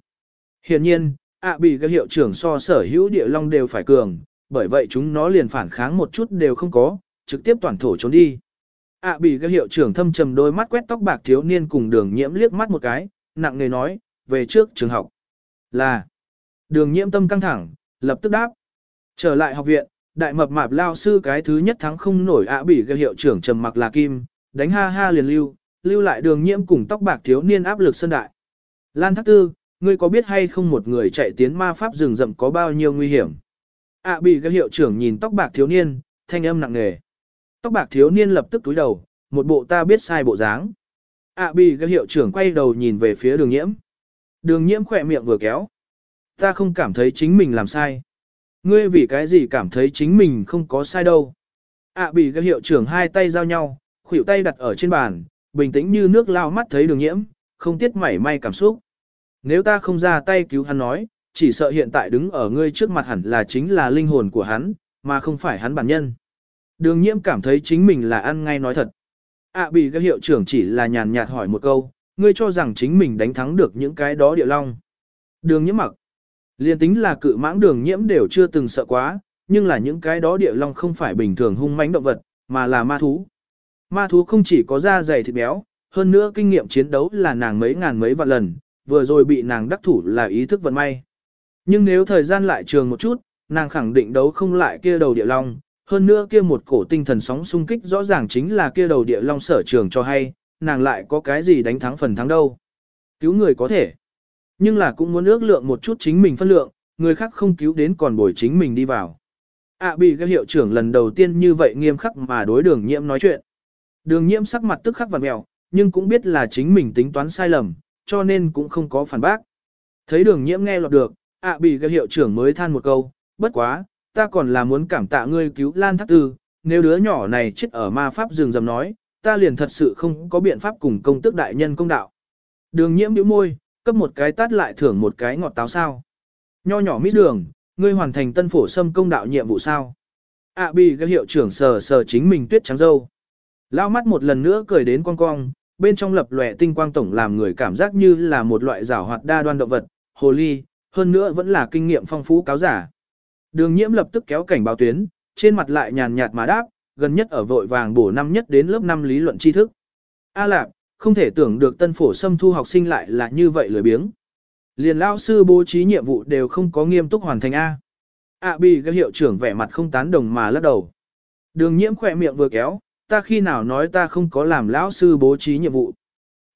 Hiện nhiên, ạ bị các hiệu trưởng so sở hữu địa long đều phải cường, bởi vậy chúng nó liền phản kháng một chút đều không có, trực tiếp toàn thổ trốn đi. ạ bị các hiệu trưởng thâm trầm đôi mắt quét tóc bạc thiếu niên cùng đường nhiễm liếc mắt một cái, nặng nề nói, về trước trường học. Là, đường nhiễm tâm căng thẳng, lập tức đáp. Trở lại học viện, đại mập mạp lao sư cái thứ nhất thắng không nổi ạ bỉ gây hiệu trưởng trầm mặc là kim, đánh ha ha liền lưu, lưu lại đường nhiễm cùng tóc bạc thiếu niên áp lực sân đại. Lan Thác Tư, ngươi có biết hay không một người chạy tiến ma pháp rừng rậm có bao nhiêu nguy hiểm? ạ bỉ gây hiệu trưởng nhìn tóc bạc thiếu niên, thanh âm nặng nề. Tóc bạc thiếu niên lập tức túi đầu, một bộ ta biết sai bộ dáng. ạ bỉ gây hiệu trưởng quay đầu nhìn về phía đường nhiễm. Đường nhiễm khỏe miệng vừa kéo. Ta không cảm thấy chính mình làm sai. Ngươi vì cái gì cảm thấy chính mình không có sai đâu. ạ bị các hiệu trưởng hai tay giao nhau, khuỷu tay đặt ở trên bàn, bình tĩnh như nước lao mắt thấy đường nhiễm, không tiết mảy may cảm xúc. Nếu ta không ra tay cứu hắn nói, chỉ sợ hiện tại đứng ở ngươi trước mặt hẳn là chính là linh hồn của hắn, mà không phải hắn bản nhân. Đường nhiễm cảm thấy chính mình là ăn ngay nói thật. ạ bị các hiệu trưởng chỉ là nhàn nhạt hỏi một câu, ngươi cho rằng chính mình đánh thắng được những cái đó địa long. Đường nhiễm mặc. Liên tính là cự mãng đường nhiễm đều chưa từng sợ quá, nhưng là những cái đó địa long không phải bình thường hung mãnh động vật, mà là ma thú. Ma thú không chỉ có da dày thịt béo, hơn nữa kinh nghiệm chiến đấu là nàng mấy ngàn mấy vạn lần, vừa rồi bị nàng đắc thủ là ý thức vận may. Nhưng nếu thời gian lại trường một chút, nàng khẳng định đấu không lại kia đầu địa long, hơn nữa kia một cổ tinh thần sóng xung kích rõ ràng chính là kia đầu địa long sở trường cho hay, nàng lại có cái gì đánh thắng phần thắng đâu. Cứu người có thể, nhưng là cũng muốn ước lượng một chút chính mình phân lượng, người khác không cứu đến còn bồi chính mình đi vào. À bị các hiệu trưởng lần đầu tiên như vậy nghiêm khắc mà đối đường nhiễm nói chuyện. Đường nhiễm sắc mặt tức khắc vặn mèo, nhưng cũng biết là chính mình tính toán sai lầm, cho nên cũng không có phản bác. Thấy đường nhiễm nghe lọt được, ạ bị các hiệu trưởng mới than một câu, bất quá, ta còn là muốn cảm tạ ngươi cứu Lan Thác Tư, nếu đứa nhỏ này chết ở ma pháp rừng rầm nói, ta liền thật sự không có biện pháp cùng công tước đại nhân công đạo. Đường nhiễm bĩu môi, cấp một cái tát lại thưởng một cái ngọt táo sao. Nho nhỏ mít đường, ngươi hoàn thành tân phổ xâm công đạo nhiệm vụ sao. ạ bị cái hiệu trưởng sờ sờ chính mình tuyết trắng dâu. Lao mắt một lần nữa cười đến cong cong, bên trong lập lòe tinh quang tổng làm người cảm giác như là một loại rào hoạt đa đoan động vật, hồ ly, hơn nữa vẫn là kinh nghiệm phong phú cáo giả. Đường nhiễm lập tức kéo cảnh báo tuyến, trên mặt lại nhàn nhạt mà đáp, gần nhất ở vội vàng bổ năm nhất đến lớp 5 lý luận tri thức. A lạp, không thể tưởng được tân phổ xâm thu học sinh lại là như vậy lười biếng. Liền lao sư bố trí nhiệm vụ đều không có nghiêm túc hoàn thành A. A bi các hiệu trưởng vẻ mặt không tán đồng mà lắc đầu. Đường nhiễm khỏe miệng vừa kéo, ta khi nào nói ta không có làm lão sư bố trí nhiệm vụ.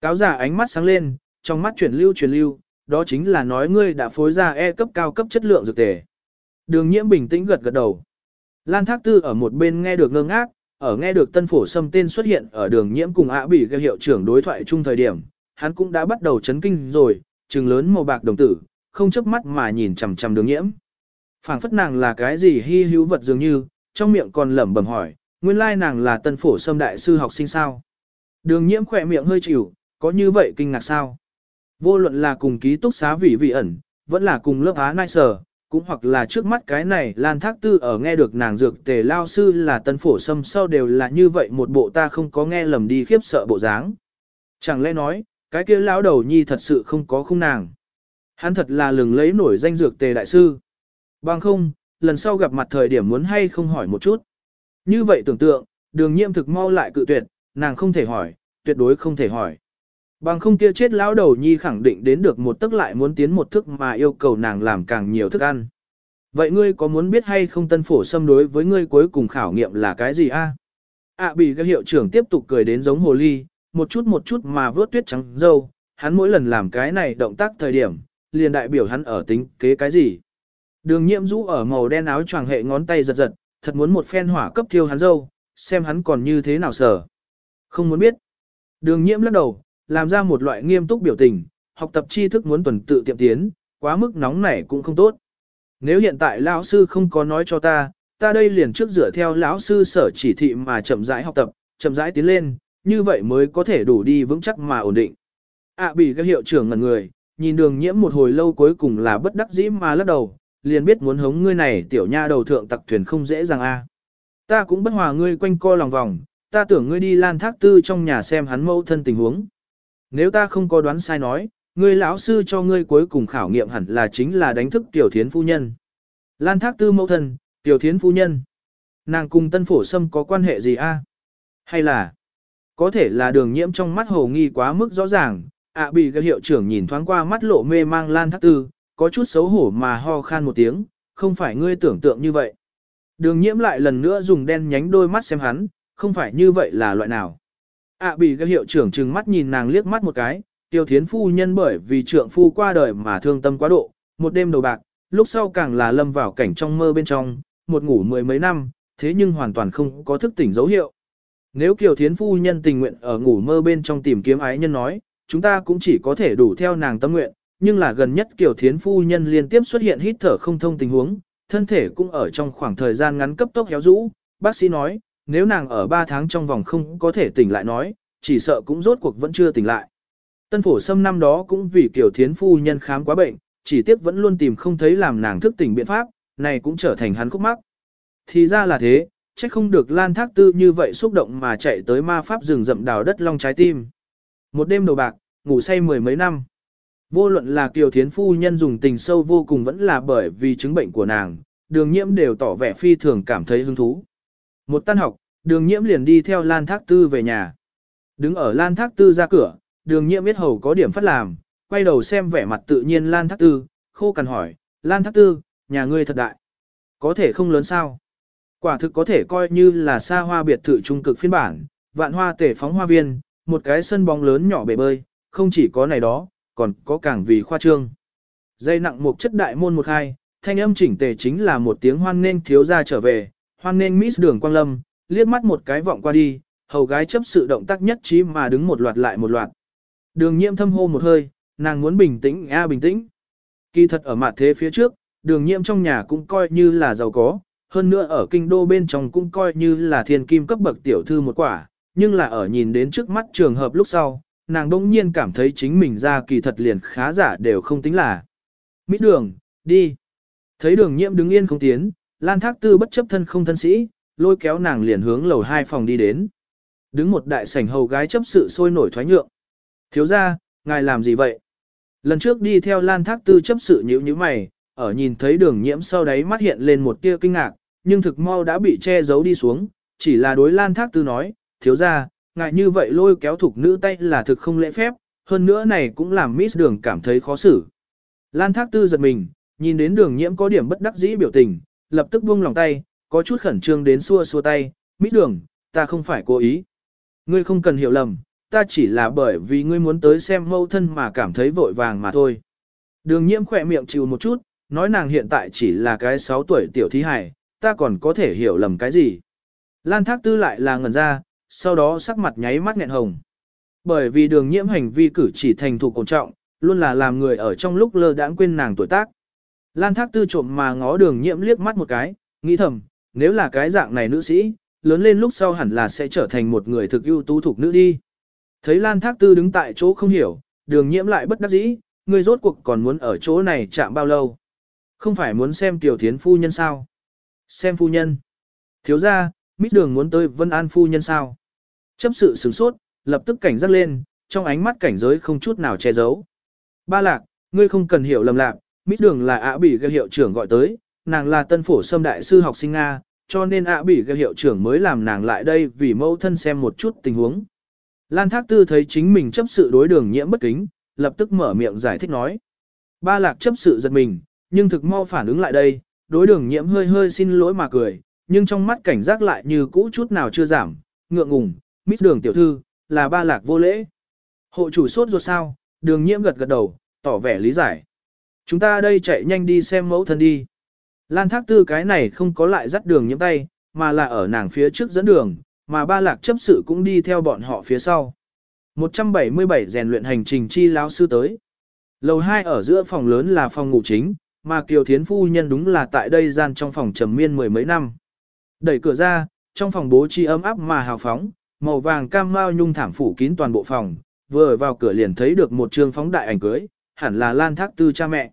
Cáo giả ánh mắt sáng lên, trong mắt chuyển lưu chuyển lưu, đó chính là nói ngươi đã phối ra E cấp cao cấp chất lượng dược tề. Đường nhiễm bình tĩnh gật gật đầu. Lan Thác Tư ở một bên nghe được ngơ ngác, ở nghe được tân phổ Sâm tên xuất hiện ở đường nhiễm cùng ạ bỉ gây hiệu trưởng đối thoại chung thời điểm, hắn cũng đã bắt đầu chấn kinh rồi, trừng lớn màu bạc đồng tử, không chớp mắt mà nhìn chằm chằm đường nhiễm. phảng phất nàng là cái gì hy hữu vật dường như, trong miệng còn lẩm bẩm hỏi, nguyên lai nàng là tân phổ Sâm đại sư học sinh sao. Đường nhiễm khỏe miệng hơi chịu, có như vậy kinh ngạc sao? Vô luận là cùng ký túc xá vị vị ẩn, vẫn là cùng lớp á nai sở, cũng hoặc là trước mắt cái này Lan Thác Tư ở nghe được nàng dược tề lao sư là tân phổ sâm sau đều là như vậy một bộ ta không có nghe lầm đi khiếp sợ bộ dáng. Chẳng lẽ nói, cái kia lão đầu nhi thật sự không có khung nàng. Hắn thật là lừng lấy nổi danh dược tề đại sư. Bằng không, lần sau gặp mặt thời điểm muốn hay không hỏi một chút. Như vậy tưởng tượng, đường nhiễm thực mau lại cự tuyệt, nàng không thể hỏi, tuyệt đối không thể hỏi. Bằng không kia chết lão đầu nhi khẳng định đến được một tức lại muốn tiến một thức mà yêu cầu nàng làm càng nhiều thức ăn. Vậy ngươi có muốn biết hay không tân phổ xâm đối với ngươi cuối cùng khảo nghiệm là cái gì a? À? bị các hiệu trưởng tiếp tục cười đến giống hồ ly, một chút một chút mà vớt tuyết trắng dâu, hắn mỗi lần làm cái này động tác thời điểm, liền đại biểu hắn ở tính kế cái gì. Đường nhiễm rũ ở màu đen áo choàng hệ ngón tay giật giật, thật muốn một phen hỏa cấp thiêu hắn dâu, xem hắn còn như thế nào sở. Không muốn biết. Đường nhiễm lắc đầu, làm ra một loại nghiêm túc biểu tình, học tập tri thức muốn tuần tự tiệm tiến, quá mức nóng nảy cũng không tốt. Nếu hiện tại lão sư không có nói cho ta, ta đây liền trước dựa theo lão sư sở chỉ thị mà chậm rãi học tập, chậm rãi tiến lên, như vậy mới có thể đủ đi vững chắc mà ổn định. À bị các hiệu trưởng ngần người, nhìn đường nhiễm một hồi lâu cuối cùng là bất đắc dĩ mà lắc đầu, liền biết muốn hống ngươi này tiểu nha đầu thượng tặc thuyền không dễ dàng a. Ta cũng bất hòa ngươi quanh co lòng vòng, ta tưởng ngươi đi lan thác tư trong nhà xem hắn mâu thân tình huống. Nếu ta không có đoán sai nói, ngươi lão sư cho ngươi cuối cùng khảo nghiệm hẳn là chính là đánh thức tiểu thiến phu nhân. Lan thác tư mẫu thân, tiểu thiến phu nhân. Nàng cùng tân phổ sâm có quan hệ gì a? Hay là, có thể là đường nhiễm trong mắt hồ nghi quá mức rõ ràng, ạ bị các hiệu trưởng nhìn thoáng qua mắt lộ mê mang lan thác tư, có chút xấu hổ mà ho khan một tiếng, không phải ngươi tưởng tượng như vậy. Đường nhiễm lại lần nữa dùng đen nhánh đôi mắt xem hắn, không phải như vậy là loại nào ạ bị các hiệu trưởng trừng mắt nhìn nàng liếc mắt một cái, tiêu thiến phu nhân bởi vì trượng phu qua đời mà thương tâm quá độ, một đêm đầu bạc, lúc sau càng là lâm vào cảnh trong mơ bên trong, một ngủ mười mấy năm, thế nhưng hoàn toàn không có thức tỉnh dấu hiệu. Nếu Kiều Thiến Phu Nhân tình nguyện ở ngủ mơ bên trong tìm kiếm ái nhân nói, chúng ta cũng chỉ có thể đủ theo nàng tâm nguyện, nhưng là gần nhất Kiều Thiến Phu Nhân liên tiếp xuất hiện hít thở không thông tình huống, thân thể cũng ở trong khoảng thời gian ngắn cấp tốc héo rũ. Bác sĩ nói, nếu nàng ở 3 tháng trong vòng không có thể tỉnh lại nói, chỉ sợ cũng rốt cuộc vẫn chưa tỉnh lại. Tân phổ sâm năm đó cũng vì kiểu Thiến Phu Nhân khám quá bệnh, chỉ tiếc vẫn luôn tìm không thấy làm nàng thức tỉnh biện pháp, này cũng trở thành hắn khúc mắc. Thì ra là thế, trách không được Lan Thác Tư như vậy xúc động mà chạy tới ma pháp rừng rậm đào đất long trái tim. Một đêm đầu bạc, ngủ say mười mấy năm. Vô luận là Kiều Thiến Phu Nhân dùng tình sâu vô cùng vẫn là bởi vì chứng bệnh của nàng, đường nhiễm đều tỏ vẻ phi thường cảm thấy hứng thú. Một tan học, đường nhiễm liền đi theo Lan Thác Tư về nhà. Đứng ở Lan Thác Tư ra cửa, đường nhiễm biết hầu có điểm phát làm, quay đầu xem vẻ mặt tự nhiên Lan Thác Tư, khô cằn hỏi, Lan Thác Tư, nhà ngươi thật đại. Có thể không lớn sao? Quả thực có thể coi như là xa hoa biệt thự trung cực phiên bản, vạn hoa tể phóng hoa viên, một cái sân bóng lớn nhỏ bể bơi, không chỉ có này đó, còn có càng vì khoa trương. Dây nặng một chất đại môn một hai, thanh âm chỉnh tề chính là một tiếng hoan nên thiếu gia trở về, hoan nên Miss Đường Quang Lâm, liếc mắt một cái vọng qua đi, hầu gái chấp sự động tác nhất trí mà đứng một loạt lại một loạt. Đường nhiễm thâm hô một hơi, nàng muốn bình tĩnh a bình tĩnh. Kỳ thật ở mặt thế phía trước, đường nhiễm trong nhà cũng coi như là giàu có, hơn nữa ở kinh đô bên trong cũng coi như là thiên kim cấp bậc tiểu thư một quả, nhưng là ở nhìn đến trước mắt trường hợp lúc sau, nàng đông nhiên cảm thấy chính mình ra kỳ thật liền khá giả đều không tính là. Mít đường, đi. Thấy đường nhiễm đứng yên không tiến, Lan Thác Tư bất chấp thân không thân sĩ, lôi kéo nàng liền hướng lầu hai phòng đi đến. Đứng một đại sảnh hầu gái chấp sự sôi nổi thoái nhượng. Thiếu ra, ngài làm gì vậy? Lần trước đi theo Lan Thác Tư chấp sự nhíu nhíu mày, ở nhìn thấy đường nhiễm sau đấy mắt hiện lên một tia kinh ngạc, nhưng thực mau đã bị che giấu đi xuống, chỉ là đối Lan Thác Tư nói, thiếu ra, ngài như vậy lôi kéo thục nữ tay là thực không lễ phép, hơn nữa này cũng làm Miss Đường cảm thấy khó xử. Lan Thác Tư giật mình, nhìn đến đường nhiễm có điểm bất đắc dĩ biểu tình, lập tức buông lòng tay, có chút khẩn trương đến xua xua tay, mít Đường, ta không phải cố ý. Ngươi không cần hiểu lầm, ta chỉ là bởi vì ngươi muốn tới xem mâu thân mà cảm thấy vội vàng mà thôi. Đường nhiễm khỏe miệng chịu một chút, nói nàng hiện tại chỉ là cái 6 tuổi tiểu thí hải, ta còn có thể hiểu lầm cái gì. Lan Thác Tư lại là ngẩn ra, sau đó sắc mặt nháy mắt nghẹn hồng. Bởi vì đường nhiễm hành vi cử chỉ thành thục ổn trọng, luôn là làm người ở trong lúc lơ đãng quên nàng tuổi tác. Lan Thác Tư trộm mà ngó đường nhiễm liếc mắt một cái, nghĩ thầm, nếu là cái dạng này nữ sĩ, lớn lên lúc sau hẳn là sẽ trở thành một người thực ưu tú thuộc nữ đi. Thấy Lan Thác Tư đứng tại chỗ không hiểu, đường nhiễm lại bất đắc dĩ, người rốt cuộc còn muốn ở chỗ này chạm bao lâu. Không phải muốn xem tiểu thiến phu nhân sao? Xem phu nhân. Thiếu gia, mít đường muốn tới Vân An phu nhân sao? Chấp sự sửng sốt, lập tức cảnh giác lên, trong ánh mắt cảnh giới không chút nào che giấu. Ba lạc, ngươi không cần hiểu lầm lạc, mít đường là ạ bỉ gây hiệu trưởng gọi tới, nàng là tân phổ sâm đại sư học sinh Nga, cho nên ạ bỉ gây hiệu trưởng mới làm nàng lại đây vì mẫu thân xem một chút tình huống. Lan Thác Tư thấy chính mình chấp sự đối đường nhiễm bất kính, lập tức mở miệng giải thích nói. Ba lạc chấp sự giật mình, nhưng thực mau phản ứng lại đây, đối đường nhiễm hơi hơi xin lỗi mà cười, nhưng trong mắt cảnh giác lại như cũ chút nào chưa giảm, ngượng ngùng, mít đường tiểu thư, là ba lạc vô lễ. Hộ chủ sốt ruột sao, đường nhiễm gật gật đầu, tỏ vẻ lý giải. Chúng ta đây chạy nhanh đi xem mẫu thân đi. Lan thác tư cái này không có lại dắt đường nhiễm tay, mà là ở nàng phía trước dẫn đường, mà ba lạc chấp sự cũng đi theo bọn họ phía sau. 177 rèn luyện hành trình chi lão sư tới. Lầu 2 ở giữa phòng lớn là phòng ngủ chính, mà Kiều Thiến Phu Nhân đúng là tại đây gian trong phòng trầm miên mười mấy năm. Đẩy cửa ra, trong phòng bố trí ấm áp mà hào phóng, màu vàng cam mao nhung thảm phủ kín toàn bộ phòng, vừa vào cửa liền thấy được một trương phóng đại ảnh cưới, hẳn là Lan Thác Tư cha mẹ.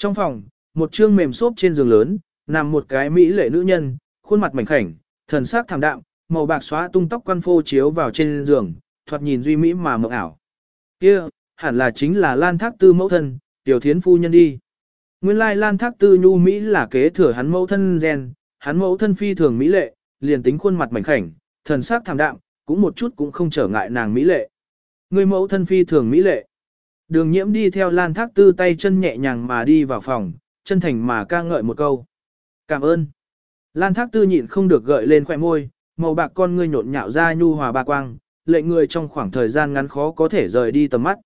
Trong phòng, một trương mềm xốp trên giường lớn, nằm một cái mỹ lệ nữ nhân, khuôn mặt mảnh khảnh, thần sắc thảm đạm, màu bạc xóa tung tóc quan phô chiếu vào trên giường, thoạt nhìn duy mỹ mà mộng ảo. Kia, hẳn là chính là Lan Thác Tư mẫu thân, tiểu thiến phu nhân đi. Nguyên lai Lan Thác Tư nhu mỹ là kế thừa hắn mẫu thân gen, hắn mẫu thân phi thường mỹ lệ, liền tính khuôn mặt mảnh khảnh, thần sắc thảm đạm, cũng một chút cũng không trở ngại nàng mỹ lệ. Người mẫu thân phi thường mỹ lệ. Đường nhiễm đi theo Lan Thác Tư tay chân nhẹ nhàng mà đi vào phòng, chân thành mà ca ngợi một câu. Cảm ơn. Lan Thác Tư nhịn không được gợi lên khỏe môi, màu bạc con ngươi nhộn nhạo ra nhu hòa ba quang, lệnh người trong khoảng thời gian ngắn khó có thể rời đi tầm mắt.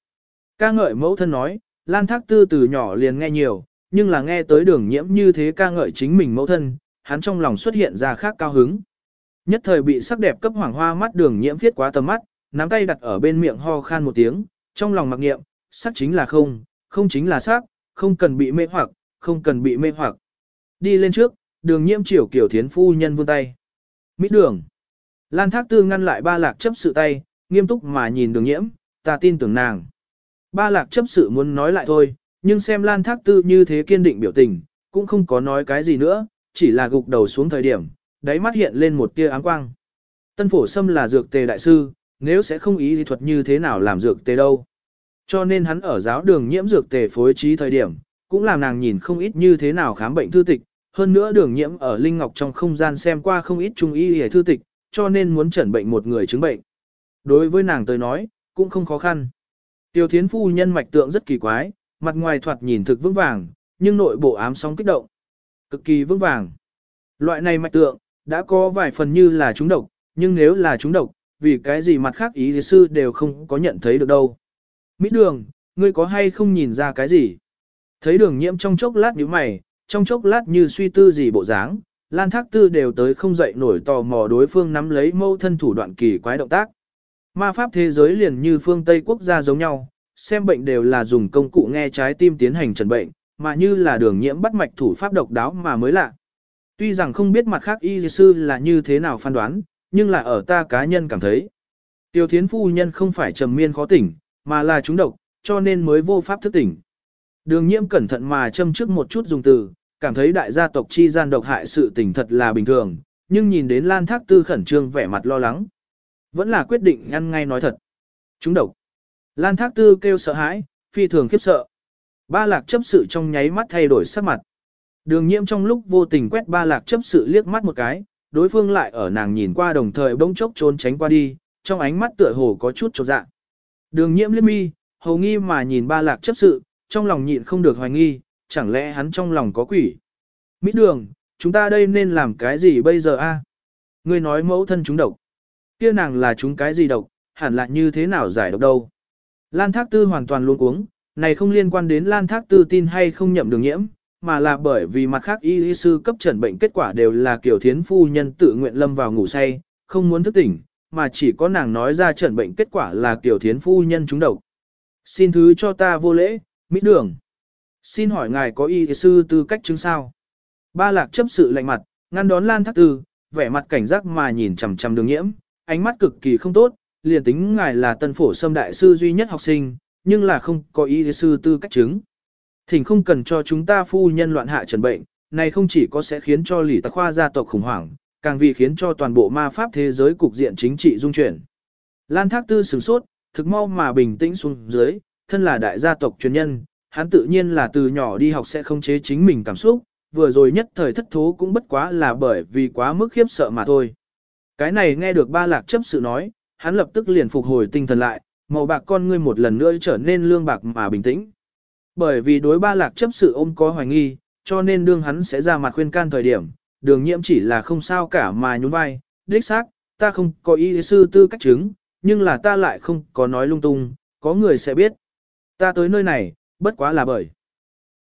Ca ngợi mẫu thân nói, Lan Thác Tư từ nhỏ liền nghe nhiều, nhưng là nghe tới đường nhiễm như thế ca ngợi chính mình mẫu thân, hắn trong lòng xuất hiện ra khác cao hứng. Nhất thời bị sắc đẹp cấp hoàng hoa mắt đường nhiễm viết quá tầm mắt, nắm tay đặt ở bên miệng ho khan một tiếng, trong lòng mặc niệm, sắc chính là không, không chính là sắc, không cần bị mê hoặc, không cần bị mê hoặc. Đi lên trước, đường nhiễm chiều kiểu thiến phu nhân vươn tay. Mít đường. Lan Thác Tư ngăn lại ba lạc chấp sự tay, nghiêm túc mà nhìn đường nhiễm, ta tin tưởng nàng. Ba lạc chấp sự muốn nói lại thôi, nhưng xem Lan Thác Tư như thế kiên định biểu tình, cũng không có nói cái gì nữa, chỉ là gục đầu xuống thời điểm, đáy mắt hiện lên một tia áng quang. Tân phổ sâm là dược tề đại sư, nếu sẽ không ý thì thuật như thế nào làm dược tề đâu. Cho nên hắn ở giáo đường nhiễm dược tề phối trí thời điểm, cũng làm nàng nhìn không ít như thế nào khám bệnh thư tịch, hơn nữa đường nhiễm ở Linh Ngọc trong không gian xem qua không ít trung y hề thư tịch, cho nên muốn chẩn bệnh một người chứng bệnh. Đối với nàng tới nói, cũng không khó khăn. Tiêu thiến phu nhân mạch tượng rất kỳ quái, mặt ngoài thoạt nhìn thực vững vàng, nhưng nội bộ ám sóng kích động. Cực kỳ vững vàng. Loại này mạch tượng, đã có vài phần như là trúng độc, nhưng nếu là trúng độc, vì cái gì mặt khác ý sư đều không có nhận thấy được đâu. Mỹ đường, ngươi có hay không nhìn ra cái gì? Thấy đường nhiễm trong chốc lát như mày, trong chốc lát như suy tư gì bộ dáng, Lan Thác Tư đều tới không dậy nổi tò mò đối phương nắm lấy mâu thân thủ đoạn kỳ quái động tác. Ma pháp thế giới liền như phương Tây quốc gia giống nhau, xem bệnh đều là dùng công cụ nghe trái tim tiến hành trần bệnh, mà như là đường nhiễm bắt mạch thủ pháp độc đáo mà mới lạ. Tuy rằng không biết mặt khác y sư là như thế nào phán đoán, nhưng là ở ta cá nhân cảm thấy. Tiêu thiến phu nhân không phải trầm miên khó tỉnh, mà là chúng độc, cho nên mới vô pháp thức tỉnh. Đường nhiễm cẩn thận mà châm trước một chút dùng từ, cảm thấy đại gia tộc chi gian độc hại sự tình thật là bình thường, nhưng nhìn đến Lan Thác Tư khẩn trương vẻ mặt lo lắng. Vẫn là quyết định ăn ngay nói thật. Chúng độc. Lan Thác Tư kêu sợ hãi, phi thường khiếp sợ. Ba lạc chấp sự trong nháy mắt thay đổi sắc mặt. Đường nhiễm trong lúc vô tình quét ba lạc chấp sự liếc mắt một cái, đối phương lại ở nàng nhìn qua đồng thời bỗng chốc trốn tránh qua đi, trong ánh mắt tựa hồ có chút trột dạ. Đường nhiễm liếc mi, hầu nghi mà nhìn ba lạc chấp sự, trong lòng nhịn không được hoài nghi, chẳng lẽ hắn trong lòng có quỷ. Mít đường, chúng ta đây nên làm cái gì bây giờ a? Ngươi nói mẫu thân chúng độc. kia nàng là chúng cái gì độc, hẳn là như thế nào giải độc đâu. Lan Thác Tư hoàn toàn luôn cuống, này không liên quan đến Lan Thác Tư tin hay không nhậm đường nhiễm, mà là bởi vì mặt khác y y sư cấp trần bệnh kết quả đều là kiểu thiến phu nhân tự nguyện lâm vào ngủ say, không muốn thức tỉnh, mà chỉ có nàng nói ra trần bệnh kết quả là tiểu thiến phu nhân trúng độc. Xin thứ cho ta vô lễ, mỹ đường. Xin hỏi ngài có y y sư tư cách chứng sao? Ba lạc chấp sự lạnh mặt, ngăn đón Lan Thác Tư, vẻ mặt cảnh giác mà nhìn chằm chằm đường nhiễm, ánh mắt cực kỳ không tốt, liền tính ngài là tân phổ sâm đại sư duy nhất học sinh, nhưng là không có y sư tư cách chứng. Thỉnh không cần cho chúng ta phu nhân loạn hạ trần bệnh, này không chỉ có sẽ khiến cho lỷ tạc khoa gia tộc khủng hoảng, càng vì khiến cho toàn bộ ma pháp thế giới cục diện chính trị dung chuyển. Lan Thác Tư sửng sốt, thực mau mà bình tĩnh xuống dưới, thân là đại gia tộc truyền nhân, hắn tự nhiên là từ nhỏ đi học sẽ không chế chính mình cảm xúc, vừa rồi nhất thời thất thố cũng bất quá là bởi vì quá mức khiếp sợ mà thôi. Cái này nghe được ba lạc chấp sự nói, hắn lập tức liền phục hồi tinh thần lại, màu bạc con ngươi một lần nữa trở nên lương bạc mà bình tĩnh. Bởi vì đối ba lạc chấp sự ôm có hoài nghi, cho nên đương hắn sẽ ra mặt khuyên can thời điểm, đường nhiễm chỉ là không sao cả mà nhún vai, đích xác, ta không có ý sư tư cách chứng, nhưng là ta lại không có nói lung tung, có người sẽ biết. Ta tới nơi này, bất quá là bởi.